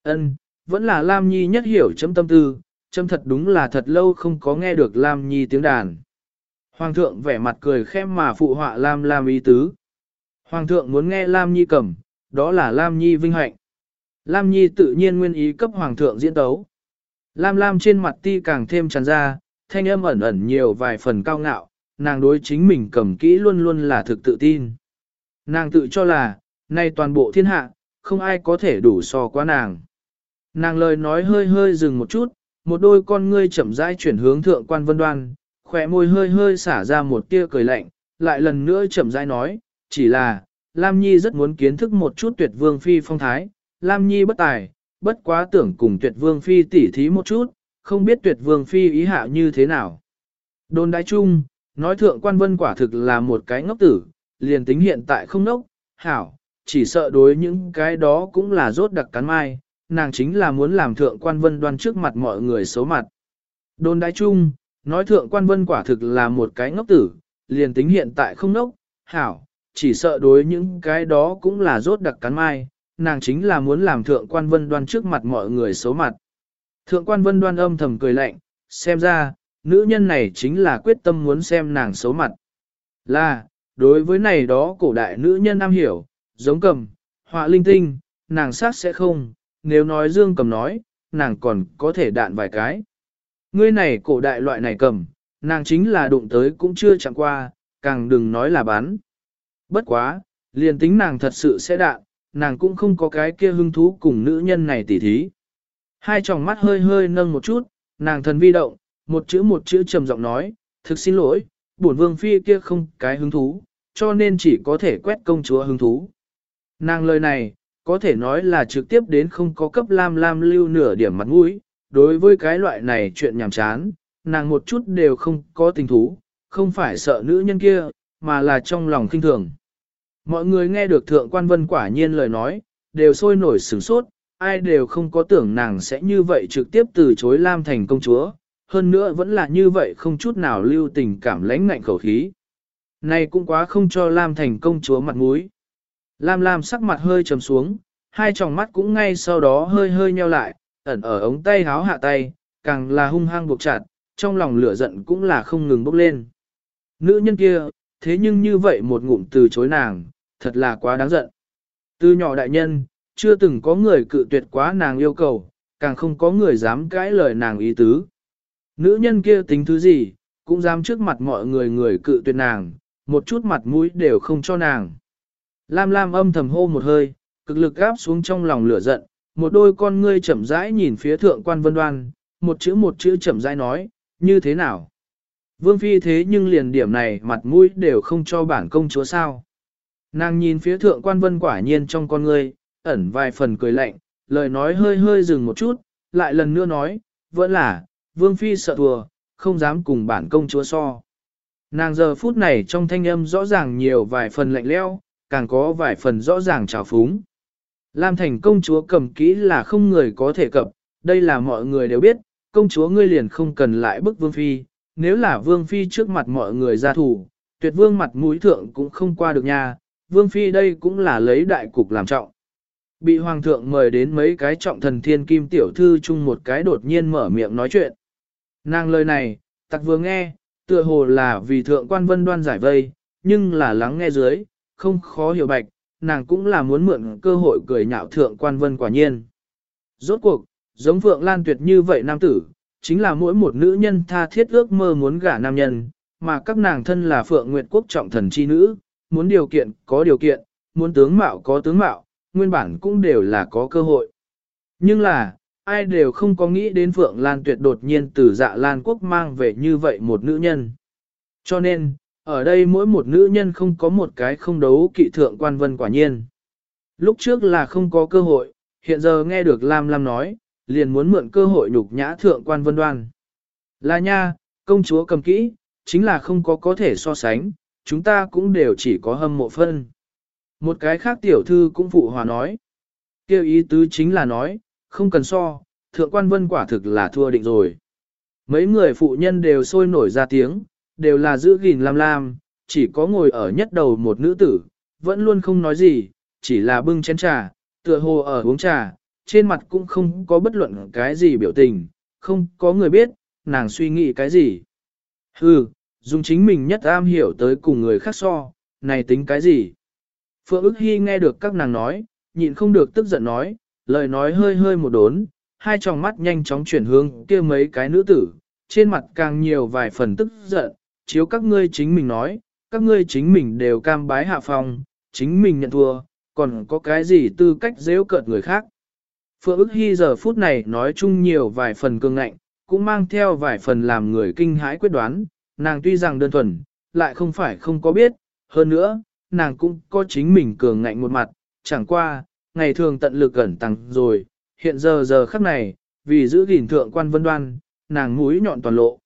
Ân, vẫn là Lam Nhi nhất hiểu chấm tâm tư, chấm thật đúng là thật lâu không có nghe được Lam Nhi tiếng đàn. Hoàng thượng vẻ mặt cười khẽ mà phụ họa Lam Lam ý tứ. Hoàng thượng muốn nghe Lam Nhi cầm, đó là Lam Nhi vinh hạnh. Lam Nhi tự nhiên nguyên ý cấp Hoàng thượng diễn tấu. Lam Lam trên mặt ti càng thêm tràn ra, thanh âm ẩn ẩn nhiều vài phần cao ngạo, nàng đối chính mình cầm kỹ luôn luôn là thực tự tin. Nàng tự cho là, nay toàn bộ thiên hạ, không ai có thể đủ so qua nàng. Nàng lời nói hơi hơi dừng một chút, một đôi con ngươi chậm rãi chuyển hướng thượng quan vân đoan, khỏe môi hơi hơi xả ra một tia cười lạnh, lại lần nữa chậm rãi nói, chỉ là, Lam Nhi rất muốn kiến thức một chút tuyệt vương phi phong thái, Lam Nhi bất tài, bất quá tưởng cùng tuyệt vương phi tỉ thí một chút, không biết tuyệt vương phi ý hạ như thế nào. Đồn đại chung, nói thượng quan vân quả thực là một cái ngốc tử, liền tính hiện tại không ngốc, hảo, chỉ sợ đối những cái đó cũng là rốt đặc cắn mai, nàng chính là muốn làm thượng quan vân đoan trước mặt mọi người xấu mặt. Đồn đại chung, nói thượng quan vân quả thực là một cái ngốc tử, liền tính hiện tại không ngốc, hảo, chỉ sợ đối những cái đó cũng là rốt đặc cắn mai, nàng chính là muốn làm thượng quan vân đoan trước mặt mọi người xấu mặt. Thượng quan vân đoan âm thầm cười lạnh, xem ra, nữ nhân này chính là quyết tâm muốn xem nàng xấu mặt. Là, đối với này đó cổ đại nữ nhân am hiểu, giống cầm, họa linh tinh, nàng sát sẽ không, nếu nói dương cầm nói, nàng còn có thể đạn vài cái. Ngươi này cổ đại loại này cầm, nàng chính là đụng tới cũng chưa chẳng qua, càng đừng nói là bán. Bất quá, liền tính nàng thật sự sẽ đạn, nàng cũng không có cái kia hứng thú cùng nữ nhân này tỉ thí. Hai tròng mắt hơi hơi nâng một chút, nàng thần vi động, một chữ một chữ trầm giọng nói, thực xin lỗi, bổn vương phi kia không cái hứng thú, cho nên chỉ có thể quét công chúa hứng thú. Nàng lời này, có thể nói là trực tiếp đến không có cấp lam lam lưu nửa điểm mặt mũi, đối với cái loại này chuyện nhảm chán, nàng một chút đều không có tình thú, không phải sợ nữ nhân kia, mà là trong lòng kinh thường. Mọi người nghe được thượng quan vân quả nhiên lời nói, đều sôi nổi sửng sốt, ai đều không có tưởng nàng sẽ như vậy trực tiếp từ chối Lam thành công chúa, hơn nữa vẫn là như vậy không chút nào lưu tình cảm lãnh ngạnh khẩu khí. Này cũng quá không cho Lam thành công chúa mặt mũi. Lam Lam sắc mặt hơi trầm xuống, hai tròng mắt cũng ngay sau đó hơi hơi nheo lại, ẩn ở ống tay háo hạ tay, càng là hung hăng buộc chặt, trong lòng lửa giận cũng là không ngừng bốc lên. Nữ nhân kia, thế nhưng như vậy một ngụm từ chối nàng, thật là quá đáng giận. Từ nhỏ đại nhân, chưa từng có người cự tuyệt quá nàng yêu cầu, càng không có người dám cãi lời nàng ý tứ. Nữ nhân kia tính thứ gì, cũng dám trước mặt mọi người người cự tuyệt nàng, một chút mặt mũi đều không cho nàng. Lam Lam âm thầm hô một hơi, cực lực gáp xuống trong lòng lửa giận, một đôi con ngươi chậm rãi nhìn phía thượng quan vân đoan, một chữ một chữ chậm rãi nói, như thế nào? Vương Phi thế nhưng liền điểm này mặt mũi đều không cho bản công chúa sao. Nàng nhìn phía thượng quan vân quả nhiên trong con ngươi, ẩn vài phần cười lạnh, lời nói hơi hơi dừng một chút, lại lần nữa nói, vẫn là, Vương Phi sợ thua, không dám cùng bản công chúa so. Nàng giờ phút này trong thanh âm rõ ràng nhiều vài phần lạnh leo, càng có vài phần rõ ràng trào phúng. Lam thành công chúa cầm kỹ là không người có thể cập, đây là mọi người đều biết, công chúa ngươi liền không cần lại bức vương phi, nếu là vương phi trước mặt mọi người ra thủ, tuyệt vương mặt mũi thượng cũng không qua được nha, vương phi đây cũng là lấy đại cục làm trọng. Bị hoàng thượng mời đến mấy cái trọng thần thiên kim tiểu thư chung một cái đột nhiên mở miệng nói chuyện. Nàng lời này, tặc vừa nghe, tựa hồ là vì thượng quan vân đoan giải vây, nhưng là lắng nghe dưới, không khó hiểu bạch, nàng cũng là muốn mượn cơ hội cười nhạo thượng quan vân quả nhiên. Rốt cuộc, giống Phượng Lan Tuyệt như vậy nam tử, chính là mỗi một nữ nhân tha thiết ước mơ muốn gả nam nhân, mà các nàng thân là Phượng Nguyệt Quốc trọng thần chi nữ, muốn điều kiện có điều kiện, muốn tướng mạo có tướng mạo, nguyên bản cũng đều là có cơ hội. Nhưng là, ai đều không có nghĩ đến Phượng Lan Tuyệt đột nhiên từ dạ Lan Quốc mang về như vậy một nữ nhân. Cho nên, ở đây mỗi một nữ nhân không có một cái không đấu kỵ thượng quan vân quả nhiên. Lúc trước là không có cơ hội, hiện giờ nghe được Lam Lam nói, liền muốn mượn cơ hội nhục nhã thượng quan vân đoan. Là nha, công chúa cầm kỹ, chính là không có có thể so sánh, chúng ta cũng đều chỉ có hâm mộ phân. Một cái khác tiểu thư cũng phụ hòa nói. kêu ý tứ chính là nói, không cần so, thượng quan vân quả thực là thua định rồi. Mấy người phụ nhân đều sôi nổi ra tiếng, đều là giữ gìn lam lam, chỉ có ngồi ở nhất đầu một nữ tử, vẫn luôn không nói gì, chỉ là bưng chén trà, tựa hồ ở uống trà, trên mặt cũng không có bất luận cái gì biểu tình, không có người biết, nàng suy nghĩ cái gì. Hừ, dùng chính mình nhất am hiểu tới cùng người khác so, này tính cái gì. Phượng ức hy nghe được các nàng nói, nhịn không được tức giận nói, lời nói hơi hơi một đốn, hai tròng mắt nhanh chóng chuyển hướng kia mấy cái nữ tử, trên mặt càng nhiều vài phần tức giận, chiếu các ngươi chính mình nói, các ngươi chính mình đều cam bái hạ phong, chính mình nhận thua, còn có cái gì tư cách dễu cợt người khác. Phượng ức hy giờ phút này nói chung nhiều vài phần cương ngạnh, cũng mang theo vài phần làm người kinh hãi quyết đoán, nàng tuy rằng đơn thuần, lại không phải không có biết, hơn nữa, nàng cũng có chính mình cường ngạnh một mặt, chẳng qua, ngày thường tận lực gần tăng rồi, hiện giờ giờ khắc này, vì giữ gìn thượng quan vân đoan, nàng mũi nhọn toàn lộ.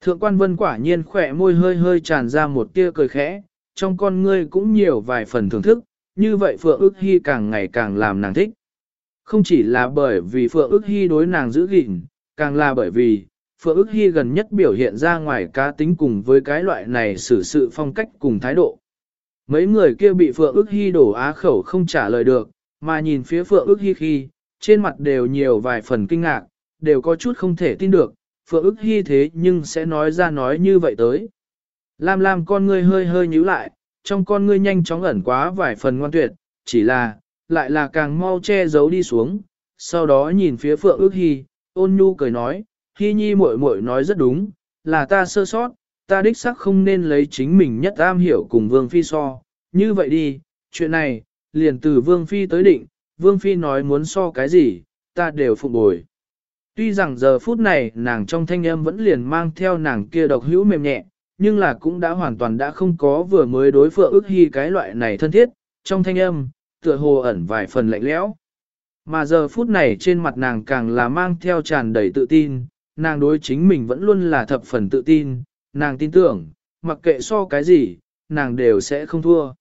Thượng quan vân quả nhiên khỏe môi hơi hơi tràn ra một tia cười khẽ, trong con ngươi cũng nhiều vài phần thưởng thức, như vậy Phượng ước hy càng ngày càng làm nàng thích. Không chỉ là bởi vì Phượng ước hy đối nàng giữ gìn, càng là bởi vì, Phượng ước hy gần nhất biểu hiện ra ngoài cá tính cùng với cái loại này xử sự phong cách cùng thái độ. Mấy người kia bị Phượng ước hy đổ á khẩu không trả lời được, mà nhìn phía Phượng ước hy khi, trên mặt đều nhiều vài phần kinh ngạc, đều có chút không thể tin được, Phượng ước hy thế nhưng sẽ nói ra nói như vậy tới. Lam Lam con ngươi hơi hơi nhíu lại, trong con ngươi nhanh chóng ẩn quá vài phần ngoan tuyệt, chỉ là, lại là càng mau che giấu đi xuống, sau đó nhìn phía Phượng ước hy, ôn nhu cười nói, hy nhi muội muội nói rất đúng, là ta sơ sót, ta đích xác không nên lấy chính mình nhất am hiểu cùng Vương Phi so, như vậy đi, chuyện này, liền từ Vương Phi tới định, Vương Phi nói muốn so cái gì, ta đều phục bồi. Tuy rằng giờ phút này nàng trong thanh âm vẫn liền mang theo nàng kia độc hữu mềm nhẹ, nhưng là cũng đã hoàn toàn đã không có vừa mới đối phượng ước hy cái loại này thân thiết, trong thanh âm, tựa hồ ẩn vài phần lạnh lẽo. Mà giờ phút này trên mặt nàng càng là mang theo tràn đầy tự tin, nàng đối chính mình vẫn luôn là thập phần tự tin, nàng tin tưởng, mặc kệ so cái gì, nàng đều sẽ không thua.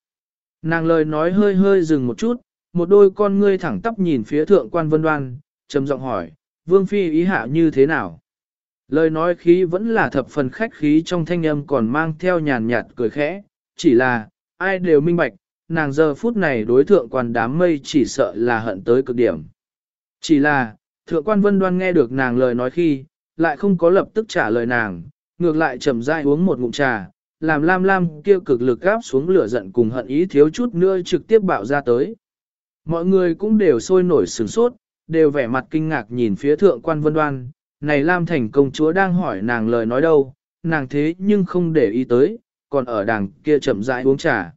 Nàng lời nói hơi hơi dừng một chút, một đôi con ngươi thẳng tắp nhìn phía thượng quan vân đoan, trầm giọng hỏi, vương phi ý hạ như thế nào? Lời nói khí vẫn là thập phần khách khí trong thanh âm còn mang theo nhàn nhạt cười khẽ, chỉ là, ai đều minh bạch, nàng giờ phút này đối thượng quan đám mây chỉ sợ là hận tới cực điểm. Chỉ là, thượng quan vân đoan nghe được nàng lời nói khi, lại không có lập tức trả lời nàng, ngược lại chậm rãi uống một ngụm trà, làm lam lam kia cực lực gáp xuống lửa giận cùng hận ý thiếu chút nữa trực tiếp bạo ra tới. Mọi người cũng đều sôi nổi sửng sốt, đều vẻ mặt kinh ngạc nhìn phía thượng quan vân đoan, này Lam Thành công chúa đang hỏi nàng lời nói đâu, nàng thế nhưng không để ý tới, còn ở đằng kia chậm rãi uống trà.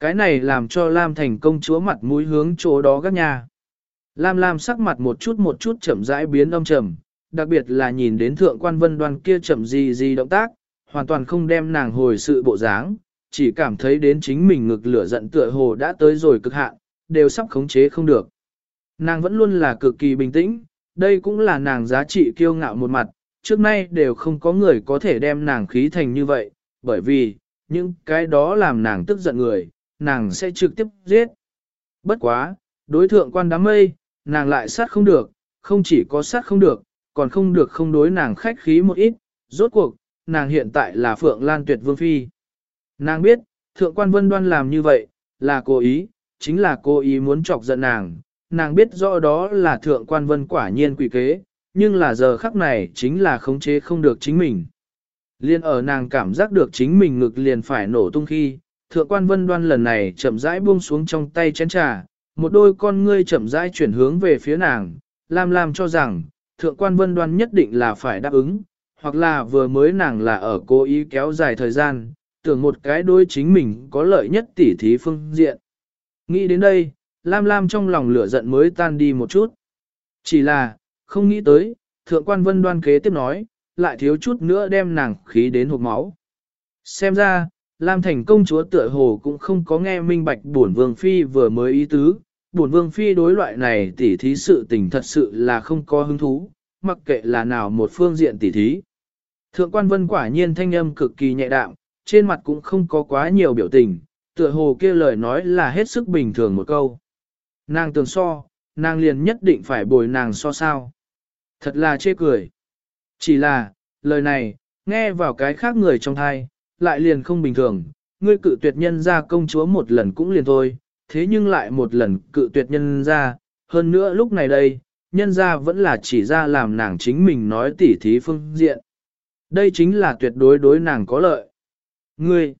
Cái này làm cho Lam Thành công chúa mặt mũi hướng chỗ đó các nhà. Lam Lam sắc mặt một chút một chút chậm rãi biến âm trầm, đặc biệt là nhìn đến thượng quan vân đoan kia chậm gì gì động tác, hoàn toàn không đem nàng hồi sự bộ dáng, chỉ cảm thấy đến chính mình ngực lửa giận tựa hồ đã tới rồi cực hạn, đều sắp khống chế không được. Nàng vẫn luôn là cực kỳ bình tĩnh, đây cũng là nàng giá trị kiêu ngạo một mặt, trước nay đều không có người có thể đem nàng khí thành như vậy, bởi vì, những cái đó làm nàng tức giận người, nàng sẽ trực tiếp giết. Bất quá, đối thượng quan đám mây, nàng lại sát không được, không chỉ có sát không được, còn không được không đối nàng khách khí một ít, rốt cuộc, nàng hiện tại là Phượng Lan Tuyệt Vương Phi. Nàng biết, Thượng quan Vân Đoan làm như vậy, là cố ý, chính là cố ý muốn chọc giận nàng, nàng biết rõ đó là Thượng quan Vân quả nhiên quỷ kế, nhưng là giờ khắc này chính là khống chế không được chính mình. Liên ở nàng cảm giác được chính mình ngực liền phải nổ tung khi, Thượng quan Vân Đoan lần này chậm rãi buông xuống trong tay chén trà, một đôi con ngươi chậm rãi chuyển hướng về phía nàng, Lam Lam cho rằng, Thượng quan Vân Đoan nhất định là phải đáp ứng, hoặc là vừa mới nàng là ở cố ý kéo dài thời gian, tưởng một cái đôi chính mình có lợi nhất tỉ thí phương diện. Nghĩ đến đây, Lam Lam trong lòng lửa giận mới tan đi một chút. Chỉ là, không nghĩ tới, thượng quan vân đoan kế tiếp nói, lại thiếu chút nữa đem nàng khí đến hộp máu. Xem ra, Lam thành công chúa tựa hồ cũng không có nghe minh bạch bổn vương phi vừa mới ý tứ, bổn vương phi đối loại này tỉ thí sự tình thật sự là không có hứng thú, mặc kệ là nào một phương diện tỉ thí. Thượng quan vân quả nhiên thanh âm cực kỳ nhẹ đạm, trên mặt cũng không có quá nhiều biểu tình, tựa hồ kia lời nói là hết sức bình thường một câu. Nàng tường so, nàng liền nhất định phải bồi nàng so sao. Thật là chê cười. Chỉ là, lời này, nghe vào cái khác người trong thai, lại liền không bình thường. Ngươi cự tuyệt nhân ra công chúa một lần cũng liền thôi, thế nhưng lại một lần cự tuyệt nhân ra, hơn nữa lúc này đây, nhân ra vẫn là chỉ ra làm nàng chính mình nói tỉ thí phương diện. Đây chính là tuyệt đối đối nàng có lợi. Ngươi,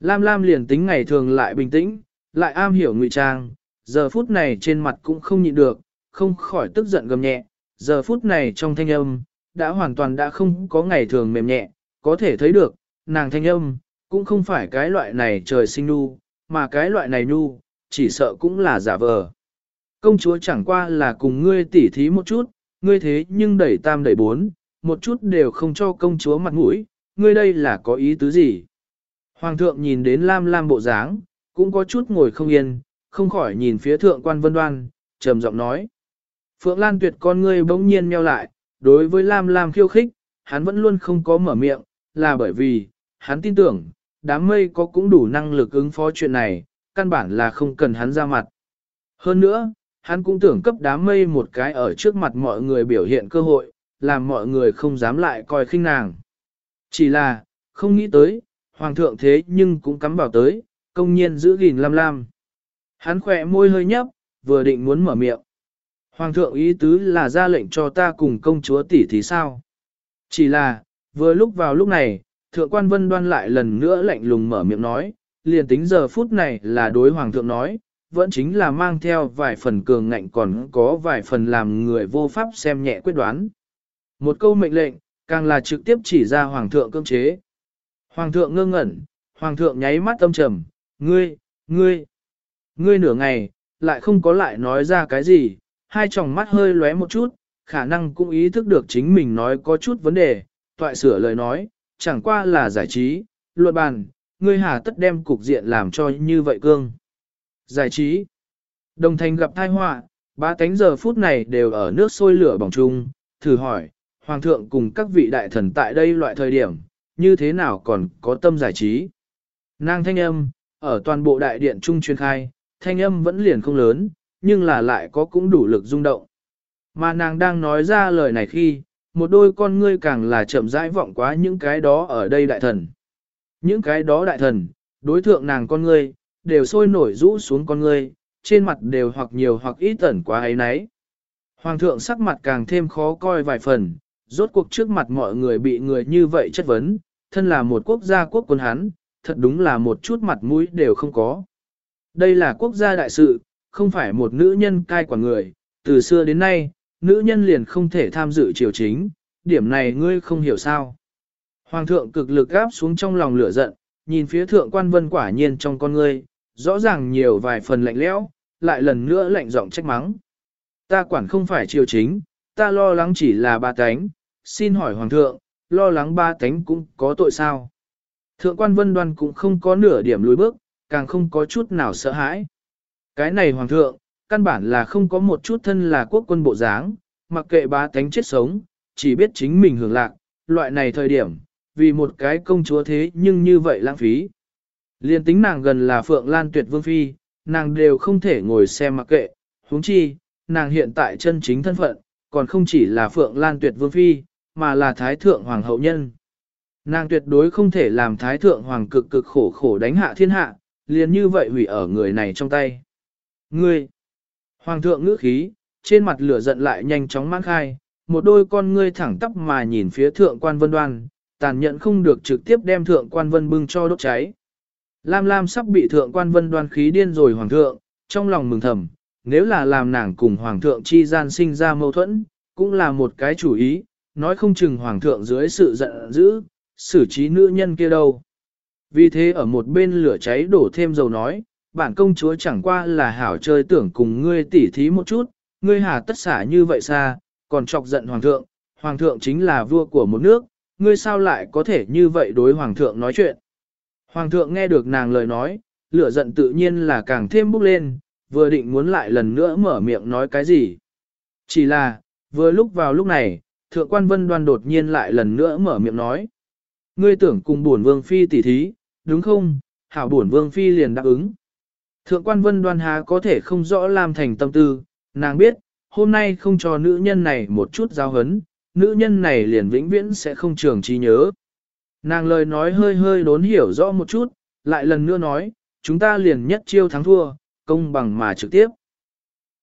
Lam Lam liền tính ngày thường lại bình tĩnh, lại am hiểu ngụy trang, giờ phút này trên mặt cũng không nhịn được, không khỏi tức giận gầm nhẹ, giờ phút này trong thanh âm, đã hoàn toàn đã không có ngày thường mềm nhẹ, có thể thấy được, nàng thanh âm, cũng không phải cái loại này trời sinh nu, mà cái loại này nu, chỉ sợ cũng là giả vờ. Công chúa chẳng qua là cùng ngươi tỉ thí một chút, ngươi thế nhưng đẩy tam đẩy bốn, một chút đều không cho công chúa mặt mũi, ngươi đây là có ý tứ gì? Hoàng thượng nhìn đến lam lam bộ dáng, cũng có chút ngồi không yên, không khỏi nhìn phía thượng quan vân đoan, trầm giọng nói. Phượng Lan tuyệt con ngươi bỗng nhiên meo lại, đối với lam lam khiêu khích, hắn vẫn luôn không có mở miệng, là bởi vì, hắn tin tưởng, đám mây có cũng đủ năng lực ứng phó chuyện này, căn bản là không cần hắn ra mặt. Hơn nữa, hắn cũng tưởng cấp đám mây một cái ở trước mặt mọi người biểu hiện cơ hội, làm mọi người không dám lại coi khinh nàng. Chỉ là, không nghĩ tới, hoàng thượng thế nhưng cũng cắm vào tới, công nhiên giữ gìn lam lam. Hắn khỏe môi hơi nhấp, vừa định muốn mở miệng. Hoàng thượng ý tứ là ra lệnh cho ta cùng công chúa tỷ thì sao? Chỉ là, vừa lúc vào lúc này, thượng quan vân đoan lại lần nữa lạnh lùng mở miệng nói, liền tính giờ phút này là đối hoàng thượng nói, vẫn chính là mang theo vài phần cường ngạnh còn có vài phần làm người vô pháp xem nhẹ quyết đoán. Một câu mệnh lệnh, càng là trực tiếp chỉ ra hoàng thượng cương chế. Hoàng thượng ngơ ngẩn, hoàng thượng nháy mắt tâm trầm, ngươi, ngươi, ngươi nửa ngày, lại không có lại nói ra cái gì, hai tròng mắt hơi lóe một chút, khả năng cũng ý thức được chính mình nói có chút vấn đề, toại sửa lời nói, chẳng qua là giải trí, luận bàn, ngươi hà tất đem cục diện làm cho như vậy cương. Giải trí, đồng thành gặp tai họa, ba cánh giờ phút này đều ở nước sôi lửa bỏng chung, thử hỏi, hoàng thượng cùng các vị đại thần tại đây loại thời điểm, như thế nào còn có tâm giải trí. Nàng thanh âm, ở toàn bộ đại điện trung truyền khai, thanh âm vẫn liền không lớn, nhưng là lại có cũng đủ lực rung động. Mà nàng đang nói ra lời này khi, một đôi con ngươi càng là chậm rãi vọng quá những cái đó ở đây đại thần. Những cái đó đại thần, đối thượng nàng con ngươi, đều sôi nổi rũ xuống con ngươi, trên mặt đều hoặc nhiều hoặc ít tẩn quá ấy nấy. Hoàng thượng sắc mặt càng thêm khó coi vài phần, rốt cuộc trước mặt mọi người bị người như vậy chất vấn, thân là một quốc gia quốc quân hắn, thật đúng là một chút mặt mũi đều không có. Đây là quốc gia đại sự, không phải một nữ nhân cai quản người, từ xưa đến nay, nữ nhân liền không thể tham dự triều chính, điểm này ngươi không hiểu sao. Hoàng thượng cực lực gáp xuống trong lòng lửa giận, nhìn phía thượng quan vân quả nhiên trong con ngươi, rõ ràng nhiều vài phần lạnh lẽo, lại lần nữa lạnh giọng trách mắng. Ta quản không phải triều chính, ta lo lắng chỉ là ba tánh, xin hỏi hoàng thượng, lo lắng ba tánh cũng có tội sao. Thượng quan vân đoan cũng không có nửa điểm lùi bước, càng không có chút nào sợ hãi. Cái này hoàng thượng, căn bản là không có một chút thân là quốc quân bộ dáng, mặc kệ ba tánh chết sống, chỉ biết chính mình hưởng lạc, loại này thời điểm, vì một cái công chúa thế nhưng như vậy lãng phí. Liên tính nàng gần là Phượng Lan Tuyệt Vương Phi, nàng đều không thể ngồi xem mặc kệ, huống chi, nàng hiện tại chân chính thân phận, còn không chỉ là Phượng Lan Tuyệt Vương Phi, mà là Thái Thượng Hoàng hậu nhân. Nàng tuyệt đối không thể làm Thái Thượng Hoàng cực cực khổ khổ đánh hạ thiên hạ, liền như vậy hủy ở người này trong tay. Ngươi! Hoàng thượng ngữ khí, trên mặt lửa giận lại nhanh chóng mãn khai, một đôi con ngươi thẳng tắp mà nhìn phía thượng quan vân đoan, tàn nhẫn không được trực tiếp đem thượng quan vân bưng cho đốt cháy. Lam Lam sắp bị thượng quan vân đoan khí điên rồi hoàng thượng, trong lòng mừng thầm, nếu là làm nàng cùng hoàng thượng chi gian sinh ra mâu thuẫn, cũng là một cái chủ ý, nói không chừng hoàng thượng dưới sự giận dữ, xử trí nữ nhân kia đâu. Vì thế ở một bên lửa cháy đổ thêm dầu nói, bản công chúa chẳng qua là hảo chơi tưởng cùng ngươi tỉ thí một chút, ngươi hà tất xả như vậy xa, còn chọc giận hoàng thượng, hoàng thượng chính là vua của một nước, ngươi sao lại có thể như vậy đối hoàng thượng nói chuyện. Hoàng thượng nghe được nàng lời nói, lửa giận tự nhiên là càng thêm bốc lên, vừa định muốn lại lần nữa mở miệng nói cái gì. Chỉ là, vừa lúc vào lúc này, thượng quan vân đoan đột nhiên lại lần nữa mở miệng nói. Ngươi tưởng cùng bổn vương phi tỉ thí, đúng không? Hảo bổn vương phi liền đáp ứng. Thượng quan vân đoan há có thể không rõ làm thành tâm tư, nàng biết, hôm nay không cho nữ nhân này một chút giao hấn, nữ nhân này liền vĩnh viễn sẽ không trường trí nhớ. Nàng lời nói hơi hơi đốn hiểu rõ một chút, lại lần nữa nói, chúng ta liền nhất chiêu thắng thua, công bằng mà trực tiếp.